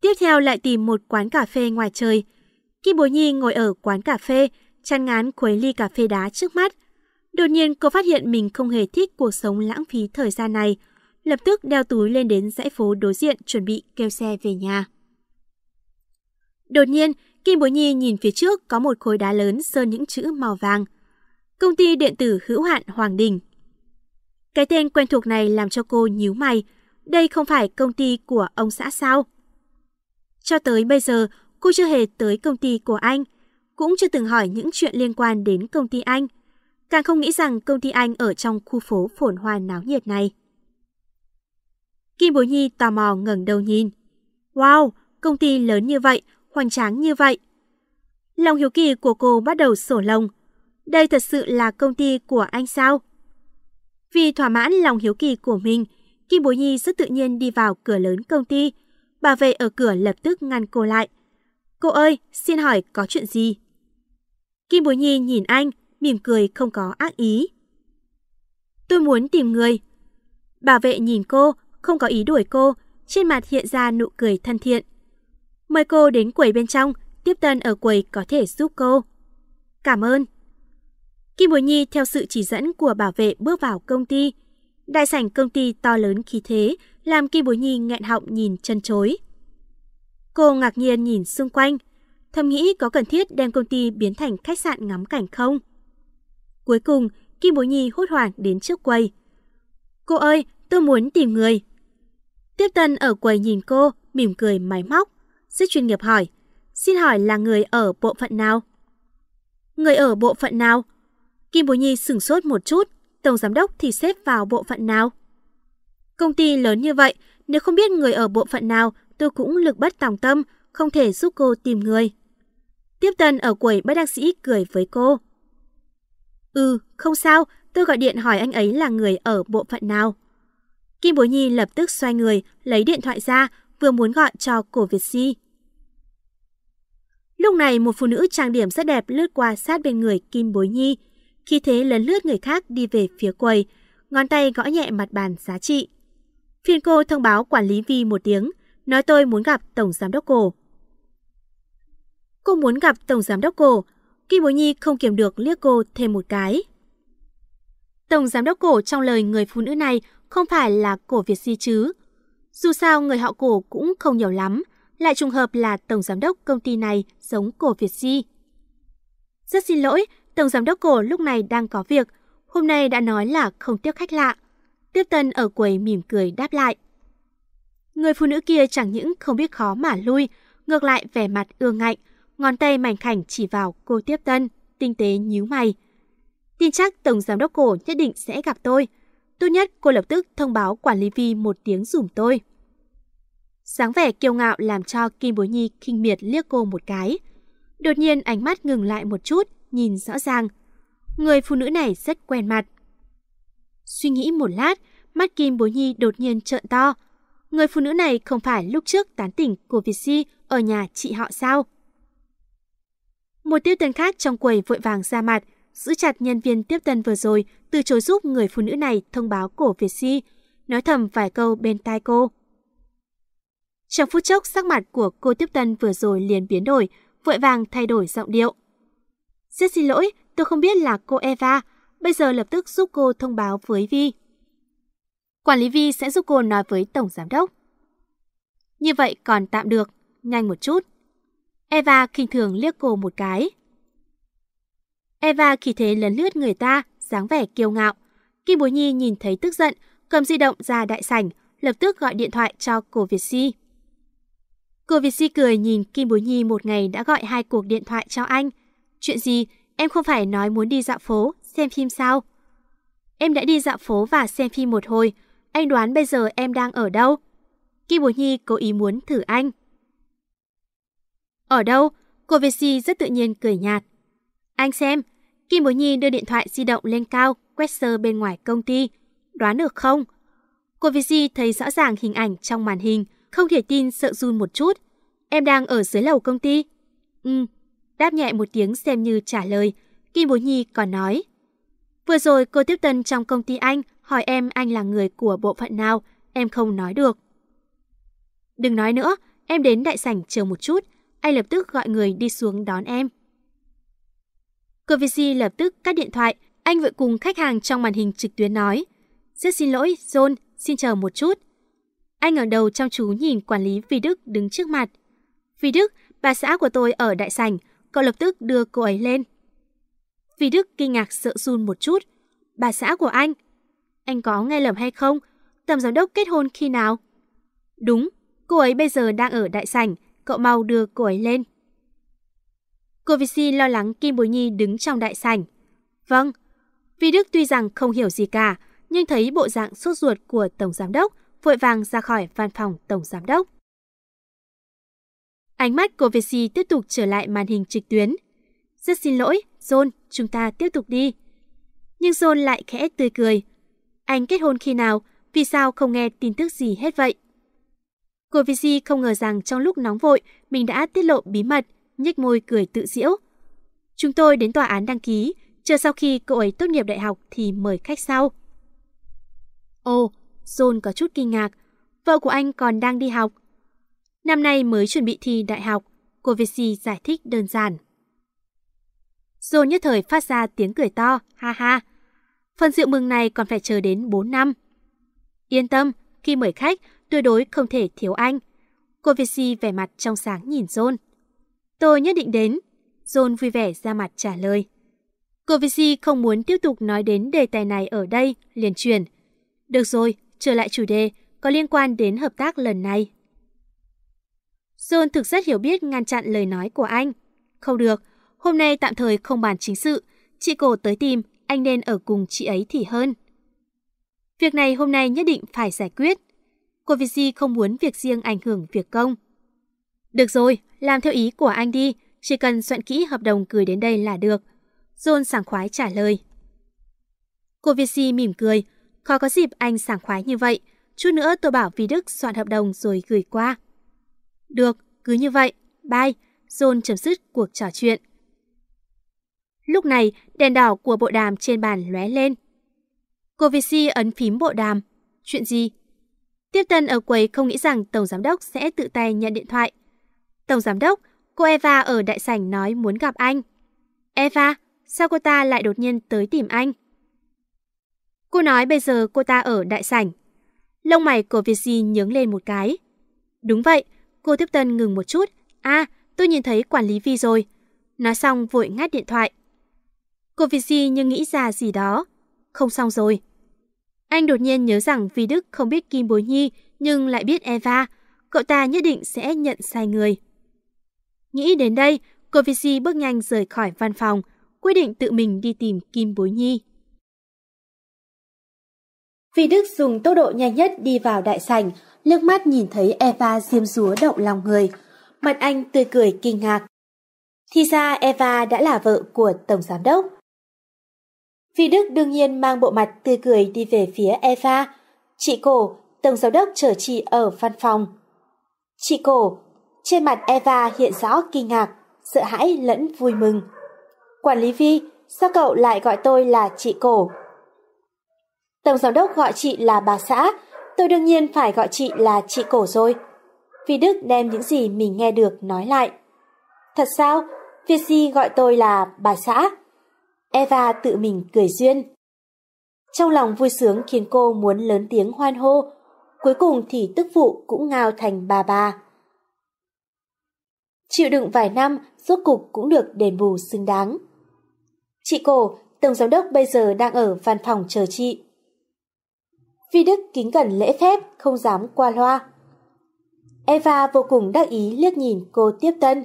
Tiếp theo lại tìm một quán cà phê ngoài trời. Kim Bối Nhi ngồi ở quán cà phê, chăn ngán khuấy ly cà phê đá trước mắt. Đột nhiên cô phát hiện mình không hề thích cuộc sống lãng phí thời gian này. Lập tức đeo túi lên đến dãy phố đối diện chuẩn bị kêu xe về nhà. Đột nhiên, Kim Bối Nhi nhìn phía trước có một khối đá lớn sơn những chữ màu vàng. Công ty điện tử hữu hạn Hoàng Đình. Cái tên quen thuộc này làm cho cô nhíu mày. Đây không phải công ty của ông xã sao? Cho tới bây giờ, cô chưa hề tới công ty của anh, cũng chưa từng hỏi những chuyện liên quan đến công ty anh. Càng không nghĩ rằng công ty anh ở trong khu phố phồn hoa náo nhiệt này. Kim Bối Nhi tò mò ngẩng đầu nhìn. Wow, công ty lớn như vậy, hoành tráng như vậy. Lòng hiếu kỳ của cô bắt đầu sổ lồng Đây thật sự là công ty của anh sao? Vì thỏa mãn lòng hiếu kỳ của mình, Kim Bối Nhi rất tự nhiên đi vào cửa lớn công ty. Bảo vệ ở cửa lập tức ngăn cô lại. Cô ơi, xin hỏi có chuyện gì? Kim Bối Nhi nhìn anh, mỉm cười không có ác ý. Tôi muốn tìm người. Bảo vệ nhìn cô, không có ý đuổi cô, trên mặt hiện ra nụ cười thân thiện. Mời cô đến quầy bên trong, tiếp tân ở quầy có thể giúp cô. Cảm ơn. Kim Bối Nhi theo sự chỉ dẫn của bảo vệ bước vào công ty. Đại sảnh công ty to lớn khí thế, làm Kim Bối Nhi nghẹn họng nhìn chân chối. Cô ngạc nhiên nhìn xung quanh, thầm nghĩ có cần thiết đem công ty biến thành khách sạn ngắm cảnh không? Cuối cùng, Kim Bối Nhi hốt hoảng đến trước quầy. Cô ơi, tôi muốn tìm người. Tiếp tân ở quầy nhìn cô, mỉm cười máy móc rất chuyên nghiệp hỏi. Xin hỏi là người ở bộ phận nào? Người ở bộ phận nào? Kim Bố Nhi sửng sốt một chút, tổng giám đốc thì xếp vào bộ phận nào? Công ty lớn như vậy, nếu không biết người ở bộ phận nào, tôi cũng lực bất tòng tâm, không thể giúp cô tìm người. Tiếp tân ở quầy bác đắc sĩ cười với cô. Ừ, không sao, tôi gọi điện hỏi anh ấy là người ở bộ phận nào. Kim Bối Nhi lập tức xoay người, lấy điện thoại ra, vừa muốn gọi cho cổ Việt Si. Lúc này một phụ nữ trang điểm rất đẹp lướt qua sát bên người Kim Bối Nhi, khi thế lấn lướt người khác đi về phía quầy, ngón tay gõ nhẹ mặt bàn giá trị. Phiên cô thông báo quản lý Vi một tiếng, nói tôi muốn gặp Tổng Giám đốc cổ. Cô muốn gặp Tổng Giám đốc cổ, Kim Bối Nhi không kiềm được liếc cô thêm một cái. Tổng Giám đốc cổ trong lời người phụ nữ này không phải là cổ Việt Si chứ, dù sao người họ cổ cũng không nhiều lắm, lại trùng hợp là tổng giám đốc công ty này giống cổ Việt Di. Rất xin lỗi, tổng giám đốc cổ lúc này đang có việc, hôm nay đã nói là không tiếp khách lạ. Tiếp tân ở quầy mỉm cười đáp lại. Người phụ nữ kia chẳng những không biết khó mà lui, ngược lại vẻ mặt ương ngạnh, ngón tay mảnh khảnh chỉ vào cô tiếp tân, tinh tế nhíu mày. Tin chắc tổng giám đốc cổ nhất định sẽ gặp tôi. Tốt nhất cô lập tức thông báo quản lý vi một tiếng dùm tôi. Sáng vẻ kiêu ngạo làm cho Kim Bối Nhi kinh miệt liếc cô một cái. Đột nhiên ánh mắt ngừng lại một chút, nhìn rõ ràng. Người phụ nữ này rất quen mặt. Suy nghĩ một lát, mắt Kim Bối Nhi đột nhiên trợn to. Người phụ nữ này không phải lúc trước tán tỉnh của Việt Si ở nhà chị họ sao? Một tiêu tân khác trong quầy vội vàng ra mặt, giữ chặt nhân viên tiếp tân vừa rồi, từ chối giúp người phụ nữ này thông báo cổ Việt Si, nói thầm vài câu bên tai cô. Trong phút chốc sắc mặt của cô tiếp tân vừa rồi liền biến đổi, vội vàng thay đổi giọng điệu. Rất xin lỗi, tôi không biết là cô Eva, bây giờ lập tức giúp cô thông báo với Vi. Quản lý Vi sẽ giúp cô nói với Tổng Giám đốc. Như vậy còn tạm được, nhanh một chút. Eva khinh thường liếc cô một cái. Eva khi thế lấn lướt người ta, dáng vẻ kiêu ngạo. Kim Bối Nhi nhìn thấy tức giận, cầm di động ra đại sảnh, lập tức gọi điện thoại cho cô Việt Si. Cô Việt Di cười nhìn Kim Bối Nhi một ngày đã gọi hai cuộc điện thoại cho anh. Chuyện gì, em không phải nói muốn đi dạo phố, xem phim sao? Em đã đi dạo phố và xem phim một hồi, anh đoán bây giờ em đang ở đâu? Kim Bối Nhi cố ý muốn thử anh. Ở đâu? Cô Việt Di rất tự nhiên cười nhạt. Anh xem, Kim Bối Nhi đưa điện thoại di động lên cao, quét sơ bên ngoài công ty. Đoán được không? Cô Visi thấy rõ ràng hình ảnh trong màn hình, không thể tin sợ run một chút. Em đang ở dưới lầu công ty. Ừ, đáp nhẹ một tiếng xem như trả lời. Kim Bối Nhi còn nói. Vừa rồi cô tiếp tân trong công ty anh hỏi em anh là người của bộ phận nào, em không nói được. Đừng nói nữa, em đến đại sảnh chờ một chút, anh lập tức gọi người đi xuống đón em. Cô Visi lập tức cắt điện thoại, anh vội cùng khách hàng trong màn hình trực tuyến nói. Rất xin lỗi, John, xin chờ một chút. Anh ngẩng đầu trong chú nhìn quản lý Vi Đức đứng trước mặt. Vi Đức, bà xã của tôi ở đại sảnh, cậu lập tức đưa cô ấy lên. Vi Đức kinh ngạc sợ run một chút. Bà xã của anh? Anh có nghe lầm hay không? Tầm giám đốc kết hôn khi nào? Đúng, cô ấy bây giờ đang ở đại sảnh, cậu mau đưa cô ấy lên. Cô Vi lo lắng Kim Bối Nhi đứng trong đại sảnh. Vâng, Vi Đức tuy rằng không hiểu gì cả, nhưng thấy bộ dạng sốt ruột của Tổng Giám Đốc, vội vàng ra khỏi văn phòng Tổng Giám Đốc. Ánh mắt của Vesi tiếp tục trở lại màn hình trực tuyến. Rất xin lỗi, John, chúng ta tiếp tục đi. Nhưng John lại khẽ tươi cười. Anh kết hôn khi nào? Vì sao không nghe tin tức gì hết vậy? Cô Visi không ngờ rằng trong lúc nóng vội, mình đã tiết lộ bí mật, nhếch môi cười tự diễu. Chúng tôi đến tòa án đăng ký, chờ sau khi cậu ấy tốt nghiệp đại học thì mời khách sau. Ồ, John có chút kinh ngạc, vợ của anh còn đang đi học. Năm nay mới chuẩn bị thi đại học, cô Visi giải thích đơn giản. John nhất thời phát ra tiếng cười to, ha ha. Phần rượu mừng này còn phải chờ đến 4 năm. Yên tâm, khi mời khách, tuyệt đối không thể thiếu anh. Cô Visi vẻ mặt trong sáng nhìn John. Tôi nhất định đến. John vui vẻ ra mặt trả lời. Cô Visi không muốn tiếp tục nói đến đề tài này ở đây, liền truyền. Được rồi, trở lại chủ đề, có liên quan đến hợp tác lần này. John thực rất hiểu biết ngăn chặn lời nói của anh. Không được, hôm nay tạm thời không bàn chính sự. Chị cổ tới tìm, anh nên ở cùng chị ấy thì hơn. Việc này hôm nay nhất định phải giải quyết. Cô Visi không muốn việc riêng ảnh hưởng việc công. Được rồi, làm theo ý của anh đi, chỉ cần soạn kỹ hợp đồng gửi đến đây là được. John sảng khoái trả lời. Cô Visi mỉm cười, khó có dịp anh sảng khoái như vậy. Chút nữa tôi bảo Vi Đức soạn hợp đồng rồi gửi qua. Được, cứ như vậy. Bye. John chấm dứt cuộc trò chuyện. Lúc này, đèn đỏ của bộ đàm trên bàn lóe lên. Cô Vici ấn phím bộ đàm. Chuyện gì? Tiếp tân ở quầy không nghĩ rằng Tổng Giám đốc sẽ tự tay nhận điện thoại. Tổng Giám đốc, cô Eva ở đại sảnh nói muốn gặp anh. Eva, sao cô ta lại đột nhiên tới tìm anh? Cô nói bây giờ cô ta ở đại sảnh. Lông mày của Vici nhướng lên một cái. Đúng vậy, cô tiếp tân ngừng một chút. À, tôi nhìn thấy quản lý Vi rồi. Nói xong vội ngắt điện thoại. Cô Vici như nghĩ ra gì đó. Không xong rồi. Anh đột nhiên nhớ rằng Vi Đức không biết Kim Bối Nhi nhưng lại biết Eva. Cậu ta nhất định sẽ nhận sai người. Nghĩ đến đây, cô Vici bước nhanh rời khỏi văn phòng, quyết định tự mình đi tìm Kim Bối Nhi. Phi Đức dùng tốc độ nhanh nhất đi vào đại sảnh, liếc mắt nhìn thấy Eva diêm dúa động lòng người. Mặt anh tươi cười kinh ngạc. Thì ra Eva đã là vợ của Tổng Giám Đốc. Phi Đức đương nhiên mang bộ mặt tươi cười đi về phía Eva. Chị cổ, Tổng Giám Đốc chở chị ở văn phòng. Chị cổ, trên mặt Eva hiện rõ kinh ngạc, sợ hãi lẫn vui mừng. Quản lý Vi, sao cậu lại gọi tôi là chị cổ? Tổng giám đốc gọi chị là bà xã, tôi đương nhiên phải gọi chị là chị cổ rồi. Vi Đức đem những gì mình nghe được nói lại. Thật sao? Vici gọi tôi là bà xã. Eva tự mình cười duyên. Trong lòng vui sướng khiến cô muốn lớn tiếng hoan hô. Cuối cùng thì tức phụ cũng ngao thành bà bà. Chịu đựng vài năm, rốt cục cũng được đền bù xứng đáng. Chị cổ, Tổng Giám đốc bây giờ đang ở văn phòng chờ chị. Vi Đức kính cẩn lễ phép, không dám qua loa. Eva vô cùng đắc ý liếc nhìn cô tiếp tân.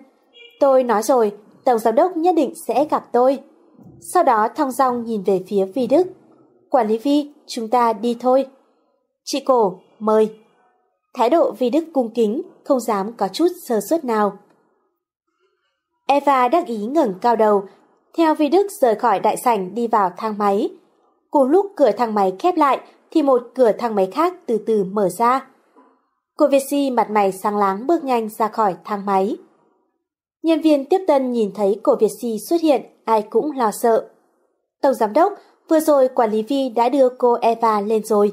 Tôi nói rồi, Tổng Giám đốc nhất định sẽ gặp tôi. Sau đó thong dong nhìn về phía Vi Đức. Quản lý Vi, chúng ta đi thôi. Chị cổ, mời. Thái độ Vi Đức cung kính, không dám có chút sơ suất nào. Eva đắc ý ngẩng cao đầu, theo Vi Đức rời khỏi đại sảnh đi vào thang máy. Cùng lúc cửa thang máy khép lại thì một cửa thang máy khác từ từ mở ra. Cô Việt Si mặt mày sáng láng bước nhanh ra khỏi thang máy. Nhân viên tiếp tân nhìn thấy cô Việt Si xuất hiện, ai cũng lo sợ. Tổng giám đốc, vừa rồi quản lý Vi đã đưa cô Eva lên rồi.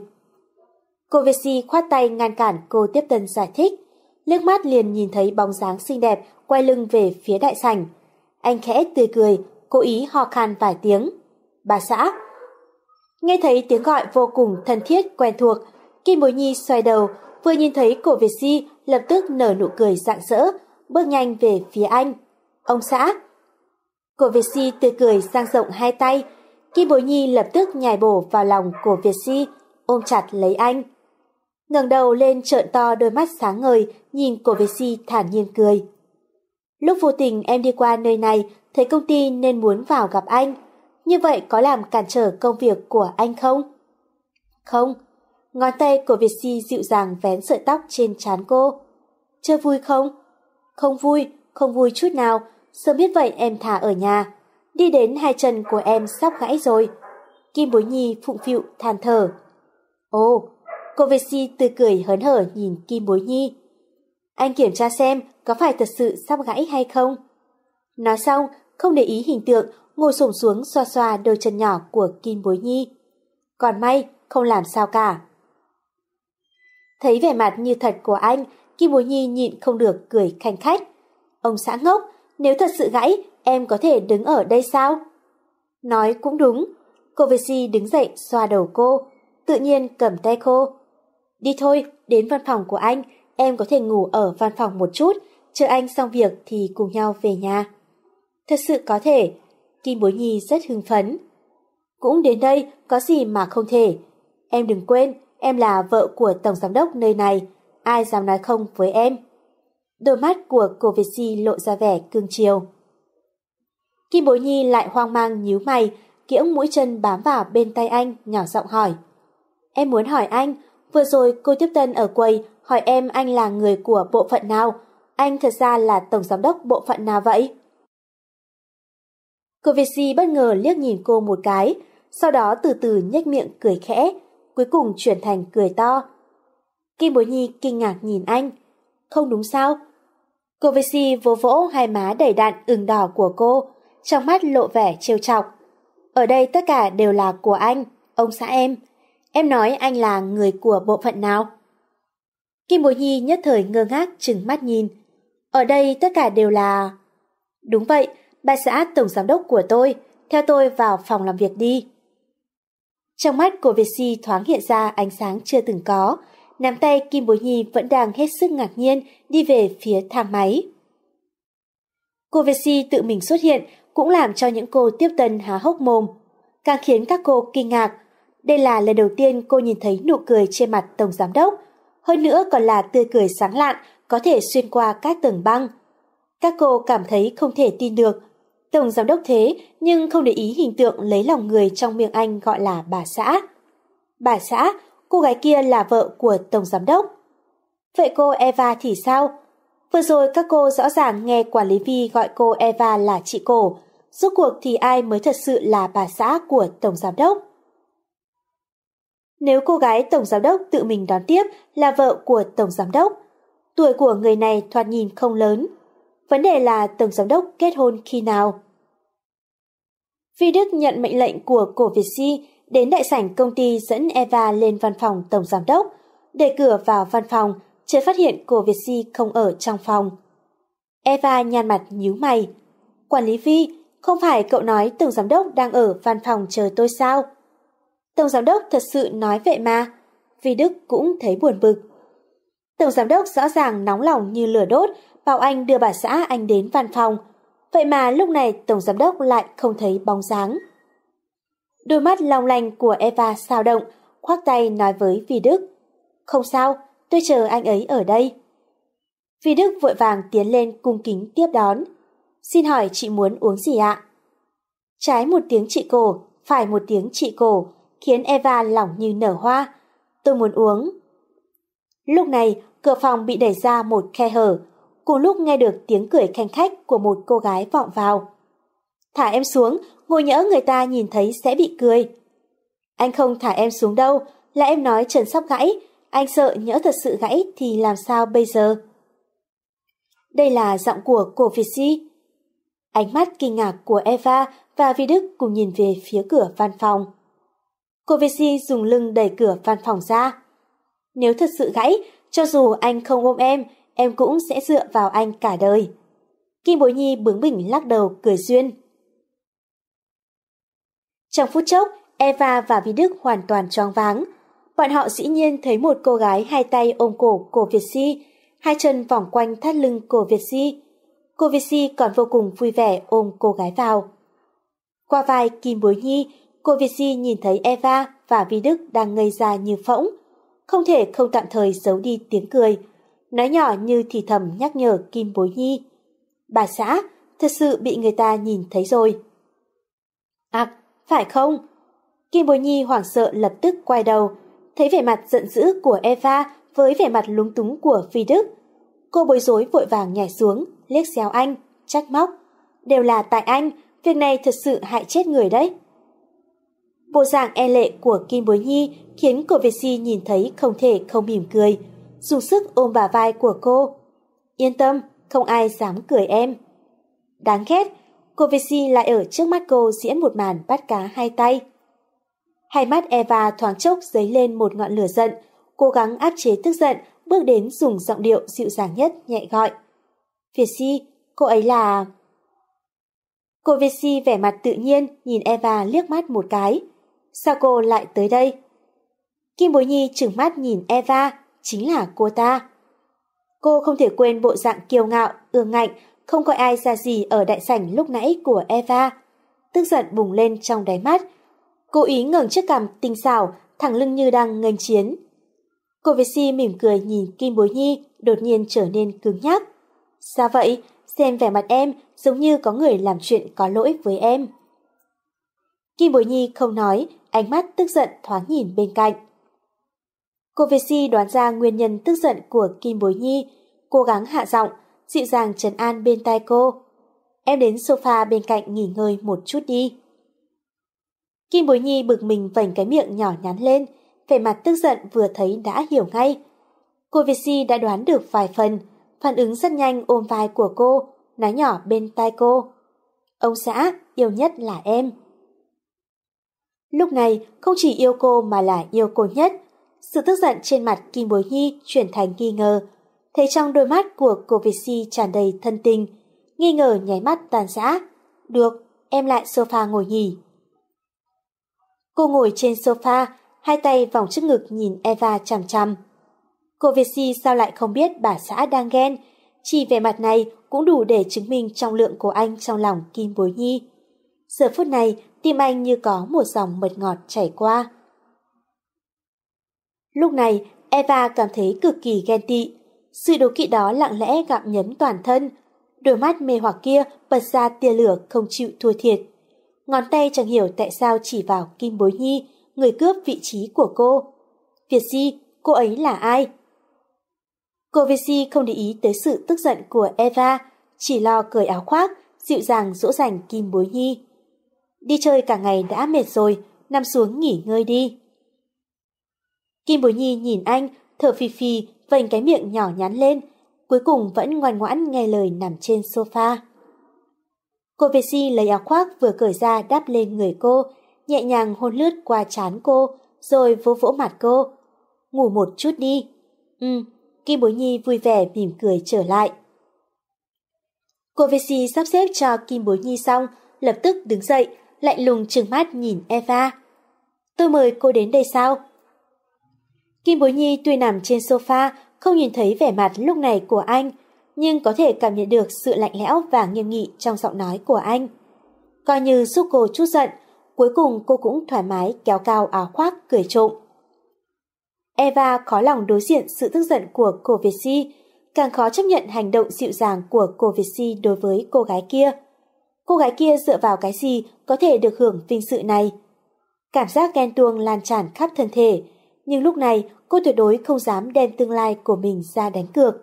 Cô Việt Si khoát tay ngăn cản cô tiếp tân giải thích. Liếc mắt liền nhìn thấy bóng dáng xinh đẹp quay lưng về phía đại sảnh. Anh khẽ tươi cười, cố ý ho khan vài tiếng. Bà xã. Nghe thấy tiếng gọi vô cùng thân thiết quen thuộc, Kim Bối Nhi xoay đầu, vừa nhìn thấy cổ Việt Si lập tức nở nụ cười rạng rỡ, bước nhanh về phía anh. Ông xã. Cổ Việt Si tươi cười sang rộng hai tay, Kim Bối Nhi lập tức nhảy bổ vào lòng cổ Việt Si, ôm chặt lấy anh. ngẩng đầu lên trợn to đôi mắt sáng ngời, nhìn cổ Việt Si thản nhiên cười. Lúc vô tình em đi qua nơi này, thấy công ty nên muốn vào gặp anh. Như vậy có làm cản trở công việc của anh không? Không. Ngón tay của Việt Si dịu dàng vén sợi tóc trên trán cô. Chưa vui không? Không vui, không vui chút nào. Sớm biết vậy em thả ở nhà. Đi đến hai chân của em sắp gãy rồi. Kim Bối Nhi phụng phịu than thở. Ồ, cô Việt Si tươi cười hớn hở nhìn Kim Bối Nhi. Anh kiểm tra xem có phải thật sự sắp gãy hay không. Nói xong, không để ý hình tượng, ngồi xổm xuống xoa xoa đôi chân nhỏ của Kim Bối Nhi. Còn may, không làm sao cả. Thấy vẻ mặt như thật của anh, Kim Bối Nhi nhịn không được cười khanh khách. Ông xã ngốc, nếu thật sự gãy, em có thể đứng ở đây sao? Nói cũng đúng. Cô Vệ Si đứng dậy xoa đầu cô, tự nhiên cầm tay cô. Đi thôi, đến văn phòng của anh, em có thể ngủ ở văn phòng một chút, chờ anh xong việc thì cùng nhau về nhà. Thật sự có thể, Kim Bối Nhi rất hưng phấn. Cũng đến đây, có gì mà không thể. Em đừng quên, em là vợ của Tổng Giám đốc nơi này, ai dám nói không với em. Đôi mắt của cô Việt Si lộ ra vẻ cương chiều. Kim Bối Nhi lại hoang mang nhíu mày, kiễng mũi chân bám vào bên tay anh, nhỏ giọng hỏi. Em muốn hỏi anh, vừa rồi cô tiếp tân ở quầy hỏi em anh là người của bộ phận nào, anh thật ra là tổng giám đốc bộ phận nào vậy? Cô Việt bất ngờ liếc nhìn cô một cái, sau đó từ từ nhếch miệng cười khẽ, cuối cùng chuyển thành cười to. Kim Bối Nhi kinh ngạc nhìn anh. Không đúng sao? Cô Việt vỗ vỗ hai má đầy đạn ửng đỏ của cô, trong mắt lộ vẻ trêu chọc. Ở đây tất cả đều là của anh, ông xã em. Em nói anh là người của bộ phận nào? Kim Bối Nhi nhất thời ngơ ngác chừng mắt nhìn. Ở đây tất cả đều là... Đúng vậy, bà xã tổng giám đốc của tôi, theo tôi vào phòng làm việc đi. Trong mắt của Việt Si thoáng hiện ra ánh sáng chưa từng có, nắm tay Kim Bối Nhi vẫn đang hết sức ngạc nhiên đi về phía thang máy. Cô Việt Si tự mình xuất hiện cũng làm cho những cô tiếp tân há hốc mồm, càng khiến các cô kinh ngạc. Đây là lần đầu tiên cô nhìn thấy nụ cười trên mặt tổng giám đốc, hơn nữa còn là tươi cười sáng lạn, có thể xuyên qua các tầng băng. Các cô cảm thấy không thể tin được. Tổng giám đốc thế nhưng không để ý hình tượng lấy lòng người trong miệng anh gọi là bà xã. Bà xã, cô gái kia là vợ của tổng giám đốc. Vậy cô Eva thì sao? Vừa rồi các cô rõ ràng nghe quản lý Vi gọi cô Eva là chị cổ. Rốt cuộc thì ai mới thật sự là bà xã của tổng giám đốc? Nếu cô gái tổng giám đốc tự mình đón tiếp là vợ của tổng giám đốc, tuổi của người này thoạt nhìn không lớn. Vấn đề là tổng giám đốc kết hôn khi nào? Phi Đức nhận mệnh lệnh của cổ Việt Si đến đại sảnh công ty dẫn Eva lên văn phòng tổng giám đốc, để cửa vào văn phòng, chưa phát hiện cổ Việt Si không ở trong phòng. Eva nhăn mặt nhíu mày. Quản lý Vi, không phải cậu nói tổng giám đốc đang ở văn phòng chờ tôi sao? Tổng giám đốc thật sự nói vậy mà. Vi Đức cũng thấy buồn bực. Tổng giám đốc rõ ràng nóng lòng như lửa đốt, bảo anh đưa bà xã anh đến văn phòng. Vậy mà lúc này tổng giám đốc lại không thấy bóng dáng. Đôi mắt long lanh của Eva sao động, khoác tay nói với Vi Đức. Không sao, tôi chờ anh ấy ở đây. Vi Đức vội vàng tiến lên cung kính tiếp đón. Xin hỏi chị muốn uống gì ạ? Trái một tiếng chị cổ, phải một tiếng chị cổ, khiến Eva lỏng như nở hoa. Tôi muốn uống. Lúc này, cửa phòng bị đẩy ra một khe hở, cùng lúc nghe được tiếng cười khanh khách của một cô gái vọng vào. Thả em xuống, ngồi nhỡ người ta nhìn thấy sẽ bị cười. Anh không thả em xuống đâu, là em nói trần sắp gãy, anh sợ nhỡ thật sự gãy thì làm sao bây giờ? Đây là giọng của cổ Việt Si. Ánh mắt kinh ngạc của Eva và Vi Đức cùng nhìn về phía cửa văn phòng. Cô Việt Si dùng lưng đẩy cửa văn phòng ra. Nếu thật sự gãy, cho dù anh không ôm em, em cũng sẽ dựa vào anh cả đời. Kim Bối Nhi bướng bỉnh lắc đầu cười duyên. Trong phút chốc, Eva và Vi Đức hoàn toàn choáng váng. Bọn họ dĩ nhiên thấy một cô gái hai tay ôm cổ cổ Việt Si, hai chân vòng quanh thắt lưng cổ Việt Si. Cô Việt Si còn vô cùng vui vẻ ôm cô gái vào. Qua vai Kim Bối Nhi, cô Việt Si nhìn thấy Eva và Vi Đức đang ngây ra như phỗng. Không thể không tạm thời giấu đi tiếng cười. Nói nhỏ như thì thầm nhắc nhở Kim Bối Nhi. Bà xã, thật sự bị người ta nhìn thấy rồi. À, phải không? Kim Bối Nhi hoảng sợ lập tức quay đầu, thấy vẻ mặt giận dữ của Eva với vẻ mặt lúng túng của Phi Đức. Cô bối rối vội vàng nhảy xuống, liếc xéo anh, trách móc. Đều là tại anh, việc này thật sự hại chết người đấy. Bộ dạng e lệ của Kim Bối Nhi khiến cô Việt Si nhìn thấy không thể không mỉm cười, dùng sức ôm bà vai của cô. Yên tâm, không ai dám cười em. Đáng ghét, cô Việt lại ở trước mắt cô diễn một màn bắt cá hai tay. Hai mắt Eva thoáng chốc dấy lên một ngọn lửa giận, cố gắng áp chế tức giận, bước đến dùng giọng điệu dịu dàng nhất nhẹ gọi. Việt Si, cô ấy là... Cô Việt vẻ mặt tự nhiên nhìn Eva liếc mắt một cái. Sao cô lại tới đây? Kim Bối Nhi trừng mắt nhìn Eva, chính là cô ta. Cô không thể quên bộ dạng kiêu ngạo, ương ngạnh, không coi ai ra gì ở đại sảnh lúc nãy của Eva. Tức giận bùng lên trong đáy mắt. Cô ý ngẩng chiếc cằm tinh xảo, thẳng lưng như đang nghênh chiến. Cô Việt Si mỉm cười nhìn Kim Bối Nhi, đột nhiên trở nên cứng nhắc. Sao vậy? Xem vẻ mặt em giống như có người làm chuyện có lỗi với em. Kim Bối Nhi không nói, ánh mắt tức giận thoáng nhìn bên cạnh. Cô Việt Si đoán ra nguyên nhân tức giận của Kim Bối Nhi, cố gắng hạ giọng, dịu dàng trấn an bên tai cô. Em đến sofa bên cạnh nghỉ ngơi một chút đi. Kim Bối Nhi bực mình vành cái miệng nhỏ nhắn lên, vẻ mặt tức giận vừa thấy đã hiểu ngay. Cô Việt Si đã đoán được vài phần, phản ứng rất nhanh ôm vai của cô, nói nhỏ bên tai cô. Ông xã, yêu nhất là em. Lúc này, không chỉ yêu cô mà là yêu cô nhất. Sự tức giận trên mặt Kim Bối Nhi chuyển thành nghi ngờ. Thấy trong đôi mắt của cô Việt Si tràn đầy thân tình, nghi ngờ nháy mắt tàn giã. Được, em lại sofa ngồi nghỉ. Cô ngồi trên sofa, hai tay vòng trước ngực nhìn Eva chằm chằm. Cô Việt Si sao lại không biết bà xã đang ghen, chỉ vẻ mặt này cũng đủ để chứng minh trọng lượng của anh trong lòng Kim Bối Nhi. Giờ phút này, tim anh như có một dòng mật ngọt chảy qua. Lúc này, Eva cảm thấy cực kỳ ghen tị. Sự đố kỵ đó lặng lẽ gặm nhấm toàn thân. Đôi mắt mê hoặc kia bật ra tia lửa không chịu thua thiệt. Ngón tay chẳng hiểu tại sao chỉ vào Kim Bối Nhi, người cướp vị trí của cô. Việt Di, cô ấy là ai? Cô Việt Di không để ý tới sự tức giận của Eva, chỉ lo cởi áo khoác, dịu dàng dỗ dành Kim Bối Nhi. Đi chơi cả ngày đã mệt rồi, nằm xuống nghỉ ngơi đi. Kim Bối Nhi nhìn anh, thở phì phì, vành cái miệng nhỏ nhắn lên, cuối cùng vẫn ngoan ngoãn nghe lời nằm trên sofa. Cô Việt Si lấy áo khoác vừa cởi ra đáp lên người cô, nhẹ nhàng hôn lướt qua trán cô, rồi vỗ vỗ mặt cô. Ngủ một chút đi. Ừ, Kim Bối Nhi vui vẻ mỉm cười trở lại. Cô Việt Si sắp xếp cho Kim Bối Nhi xong, lập tức đứng dậy, lạnh lùng trừng mắt nhìn Eva. Tôi mời cô đến đây sao? Kim Bối Nhi tuy nằm trên sofa, không nhìn thấy vẻ mặt lúc này của anh, nhưng có thể cảm nhận được sự lạnh lẽo và nghiêm nghị trong giọng nói của anh. Coi như giúp cô chút giận, cuối cùng cô cũng thoải mái kéo cao áo khoác cười trộm. Eva khó lòng đối diện sự tức giận của cô Việt Si, càng khó chấp nhận hành động dịu dàng của cô Việt Si đối với cô gái kia. Cô gái kia dựa vào cái gì có thể được hưởng vinh sự này? Cảm giác ghen tuông lan tràn khắp thân thể, nhưng lúc này cô tuyệt đối không dám đem tương lai của mình ra đánh cược.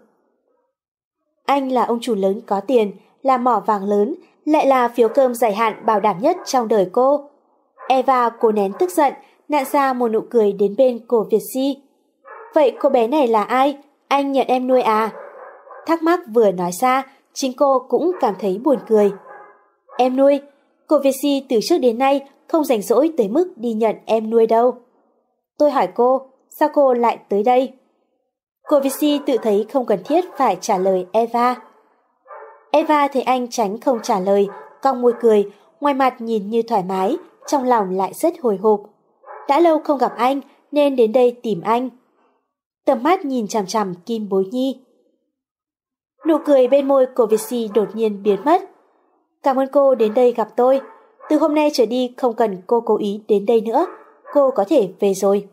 Anh là ông chủ lớn có tiền, là mỏ vàng lớn, lại là phiếu cơm dài hạn bảo đảm nhất trong đời cô. Eva cố nén tức giận, nặn ra một nụ cười đến bên cổ Việt Si. Vậy cô bé này là ai? Anh nhận em nuôi à? Thắc mắc vừa nói ra, chính cô cũng cảm thấy buồn cười. Em nuôi, cô Việt Si từ trước đến nay không rảnh rỗi tới mức đi nhận em nuôi đâu. Tôi hỏi cô, sao cô lại tới đây? Cô vici tự thấy không cần thiết phải trả lời Eva. Eva thấy anh tránh không trả lời, cong môi cười, ngoài mặt nhìn như thoải mái, trong lòng lại rất hồi hộp. Đã lâu không gặp anh nên đến đây tìm anh. Tầm mắt nhìn chằm chằm Kim Bối Nhi. Nụ cười bên môi của vici đột nhiên biến mất. Cảm ơn cô đến đây gặp tôi. Từ hôm nay trở đi không cần cô cố ý đến đây nữa. Cô có thể về rồi.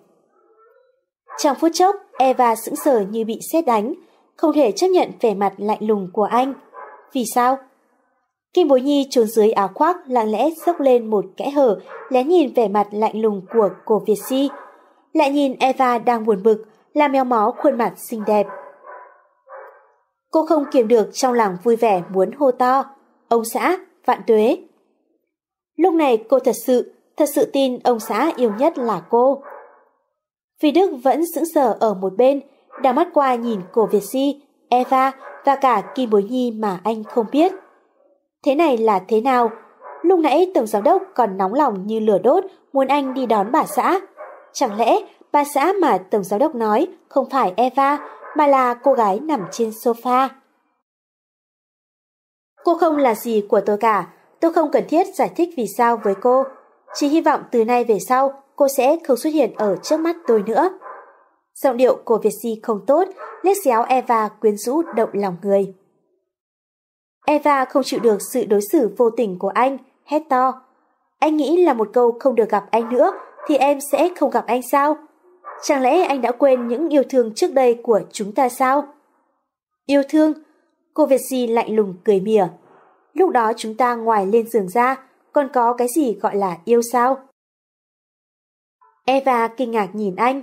Trong phút chốc, Eva sững sờ như bị sét đánh, không thể chấp nhận vẻ mặt lạnh lùng của anh. Vì sao? Kim Bối Nhi trốn dưới áo khoác lặng lẽ dốc lên một kẽ hở, lén nhìn vẻ mặt lạnh lùng của cổ Việt Si. Lại nhìn Eva đang buồn bực, làm méo mó khuôn mặt xinh đẹp. Cô không kiềm được trong lòng vui vẻ muốn hô to. Ông xã, vạn tuế. Lúc này cô thật sự, thật sự tin ông xã yêu nhất là cô. Phi Đức vẫn sững sờ ở một bên, đào mắt qua nhìn cổ Việt Si, Eva và cả Kim Bối Nhi mà anh không biết. Thế này là thế nào? Lúc nãy Tổng Giám Đốc còn nóng lòng như lửa đốt muốn anh đi đón bà xã. Chẳng lẽ bà xã mà Tổng Giám Đốc nói không phải Eva mà là cô gái nằm trên sofa? Cô không là gì của tôi cả, tôi không cần thiết giải thích vì sao với cô. Chỉ hy vọng từ nay về sau cô sẽ không xuất hiện ở trước mắt tôi nữa. Giọng điệu của Việt Si không tốt, liếc xéo Eva quyến rũ động lòng người. Eva không chịu được sự đối xử vô tình của anh, hét to. Anh nghĩ là một câu không được gặp anh nữa thì em sẽ không gặp anh sao? Chẳng lẽ anh đã quên những yêu thương trước đây của chúng ta sao? Yêu thương? Cô Việt Si lạnh lùng cười mỉa. Lúc đó chúng ta ngoài lên giường ra, còn có cái gì gọi là yêu sao? Eva kinh ngạc nhìn anh.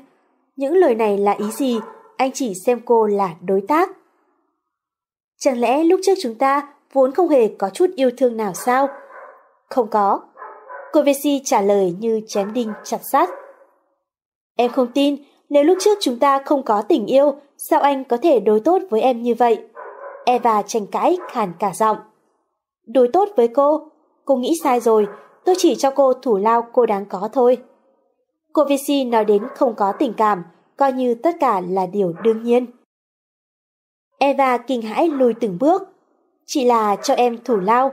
Những lời này là ý gì? Anh chỉ xem cô là đối tác. Chẳng lẽ lúc trước chúng ta vốn không hề có chút yêu thương nào sao? Không có. Cô Vesi trả lời như chém đinh chặt sắt. Em không tin, nếu lúc trước chúng ta không có tình yêu, sao anh có thể đối tốt với em như vậy? Eva tranh cãi khàn cả giọng. Đối tốt với cô? Cô nghĩ sai rồi, tôi chỉ cho cô thủ lao cô đáng có thôi. Cô Vici nói đến không có tình cảm, coi như tất cả là điều đương nhiên. Eva kinh hãi lùi từng bước. Chỉ là cho em thủ lao.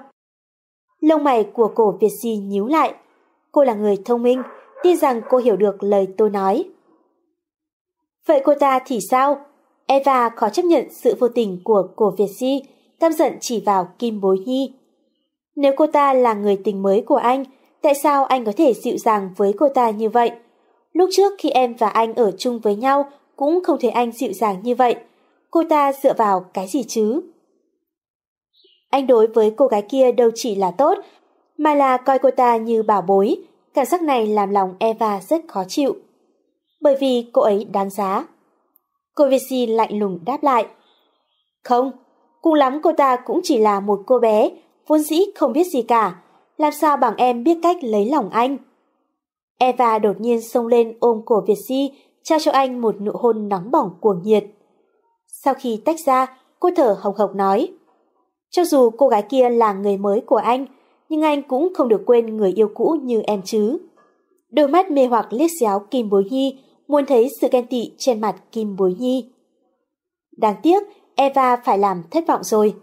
Lông mày của cổ Việt Si nhíu lại. Cô là người thông minh, tin rằng cô hiểu được lời tôi nói. Vậy cô ta thì sao? Eva khó chấp nhận sự vô tình của cổ Việt Si, căm giận chỉ vào Kim Bối Nhi. Nếu cô ta là người tình mới của anh, tại sao anh có thể dịu dàng với cô ta như vậy? Lúc trước khi em và anh ở chung với nhau cũng không thấy anh dịu dàng như vậy. Cô ta dựa vào cái gì chứ? Anh đối với cô gái kia đâu chỉ là tốt, mà là coi cô ta như bảo bối. Cảm giác này làm lòng Eva rất khó chịu. Bởi vì cô ấy đáng giá. Cô Vici lạnh lùng đáp lại. Không, cùng lắm cô ta cũng chỉ là một cô bé, vốn dĩ không biết gì cả. Làm sao bằng em biết cách lấy lòng anh? Eva đột nhiên xông lên ôm cổ Việt Di, trao cho anh một nụ hôn nóng bỏng cuồng nhiệt. Sau khi tách ra, cô thở hồng hộc nói. Cho dù cô gái kia là người mới của anh, nhưng anh cũng không được quên người yêu cũ như em chứ. Đôi mắt mê hoặc liếc xéo Kim Bối Nhi, muốn thấy sự ghen tị trên mặt Kim Bối Nhi. Đáng tiếc, Eva phải làm thất vọng rồi.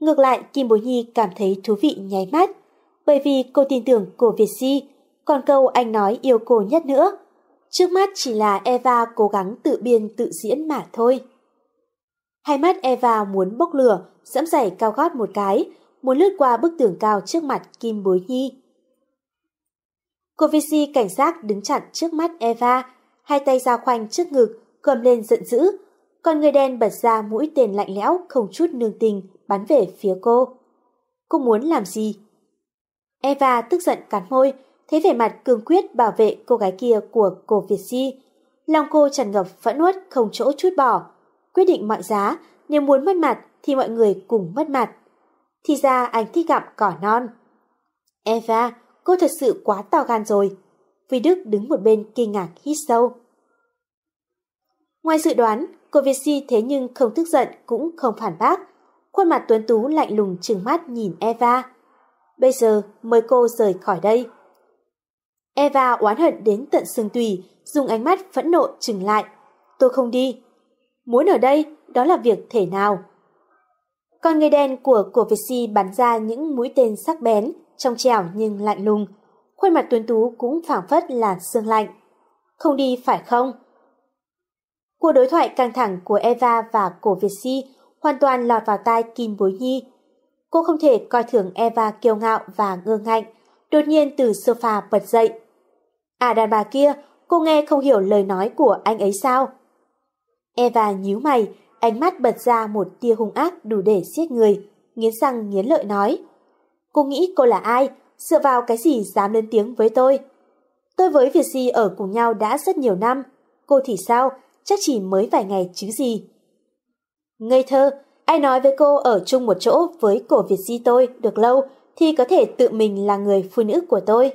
Ngược lại, Kim Bối Nhi cảm thấy thú vị nháy mắt, bởi vì cô tin tưởng cô Việt di còn câu anh nói yêu cô nhất nữa. Trước mắt chỉ là Eva cố gắng tự biên tự diễn mà thôi. Hai mắt Eva muốn bốc lửa, dẫm giày cao gót một cái, muốn lướt qua bức tường cao trước mặt Kim Bối Nhi. Cô Vici cảnh giác đứng chặn trước mắt Eva, hai tay ra khoanh trước ngực, cầm lên giận dữ. Con người đen bật ra mũi tên lạnh lẽo không chút nương tình bắn về phía cô. Cô muốn làm gì? Eva tức giận cắn môi, thấy vẻ mặt cương quyết bảo vệ cô gái kia của cô Việt Si. Lòng cô tràn ngập phẫn uất không chỗ chút bỏ. Quyết định mọi giá, nếu muốn mất mặt thì mọi người cùng mất mặt. Thì ra anh thích gặm cỏ non. Eva, cô thật sự quá to gan rồi. Vi Đức đứng một bên kinh ngạc hít sâu. Ngoài dự đoán, cô Việt Si thế nhưng không tức giận cũng không phản bác. Khuôn mặt tuấn tú lạnh lùng trừng mắt nhìn Eva. Bây giờ mời cô rời khỏi đây. Eva oán hận đến tận xương tùy, dùng ánh mắt phẫn nộ trừng lại. Tôi không đi. Muốn ở đây, đó là việc thể nào. Con người đen của cổ Việt Si bắn ra những mũi tên sắc bén, trong trẻo nhưng lạnh lùng. Khuôn mặt tuấn tú cũng phảng phất là xương lạnh. Không đi phải không? Cuộc đối thoại căng thẳng của Eva và cổ Việt Si hoàn toàn lọt vào tai Kim Bối Nhi. Cô không thể coi thường Eva kiêu ngạo và ngơ ngạnh, đột nhiên từ sofa bật dậy. À đàn bà kia, cô nghe không hiểu lời nói của anh ấy sao? Eva nhíu mày, ánh mắt bật ra một tia hung ác đủ để giết người, nghiến răng nghiến lợi nói. Cô nghĩ cô là ai? Dựa vào cái gì dám lên tiếng với tôi? Tôi với Việt Di ở cùng nhau đã rất nhiều năm. Cô thì sao? Chắc chỉ mới vài ngày chứ gì. Ngây thơ, ai nói với cô ở chung một chỗ với cổ Việt Di tôi được lâu thì có thể tự mình là người phụ nữ của tôi.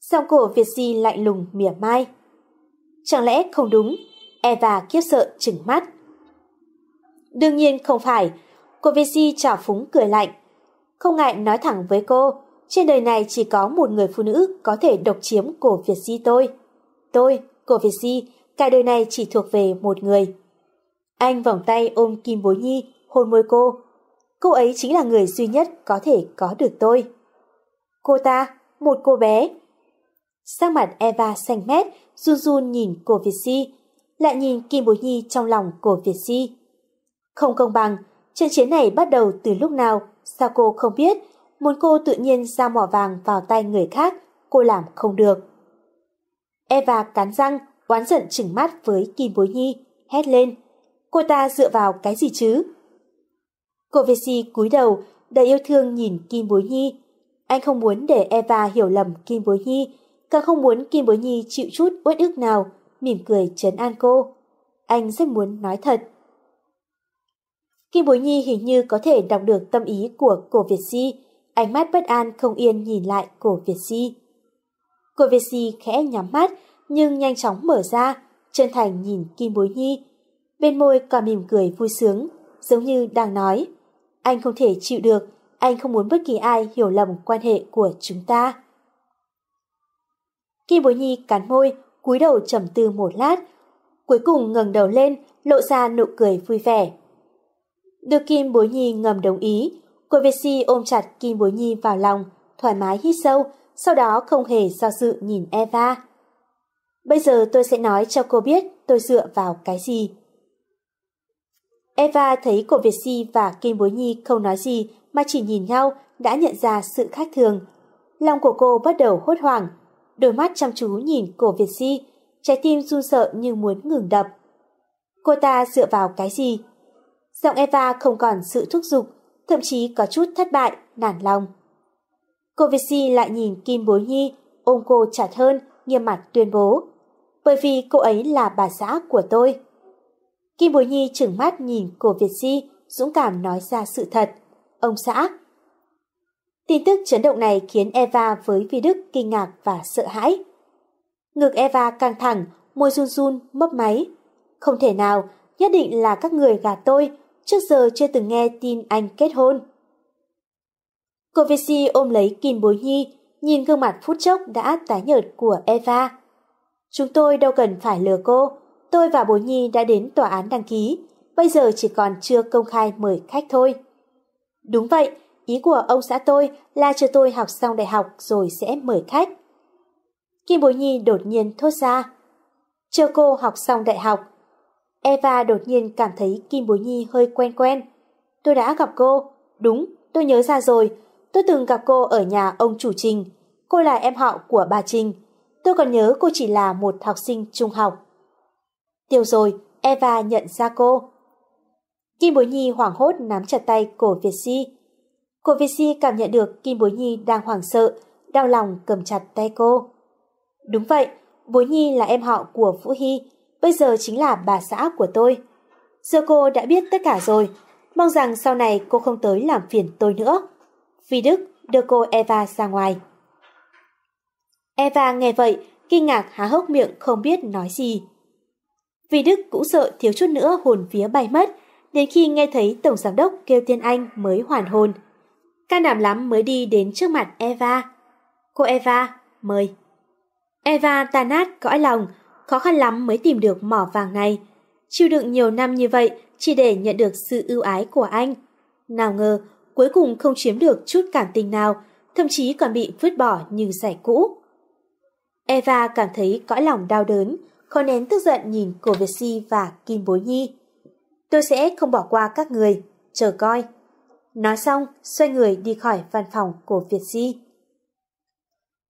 Song cổ Việt Di lạnh lùng mỉa mai. Chẳng lẽ không đúng? Eva kiếp sợ chừng mắt. Đương nhiên không phải. Cô Việt Di trào phúng cười lạnh. Không ngại nói thẳng với cô, trên đời này chỉ có một người phụ nữ có thể độc chiếm cổ Việt Di tôi. Tôi, cổ Việt Di, cả đời này chỉ thuộc về một người. Anh vòng tay ôm Kim Bối Nhi, hôn môi cô. Cô ấy chính là người duy nhất có thể có được tôi. Cô ta, một cô bé. Sang mặt Eva xanh mét, run run nhìn cô Việt Si, lại nhìn Kim Bối Nhi trong lòng cô Việt Si. Không công bằng, trận chiến này bắt đầu từ lúc nào, sao cô không biết, muốn cô tự nhiên ra mỏ vàng vào tay người khác, cô làm không được. Eva cắn răng, oán giận chừng mắt với Kim Bối Nhi, hét lên. Cô ta dựa vào cái gì chứ? Cô Si cúi đầu, đầy yêu thương nhìn Kim Bối Nhi. Anh không muốn để Eva hiểu lầm Kim Bối Nhi, càng không muốn Kim Bối Nhi chịu chút uất ức nào, mỉm cười trấn an cô. Anh rất muốn nói thật. Kim Bối Nhi hình như có thể đọc được tâm ý của cổ Việt Si, ánh mắt bất an không yên nhìn lại cổ Việt Si. Cổ Việt Si khẽ nhắm mắt, nhưng nhanh chóng mở ra, chân thành nhìn Kim Bối Nhi. Bên môi còn mỉm cười vui sướng, giống như đang nói. Anh không thể chịu được, anh không muốn bất kỳ ai hiểu lầm quan hệ của chúng ta. Kim Bối Nhi cắn môi, cúi đầu trầm tư một lát, cuối cùng ngẩng đầu lên, lộ ra nụ cười vui vẻ. Được Kim Bối Nhi ngầm đồng ý, cô Việt Si ôm chặt Kim Bối Nhi vào lòng, thoải mái hít sâu, sau đó không hề do dự nhìn Eva. Bây giờ tôi sẽ nói cho cô biết tôi dựa vào cái gì. Eva thấy cổ Việt Si và Kim Bối Nhi không nói gì mà chỉ nhìn nhau đã nhận ra sự khác thường. Lòng của cô bắt đầu hốt hoảng, đôi mắt chăm chú nhìn cổ Việt Si, trái tim run sợ như muốn ngừng đập. Cô ta dựa vào cái gì? Giọng Eva không còn sự thúc giục, thậm chí có chút thất bại, nản lòng. Cô Việt Si lại nhìn Kim Bối Nhi, ôm cô chặt hơn, nghiêm mặt tuyên bố. Bởi vì cô ấy là bà xã của tôi. Kim Bối Nhi trừng mắt nhìn cổ Việt Si, dũng cảm nói ra sự thật. Ông xã. Tin tức chấn động này khiến Eva với Vi Đức kinh ngạc và sợ hãi. Ngực Eva căng thẳng, môi run run, mấp máy. Không thể nào, nhất định là các người gạt tôi, trước giờ chưa từng nghe tin anh kết hôn. Cô Việt Si ôm lấy Kim Bối Nhi, nhìn gương mặt phút chốc đã tái nhợt của Eva. Chúng tôi đâu cần phải lừa cô, tôi và bố Nhi đã đến tòa án đăng ký, bây giờ chỉ còn chưa công khai mời khách thôi. Đúng vậy, ý của ông xã tôi là chờ tôi học xong đại học rồi sẽ mời khách. Kim Bối Nhi đột nhiên thốt ra. Chờ cô học xong đại học, Eva đột nhiên cảm thấy Kim Bối Nhi hơi quen quen. Tôi đã gặp cô. Đúng, tôi nhớ ra rồi. Tôi từng gặp cô ở nhà ông chủ Trình. Cô là em họ của bà Trình. Tôi còn nhớ cô chỉ là một học sinh trung học. Tiêu rồi, Eva nhận ra cô. Kim Bối Nhi hoảng hốt nắm chặt tay cổ Việt Si. Cổ Việt Si cảm nhận được Kim Bối Nhi đang hoảng sợ, đau lòng cầm chặt tay cô. Đúng vậy, Bối Nhi là em họ của Vũ Hy, bây giờ chính là bà xã của tôi. Giờ cô đã biết tất cả rồi, mong rằng sau này cô không tới làm phiền tôi nữa. Phi Đức đưa cô Eva ra ngoài. Eva nghe vậy, kinh ngạc há hốc miệng không biết nói gì. Vì Đức cũng sợ thiếu chút nữa hồn vía bay mất, đến khi nghe thấy Tổng Giám Đốc kêu tên anh mới hoàn hồn. Can đảm lắm mới đi đến trước mặt Eva. Cô Eva, mời. Eva tan nát cõi lòng, khó khăn lắm mới tìm được mỏ vàng này. Chịu đựng nhiều năm như vậy chỉ để nhận được sự ưu ái của anh. Nào ngờ, cuối cùng không chiếm được chút cảm tình nào, thậm chí còn bị vứt bỏ như giải cũ. Eva cảm thấy cõi lòng đau đớn, khó nén tức giận nhìn cổ Việt Si và Kim Bối Nhi. Tôi sẽ không bỏ qua các người, chờ coi. Nói xong, xoay người đi khỏi văn phòng của Việt Si.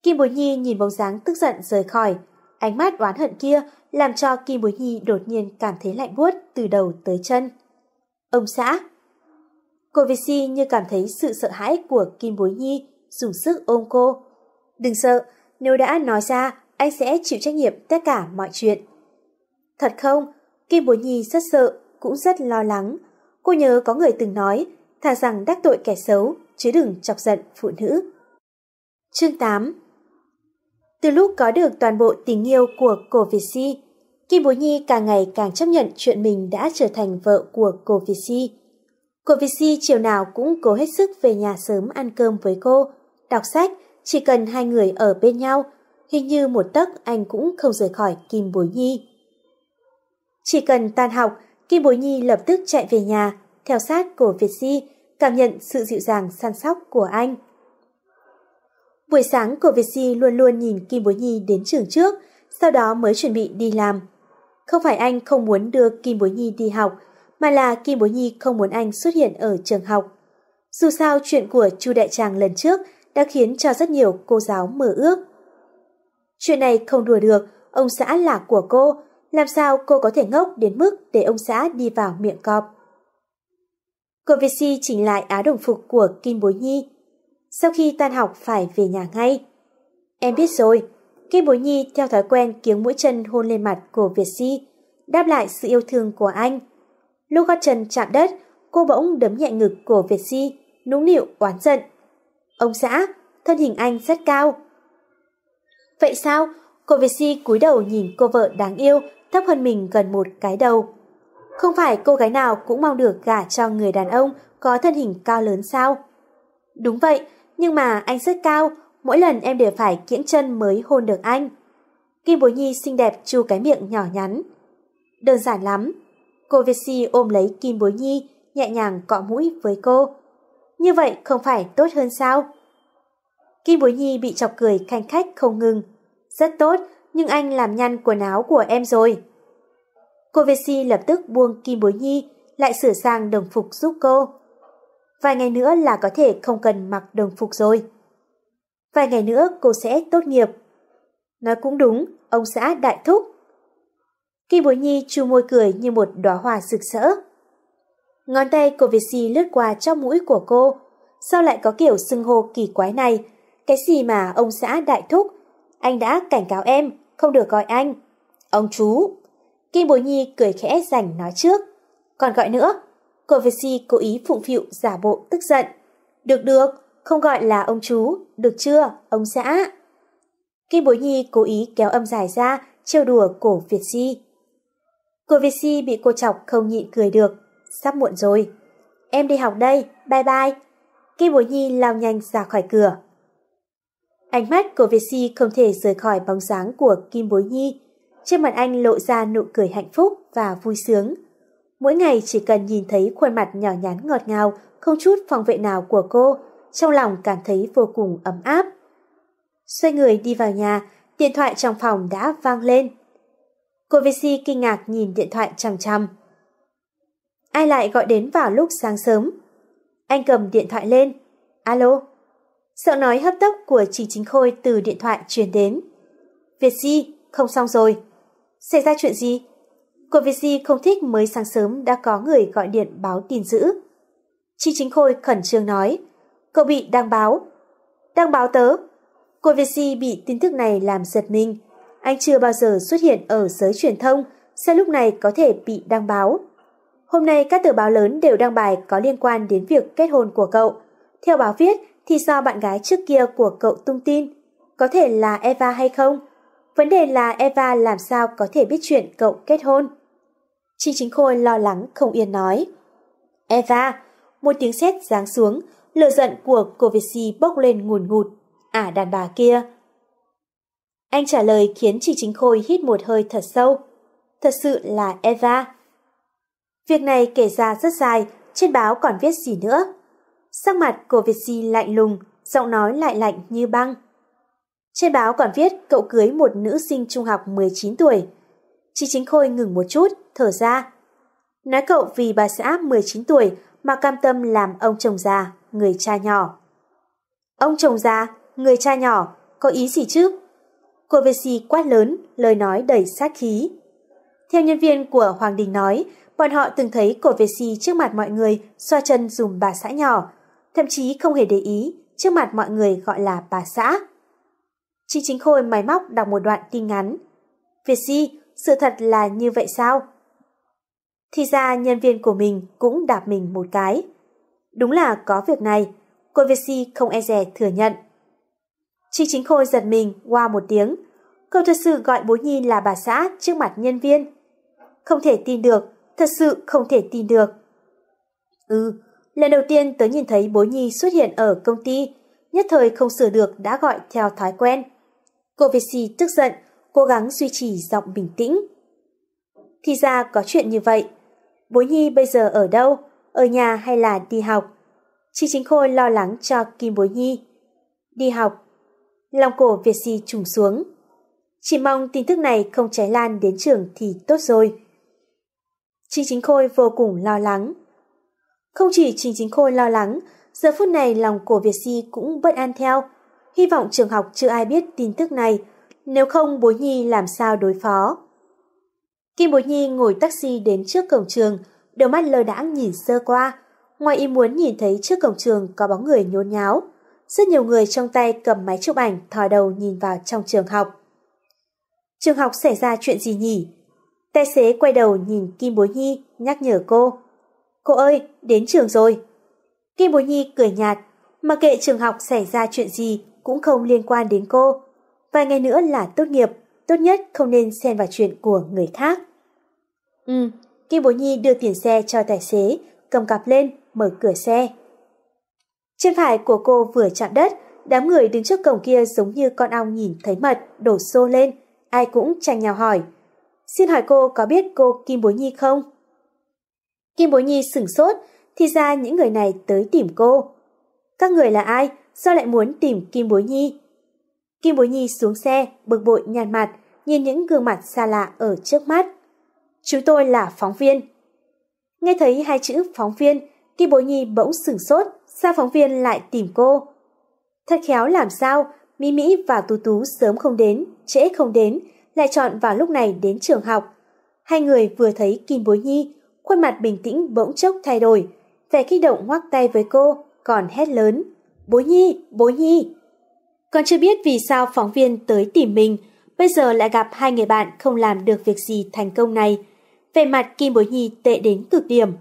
Kim Bối Nhi nhìn bóng dáng tức giận rời khỏi, ánh mắt oán hận kia làm cho Kim Bối Nhi đột nhiên cảm thấy lạnh buốt từ đầu tới chân. Ông xã! Cô Việt Si như cảm thấy sự sợ hãi của Kim Bối Nhi, dùng sức ôm cô. Đừng sợ, nếu đã nói ra, anh sẽ chịu trách nhiệm tất cả mọi chuyện. Thật không? Kim Bố Nhi rất sợ, cũng rất lo lắng. Cô nhớ có người từng nói, thà rằng đắc tội kẻ xấu, chứ đừng chọc giận phụ nữ. Chương 8 Từ lúc có được toàn bộ tình yêu của cổ Việt Si, Kim Bố Nhi càng ngày càng chấp nhận chuyện mình đã trở thành vợ của cổ Việt Si. cô Việt Si chiều nào cũng cố hết sức về nhà sớm ăn cơm với cô, đọc sách, chỉ cần hai người ở bên nhau, hình như một tấc anh cũng không rời khỏi Kim Bối Nhi. Chỉ cần tan học, Kim Bối Nhi lập tức chạy về nhà, theo sát cổ Việt Si, cảm nhận sự dịu dàng săn sóc của anh. Buổi sáng cổ Việt Si luôn luôn nhìn Kim Bối Nhi đến trường trước, sau đó mới chuẩn bị đi làm. Không phải anh không muốn đưa Kim Bối Nhi đi học, mà là Kim Bối Nhi không muốn anh xuất hiện ở trường học. Dù sao chuyện của Chu Đại Tràng lần trước đã khiến cho rất nhiều cô giáo mơ ước. Chuyện này không đùa được, ông xã là của cô, làm sao cô có thể ngốc đến mức để ông xã đi vào miệng cọp. Cô Việt Si chỉnh lại áo đồng phục của Kim Bối Nhi. Sau khi tan học phải về nhà ngay. Em biết rồi, Kim Bối Nhi theo thói quen kiếng mũi chân hôn lên mặt của Việt Si, đáp lại sự yêu thương của anh. Lúc gót chân chạm đất, cô bỗng đấm nhẹ ngực của Việt Si, nũng nịu oán giận. Ông xã, thân hình anh rất cao. Vậy sao? Cô Việt Si cúi đầu nhìn cô vợ đáng yêu, thấp hơn mình gần một cái đầu. Không phải cô gái nào cũng mong được gả cho người đàn ông có thân hình cao lớn sao? Đúng vậy, nhưng mà anh rất cao, mỗi lần em đều phải kiễng chân mới hôn được anh. Kim Bối Nhi xinh đẹp chu cái miệng nhỏ nhắn. Đơn giản lắm. Cô Việt Si ôm lấy Kim Bối Nhi, nhẹ nhàng cọ mũi với cô. Như vậy không phải tốt hơn sao? Kim Bối Nhi bị chọc cười khanh khách không ngừng. Rất tốt, nhưng anh làm nhăn quần áo của em rồi. Cô Vesi lập tức buông Kim Bối Nhi, lại sửa sang đồng phục giúp cô. Vài ngày nữa là có thể không cần mặc đồng phục rồi. Vài ngày nữa cô sẽ tốt nghiệp. Nói cũng đúng, ông xã đại thúc. Kim Bối Nhi chu môi cười như một đóa hoa rực rỡ. Ngón tay cô Vesi lướt qua trong mũi của cô. Sao lại có kiểu xưng hô kỳ quái này? Cái gì mà ông xã đại thúc? Anh đã cảnh cáo em, không được gọi anh. Ông chú. Kim Bối Nhi cười khẽ rảnh nói trước. Còn gọi nữa. Cô Việt Si cố ý phụng phịu giả bộ tức giận. Được được, không gọi là ông chú, được chưa, ông xã. Kim Bối Nhi cố ý kéo âm dài ra, trêu đùa cổ Việt Si. Cô Việt Si bị cô chọc không nhịn cười được. Sắp muộn rồi. Em đi học đây, bye bye. Kim Bối Nhi lao nhanh ra khỏi cửa. Ánh mắt của Việt Si không thể rời khỏi bóng dáng của Kim Bối Nhi. Trên mặt anh lộ ra nụ cười hạnh phúc và vui sướng. Mỗi ngày chỉ cần nhìn thấy khuôn mặt nhỏ nhắn ngọt ngào, không chút phòng vệ nào của cô, trong lòng cảm thấy vô cùng ấm áp. Xoay người đi vào nhà, điện thoại trong phòng đã vang lên. Cô Visi kinh ngạc nhìn điện thoại chằm chằm. Ai lại gọi đến vào lúc sáng sớm? Anh cầm điện thoại lên. Alo? Giọng nói hấp tốc của Trình Chính Khôi từ điện thoại truyền đến. Việt Di, không xong rồi. Xảy ra chuyện gì? Cô Việt Di không thích mới sáng sớm đã có người gọi điện báo tin dữ. Trình Chính Khôi khẩn trương nói. Cậu bị đăng báo. Đăng báo tớ. Cô Việt Di bị tin tức này làm giật mình. Anh chưa bao giờ xuất hiện ở giới truyền thông, sao lúc này có thể bị đăng báo? Hôm nay các tờ báo lớn đều đăng bài có liên quan đến việc kết hôn của cậu. Theo báo viết thì do bạn gái trước kia của cậu tung tin. Có thể là Eva hay không? Vấn đề là Eva làm sao có thể biết chuyện cậu kết hôn? Trinh Chính Khôi lo lắng không yên nói. Eva, một tiếng sét giáng xuống, lửa giận của cô Vici bốc lên ngùn ngụt. À đàn bà kia. Anh trả lời khiến Trinh Chính Khôi hít một hơi thật sâu. Thật sự là Eva. Việc này kể ra rất dài, trên báo còn viết gì nữa. Sắc mặt của Việt Si lạnh lùng, giọng nói lại lạnh như băng. Trên báo còn viết cậu cưới một nữ sinh trung học 19 tuổi. Chị Chính Khôi ngừng một chút, thở ra. Nói cậu vì bà xã 19 tuổi mà cam tâm làm ông chồng già, người cha nhỏ. Ông chồng già, người cha nhỏ, có ý gì chứ? Cô Việt Si quát lớn, lời nói đầy sát khí. Theo nhân viên của Hoàng Đình nói, Bọn họ từng thấy cô Việt Si trước mặt mọi người xoa chân dùm bà xã nhỏ, thậm chí không hề để ý trước mặt mọi người gọi là bà xã. Chị Chính Khôi máy móc đọc một đoạn tin ngắn. Việt Di, sự thật là như vậy sao? Thì ra nhân viên của mình cũng đạp mình một cái. Đúng là có việc này, cô Việt Di không e dè thừa nhận. Chị Chính Khôi giật mình qua một tiếng. Cậu thật sự gọi bố Nhi là bà xã trước mặt nhân viên. Không thể tin được, thật sự không thể tin được. Ừ, lần đầu tiên tớ nhìn thấy bố Nhi xuất hiện ở công ty, nhất thời không sửa được đã gọi theo thói quen. Cô Việt Si tức giận, cố gắng duy trì giọng bình tĩnh. Thì ra có chuyện như vậy. Bố Nhi bây giờ ở đâu? Ở nhà hay là đi học? Chị Chính Khôi lo lắng cho Kim Bố Nhi. Đi học. Lòng cổ Việt Si trùng xuống. Chỉ mong tin tức này không cháy lan đến trường thì tốt rồi. Chị Chính Khôi vô cùng lo lắng. Không chỉ Trình Chính Khôi lo lắng, giờ phút này lòng của Việt Si cũng bất an theo. Hy vọng trường học chưa ai biết tin tức này, nếu không Bối Nhi làm sao đối phó. Kim Bối Nhi ngồi taxi đến trước cổng trường, đôi mắt lơ đãng nhìn sơ qua. Ngoài ý muốn nhìn thấy trước cổng trường có bóng người nhốn nháo. Rất nhiều người trong tay cầm máy chụp ảnh thò đầu nhìn vào trong trường học. Trường học xảy ra chuyện gì nhỉ? Tài xế quay đầu nhìn Kim Bối Nhi, nhắc nhở cô. Cô ơi, đến trường rồi. Kim Bối Nhi cười nhạt, mà kệ trường học xảy ra chuyện gì cũng không liên quan đến cô. Vài ngày nữa là tốt nghiệp, tốt nhất không nên xen vào chuyện của người khác. Ừ, Kim Bối Nhi đưa tiền xe cho tài xế, cầm cặp lên, mở cửa xe. Chân phải của cô vừa chạm đất, đám người đứng trước cổng kia giống như con ong nhìn thấy mật, đổ xô lên, ai cũng tranh nhau hỏi. Xin hỏi cô có biết cô Kim Bối Nhi không? Kim Bối Nhi sửng sốt, thì ra những người này tới tìm cô. Các người là ai? Sao lại muốn tìm Kim Bối Nhi? Kim Bối Nhi xuống xe, bực bội nhàn mặt, nhìn những gương mặt xa lạ ở trước mắt. Chúng tôi là phóng viên. Nghe thấy hai chữ phóng viên, Kim Bối Nhi bỗng sửng sốt, sao phóng viên lại tìm cô? Thật khéo làm sao, Mỹ Mỹ và Tú Tú sớm không đến, trễ không đến, lại chọn vào lúc này đến trường học. Hai người vừa thấy Kim Bối Nhi, khuôn mặt bình tĩnh bỗng chốc thay đổi, vẻ kích động ngoắc tay với cô, còn hét lớn. Bối Nhi, Bối Nhi! Còn chưa biết vì sao phóng viên tới tìm mình, bây giờ lại gặp hai người bạn không làm được việc gì thành công này. Về mặt Kim Bối Nhi tệ đến cực điểm.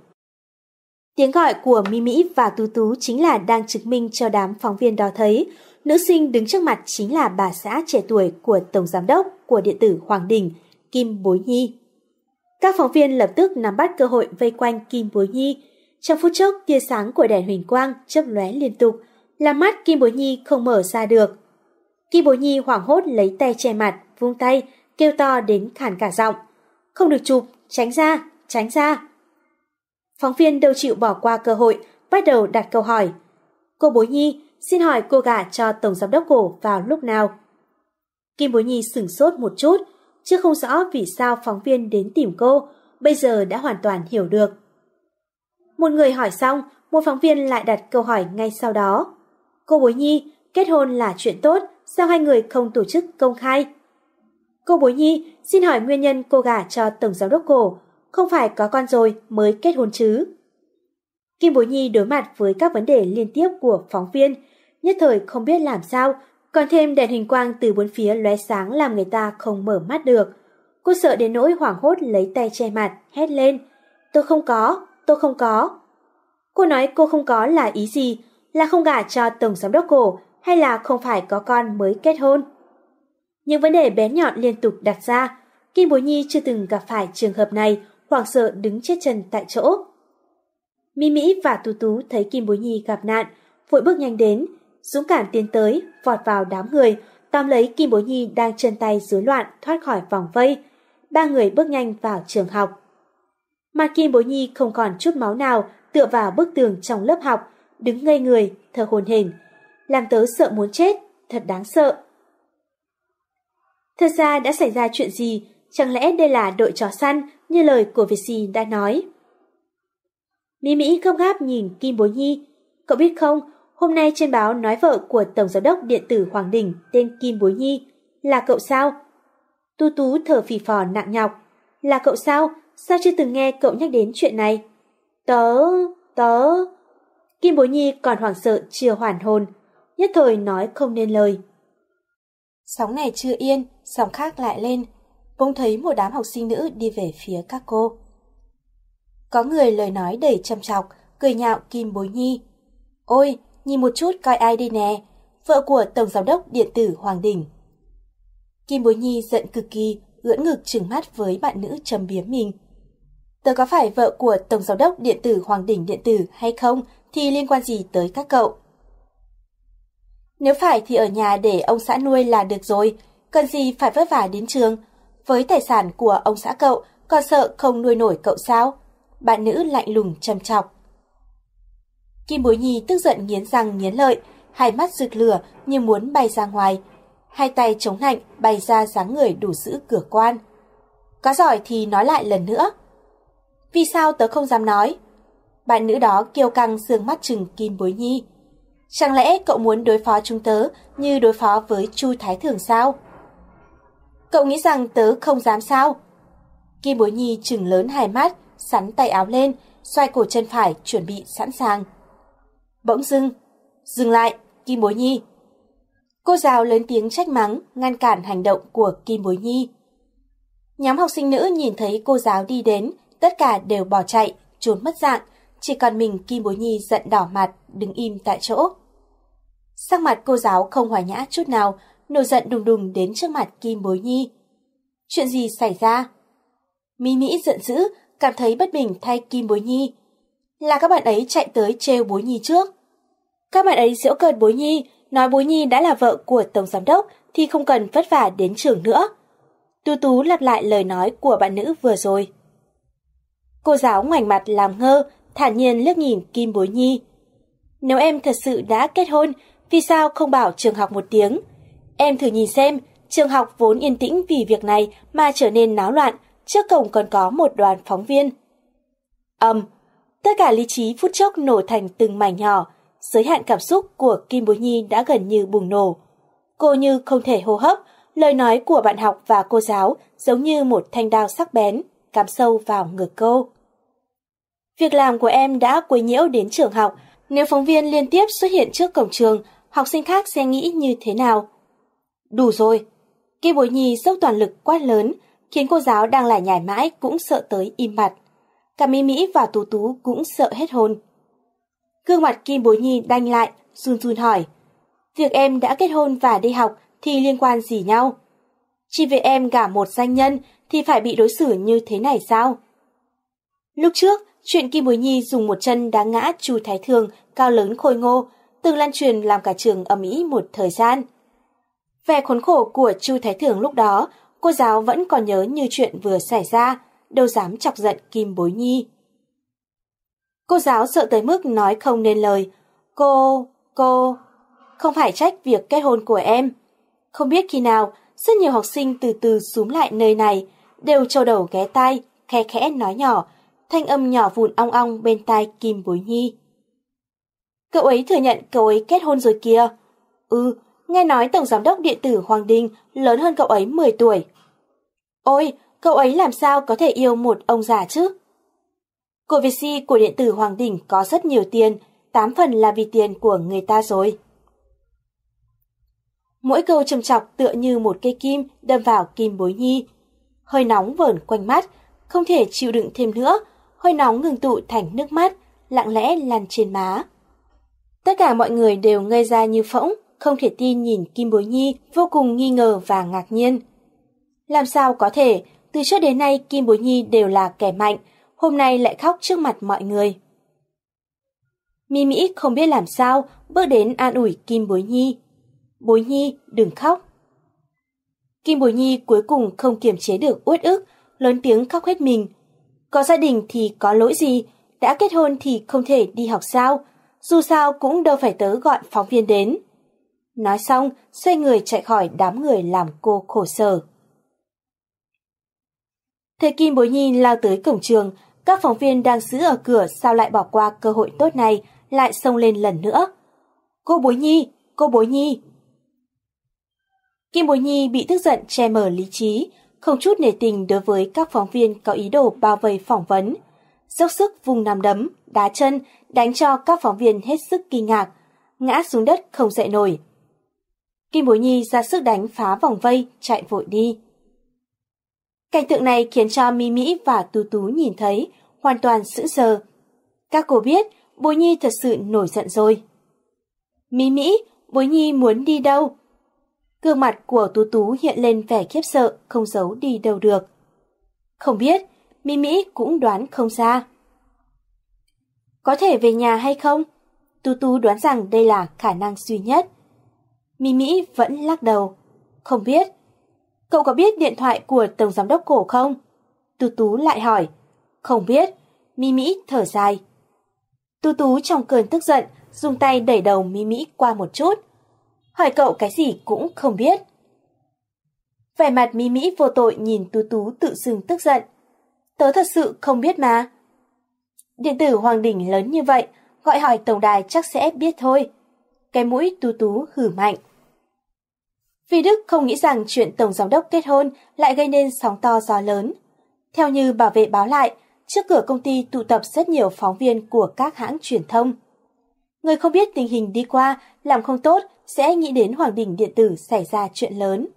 Tiếng gọi của Mi Mỹ và Tú Tú chính là đang chứng minh cho đám phóng viên đó thấy Nữ sinh đứng trước mặt chính là bà xã trẻ tuổi của Tổng Giám đốc của điện tử Hoàng Đình, Kim Bối Nhi. Các phóng viên lập tức nắm bắt cơ hội vây quanh Kim Bối Nhi. Trong phút chốc, tia sáng của đèn huỳnh quang chớp lóe liên tục, làm mắt Kim Bối Nhi không mở ra được. Kim Bối Nhi hoảng hốt lấy tay che mặt, vung tay, kêu to đến khản cả giọng. Không được chụp, tránh ra, tránh ra. Phóng viên đâu chịu bỏ qua cơ hội, bắt đầu đặt câu hỏi. Cô Bối Nhi, Xin hỏi cô gả cho Tổng Giám đốc cổ vào lúc nào? Kim Bối Nhi sửng sốt một chút, chứ không rõ vì sao phóng viên đến tìm cô, bây giờ đã hoàn toàn hiểu được. Một người hỏi xong, một phóng viên lại đặt câu hỏi ngay sau đó. Cô Bối Nhi, kết hôn là chuyện tốt, sao hai người không tổ chức công khai? Cô Bối Nhi, xin hỏi nguyên nhân cô gả cho Tổng Giám đốc cổ, không phải có con rồi mới kết hôn chứ? Kim Bối Nhi đối mặt với các vấn đề liên tiếp của phóng viên, nhất thời không biết làm sao, còn thêm đèn hình quang từ bốn phía lóe sáng làm người ta không mở mắt được. Cô sợ đến nỗi hoảng hốt lấy tay che mặt, hét lên. Tôi không có, tôi không có. Cô nói cô không có là ý gì? Là không gả cho Tổng Giám đốc cổ hay là không phải có con mới kết hôn? Những vấn đề bé nhọn liên tục đặt ra, Kim Bối Nhi chưa từng gặp phải trường hợp này, hoảng sợ đứng chết chân tại chỗ. Mỹ Mỹ và Tú Tú thấy Kim Bối Nhi gặp nạn, vội bước nhanh đến, dũng cảm tiến tới, vọt vào đám người, tóm lấy Kim Bối Nhi đang chân tay rối loạn thoát khỏi vòng vây. Ba người bước nhanh vào trường học. Mặt Kim Bối Nhi không còn chút máu nào, tựa vào bức tường trong lớp học, đứng ngây người, thở hồn hển, làm tớ sợ muốn chết, thật đáng sợ. Thật ra đã xảy ra chuyện gì, chẳng lẽ đây là đội chó săn như lời của Việt Sì đã nói. Mỹ Mỹ gấp gáp nhìn Kim Bối Nhi. Cậu biết không, hôm nay trên báo nói vợ của Tổng Giám đốc Điện tử Hoàng Đình tên Kim Bối Nhi. Là cậu sao? Tu Tú thở phì phò nặng nhọc. Là cậu sao? Sao chưa từng nghe cậu nhắc đến chuyện này? Tớ... tớ... Kim Bối Nhi còn hoảng sợ chưa hoàn hồn, nhất thời nói không nên lời. Sóng này chưa yên, sóng khác lại lên, bỗng thấy một đám học sinh nữ đi về phía các cô. Có người lời nói đầy châm chọc, cười nhạo Kim Bối Nhi. Ôi, nhìn một chút coi ai đi nè, vợ của Tổng Giám đốc Điện tử Hoàng Đình. Kim Bối Nhi giận cực kỳ, ưỡn ngực trừng mắt với bạn nữ trầm biếm mình. Tớ có phải vợ của Tổng Giám đốc Điện tử Hoàng Đình Điện tử hay không thì liên quan gì tới các cậu? Nếu phải thì ở nhà để ông xã nuôi là được rồi, cần gì phải vất vả đến trường. Với tài sản của ông xã cậu, còn sợ không nuôi nổi cậu sao? Bạn nữ lạnh lùng trầm chọc. Kim Bối Nhi tức giận nghiến răng nghiến lợi, hai mắt rực lửa như muốn bay ra ngoài. Hai tay chống nạnh bay ra dáng người đủ giữ cửa quan. Có giỏi thì nói lại lần nữa. Vì sao tớ không dám nói? Bạn nữ đó kiêu căng sương mắt chừng Kim Bối Nhi. Chẳng lẽ cậu muốn đối phó chúng tớ như đối phó với Chu Thái Thường sao? Cậu nghĩ rằng tớ không dám sao? Kim Bối Nhi chừng lớn hai mắt, sắn tay áo lên, xoay cổ chân phải chuẩn bị sẵn sàng. Bỗng dưng, dừng lại, Kim Bối Nhi. Cô giáo lớn tiếng trách mắng, ngăn cản hành động của Kim Bối Nhi. Nhóm học sinh nữ nhìn thấy cô giáo đi đến, tất cả đều bỏ chạy, trốn mất dạng, chỉ còn mình Kim Bối Nhi giận đỏ mặt, đứng im tại chỗ. Sắc mặt cô giáo không hòa nhã chút nào, nổi giận đùng đùng đến trước mặt Kim Bối Nhi. Chuyện gì xảy ra? Mỹ Mỹ giận dữ, cảm thấy bất bình thay Kim Bối Nhi. Là các bạn ấy chạy tới trêu Bối Nhi trước. Các bạn ấy giễu cợt Bối Nhi, nói Bối Nhi đã là vợ của Tổng Giám Đốc thì không cần vất vả đến trường nữa. Tu Tú lặp lại lời nói của bạn nữ vừa rồi. Cô giáo ngoảnh mặt làm ngơ, thản nhiên liếc nhìn Kim Bối Nhi. Nếu em thật sự đã kết hôn, vì sao không bảo trường học một tiếng? Em thử nhìn xem, trường học vốn yên tĩnh vì việc này mà trở nên náo loạn, trước cổng còn có một đoàn phóng viên. Âm, tất cả lý trí phút chốc nổ thành từng mảnh nhỏ, giới hạn cảm xúc của Kim Bối Nhi đã gần như bùng nổ. Cô như không thể hô hấp, lời nói của bạn học và cô giáo giống như một thanh đao sắc bén, cắm sâu vào ngực cô. Việc làm của em đã quấy nhiễu đến trường học, nếu phóng viên liên tiếp xuất hiện trước cổng trường, học sinh khác sẽ nghĩ như thế nào? Đủ rồi. Kim Bối Nhi dốc toàn lực quát lớn, khiến cô giáo đang lại nhảy mãi cũng sợ tới im mặt. Cả Mỹ Mỹ và Tú Tú cũng sợ hết hồn. Gương mặt Kim Bối Nhi đanh lại, run run hỏi. Việc em đã kết hôn và đi học thì liên quan gì nhau? Chỉ vì em gả một danh nhân thì phải bị đối xử như thế này sao? Lúc trước, chuyện Kim Bối Nhi dùng một chân đá ngã Chu Thái Thường cao lớn khôi ngô, từng lan truyền làm cả trường ở Mỹ một thời gian. Về khốn khổ của Chu Thái Thường lúc đó, cô giáo vẫn còn nhớ như chuyện vừa xảy ra, đâu dám chọc giận Kim Bối Nhi. Cô giáo sợ tới mức nói không nên lời. Cô, cô, không phải trách việc kết hôn của em. Không biết khi nào, rất nhiều học sinh từ từ xuống lại nơi này, đều trâu đầu ghé tai, khe khẽ nói nhỏ, thanh âm nhỏ vụn ong ong bên tai Kim Bối Nhi. Cậu ấy thừa nhận cậu ấy kết hôn rồi kìa. Ừ, nghe nói Tổng Giám đốc Điện tử Hoàng Đình lớn hơn cậu ấy 10 tuổi. Ôi, cậu ấy làm sao có thể yêu một ông già chứ? Cổ Việt Si của Điện tử Hoàng Đình có rất nhiều tiền, tám phần là vì tiền của người ta rồi. Mỗi câu trầm chọc tựa như một cây kim đâm vào kim bối nhi. Hơi nóng vờn quanh mắt, không thể chịu đựng thêm nữa, hơi nóng ngừng tụ thành nước mắt, lặng lẽ lăn trên má. Tất cả mọi người đều ngây ra như phỗng, không thể tin nhìn Kim Bối Nhi vô cùng nghi ngờ và ngạc nhiên. Làm sao có thể, từ trước đến nay Kim Bối Nhi đều là kẻ mạnh, hôm nay lại khóc trước mặt mọi người. Mi Mỹ không biết làm sao, bước đến an ủi Kim Bối Nhi. Bối Nhi, đừng khóc. Kim Bối Nhi cuối cùng không kiềm chế được uất ức, lớn tiếng khóc hết mình. Có gia đình thì có lỗi gì, đã kết hôn thì không thể đi học sao, dù sao cũng đâu phải tớ gọi phóng viên đến. Nói xong, xoay người chạy khỏi đám người làm cô khổ sở. Thầy Kim Bối Nhi lao tới cổng trường, các phóng viên đang giữ ở cửa sao lại bỏ qua cơ hội tốt này, lại xông lên lần nữa. Cô Bối Nhi, cô Bối Nhi. Kim Bối Nhi bị tức giận che mờ lý trí, không chút nể tình đối với các phóng viên có ý đồ bao vây phỏng vấn. Dốc sức vùng nằm đấm, đá chân, đánh cho các phóng viên hết sức kinh ngạc, ngã xuống đất không dậy nổi. Kim Bối Nhi ra sức đánh phá vòng vây, chạy vội đi. Cảnh tượng này khiến cho Mi Mỹ và Tú Tú nhìn thấy, hoàn toàn sững sờ. Các cô biết, Bối Nhi thật sự nổi giận rồi. Mỹ Mỹ, Bối Nhi muốn đi đâu? Gương mặt của Tú Tú hiện lên vẻ khiếp sợ, không giấu đi đâu được. Không biết, Mỹ Mỹ cũng đoán không ra. Có thể về nhà hay không? Tú Tú đoán rằng đây là khả năng duy nhất. Mỹ Mỹ vẫn lắc đầu. Không biết. Cậu có biết điện thoại của Tổng Giám đốc cổ không? Tú Tú lại hỏi. Không biết. Mi Mỹ thở dài. Tú Tú trong cơn tức giận, dùng tay đẩy đầu Mi Mỹ qua một chút. Hỏi cậu cái gì cũng không biết. Vẻ mặt Mi Mỹ vô tội nhìn Tú Tú tự xưng tức giận. Tớ thật sự không biết mà. Điện tử Hoàng Đỉnh lớn như vậy, gọi hỏi tổng đài chắc sẽ biết thôi. Cái mũi Tú Tú hử mạnh. Vì Đức không nghĩ rằng chuyện Tổng Giám đốc kết hôn lại gây nên sóng to gió lớn. Theo như bảo vệ báo lại, trước cửa công ty tụ tập rất nhiều phóng viên của các hãng truyền thông. Người không biết tình hình đi qua, làm không tốt sẽ nghĩ đến Hoàng Đình Điện Tử xảy ra chuyện lớn.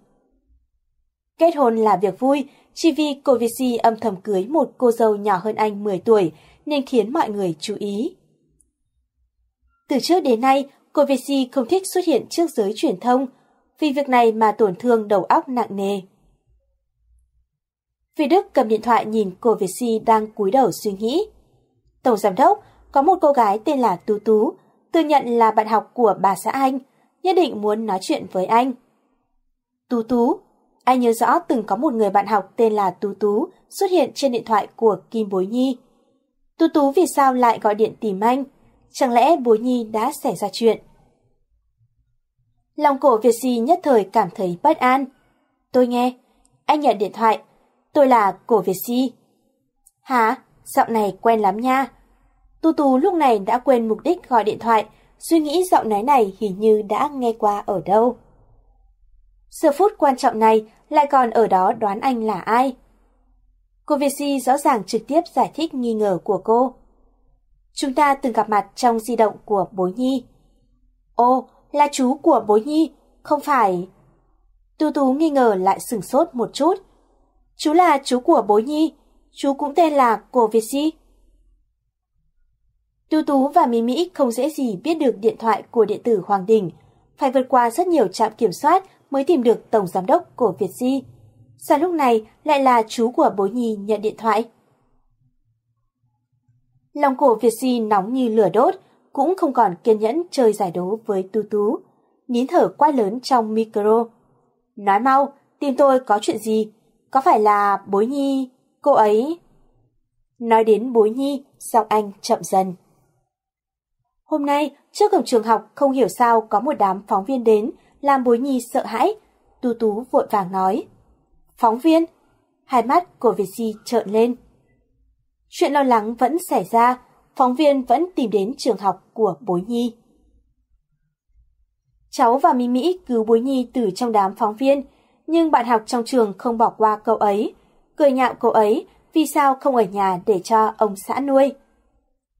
Kết hôn là việc vui, chỉ vì cô âm thầm cưới một cô dâu nhỏ hơn anh 10 tuổi nên khiến mọi người chú ý. Từ trước đến nay, cô không thích xuất hiện trước giới truyền thông, vì việc này mà tổn thương đầu óc nặng nề. Vì Đức cầm điện thoại nhìn cô Việt Si đang cúi đầu suy nghĩ. Tổng giám đốc, có một cô gái tên là Tú Tú, tự nhận là bạn học của bà xã anh, nhất định muốn nói chuyện với anh. Tú Tú, anh nhớ rõ từng có một người bạn học tên là Tú Tú xuất hiện trên điện thoại của Kim Bối Nhi. Tú Tú vì sao lại gọi điện tìm anh? Chẳng lẽ Bối Nhi đã xảy ra chuyện? Lòng cổ Việt Si nhất thời cảm thấy bất an. Tôi nghe. Anh nhận điện thoại. Tôi là cổ Việt Si. Hả? Giọng này quen lắm nha. Tu Tu lúc này đã quên mục đích gọi điện thoại, suy nghĩ giọng nói này hình như đã nghe qua ở đâu. Giờ phút quan trọng này lại còn ở đó đoán anh là ai. Cô Việt Si rõ ràng trực tiếp giải thích nghi ngờ của cô. Chúng ta từng gặp mặt trong di động của bối nhi. Ô, là chú của bối nhi, không phải... Tu Tú nghi ngờ lại sửng sốt một chút. Chú là chú của bố nhi, chú cũng tên là Cổ Việt Si. Tu Tú và Mỹ Mỹ không dễ gì biết được điện thoại của điện tử Hoàng Đình, phải vượt qua rất nhiều trạm kiểm soát mới tìm được Tổng Giám đốc của Việt Di. Sao lúc này lại là chú của bố nhi nhận điện thoại? Lòng cổ Việt Di nóng như lửa đốt, cũng không còn kiên nhẫn chơi giải đố với Tu Tú. Nín thở quá lớn trong micro. Nói mau, tìm tôi có chuyện gì? Có phải là bối nhi, cô ấy... Nói đến bối nhi, giọng anh chậm dần. Hôm nay, trước cổng trường học không hiểu sao có một đám phóng viên đến, làm bối nhi sợ hãi. Tu Tú vội vàng nói. Phóng viên? Hai mắt của Việt Di trợn lên. Chuyện lo lắng vẫn xảy ra, phóng viên vẫn tìm đến trường học của bối nhi. Cháu và Mỹ Mỹ cứu bối nhi từ trong đám phóng viên, nhưng bạn học trong trường không bỏ qua cậu ấy, cười nhạo cậu ấy vì sao không ở nhà để cho ông xã nuôi.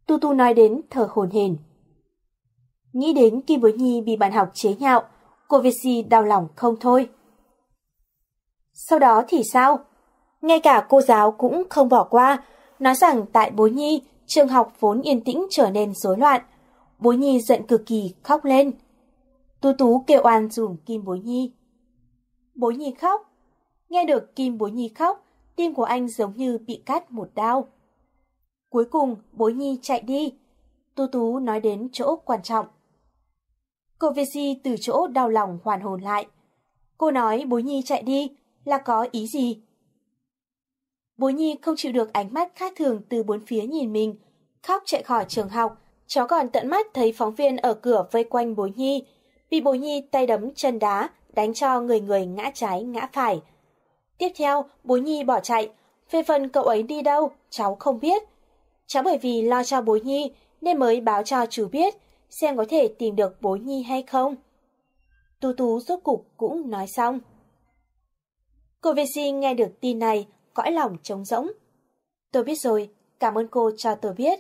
Tu Tu nói đến thở hồn hển. Nghĩ đến Kim Bối Nhi bị bạn học chế nhạo, cô Việt Si đau lòng không thôi. Sau đó thì sao? Ngay cả cô giáo cũng không bỏ qua, nói rằng tại Bối Nhi, trường học vốn yên tĩnh trở nên rối loạn. Bối Nhi giận cực kỳ khóc lên. tu Tú kêu oan dùm Kim Bối Nhi. Bối Nhi khóc. Nghe được Kim Bối Nhi khóc, tim của anh giống như bị cắt một đau. Cuối cùng, Bối Nhi chạy đi. Tu Tú nói đến chỗ quan trọng. Cô Vesi từ chỗ đau lòng hoàn hồn lại. Cô nói Bối Nhi chạy đi là có ý gì? Bối Nhi không chịu được ánh mắt khác thường từ bốn phía nhìn mình, khóc chạy khỏi trường học. Cháu còn tận mắt thấy phóng viên ở cửa vây quanh Bối Nhi, bị Bối Nhi tay đấm chân đá, đánh cho người người ngã trái ngã phải. Tiếp theo, Bối Nhi bỏ chạy, về phần cậu ấy đi đâu, cháu không biết. Cháu bởi vì lo cho Bối Nhi nên mới báo cho chú biết, xem có thể tìm được Bối Nhi hay không. Tu Tú rốt cục cũng nói xong. Cô Vesi nghe được tin này, cõi lòng trống rỗng. Tôi biết rồi, cảm ơn cô cho tôi biết.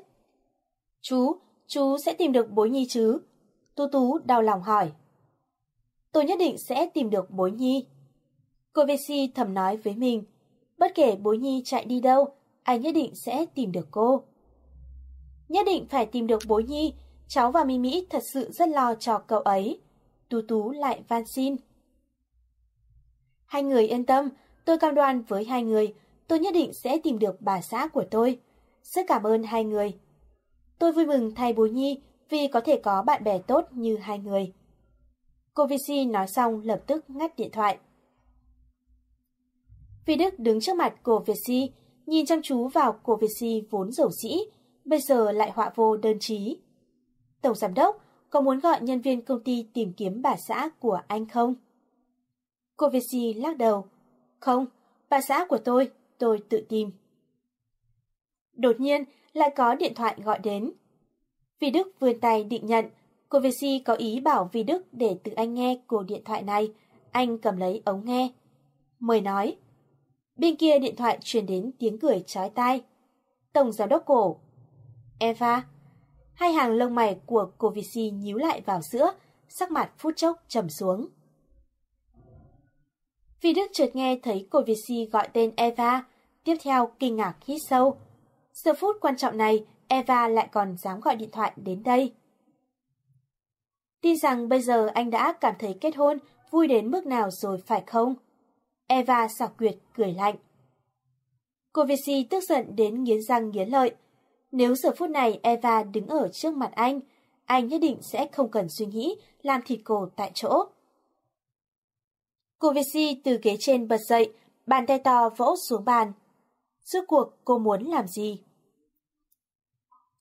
Chú, chú sẽ tìm được bối nhi chứ? Tu Tú đau lòng hỏi. Tôi nhất định sẽ tìm được bối nhi. Cô Vesi thầm nói với mình, bất kể bối nhi chạy đi đâu, anh nhất định sẽ tìm được cô. Nhất định phải tìm được bối nhi, cháu và Mimi thật sự rất lo cho cậu ấy. Tu Tú lại van xin. Hai người yên tâm, tôi cam đoan với hai người, tôi nhất định sẽ tìm được bà xã của tôi. Rất cảm ơn hai người. Tôi vui mừng thay bố nhi vì có thể có bạn bè tốt như hai người. Cô Vici nói xong lập tức ngắt điện thoại. Phi Đức đứng trước mặt cô Vici, nhìn chăm chú vào cô Vici vốn dầu sĩ, bây giờ lại họa vô đơn trí. Tổng giám đốc, có muốn gọi nhân viên công ty tìm kiếm bà xã của anh không? Cô Vici lắc đầu. Không, bà xã của tôi, tôi tự tìm. Đột nhiên, lại có điện thoại gọi đến. Vi Đức vươn tay định nhận, cô Visi có ý bảo Vi Đức để tự anh nghe cuộc điện thoại này. Anh cầm lấy ống nghe. Mời nói. Bên kia điện thoại truyền đến tiếng cười trái tai. Tổng giám đốc cổ. Eva. Hai hàng lông mày của cô Visi nhíu lại vào giữa, sắc mặt phút chốc trầm xuống. Vi Đức chợt nghe thấy cô Visi gọi tên Eva, tiếp theo kinh ngạc hít sâu. Giờ phút quan trọng này, Eva lại còn dám gọi điện thoại đến đây. Tin rằng bây giờ anh đã cảm thấy kết hôn vui đến mức nào rồi phải không? Eva xảo quyệt cười lạnh. Cô Visi tức giận đến nghiến răng nghiến lợi. Nếu giờ phút này Eva đứng ở trước mặt anh, anh nhất định sẽ không cần suy nghĩ làm thịt cô tại chỗ. Cô Visi từ ghế trên bật dậy, bàn tay to vỗ xuống bàn. Rốt cuộc cô muốn làm gì?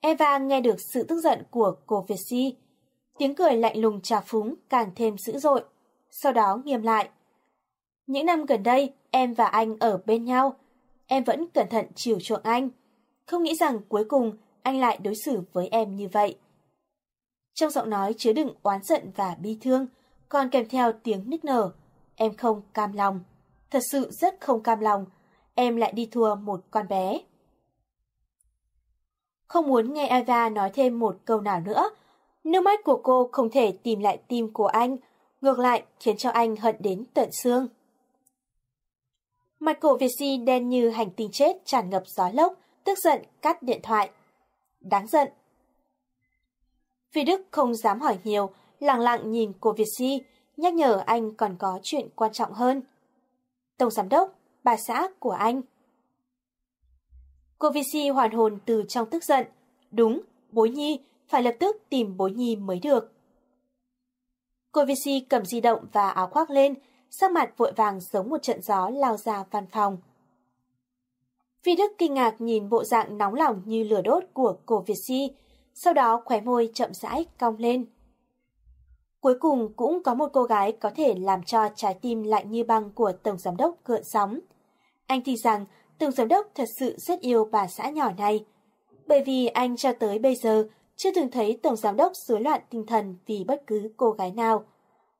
Eva nghe được sự tức giận của cô Visi. Tiếng cười lạnh lùng trà phúng càng thêm dữ dội. Sau đó nghiêm lại. Những năm gần đây, em và anh ở bên nhau. Em vẫn cẩn thận chiều chuộng anh. Không nghĩ rằng cuối cùng anh lại đối xử với em như vậy. Trong giọng nói chứa đựng oán giận và bi thương, còn kèm theo tiếng nức nở. Em không cam lòng. Thật sự rất không cam lòng. Em lại đi thua một con bé. Không muốn nghe Eva nói thêm một câu nào nữa. Nước mắt của cô không thể tìm lại tim của anh, ngược lại khiến cho anh hận đến tận xương. Mặt cổ Việt Si đen như hành tinh chết tràn ngập gió lốc, tức giận cắt điện thoại. Đáng giận. Vì Đức không dám hỏi nhiều, lặng lặng nhìn cô Việt Si, nhắc nhở anh còn có chuyện quan trọng hơn. Tổng giám đốc, bà xã của anh. Cô VC hoàn hồn từ trong tức giận. Đúng, bối nhi, phải lập tức tìm bối nhi mới được. Cô Vici cầm di động và áo khoác lên, sắc mặt vội vàng giống một trận gió lao ra văn phòng. Phi Đức kinh ngạc nhìn bộ dạng nóng lòng như lửa đốt của cô Việt Si, sau đó khóe môi chậm rãi cong lên. Cuối cùng cũng có một cô gái có thể làm cho trái tim lạnh như băng của Tổng Giám đốc gợn sóng. Anh tin rằng Tổng Giám đốc thật sự rất yêu bà xã nhỏ này. Bởi vì anh cho tới bây giờ chưa từng thấy Tổng Giám đốc rối loạn tinh thần vì bất cứ cô gái nào.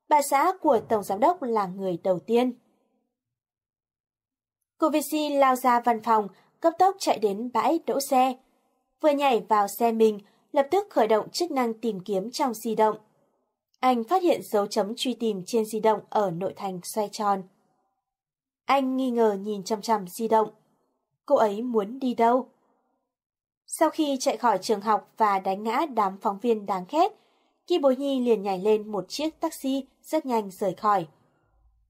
Bà xã của Tổng Giám đốc là người đầu tiên. Cô Vici lao ra văn phòng, cấp tốc chạy đến bãi đỗ xe. Vừa nhảy vào xe mình, lập tức khởi động chức năng tìm kiếm trong di động. Anh phát hiện dấu chấm truy tìm trên di động ở nội thành xoay tròn. Anh nghi ngờ nhìn chăm chăm di động. Cô ấy muốn đi đâu? Sau khi chạy khỏi trường học và đánh ngã đám phóng viên đáng ghét, Kim Bối Nhi liền nhảy lên một chiếc taxi rất nhanh rời khỏi.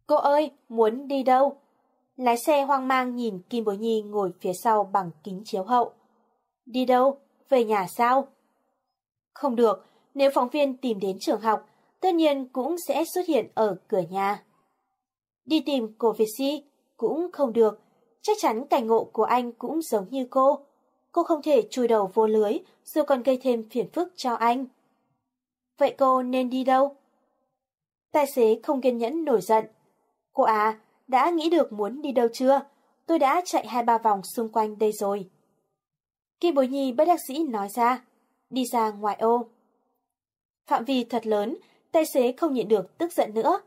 Cô ơi, muốn đi đâu? Lái xe hoang mang nhìn Kim Bối Nhi ngồi phía sau bằng kính chiếu hậu. Đi đâu? Về nhà sao? Không được, nếu phóng viên tìm đến trường học, tất nhiên cũng sẽ xuất hiện ở cửa nhà. Đi tìm cô Việt Si cũng không được, chắc chắn cảnh ngộ của anh cũng giống như cô. Cô không thể chui đầu vô lưới rồi còn gây thêm phiền phức cho anh. Vậy cô nên đi đâu? Tài xế không kiên nhẫn nổi giận. Cô à, đã nghĩ được muốn đi đâu chưa? Tôi đã chạy hai ba vòng xung quanh đây rồi. Kim Bối Nhi bất đắc sĩ nói ra, đi ra ngoài ô. Phạm vi thật lớn, tài xế không nhịn được tức giận nữa.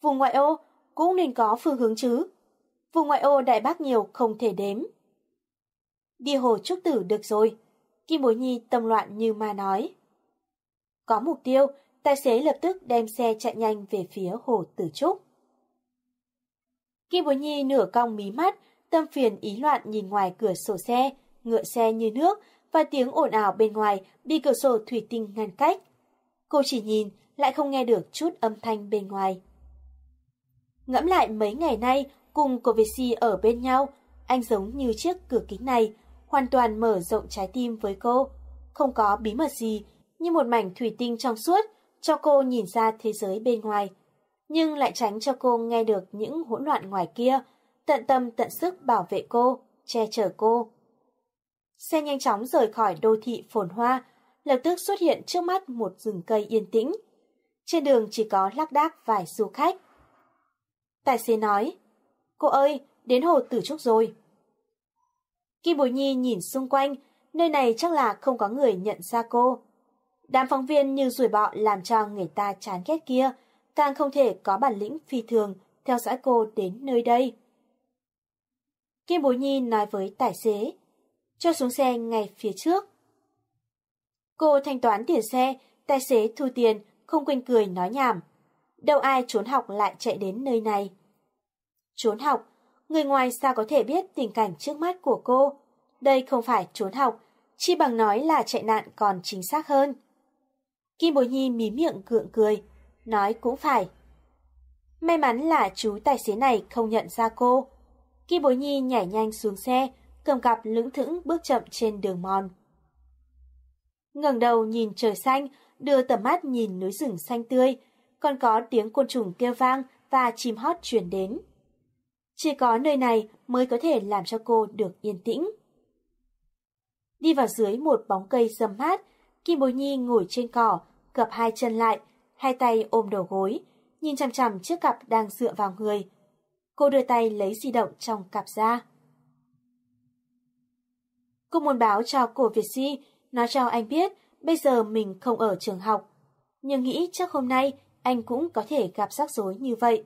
Vùng ngoại ô cũng nên có phương hướng chứ. Vùng ngoại ô Đại Bác nhiều không thể đếm. Đi hồ trúc tử được rồi. Kim Bối Nhi tâm loạn như ma nói. Có mục tiêu, tài xế lập tức đem xe chạy nhanh về phía hồ tử trúc. Kim Bối Nhi nửa cong mí mắt, tâm phiền ý loạn nhìn ngoài cửa sổ xe, ngựa xe như nước và tiếng ồn ào bên ngoài bị cửa sổ thủy tinh ngăn cách. Cô chỉ nhìn, lại không nghe được chút âm thanh bên ngoài. Ngẫm lại mấy ngày nay, cùng cô Việt Si ở bên nhau, anh giống như chiếc cửa kính này, hoàn toàn mở rộng trái tim với cô. Không có bí mật gì, như một mảnh thủy tinh trong suốt, cho cô nhìn ra thế giới bên ngoài. Nhưng lại tránh cho cô nghe được những hỗn loạn ngoài kia, tận tâm tận sức bảo vệ cô, che chở cô. Xe nhanh chóng rời khỏi đô thị phồn hoa, lập tức xuất hiện trước mắt một rừng cây yên tĩnh. Trên đường chỉ có lác đác vài du khách. Tài xế nói, cô ơi, đến hồ Tử Trúc rồi. Kim Bồi Nhi nhìn xung quanh, nơi này chắc là không có người nhận ra cô. Đám phóng viên như rủi bọ làm cho người ta chán ghét kia, càng không thể có bản lĩnh phi thường theo dõi cô đến nơi đây. Kim Bối Nhi nói với tài xế, cho xuống xe ngay phía trước. Cô thanh toán tiền xe, tài xế thu tiền, không quên cười nói nhảm. Đâu ai trốn học lại chạy đến nơi này. Trốn học, người ngoài sao có thể biết tình cảnh trước mắt của cô. Đây không phải trốn học, chi bằng nói là chạy nạn còn chính xác hơn. Kim Bối Nhi mí miệng gượng cười, nói cũng phải. May mắn là chú tài xế này không nhận ra cô. Kim Bối Nhi nhảy nhanh xuống xe, cầm cặp lững thững bước chậm trên đường mòn. ngẩng đầu nhìn trời xanh, đưa tầm mắt nhìn núi rừng xanh tươi, còn có tiếng côn trùng kêu vang và chim hót truyền đến. Chỉ có nơi này mới có thể làm cho cô được yên tĩnh. Đi vào dưới một bóng cây râm mát, Kim Bối Nhi ngồi trên cỏ, gập hai chân lại, hai tay ôm đầu gối, nhìn chằm chằm chiếc cặp đang dựa vào người. Cô đưa tay lấy di động trong cặp ra. Cô muốn báo cho cổ Việt Si, nói cho anh biết bây giờ mình không ở trường học. Nhưng nghĩ chắc hôm nay anh cũng có thể gặp rắc rối như vậy.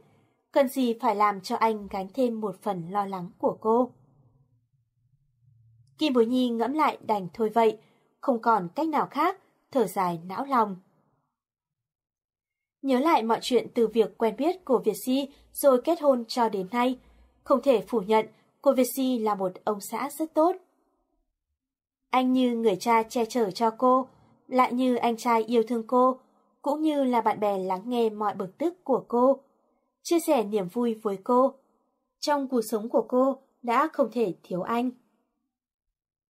Cần gì phải làm cho anh gánh thêm một phần lo lắng của cô. Kim Bối Nhi ngẫm lại đành thôi vậy, không còn cách nào khác, thở dài não lòng. Nhớ lại mọi chuyện từ việc quen biết của Việt Si rồi kết hôn cho đến nay, không thể phủ nhận cô Việt Si là một ông xã rất tốt. Anh như người cha che chở cho cô, lại như anh trai yêu thương cô, cũng như là bạn bè lắng nghe mọi bực tức của cô, chia sẻ niềm vui với cô. Trong cuộc sống của cô đã không thể thiếu anh.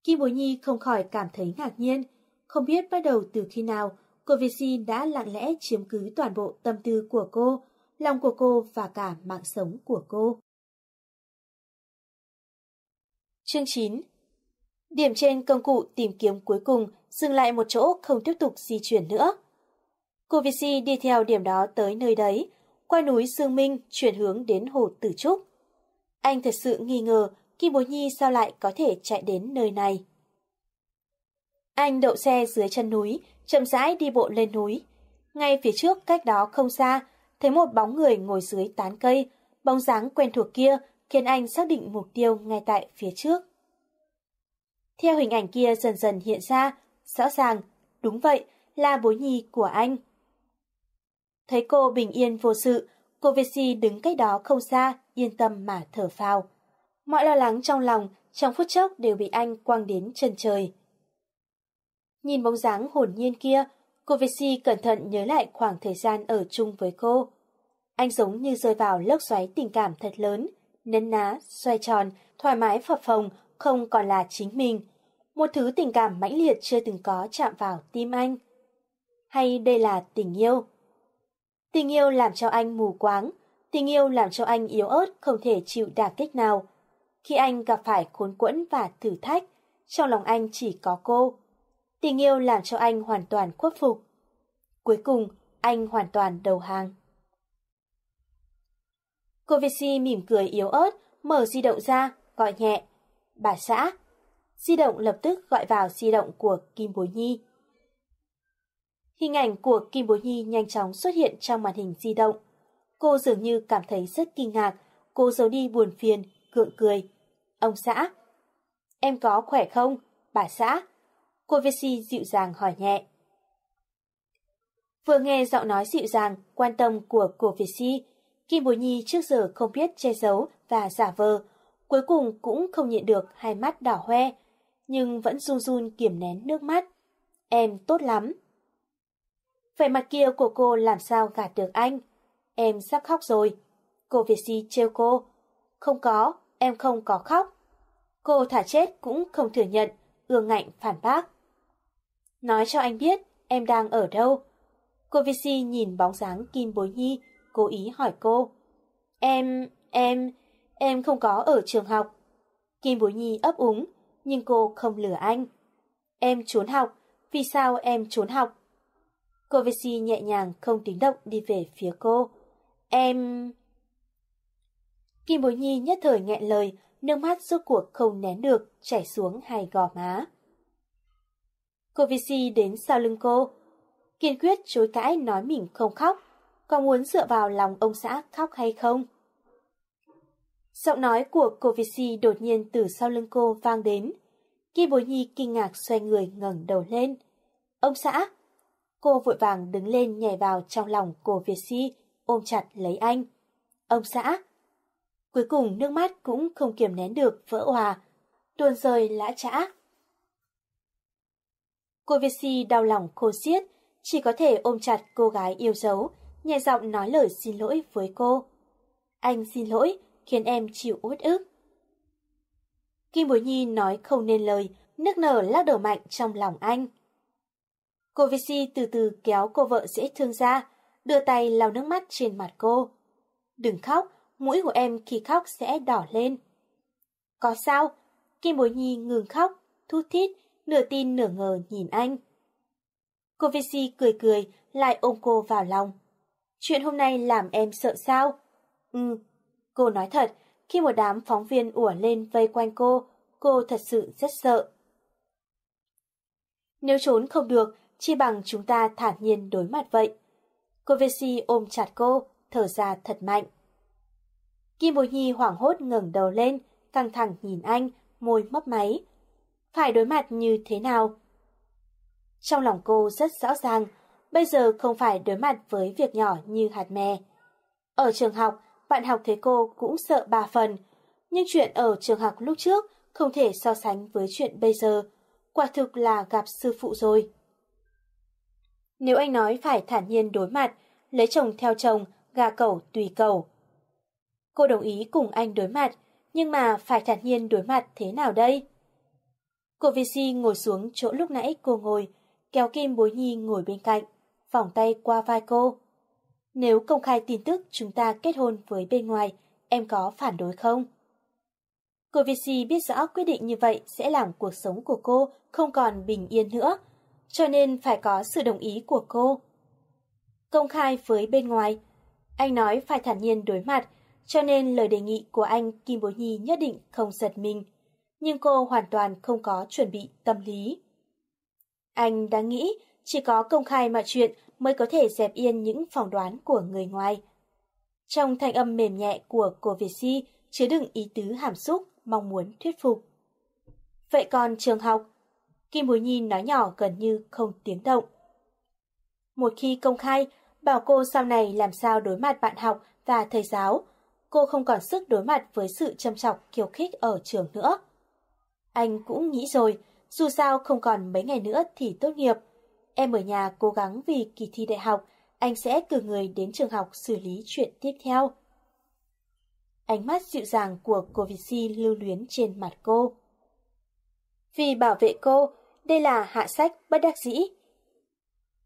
Kim Bối Nhi không khỏi cảm thấy ngạc nhiên, không biết bắt đầu từ khi nào cô Vici đã lặng lẽ chiếm cứ toàn bộ tâm tư của cô, lòng của cô và cả mạng sống của cô. Chương 9 Điểm trên công cụ tìm kiếm cuối cùng dừng lại một chỗ không tiếp tục di chuyển nữa. Cô Vici đi theo điểm đó tới nơi đấy, qua núi Sương Minh chuyển hướng đến hồ Tử Trúc. Anh thật sự nghi ngờ Kim Bối Nhi sao lại có thể chạy đến nơi này. Anh đậu xe dưới chân núi, chậm rãi đi bộ lên núi. Ngay phía trước cách đó không xa, thấy một bóng người ngồi dưới tán cây, bóng dáng quen thuộc kia khiến anh xác định mục tiêu ngay tại phía trước. Theo hình ảnh kia dần dần hiện ra, rõ ràng, đúng vậy, là bối nhi của anh. Thấy cô bình yên vô sự, cô Vesi đứng cách đó không xa, yên tâm mà thở phào. Mọi lo lắng trong lòng, trong phút chốc đều bị anh quăng đến chân trời. Nhìn bóng dáng hồn nhiên kia, cô Vesi cẩn thận nhớ lại khoảng thời gian ở chung với cô. Anh giống như rơi vào lốc xoáy tình cảm thật lớn, nấn ná, xoay tròn, thoải mái phập phồng, không còn là chính mình. Một thứ tình cảm mãnh liệt chưa từng có chạm vào tim anh. Hay đây là tình yêu? Tình yêu làm cho anh mù quáng, tình yêu làm cho anh yếu ớt không thể chịu đả kích nào. Khi anh gặp phải khốn quẫn và thử thách, trong lòng anh chỉ có cô. Tình yêu làm cho anh hoàn toàn khuất phục. Cuối cùng, anh hoàn toàn đầu hàng. Cô Vesi mỉm cười yếu ớt, mở di động ra, gọi nhẹ. Bà xã. Di động lập tức gọi vào di động của Kim Bối Nhi. Hình ảnh của Kim Bối Nhi nhanh chóng xuất hiện trong màn hình di động. Cô dường như cảm thấy rất kinh ngạc, cô giấu đi buồn phiền, cượng cười. Ông xã. Em có khỏe không? Bà xã. Cô Vesi dịu dàng hỏi nhẹ. Vừa nghe giọng nói dịu dàng, quan tâm của cô Vesi, Kim Bối Nhi trước giờ không biết che giấu và giả vờ, cuối cùng cũng không nhịn được hai mắt đỏ hoe, nhưng vẫn run run kiềm nén nước mắt. Em tốt lắm. Vẻ mặt kia của cô làm sao gạt được anh? Em sắp khóc rồi. Cô Việt Si trêu cô. Không có, em không có khóc. Cô thả chết cũng không thừa nhận, ương ngạnh phản bác. Nói cho anh biết em đang ở đâu. Cô Việt Si nhìn bóng dáng Kim Bối Nhi, cố ý hỏi cô. Em, em, em không có ở trường học. Kim Bối Nhi ấp úng, nhưng cô không lừa anh. Em trốn học, vì sao em trốn học? Cô Vesi nhẹ nhàng không tiếng động đi về phía cô. Em... Kim Bối Nhi nhất thời nghẹn lời, nước mắt rốt cuộc không nén được, chảy xuống hai gò má. Cô Visi đến sau lưng cô, kiên quyết chối cãi nói mình không khóc, có muốn dựa vào lòng ông xã khóc hay không? Giọng nói của cô Visi đột nhiên từ sau lưng cô vang đến. Kim Bối Nhi kinh ngạc xoay người ngẩng đầu lên. Ông xã! Cô vội vàng đứng lên nhảy vào trong lòng cô Việt Si, ôm chặt lấy anh. Ông xã! Cuối cùng nước mắt cũng không kiềm nén được vỡ hòa, tuôn rơi lã trã. Cô Việt Si đau lòng khô xiết, chỉ có thể ôm chặt cô gái yêu dấu, nhẹ giọng nói lời xin lỗi với cô. Anh xin lỗi, khiến em chịu uất ức. Kim Bối Nhi nói không nên lời, nước nở lắc đầu mạnh trong lòng anh. Cô Vici từ từ kéo cô vợ dễ thương ra, đưa tay lau nước mắt trên mặt cô. Đừng khóc, mũi của em khi khóc sẽ đỏ lên. Có sao? Kim Bối Nhi ngừng khóc, thút thít, nửa tin nửa ngờ nhìn anh. Cô Vici cười cười, lại ôm cô vào lòng. Chuyện hôm nay làm em sợ sao? Ừ, cô nói thật, khi một đám phóng viên ủa lên vây quanh cô, cô thật sự rất sợ. Nếu trốn không được, chi bằng chúng ta thản nhiên đối mặt vậy. Cô Vesi ôm chặt cô, thở ra thật mạnh. Kim Bối Nhi hoảng hốt ngẩng đầu lên, căng thẳng nhìn anh, môi mấp máy. Phải đối mặt như thế nào? Trong lòng cô rất rõ ràng, bây giờ không phải đối mặt với việc nhỏ như hạt mè. Ở trường học, bạn học thấy cô cũng sợ ba phần, nhưng chuyện ở trường học lúc trước không thể so sánh với chuyện bây giờ. Quả thực là gặp sư phụ rồi. Nếu anh nói phải thản nhiên đối mặt, lấy chồng theo chồng, gà cẩu tùy cầu Cô đồng ý cùng anh đối mặt, nhưng mà phải thản nhiên đối mặt thế nào đây? Cô Visi ngồi xuống chỗ lúc nãy cô ngồi, kéo Kim Bối Nhi ngồi bên cạnh, vòng tay qua vai cô. Nếu công khai tin tức chúng ta kết hôn với bên ngoài, em có phản đối không? Cô Visi biết rõ quyết định như vậy sẽ làm cuộc sống của cô không còn bình yên nữa, cho nên phải có sự đồng ý của cô. Công khai với bên ngoài. Anh nói phải thản nhiên đối mặt, cho nên lời đề nghị của anh Kim Bối Nhi nhất định không giật mình. Nhưng cô hoàn toàn không có chuẩn bị tâm lý. Anh đã nghĩ chỉ có công khai mọi chuyện mới có thể dẹp yên những phỏng đoán của người ngoài. Trong thanh âm mềm nhẹ của cô Việt Si chứa đựng ý tứ hàm xúc, mong muốn thuyết phục. Vậy còn trường học? Kim Bối Nhi nói nhỏ gần như không tiếng động. Một khi công khai, bảo cô sau này làm sao đối mặt bạn học và thầy giáo, cô không còn sức đối mặt với sự châm chọc kiêu khích ở trường nữa. Anh cũng nghĩ rồi, dù sao không còn mấy ngày nữa thì tốt nghiệp. Em ở nhà cố gắng vì kỳ thi đại học, anh sẽ cử người đến trường học xử lý chuyện tiếp theo. Ánh mắt dịu dàng của cô Vici lưu luyến trên mặt cô. Vì bảo vệ cô, đây là hạ sách bất đắc dĩ.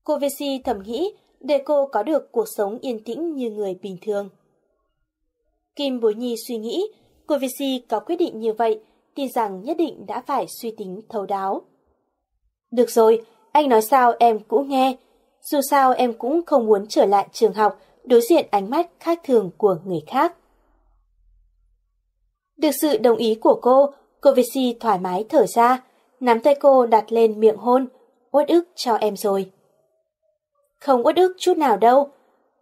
Cô Vici thầm nghĩ để cô có được cuộc sống yên tĩnh như người bình thường. Kim Bối Nhi suy nghĩ, cô Vici có quyết định như vậy, tin rằng nhất định đã phải suy tính thấu đáo. Được rồi, anh nói sao em cũng nghe. Dù sao em cũng không muốn trở lại trường học, đối diện ánh mắt khác thường của người khác. Được sự đồng ý của cô, cô Vici thoải mái thở ra, nắm tay cô đặt lên miệng hôn, uất ức cho em rồi. Không uất ức chút nào đâu.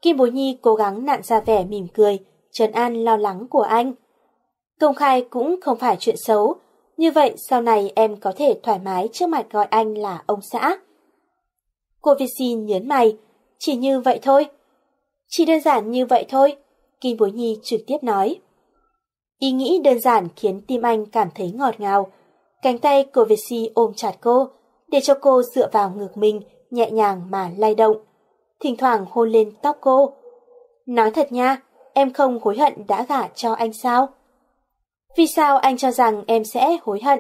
Kim Bối Nhi cố gắng nặn ra vẻ mỉm cười, trấn an lo lắng của anh. Công khai cũng không phải chuyện xấu, như vậy sau này em có thể thoải mái trước mặt gọi anh là ông xã. Cô Vici nhớn mày, chỉ như vậy thôi. Chỉ đơn giản như vậy thôi, Kim Bối Nhi trực tiếp nói. Ý nghĩ đơn giản khiến tim anh cảm thấy ngọt ngào. Cánh tay cô Vici ôm chặt cô, để cho cô dựa vào ngực mình, nhẹ nhàng mà lay động. Thỉnh thoảng hôn lên tóc cô. Nói thật nha, em không hối hận đã gả cho anh sao? Vì sao anh cho rằng em sẽ hối hận?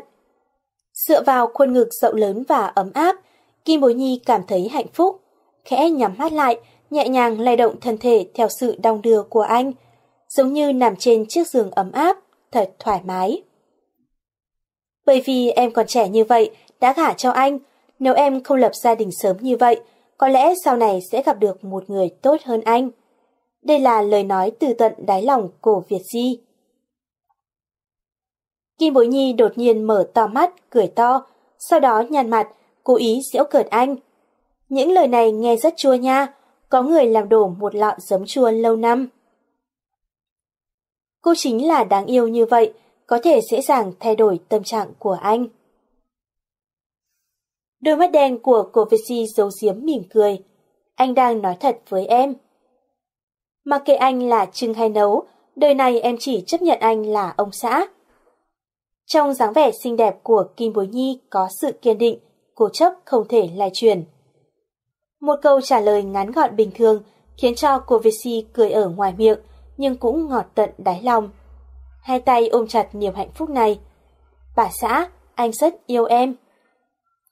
Dựa vào khuôn ngực rộng lớn và ấm áp, Kim Bối Nhi cảm thấy hạnh phúc. Khẽ nhắm mắt lại, nhẹ nhàng lay động thân thể theo sự đong đưa của anh, giống như nằm trên chiếc giường ấm áp, thật thoải mái. Bởi vì em còn trẻ như vậy, đã gả cho anh, nếu em không lập gia đình sớm như vậy, có lẽ sau này sẽ gặp được một người tốt hơn anh. Đây là lời nói từ tận đáy lòng của Việt Di. Kim Bối Nhi đột nhiên mở to mắt, cười to, sau đó nhàn mặt, cố ý giễu cợt anh. Những lời này nghe rất chua nha, có người làm đổ một lọ giấm chua lâu năm. Cô chính là đáng yêu như vậy, có thể dễ dàng thay đổi tâm trạng của anh. Đôi mắt đen của cô Vici giấu giếm mỉm cười. Anh đang nói thật với em. Mặc kệ anh là trưng hay nấu, đời này em chỉ chấp nhận anh là ông xã. Trong dáng vẻ xinh đẹp của Kim Bối Nhi có sự kiên định, cố chấp không thể lai truyền. Một câu trả lời ngắn gọn bình thường khiến cho cô Vici cười ở ngoài miệng, nhưng cũng ngọt tận đáy lòng. Hai tay ôm chặt niềm hạnh phúc này. Bà xã, anh rất yêu em.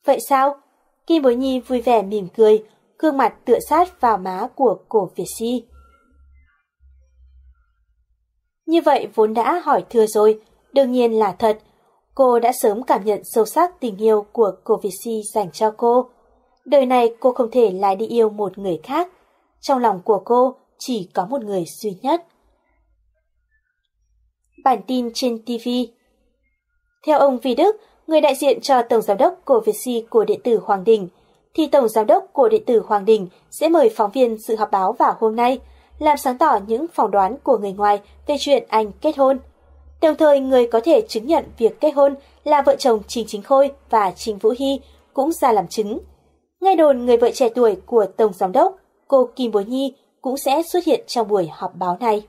Vậy sao? Kim Bối Nhi vui vẻ mỉm cười, gương mặt tựa sát vào má của cổ Việt Si. Như vậy vốn đã hỏi thừa rồi, đương nhiên là thật. Cô đã sớm cảm nhận sâu sắc tình yêu của cô Việt Si dành cho cô. Đời này cô không thể lại đi yêu một người khác. Trong lòng của cô chỉ có một người duy nhất. Bản tin trên TV Theo ông Vi Đức, người đại diện cho Tổng Giám đốc của Vietsi của điện tử Hoàng Đình, thì Tổng Giám đốc của điện tử Hoàng Đình sẽ mời phóng viên dự họp báo vào hôm nay, làm sáng tỏ những phỏng đoán của người ngoài về chuyện anh kết hôn. Đồng thời người có thể chứng nhận việc kết hôn là vợ chồng Trình Chính Khôi và Trình Vũ Hy cũng ra làm chứng. Ngay đồn người vợ trẻ tuổi của Tổng Giám đốc, cô Kim Bối Nhi cũng sẽ xuất hiện trong buổi họp báo này.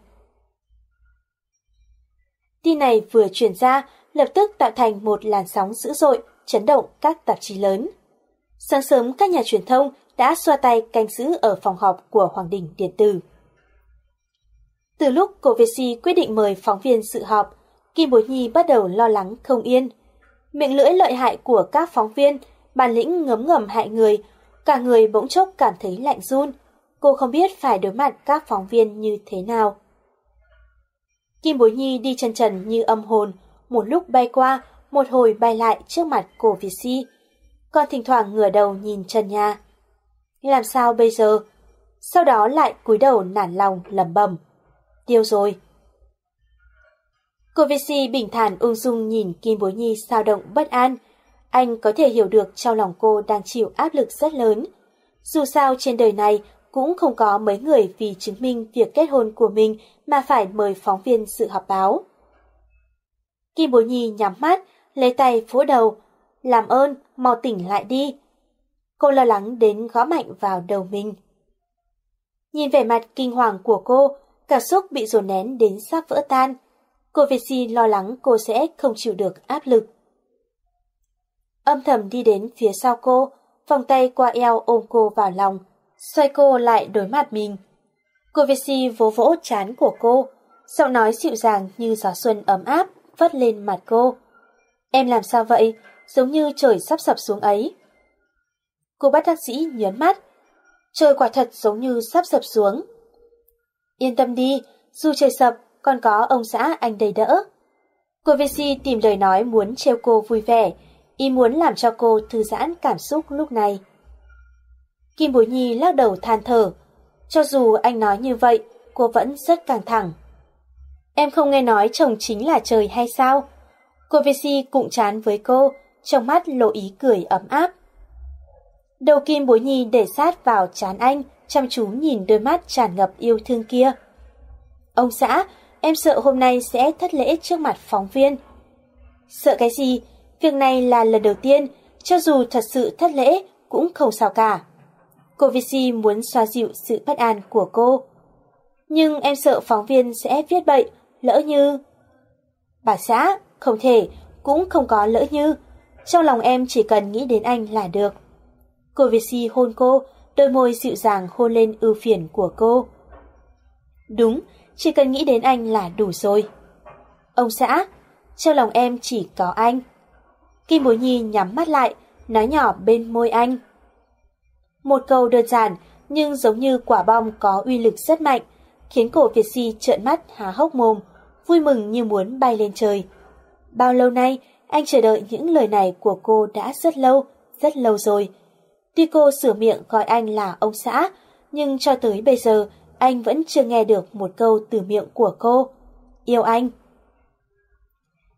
Tin này vừa truyền ra, lập tức tạo thành một làn sóng dữ dội, chấn động các tạp chí lớn. Sáng sớm các nhà truyền thông đã xoa tay canh giữ ở phòng họp của Hoàng Đình Điện Tử. Từ lúc cô Vessi quyết định mời phóng viên dự họp, Kim Bối Nhi bắt đầu lo lắng không yên. Miệng lưỡi lợi hại của các phóng viên, bản lĩnh ngấm ngầm hại người, cả người bỗng chốc cảm thấy lạnh run. Cô không biết phải đối mặt các phóng viên như thế nào. Kim Bối Nhi đi chân trần như âm hồn, một lúc bay qua, một hồi bay lại trước mặt cổ Việt Si. Còn thỉnh thoảng ngửa đầu nhìn trần nhà. Làm sao bây giờ? sau đó lại cúi đầu nản lòng lẩm bẩm. Tiêu rồi. Cô Visi bình thản ung dung nhìn Kim Bối Nhi sao động bất an. Anh có thể hiểu được trong lòng cô đang chịu áp lực rất lớn. Dù sao trên đời này cũng không có mấy người vì chứng minh việc kết hôn của mình mà phải mời phóng viên sự họp báo. Kim bố Nhi nhắm mắt, lấy tay vỗ đầu. Làm ơn, mau tỉnh lại đi. Cô lo lắng đến gõ mạnh vào đầu mình. Nhìn vẻ mặt kinh hoàng của cô, cảm xúc bị dồn nén đến sắp vỡ tan. Cô Việt Si lo lắng cô sẽ không chịu được áp lực. Âm thầm đi đến phía sau cô, vòng tay qua eo ôm cô vào lòng, xoay cô lại đối mặt mình. Cô Việt Si vỗ vỗ chán của cô, giọng nói dịu dàng như gió xuân ấm áp vất lên mặt cô. Em làm sao vậy? Giống như trời sắp sập xuống ấy. Cô bắt bác sĩ nhớn mắt. Trời quả thật giống như sắp sập xuống. Yên tâm đi, dù trời sập, còn có ông xã anh đầy đỡ. Cô Vesi tìm lời nói muốn trêu cô vui vẻ, ý muốn làm cho cô thư giãn cảm xúc lúc này. Kim Bối Nhi lắc đầu than thở. Cho dù anh nói như vậy, cô vẫn rất căng thẳng. Em không nghe nói chồng chính là trời hay sao? Cô Vesi cũng chán với cô, trong mắt lộ ý cười ấm áp. Đầu kim bối nhi để sát vào chán anh, chăm chú nhìn đôi mắt tràn ngập yêu thương kia. Ông xã, em sợ hôm nay sẽ thất lễ trước mặt phóng viên. Sợ cái gì? Việc này là lần đầu tiên, cho dù thật sự thất lễ cũng không sao cả. Cô Vici muốn xoa dịu sự bất an của cô. Nhưng em sợ phóng viên sẽ viết bậy, lỡ như... Bà xã, không thể, cũng không có lỡ như. Trong lòng em chỉ cần nghĩ đến anh là được. Cô Vici Si hôn cô, đôi môi dịu dàng hôn lên ưu phiền của cô. Đúng, chỉ cần nghĩ đến anh là đủ rồi. Ông xã, trong lòng em chỉ có anh. Kim Bối Nhi nhắm mắt lại, nói nhỏ bên môi anh. Một câu đơn giản, nhưng giống như quả bom có uy lực rất mạnh, khiến cổ Việt Si trợn mắt há hốc mồm, vui mừng như muốn bay lên trời. Bao lâu nay, anh chờ đợi những lời này của cô đã rất lâu, rất lâu rồi. Tuy cô sửa miệng gọi anh là ông xã, nhưng cho tới bây giờ anh vẫn chưa nghe được một câu từ miệng của cô. Yêu anh.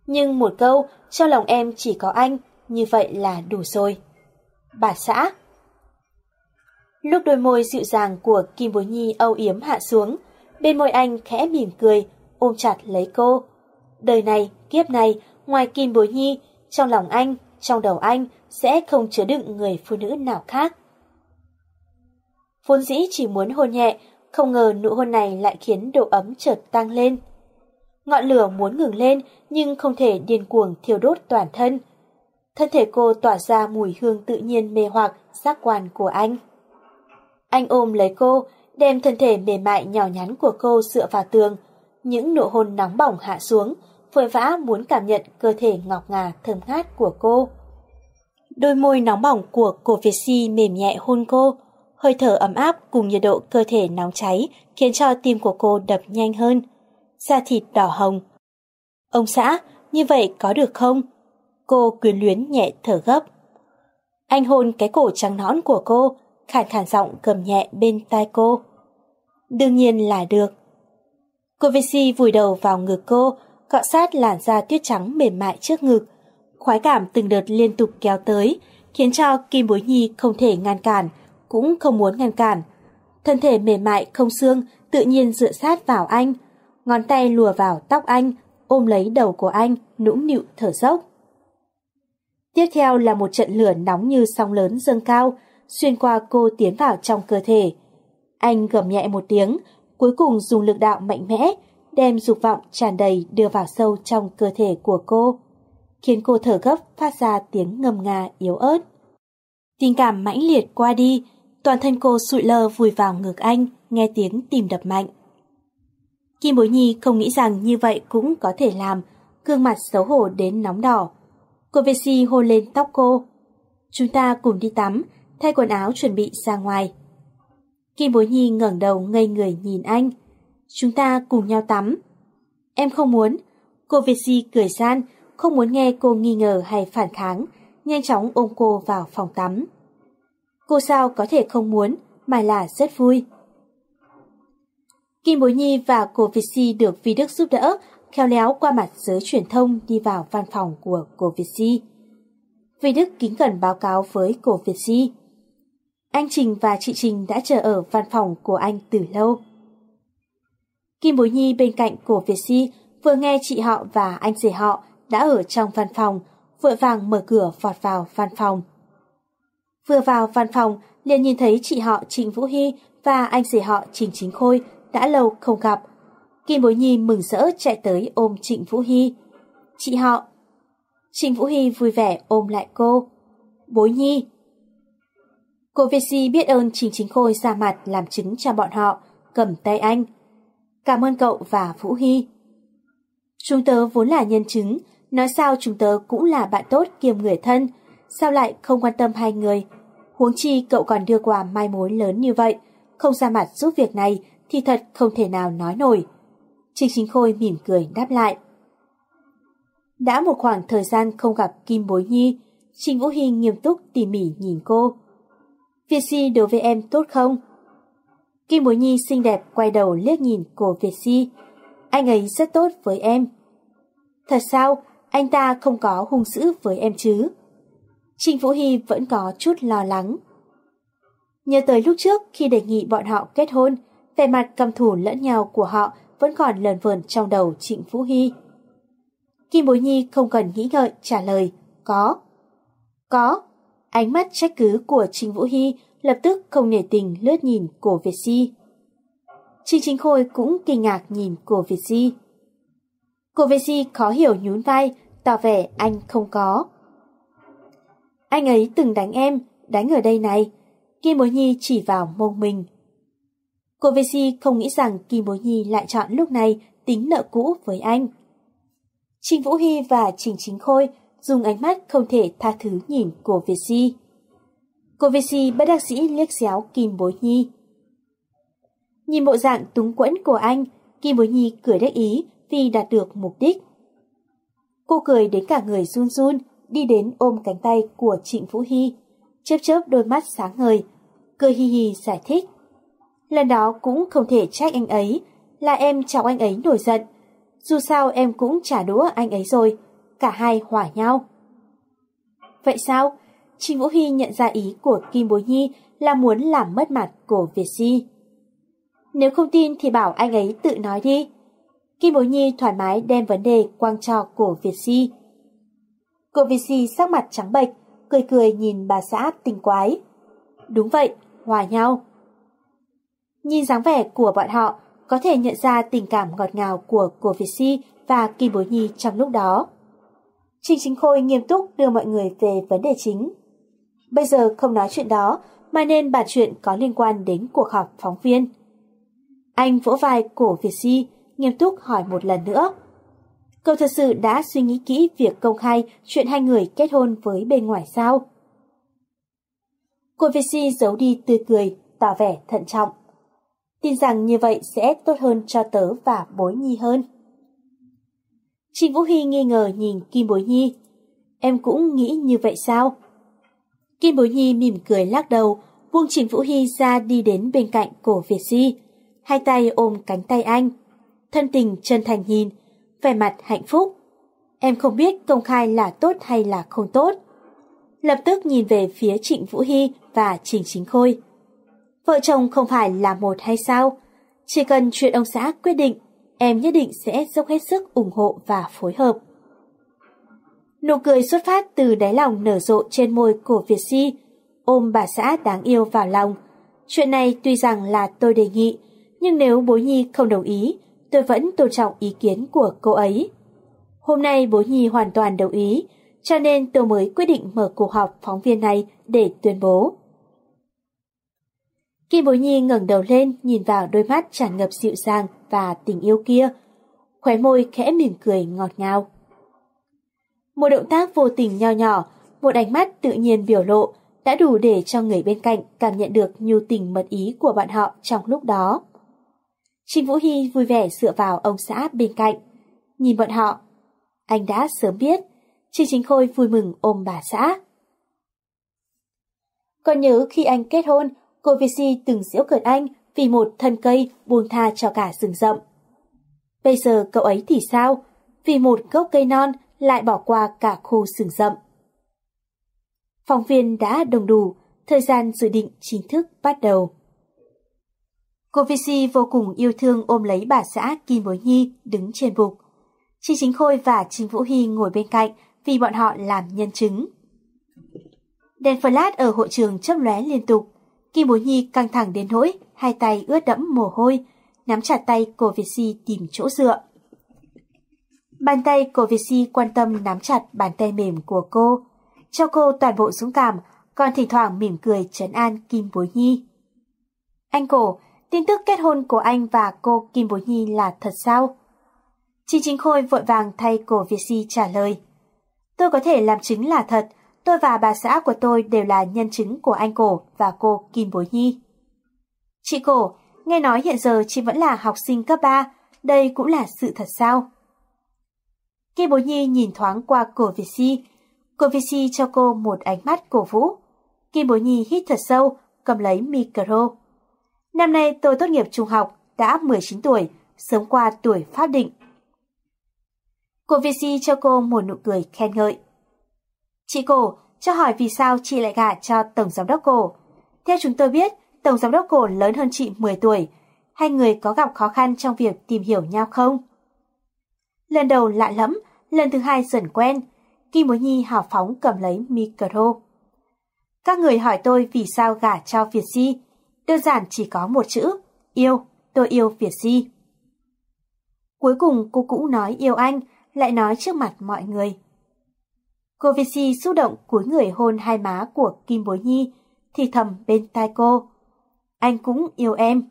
Nhưng một câu, trong lòng em chỉ có anh, như vậy là đủ rồi. Bà xã. Lúc đôi môi dịu dàng của Kim Bối Nhi âu yếm hạ xuống, bên môi anh khẽ mỉm cười, ôm chặt lấy cô. Đời này, kiếp này, ngoài Kim Bối Nhi, trong lòng anh, trong đầu anh sẽ không chứa đựng người phụ nữ nào khác. Vốn dĩ chỉ muốn hôn nhẹ, không ngờ nụ hôn này lại khiến độ ấm chợt tăng lên. Ngọn lửa muốn ngừng lên nhưng không thể điên cuồng thiêu đốt toàn thân. Thân thể cô tỏa ra mùi hương tự nhiên mê hoặc giác quan của anh. Anh ôm lấy cô, đem thân thể mềm mại nhỏ nhắn của cô dựa vào tường. Những nụ hôn nóng bỏng hạ xuống, vội vã muốn cảm nhận cơ thể ngọc ngà thơm ngát của cô. Đôi môi nóng bỏng của cổ Việt Si mềm nhẹ hôn cô, hơi thở ấm áp cùng nhiệt độ cơ thể nóng cháy khiến cho tim của cô đập nhanh hơn. Da thịt đỏ hồng. Ông xã, như vậy có được không? Cô quyến luyến nhẹ thở gấp. Anh hôn cái cổ trắng nõn của cô, Khản khản giọng cầm nhẹ bên tai cô. Đương nhiên là được. Cô Visi vùi đầu vào ngực cô, cọ sát làn da tuyết trắng mềm mại trước ngực. Khoái cảm từng đợt liên tục kéo tới, khiến cho Kim Bối Nhi không thể ngăn cản, cũng không muốn ngăn cản. Thân thể mềm mại không xương tự nhiên dựa sát vào anh, ngón tay lùa vào tóc anh, ôm lấy đầu của anh, nũng nịu thở dốc. Tiếp theo là một trận lửa nóng như sóng lớn dâng cao, xuyên qua cô tiến vào trong cơ thể. Anh gầm nhẹ một tiếng, cuối cùng dùng lực đạo mạnh mẽ, đem dục vọng tràn đầy đưa vào sâu trong cơ thể của cô, khiến cô thở gấp phát ra tiếng ngầm ngà yếu ớt. Tình cảm mãnh liệt qua đi, toàn thân cô sụi lơ vùi vào ngực anh, nghe tiếng tìm đập mạnh. Kim Bối Nhi không nghĩ rằng như vậy cũng có thể làm, gương mặt xấu hổ đến nóng đỏ. Cô Vesi hôn lên tóc cô. Chúng ta cùng đi tắm, thay quần áo chuẩn bị ra ngoài. Kim Bối Nhi ngẩng đầu ngây người nhìn anh. Chúng ta cùng nhau tắm. Em không muốn. Cô Việt Di cười gian, không muốn nghe cô nghi ngờ hay phản kháng, nhanh chóng ôm cô vào phòng tắm. Cô sao có thể không muốn, mà là rất vui. Kim Bối Nhi và cô Việt Si được Vi Đức giúp đỡ, khéo léo qua mặt giới truyền thông đi vào văn phòng của cô Việt Si. Vi Đức kính cẩn báo cáo với cô Việt Si. Anh Trình và chị Trình đã chờ ở văn phòng của anh từ lâu. Kim Bối Nhi bên cạnh của Việt Si vừa nghe chị họ và anh rể họ đã ở trong văn phòng, vội vàng mở cửa vọt vào văn phòng. Vừa vào văn phòng, liền nhìn thấy chị họ Trịnh Vũ Hy và anh rể họ Trình Chính Khôi đã lâu không gặp. Kim Bối Nhi mừng rỡ chạy tới ôm Trịnh Vũ Hy. Chị họ. Trịnh Vũ Hy vui vẻ ôm lại cô. Bối Nhi. Cô Việt Si biết ơn Trình Chính Khôi ra mặt làm chứng cho bọn họ, cầm tay anh. Cảm ơn cậu và Vũ Hy. Chúng tớ vốn là nhân chứng, nói sao chúng tớ cũng là bạn tốt kiêm người thân, sao lại không quan tâm hai người. Huống chi cậu còn đưa quà mai mối lớn như vậy, không ra mặt giúp việc này thì thật không thể nào nói nổi. Trình Chính Khôi mỉm cười đáp lại. Đã một khoảng thời gian không gặp Kim Bối Nhi, Trình Vũ Hy nghiêm túc tỉ mỉ nhìn cô. Việt Si đối với em tốt không? Kim Bối Nhi xinh đẹp quay đầu liếc nhìn cô Việt Si. Anh ấy rất tốt với em. Thật sao, anh ta không có hung dữ với em chứ? Trình Vũ Hy vẫn có chút lo lắng. Nhớ tới lúc trước khi đề nghị bọn họ kết hôn, vẻ mặt cầm thủ lẫn nhau của họ vẫn còn lờn vờn trong đầu Trịnh Vũ Hy. Kim Bối Nhi không cần nghĩ ngợi trả lời, có. Có. Ánh mắt trách cứ của Trình Vũ Hy lập tức không nể tình lướt nhìn cổ Việt Si. Trình Chính Khôi cũng kinh ngạc nhìn cổ Việt Si. Cổ Việt Si khó hiểu nhún vai, tỏ vẻ anh không có. Anh ấy từng đánh em, đánh ở đây này. Kim Bối Nhi chỉ vào mông mình. Cô Việt Si không nghĩ rằng Kim Bối Nhi lại chọn lúc này tính nợ cũ với anh. Trình Vũ Hy và Trình Chính Khôi dùng ánh mắt không thể tha thứ nhìn cô Việt Si. Cô Việt Si bất đắc sĩ liếc xéo Kim Bối Nhi. Nhìn bộ dạng túng quẫn của anh, Kim Bối Nhi cười đắc ý vì đạt được mục đích. Cô cười đến cả người run run, đi đến ôm cánh tay của Trịnh Vũ Hy, chớp chớp đôi mắt sáng ngời, cười hi hi giải thích. Lần đó cũng không thể trách anh ấy, là em chọc anh ấy nổi giận. Dù sao em cũng trả đũa anh ấy rồi, cả hai hòa nhau. Vậy sao? Trình Vũ Hy nhận ra ý của Kim Bối Nhi là muốn làm mất mặt của Việt Si. Nếu không tin thì bảo anh ấy tự nói đi. Kim Bối Nhi thoải mái đem vấn đề quang trò của Việt Si. Cô Việt Si sắc mặt trắng bệch, cười cười nhìn bà xã tình quái. Đúng vậy, hòa nhau. Nhìn dáng vẻ của bọn họ, có thể nhận ra tình cảm ngọt ngào của cô Việt Si và Kim Bối Nhi trong lúc đó. Trình Chính Khôi nghiêm túc đưa mọi người về vấn đề chính. Bây giờ không nói chuyện đó, mà nên bàn chuyện có liên quan đến cuộc họp phóng viên. Anh vỗ vai cổ Việt Si, nghiêm túc hỏi một lần nữa. Cậu thật sự đã suy nghĩ kỹ việc công khai chuyện hai người kết hôn với bên ngoài sao? Cô Việt Si giấu đi tươi cười, tỏ vẻ thận trọng. Tin rằng như vậy sẽ tốt hơn cho tớ và bối nhi hơn. Trịnh Vũ Hy nghi ngờ nhìn Kim Bối Nhi. Em cũng nghĩ như vậy sao? Kim Bối Nhi mỉm cười lắc đầu, buông Trịnh Vũ Hy ra đi đến bên cạnh cổ Việt Si. Hai tay ôm cánh tay anh. Thân tình chân thành nhìn, vẻ mặt hạnh phúc. Em không biết công khai là tốt hay là không tốt. Lập tức nhìn về phía Trịnh Vũ Hy và Trình Chính Khôi. Vợ chồng không phải là một hay sao? Chỉ cần chuyện ông xã quyết định, em nhất định sẽ dốc hết sức ủng hộ và phối hợp. Nụ cười xuất phát từ đáy lòng nở rộ trên môi của Việt Si, ôm bà xã đáng yêu vào lòng. Chuyện này tuy rằng là tôi đề nghị, nhưng nếu bố Nhi không đồng ý, tôi vẫn tôn trọng ý kiến của cô ấy. Hôm nay bố Nhi hoàn toàn đồng ý, cho nên tôi mới quyết định mở cuộc họp phóng viên này để tuyên bố. Kim Bối Nhi ngẩng đầu lên nhìn vào đôi mắt tràn ngập dịu dàng và tình yêu kia, khóe môi khẽ mỉm cười ngọt ngào. Một động tác vô tình nho nhỏ, một ánh mắt tự nhiên biểu lộ đã đủ để cho người bên cạnh cảm nhận được nhu tình mật ý của bạn họ trong lúc đó. Trình Vũ Hy vui vẻ dựa vào ông xã bên cạnh, nhìn bọn họ. Anh đã sớm biết, Trình Chính Khôi vui mừng ôm bà xã. Còn nhớ khi anh kết hôn, cô Việt từng giễu cợt anh vì một thân cây buông tha cho cả rừng rậm. Bây giờ cậu ấy thì sao? Vì một gốc cây non lại bỏ qua cả khu rừng rậm. Phóng viên đã đồng đủ, thời gian dự định chính thức bắt đầu. Cô Visi vô cùng yêu thương ôm lấy bà xã Kim Bối Nhi đứng trên bục. Chi Chính Khôi và Trình Vũ Hy ngồi bên cạnh vì bọn họ làm nhân chứng. Đèn flash ở hội trường chớp lóe liên tục. Kim Bối Nhi căng thẳng đến nỗi hai tay ướt đẫm mồ hôi, nắm chặt tay cô Việt Si tìm chỗ dựa. Bàn tay cô Việt Si quan tâm nắm chặt bàn tay mềm của cô, cho cô toàn bộ dũng cảm, còn thỉnh thoảng mỉm cười trấn an Kim Bối Nhi. Anh cổ, tin tức kết hôn của anh và cô Kim Bối Nhi là thật sao? Chị Chính Khôi vội vàng thay cổ Việt Si trả lời. Tôi có thể làm chứng là thật, tôi và bà xã của tôi đều là nhân chứng của anh cổ và cô Kim Bối Nhi. Chị cổ, nghe nói hiện giờ chị vẫn là học sinh cấp 3, đây cũng là sự thật sao? Kim Bối Nhi nhìn thoáng qua cổ Việt Si, cổ Việt Si cho cô một ánh mắt cổ vũ. Kim Bối Nhi hít thật sâu, cầm lấy micro. Năm nay tôi tốt nghiệp trung học, đã 19 tuổi, sớm qua tuổi pháp định. Cô Si cho cô một nụ cười khen ngợi. Chị cổ, cho hỏi vì sao chị lại gả cho Tổng Giám đốc cổ. Theo chúng tôi biết, Tổng Giám đốc cổ lớn hơn chị 10 tuổi. Hai người có gặp khó khăn trong việc tìm hiểu nhau không? Lần đầu lạ lẫm, lần thứ hai dần quen. Kim Bối Nhi hào phóng cầm lấy micro. Các người hỏi tôi vì sao gả cho Việt Di. Đơn giản chỉ có một chữ, yêu, tôi yêu Việt Di. Cuối cùng cô cũng nói yêu anh, lại nói trước mặt mọi người. Cô Vici xúc động cúi người hôn hai má của Kim Bối Nhi, thì thầm bên tai cô. Anh cũng yêu em.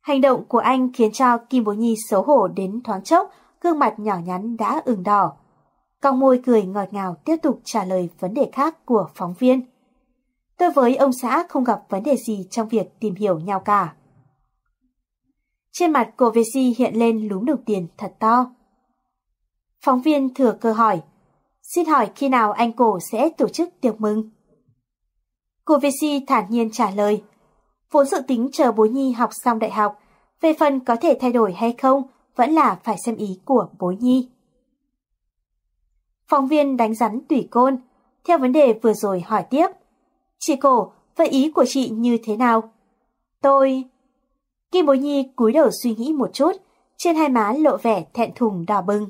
Hành động của anh khiến cho Kim Bối Nhi xấu hổ đến thoáng chốc, gương mặt nhỏ nhắn đã ửng đỏ. Cong môi cười ngọt ngào tiếp tục trả lời vấn đề khác của phóng viên. Tôi với ông xã không gặp vấn đề gì trong việc tìm hiểu nhau cả. Trên mặt cô Vesi hiện lên lúm đồng tiền thật to. Phóng viên thừa cơ hỏi, xin hỏi khi nào anh cổ sẽ tổ chức tiệc mừng? Cô Vesi thản nhiên trả lời, vốn dự tính chờ bối nhi học xong đại học, về phần có thể thay đổi hay không vẫn là phải xem ý của bối nhi. Phóng viên đánh rắn tùy côn, theo vấn đề vừa rồi hỏi tiếp. Chị cổ, vậy ý của chị như thế nào? Tôi... Kim bối nhi cúi đầu suy nghĩ một chút, trên hai má lộ vẻ thẹn thùng đỏ bừng.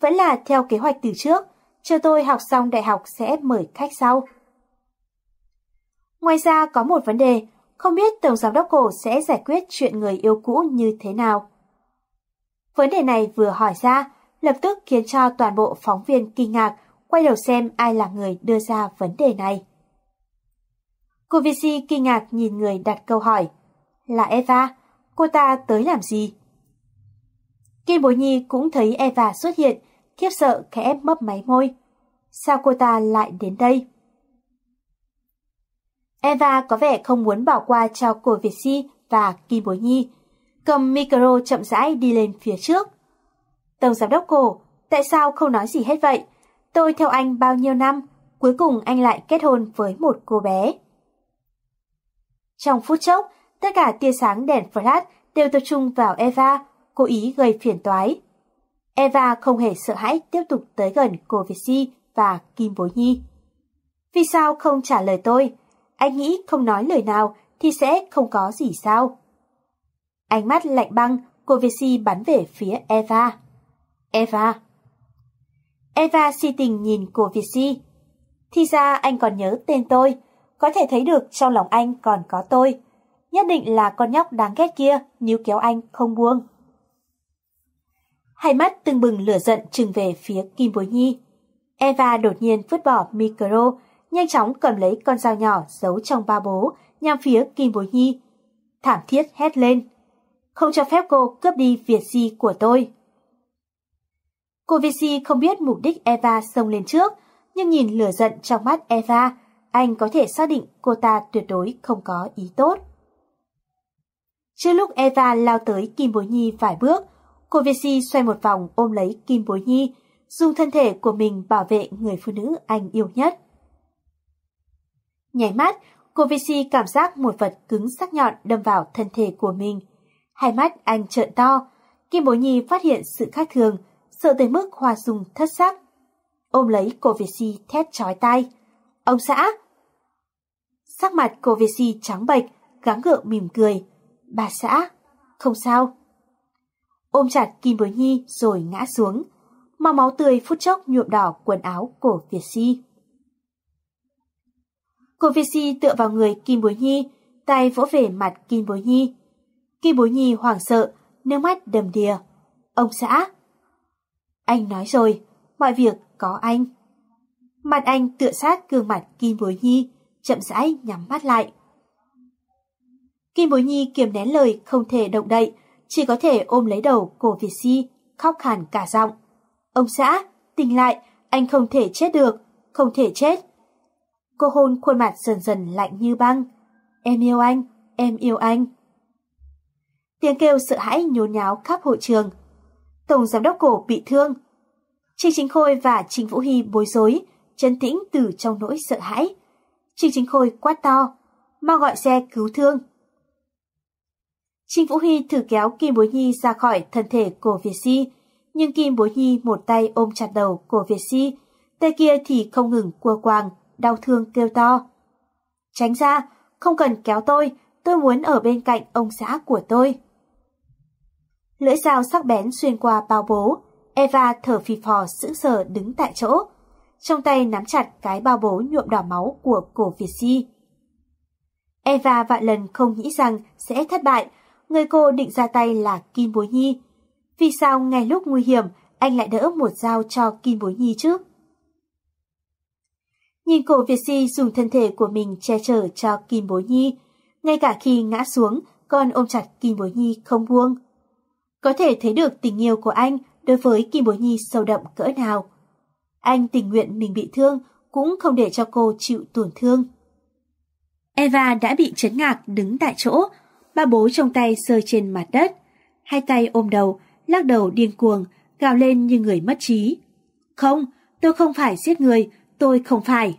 Vẫn là theo kế hoạch từ trước, chờ tôi học xong đại học sẽ mời khách sau. Ngoài ra có một vấn đề, không biết Tổng Giám đốc Cổ sẽ giải quyết chuyện người yêu cũ như thế nào. Vấn đề này vừa hỏi ra, lập tức khiến cho toàn bộ phóng viên kinh ngạc, quay đầu xem ai là người đưa ra vấn đề này. Cô Vici kinh ngạc nhìn người đặt câu hỏi. Là Eva, cô ta tới làm gì? Kim Bối Nhi cũng thấy Eva xuất hiện, khiếp sợ khẽ mấp máy môi. Sao cô ta lại đến đây? Eva có vẻ không muốn bỏ qua cho cô Việt Si và Kim Bối Nhi. Cầm micro chậm rãi đi lên phía trước. Tổng giám đốc cổ, tại sao không nói gì hết vậy? Tôi theo anh bao nhiêu năm, cuối cùng anh lại kết hôn với một cô bé. Trong phút chốc, tất cả tia sáng đèn flash đều tập trung vào Eva, cố ý gây phiền toái. Eva không hề sợ hãi tiếp tục tới gần cô Vici và Kim Bối Nhi. Vì sao không trả lời tôi? Anh nghĩ không nói lời nào thì sẽ không có gì sao? Ánh mắt lạnh băng, cô Vici bắn về phía Eva. Eva. Eva si tình nhìn cô Vici. Thì ra anh còn nhớ tên tôi, có thể thấy được trong lòng anh còn có tôi. Nhất định là con nhóc đáng ghét kia níu kéo anh không buông. Hai mắt tưng bừng lửa giận trừng về phía Kim Bối Nhi. Eva đột nhiên vứt bỏ micro, nhanh chóng cầm lấy con dao nhỏ giấu trong ba bố, nhằm phía Kim Bối Nhi. Thảm thiết hét lên. Không cho phép cô cướp đi Việt Di của tôi. Cô Việt Di không biết mục đích Eva xông lên trước, nhưng nhìn lửa giận trong mắt Eva, anh có thể xác định cô ta tuyệt đối không có ý tốt. Trước lúc Eva lao tới Kim Bối Nhi vài bước, cô Vici xoay một vòng ôm lấy Kim Bối Nhi, dùng thân thể của mình bảo vệ người phụ nữ anh yêu nhất. Nhảy mắt, Cô Vici cảm giác một vật cứng sắc nhọn đâm vào thân thể của mình. Hai mắt anh trợn to. Kim Bối Nhi phát hiện sự khác thường, sợ tới mức hòa dùng thất sắc. Ôm lấy cô Vici thét chói tay. Ông xã! Sắc mặt cô Vici trắng bệch, gắng gượng mỉm cười. Bà xã! Không sao. Ôm chặt Kim Bối Nhi rồi ngã xuống. Mà máu tươi phút chốc nhuộm đỏ quần áo của Việt Si. Cô Việt Si tựa vào người Kim Bối Nhi, tay vỗ về mặt Kim Bối Nhi. Kim Bối Nhi hoảng sợ, nước mắt đầm đìa. Ông xã! Anh nói rồi, mọi việc có anh. Mặt anh tựa sát gương mặt Kim Bối Nhi, chậm rãi nhắm mắt lại. Kim Bối Nhi kiềm nén lời không thể động đậy, chỉ có thể ôm lấy đầu cổ Việt Si, khóc khàn cả giọng. Ông xã, tỉnh lại, anh không thể chết được, không thể chết. Cô hôn khuôn mặt dần dần lạnh như băng. Em yêu anh, em yêu anh. Tiếng kêu sợ hãi nhốn nháo khắp hội trường. Tổng giám đốc cổ bị thương. Trịnh Chính Khôi và Trình Vũ Hy bối rối, chân tĩnh từ trong nỗi sợ hãi. Trịnh Chính Khôi quát to, mau gọi xe cứu thương. Trình Vũ Hy thử kéo Kim Bối Nhi ra khỏi thân thể của Việt Si, nhưng Kim Bối Nhi một tay ôm chặt đầu của Việt Si, tay kia thì không ngừng cua quàng, đau thương kêu to. Tránh ra, không cần kéo tôi, tôi muốn ở bên cạnh ông xã của tôi. Lưỡi dao sắc bén xuyên qua bao bố, Eva thở phì phò sững sờ đứng tại chỗ, trong tay nắm chặt cái bao bố nhuộm đỏ máu của cổ Việt Si. Eva vạn lần không nghĩ rằng sẽ thất bại, người cô định ra tay là Kim Bối Nhi. Vì sao ngay lúc nguy hiểm anh lại đỡ một dao cho Kim Bối Nhi chứ? Nhìn cổ Việt Si dùng thân thể của mình che chở cho Kim Bối Nhi, ngay cả khi ngã xuống còn ôm chặt Kim Bối Nhi không buông. Có thể thấy được tình yêu của anh đối với Kim Bối Nhi sâu đậm cỡ nào. Anh tình nguyện mình bị thương cũng không để cho cô chịu tổn thương. Eva đã bị chấn ngạc đứng tại chỗ, ba bố trong tay sơ trên mặt đất, hai tay ôm đầu, lắc đầu điên cuồng, gào lên như người mất trí. Không, tôi không phải giết người, tôi không phải.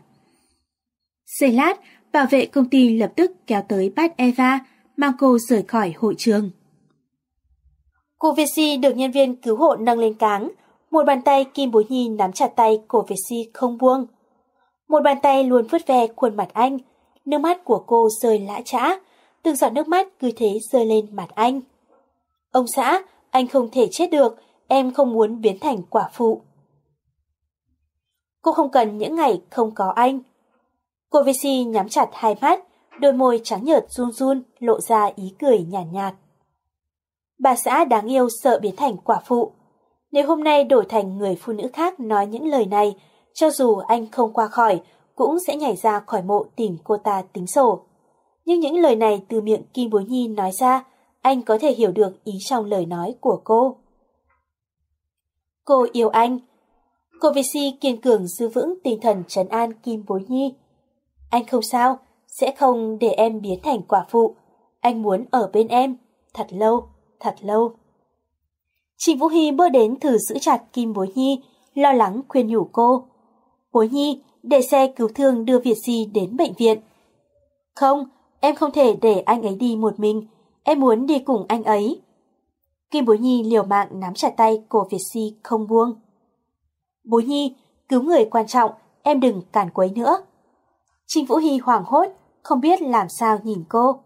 Giây lát, bảo vệ công ty lập tức kéo tới bắt Eva, mang cô rời khỏi hội trường. Cô Vessi được nhân viên cứu hộ nâng lên cáng, một bàn tay Kim Bối Nhi nắm chặt tay cô Vessi không buông. Một bàn tay luôn vứt ve khuôn mặt anh, nước mắt của cô rơi lã trã, từng giọt nước mắt cứ thế rơi lên mặt anh. Ông xã, anh không thể chết được, em không muốn biến thành quả phụ. Cô không cần những ngày không có anh. Cô Visi nhắm chặt hai mắt, đôi môi trắng nhợt run run, lộ ra ý cười nhàn nhạt, nhạt. Bà xã đáng yêu sợ biến thành quả phụ. Nếu hôm nay đổi thành người phụ nữ khác nói những lời này, cho dù anh không qua khỏi, cũng sẽ nhảy ra khỏi mộ tìm cô ta tính sổ. Nhưng những lời này từ miệng Kim Bối Nhi nói ra, anh có thể hiểu được ý trong lời nói của cô. Cô yêu anh. Cô Visi kiên cường giữ vững tinh thần trấn an Kim Bối Nhi. Anh không sao, sẽ không để em biến thành quả phụ. Anh muốn ở bên em, thật lâu, thật lâu. Chị Vũ Hy bước đến thử giữ chặt Kim Bối Nhi, lo lắng khuyên nhủ cô. Bối Nhi, để xe cứu thương đưa Việt Si đến bệnh viện. Không, em không thể để anh ấy đi một mình, em muốn đi cùng anh ấy. Kim Bối Nhi liều mạng nắm chặt tay cổ Việt Si không buông. Bối Nhi, cứu người quan trọng, em đừng cản quấy nữa. Trinh Vũ Hy hoảng hốt, không biết làm sao nhìn cô.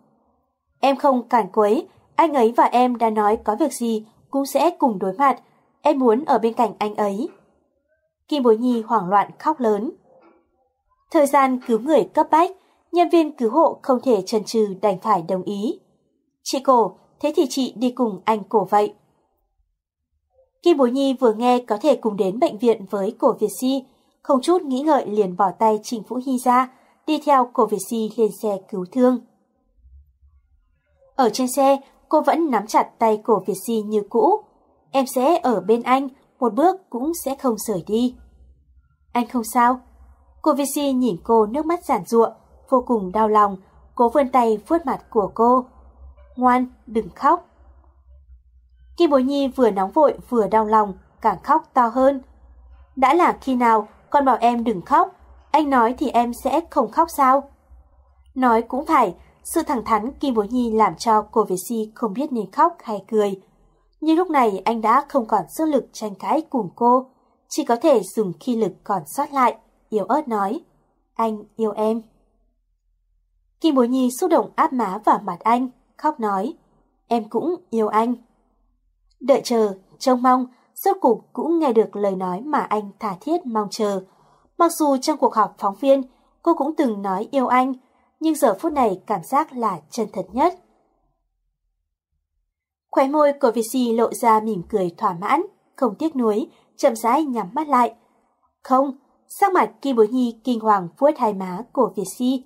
Em không cản quấy, anh ấy và em đã nói có việc gì cũng sẽ cùng đối mặt, em muốn ở bên cạnh anh ấy. Kim Bối Nhi hoảng loạn khóc lớn. Thời gian cứu người cấp bách, nhân viên cứu hộ không thể chần chừ đành phải đồng ý. Chị cổ, thế thì chị đi cùng anh cổ vậy. Kim Bối Nhi vừa nghe có thể cùng đến bệnh viện với cổ Việt Si, không chút nghĩ ngợi liền bỏ tay Trịnh Vũ Hy ra, đi theo cổ Việt Si lên xe cứu thương. Ở trên xe, cô vẫn nắm chặt tay cổ Việt Si như cũ. Em sẽ ở bên anh, một bước cũng sẽ không rời đi. Anh không sao. Cô Việt Si nhìn cô nước mắt giản ruộng, vô cùng đau lòng, cố vươn tay vuốt mặt của cô. Ngoan, đừng khóc. Kim Bối Nhi vừa nóng vội vừa đau lòng, càng khóc to hơn. Đã là khi nào con bảo em đừng khóc, anh nói thì em sẽ không khóc sao? Nói cũng phải, sự thẳng thắn Kim Bố Nhi làm cho cô Việt Si không biết nên khóc hay cười. Nhưng lúc này anh đã không còn sức lực tranh cãi cùng cô, chỉ có thể dùng khi lực còn sót lại, yếu ớt nói, anh yêu em. Kim Bối Nhi xúc động áp má vào mặt anh, khóc nói, em cũng yêu anh. Đợi chờ, trông mong, rốt cục cũng nghe được lời nói mà anh thả thiết mong chờ. Mặc dù trong cuộc họp phóng viên, cô cũng từng nói yêu anh, nhưng giờ phút này cảm giác là chân thật nhất. Khóe môi của Vici lộ ra mỉm cười thỏa mãn, không tiếc nuối, chậm rãi nhắm mắt lại. Không, sắc mặt Kim Bối Nhi kinh hoàng vuốt hai má của Vici.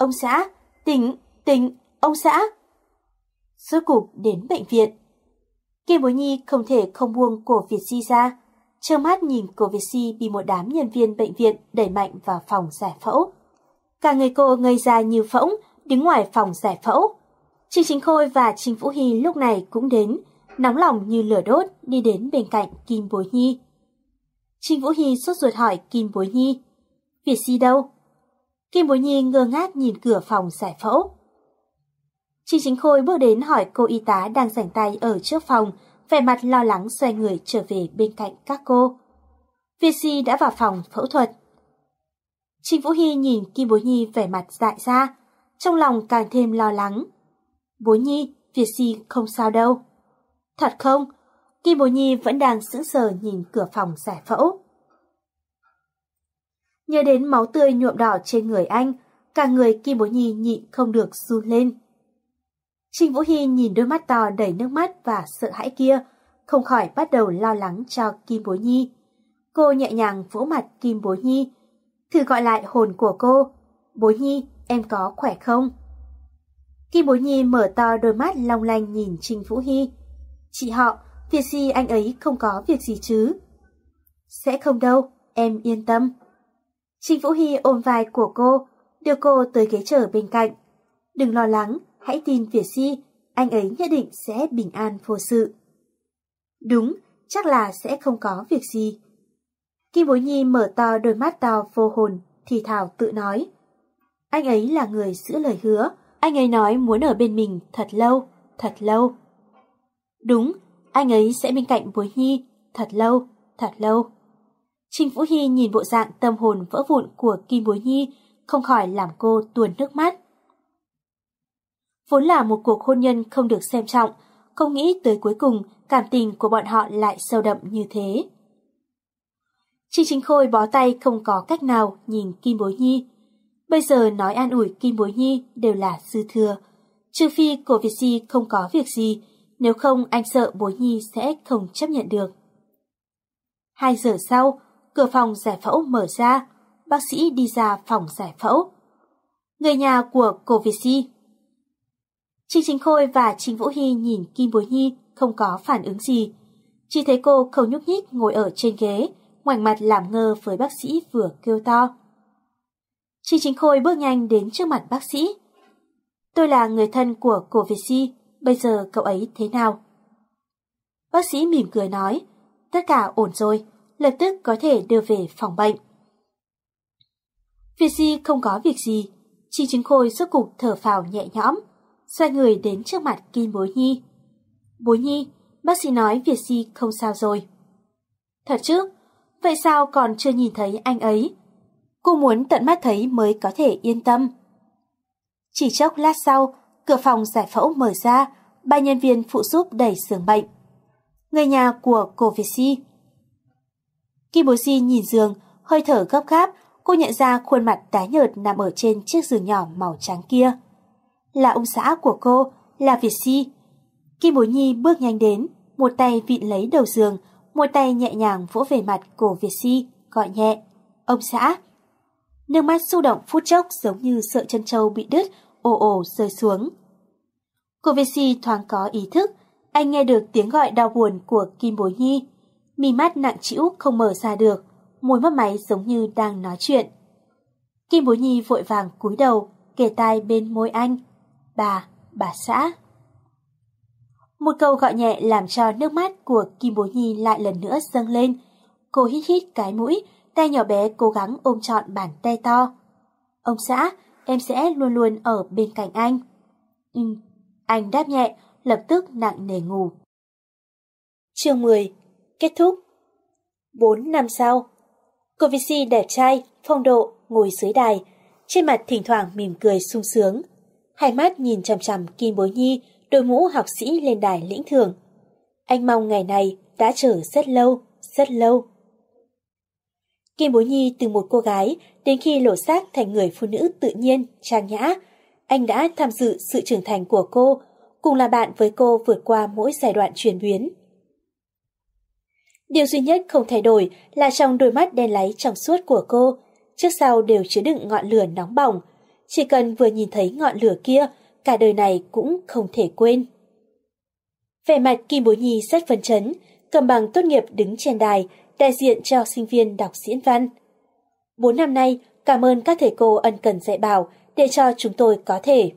Ông xã, tỉnh, tỉnh, ông xã. Rốt cục đến bệnh viện. Kim Bối Nhi không thể không buông cổ Việt Di ra, trơ mắt nhìn cổ Việt Di bị một đám nhân viên bệnh viện đẩy mạnh vào phòng giải phẫu. Cả người cô ngây ra như phỗng, đứng ngoài phòng giải phẫu. Trình Chính Khôi và Trình Vũ Hy lúc này cũng đến, nóng lòng như lửa đốt đi đến bên cạnh Kim Bối Nhi. Trình Vũ Hy sốt ruột hỏi Kim Bối Nhi, Việt Di đâu? Kim Bối Nhi ngơ ngác nhìn cửa phòng giải phẫu. Trình Chính Khôi bước đến hỏi cô y tá đang rảnh tay ở trước phòng, vẻ mặt lo lắng xoay người trở về bên cạnh các cô. Việt Si đã vào phòng phẫu thuật. Trình Vũ Hy nhìn Kim Bối Nhi vẻ mặt dại ra, trong lòng càng thêm lo lắng. Bối Nhi, Việt Si không sao đâu. Thật không? Kim Bối Nhi vẫn đang sững sờ nhìn cửa phòng giải phẫu. Nhớ đến máu tươi nhuộm đỏ trên người anh, cả người Kim Bối Nhi nhịn không được run lên. Trình Vũ Hy nhìn đôi mắt to đầy nước mắt và sợ hãi kia, không khỏi bắt đầu lo lắng cho Kim Bối Nhi. Cô nhẹ nhàng vỗ mặt Kim Bối Nhi, thử gọi lại hồn của cô. Bối Nhi, em có khỏe không? Kim Bối Nhi mở to đôi mắt long lanh nhìn Trình Vũ Hy. Chị họ, việc gì anh ấy không có việc gì chứ? Sẽ không đâu, em yên tâm. Trình Vũ Hy ôm vai của cô, đưa cô tới ghế trở bên cạnh. Đừng lo lắng, hãy tin Việt Si, anh ấy nhất định sẽ bình an vô sự. Đúng, chắc là sẽ không có việc gì. Kim Bối Nhi mở to đôi mắt to vô hồn, thì thảo tự nói. Anh ấy là người giữ lời hứa, anh ấy nói muốn ở bên mình thật lâu, thật lâu. Đúng, anh ấy sẽ bên cạnh Bối Nhi thật lâu, thật lâu. Trình Vũ Hy nhìn bộ dạng tâm hồn vỡ vụn của Kim Bối Nhi, không khỏi làm cô tuồn nước mắt. Vốn là một cuộc hôn nhân không được xem trọng, không nghĩ tới cuối cùng cảm tình của bọn họ lại sâu đậm như thế. Trình Chính Khôi bó tay không có cách nào nhìn Kim Bối Nhi. Bây giờ nói an ủi Kim Bối Nhi đều là dư thừa. Trừ phi cổ Việt Di không có việc gì, nếu không anh sợ Bối Nhi sẽ không chấp nhận được. Hai giờ sau, cửa phòng giải phẫu mở ra, bác sĩ đi ra phòng giải phẫu. Người nhà của cổ Việt Di Trình Chính Khôi và Trình Vũ Hy nhìn Kim Bối Nhi không có phản ứng gì. Chỉ thấy cô không nhúc nhích ngồi ở trên ghế, ngoảnh mặt làm ngơ với bác sĩ vừa kêu to. Trình Chính Khôi bước nhanh đến trước mặt bác sĩ. Tôi là người thân của cổ Việt Si, bây giờ cậu ấy thế nào? Bác sĩ mỉm cười nói, tất cả ổn rồi, lập tức có thể đưa về phòng bệnh. Việt Si không có việc gì, chi chứng Khôi suốt cục thở phào nhẹ nhõm xoay người đến trước mặt Kim Bối Nhi. Bối Nhi, bác sĩ nói Việt Si không sao rồi. Thật chứ? Vậy sao còn chưa nhìn thấy anh ấy? Cô muốn tận mắt thấy mới có thể yên tâm. Chỉ chốc lát sau, cửa phòng giải phẫu mở ra, ba nhân viên phụ giúp đẩy giường bệnh. Người nhà của cô Việt Si. Kim Bối Si nhìn giường, hơi thở gấp gáp, cô nhận ra khuôn mặt tái nhợt nằm ở trên chiếc giường nhỏ màu trắng kia là ông xã của cô, là Việt Si. Kim Bối Nhi bước nhanh đến, một tay vịn lấy đầu giường, một tay nhẹ nhàng vỗ về mặt cổ Việt Si, gọi nhẹ, ông xã. Nước mắt xúc động phút chốc giống như sợ chân trâu bị đứt, ồ ồ rơi xuống. Cô Việt Si thoáng có ý thức, anh nghe được tiếng gọi đau buồn của Kim Bối Nhi. Mi mắt nặng trĩu không mở ra được, môi mắt máy giống như đang nói chuyện. Kim Bối Nhi vội vàng cúi đầu, kề tai bên môi anh, bà, bà xã. Một câu gọi nhẹ làm cho nước mắt của Kim Bối Nhi lại lần nữa dâng lên. Cô hít hít cái mũi, tay nhỏ bé cố gắng ôm trọn bàn tay to. Ông xã, em sẽ luôn luôn ở bên cạnh anh. Ừ, anh đáp nhẹ, lập tức nặng nề ngủ. Chương 10 Kết thúc 4 năm sau Cô đẹp trai, phong độ, ngồi dưới đài, trên mặt thỉnh thoảng mỉm cười sung sướng. Hai mắt nhìn chằm chằm Kim Bối Nhi, đội mũ học sĩ lên đài lĩnh thưởng. Anh mong ngày này đã chờ rất lâu, rất lâu. Kim Bối Nhi từ một cô gái đến khi lộ xác thành người phụ nữ tự nhiên, trang nhã. Anh đã tham dự sự trưởng thành của cô, cùng là bạn với cô vượt qua mỗi giai đoạn chuyển biến. Điều duy nhất không thay đổi là trong đôi mắt đen láy trong suốt của cô, trước sau đều chứa đựng ngọn lửa nóng bỏng. Chỉ cần vừa nhìn thấy ngọn lửa kia, cả đời này cũng không thể quên. Vẻ mặt Kim Bối Nhi rất phấn chấn, cầm bằng tốt nghiệp đứng trên đài, đại diện cho sinh viên đọc diễn văn. Bốn năm nay, cảm ơn các thầy cô ân cần dạy bảo để cho chúng tôi có thể.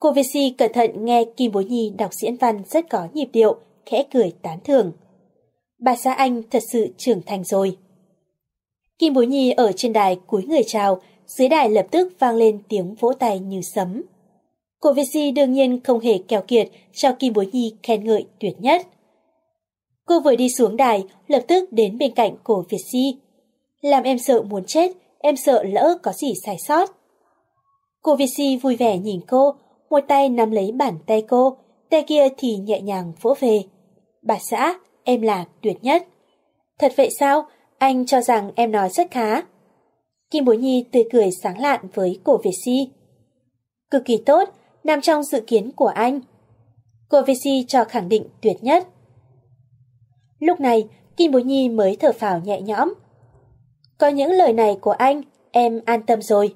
Cô VC cẩn thận nghe Kim Bối Nhi đọc diễn văn rất có nhịp điệu, khẽ cười tán thưởng. Bà xã anh thật sự trưởng thành rồi. Kim Bối Nhi ở trên đài cúi người chào, dưới đài lập tức vang lên tiếng vỗ tay như sấm. Cô VC đương nhiên không hề keo kiệt cho Kim Bối Nhi khen ngợi tuyệt nhất. Cô vừa đi xuống đài, lập tức đến bên cạnh cổ Việt Si. Làm em sợ muốn chết, em sợ lỡ có gì sai sót. Cô Việt Si vui vẻ nhìn cô, một tay nắm lấy bàn tay cô, tay kia thì nhẹ nhàng vỗ về. Bà xã, em là tuyệt nhất. Thật vậy sao? Anh cho rằng em nói rất khá. Kim Bối Nhi tươi cười sáng lạn với cổ Việt Si. Cực kỳ tốt, nằm trong dự kiến của anh. Cô Việt Si cho khẳng định tuyệt nhất. Lúc này, Kim Bối Nhi mới thở phào nhẹ nhõm. Có những lời này của anh, em an tâm rồi.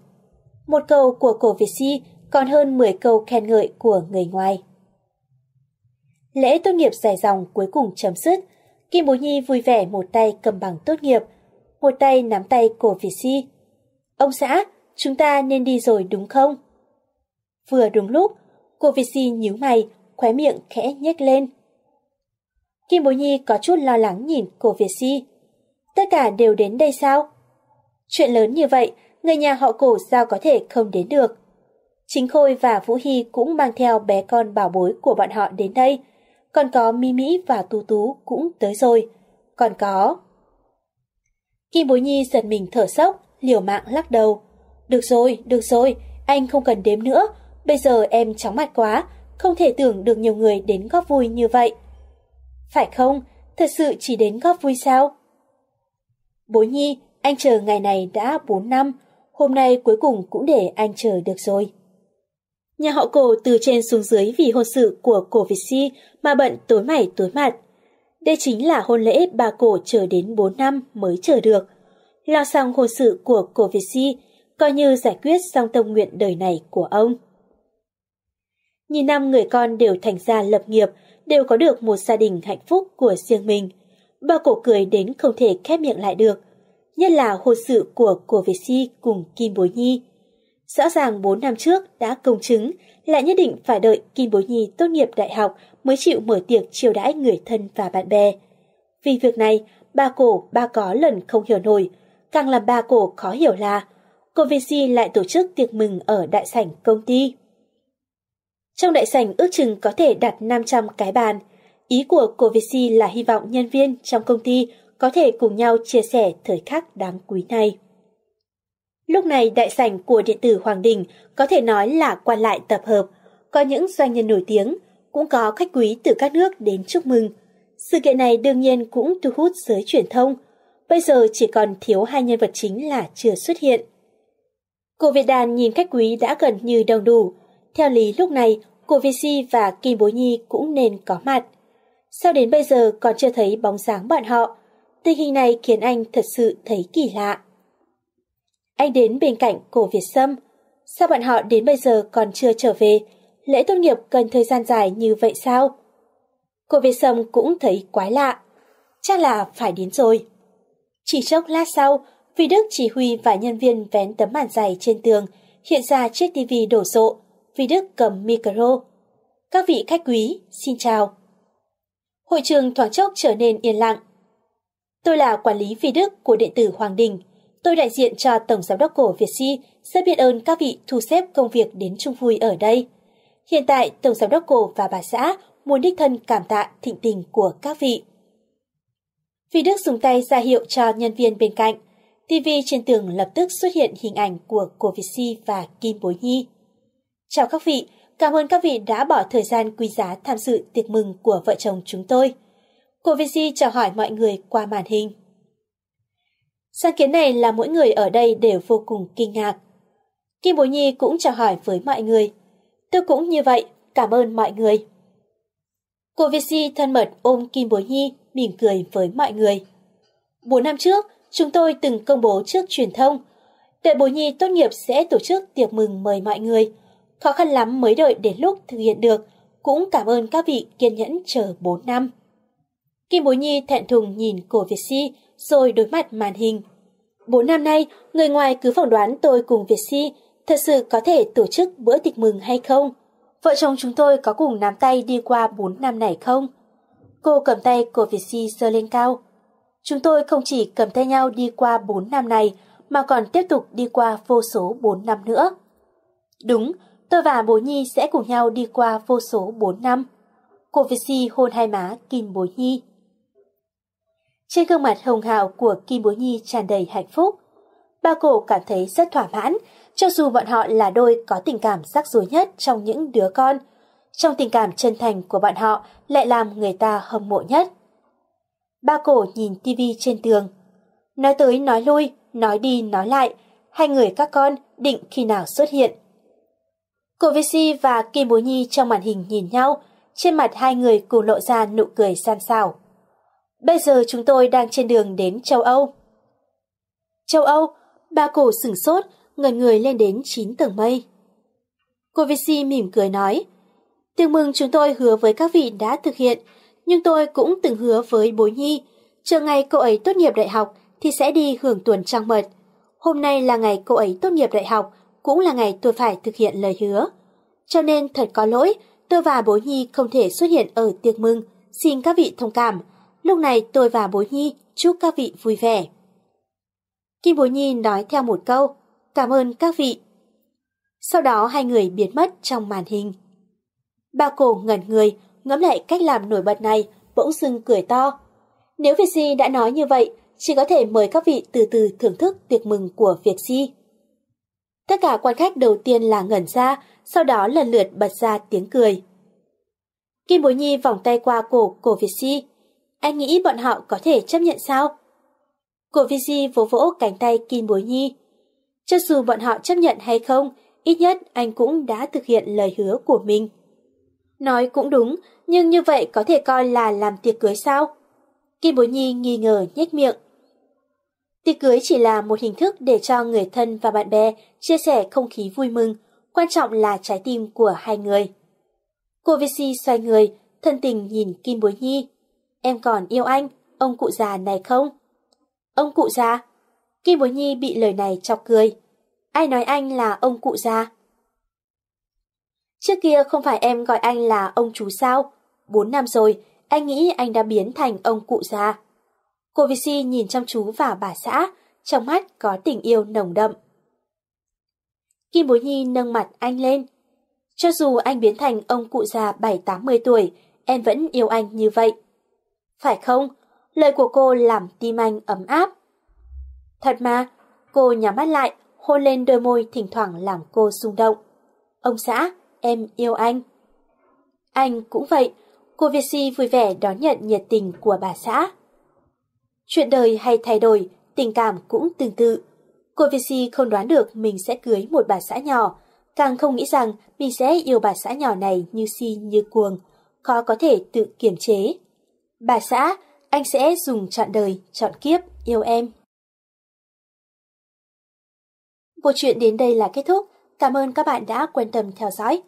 Một câu của cổ Việt Si còn hơn 10 câu khen ngợi của người ngoài. Lễ tốt nghiệp dài dòng cuối cùng chấm dứt, Kim Bối Nhi vui vẻ một tay cầm bằng tốt nghiệp, một tay nắm tay cổ Việt Si. Ông xã, chúng ta nên đi rồi đúng không? Vừa đúng lúc, cô Việt Si nhíu mày, khóe miệng khẽ nhếch lên. Kim Bối Nhi có chút lo lắng nhìn cô Việt Si. Tất cả đều đến đây sao? Chuyện lớn như vậy, người nhà họ cổ sao có thể không đến được? Chính Khôi và Vũ Hy cũng mang theo bé con bảo bối của bọn họ đến đây. Còn có Mi Mỹ và Tú Tú cũng tới rồi. Còn có... Kim Bối Nhi giật mình thở sốc, liều mạng lắc đầu. Được rồi, được rồi, anh không cần đếm nữa. Bây giờ em chóng mặt quá, không thể tưởng được nhiều người đến góp vui như vậy. Phải không? Thật sự chỉ đến góp vui sao? Bối Nhi, anh chờ ngày này đã 4 năm, hôm nay cuối cùng cũng để anh chờ được rồi. Nhà họ cổ từ trên xuống dưới vì hôn sự của cổ Việt Si mà bận tối mày tối mặt. Đây chính là hôn lễ bà cổ chờ đến 4 năm mới chờ được. Lo xong hôn sự của cổ Việt Si, coi như giải quyết xong tâm nguyện đời này của ông. Nhìn năm người con đều thành gia lập nghiệp, đều có được một gia đình hạnh phúc của riêng mình. Bà cổ cười đến không thể khép miệng lại được, nhất là hôn sự của cổ Việt Si cùng Kim Bối Nhi. Rõ ràng 4 năm trước đã công chứng, lại nhất định phải đợi Kim Bối Nhi tốt nghiệp đại học mới chịu mở tiệc chiêu đãi người thân và bạn bè. Vì việc này, ba cổ ba có lần không hiểu nổi, càng làm ba cổ khó hiểu là cô VC lại tổ chức tiệc mừng ở đại sảnh công ty. Trong đại sảnh ước chừng có thể đặt 500 cái bàn. Ý của cô VC là hy vọng nhân viên trong công ty có thể cùng nhau chia sẻ thời khắc đáng quý này. Lúc này đại sảnh của điện tử Hoàng Đình có thể nói là quan lại tập hợp, có những doanh nhân nổi tiếng, cũng có khách quý từ các nước đến chúc mừng. Sự kiện này đương nhiên cũng thu hút giới truyền thông, bây giờ chỉ còn thiếu hai nhân vật chính là chưa xuất hiện. Cô Việt Đàn nhìn khách quý đã gần như đông đủ, theo lý lúc này cô VC và Kim Bối Nhi cũng nên có mặt. Sao đến bây giờ còn chưa thấy bóng dáng bọn họ? Tình hình này khiến anh thật sự thấy kỳ lạ. Anh đến bên cạnh cổ Việt Sâm. Sao bọn họ đến bây giờ còn chưa trở về? Lễ tốt nghiệp cần thời gian dài như vậy sao? Cổ Việt Sâm cũng thấy quái lạ. Chắc là phải đến rồi. Chỉ chốc lát sau, Vi Đức chỉ huy và nhân viên vén tấm màn dày trên tường, hiện ra chiếc tivi đổ rộ. Vi Đức cầm micro. Các vị khách quý, xin chào. Hội trường thoáng chốc trở nên yên lặng. Tôi là quản lý Vi Đức của điện tử Hoàng Đình. Tôi đại diện cho Tổng Giám đốc cổ Việt Si rất biết ơn các vị thu xếp công việc đến chung vui ở đây. Hiện tại, Tổng Giám đốc cổ và bà xã muốn đích thân cảm tạ thịnh tình của các vị. Vì Đức dùng tay ra hiệu cho nhân viên bên cạnh. TV trên tường lập tức xuất hiện hình ảnh của cô Việt Si và Kim Bối Nhi. Chào các vị, cảm ơn các vị đã bỏ thời gian quý giá tham dự tiệc mừng của vợ chồng chúng tôi. Cô Việt Si chào hỏi mọi người qua màn hình. Sáng kiến này là mỗi người ở đây đều vô cùng kinh ngạc. Kim Bối Nhi cũng chào hỏi với mọi người. Tôi cũng như vậy, cảm ơn mọi người. Cô Việt Si thân mật ôm Kim Bối Nhi, mỉm cười với mọi người. Bốn năm trước, chúng tôi từng công bố trước truyền thông. Đợi Bối Nhi tốt nghiệp sẽ tổ chức tiệc mừng mời mọi người. Khó khăn lắm mới đợi đến lúc thực hiện được, cũng cảm ơn các vị kiên nhẫn chờ 4 năm. Kim Bối Nhi thẹn thùng nhìn cổ Việt Si, rồi đối mặt màn hình. Bốn năm nay, người ngoài cứ phỏng đoán tôi cùng Việt Si thật sự có thể tổ chức bữa tiệc mừng hay không? Vợ chồng chúng tôi có cùng nắm tay đi qua bốn năm này không? Cô cầm tay của Việt Si giơ lên cao. Chúng tôi không chỉ cầm tay nhau đi qua bốn năm này, mà còn tiếp tục đi qua vô số bốn năm nữa. Đúng, tôi và bố Nhi sẽ cùng nhau đi qua vô số bốn năm. Cô Việt Si hôn hai má Kim Bố Nhi. Trên gương mặt hồng hào của Kim Bố Nhi tràn đầy hạnh phúc. Ba cổ cảm thấy rất thỏa mãn, cho dù bọn họ là đôi có tình cảm rắc rối nhất trong những đứa con. Trong tình cảm chân thành của bọn họ lại làm người ta hâm mộ nhất. Ba cổ nhìn tivi trên tường. Nói tới nói lui, nói đi nói lại, hai người các con định khi nào xuất hiện. Cô Vi Si và Kim Bố Nhi trong màn hình nhìn nhau, trên mặt hai người cùng lộ ra nụ cười san xảo. Bây giờ chúng tôi đang trên đường đến châu Âu. Châu Âu, ba cổ sửng sốt, ngần người lên đến 9 tầng mây. Cô Vici mỉm cười nói, Tiệc mừng chúng tôi hứa với các vị đã thực hiện, nhưng tôi cũng từng hứa với bối nhi, chờ ngày cô ấy tốt nghiệp đại học thì sẽ đi hưởng tuần trăng mật. Hôm nay là ngày cô ấy tốt nghiệp đại học, cũng là ngày tôi phải thực hiện lời hứa. Cho nên thật có lỗi, tôi và bối nhi không thể xuất hiện ở tiệc mừng, xin các vị thông cảm. Lúc này tôi và bối nhi chúc các vị vui vẻ. Kim bối nhi nói theo một câu, cảm ơn các vị. Sau đó hai người biến mất trong màn hình. Ba cổ ngẩn người, ngẫm lại cách làm nổi bật này, bỗng dưng cười to. Nếu Việt Si đã nói như vậy, chỉ có thể mời các vị từ từ thưởng thức tiệc mừng của Việt Si. Tất cả quan khách đầu tiên là ngẩn ra, sau đó lần lượt bật ra tiếng cười. Kim Bối Nhi vòng tay qua cổ cổ Việt Si. Anh nghĩ bọn họ có thể chấp nhận sao? Cổ Việt Di vỗ vỗ cánh tay Kim Bối Nhi. Cho dù bọn họ chấp nhận hay không, ít nhất anh cũng đã thực hiện lời hứa của mình. Nói cũng đúng, nhưng như vậy có thể coi là làm tiệc cưới sao? Kim Bối Nhi nghi ngờ nhếch miệng. Tiệc cưới chỉ là một hình thức để cho người thân và bạn bè chia sẻ không khí vui mừng, quan trọng là trái tim của hai người. Cô Visi xoay người, thân tình nhìn Kim Bối Nhi. Em còn yêu anh, ông cụ già này không? Ông cụ già? Kim Bối Nhi bị lời này chọc cười. Ai nói anh là ông cụ già? Trước kia không phải em gọi anh là ông chú sao? Bốn năm rồi, anh nghĩ anh đã biến thành ông cụ già. Cô Visi nhìn chăm chú vào bà xã, trong mắt có tình yêu nồng đậm. Kim Bối Nhi nâng mặt anh lên. Cho dù anh biến thành ông cụ già bảy tám mươi tuổi, em vẫn yêu anh như vậy. Phải không? Lời của cô làm tim anh ấm áp. Thật mà, cô nhắm mắt lại, hôn lên đôi môi thỉnh thoảng làm cô rung động. Ông xã, em yêu anh. Anh cũng vậy, cô Việt Si vui vẻ đón nhận nhiệt tình của bà xã. Chuyện đời hay thay đổi, tình cảm cũng tương tự. Cô Việt Si không đoán được mình sẽ cưới một bà xã nhỏ, càng không nghĩ rằng mình sẽ yêu bà xã nhỏ này như si như cuồng, khó có thể tự kiềm chế. Bà xã, anh sẽ dùng chọn đời, chọn kiếp, yêu em. Bộ truyện đến đây là kết thúc. Cảm ơn các bạn đã quan tâm theo dõi.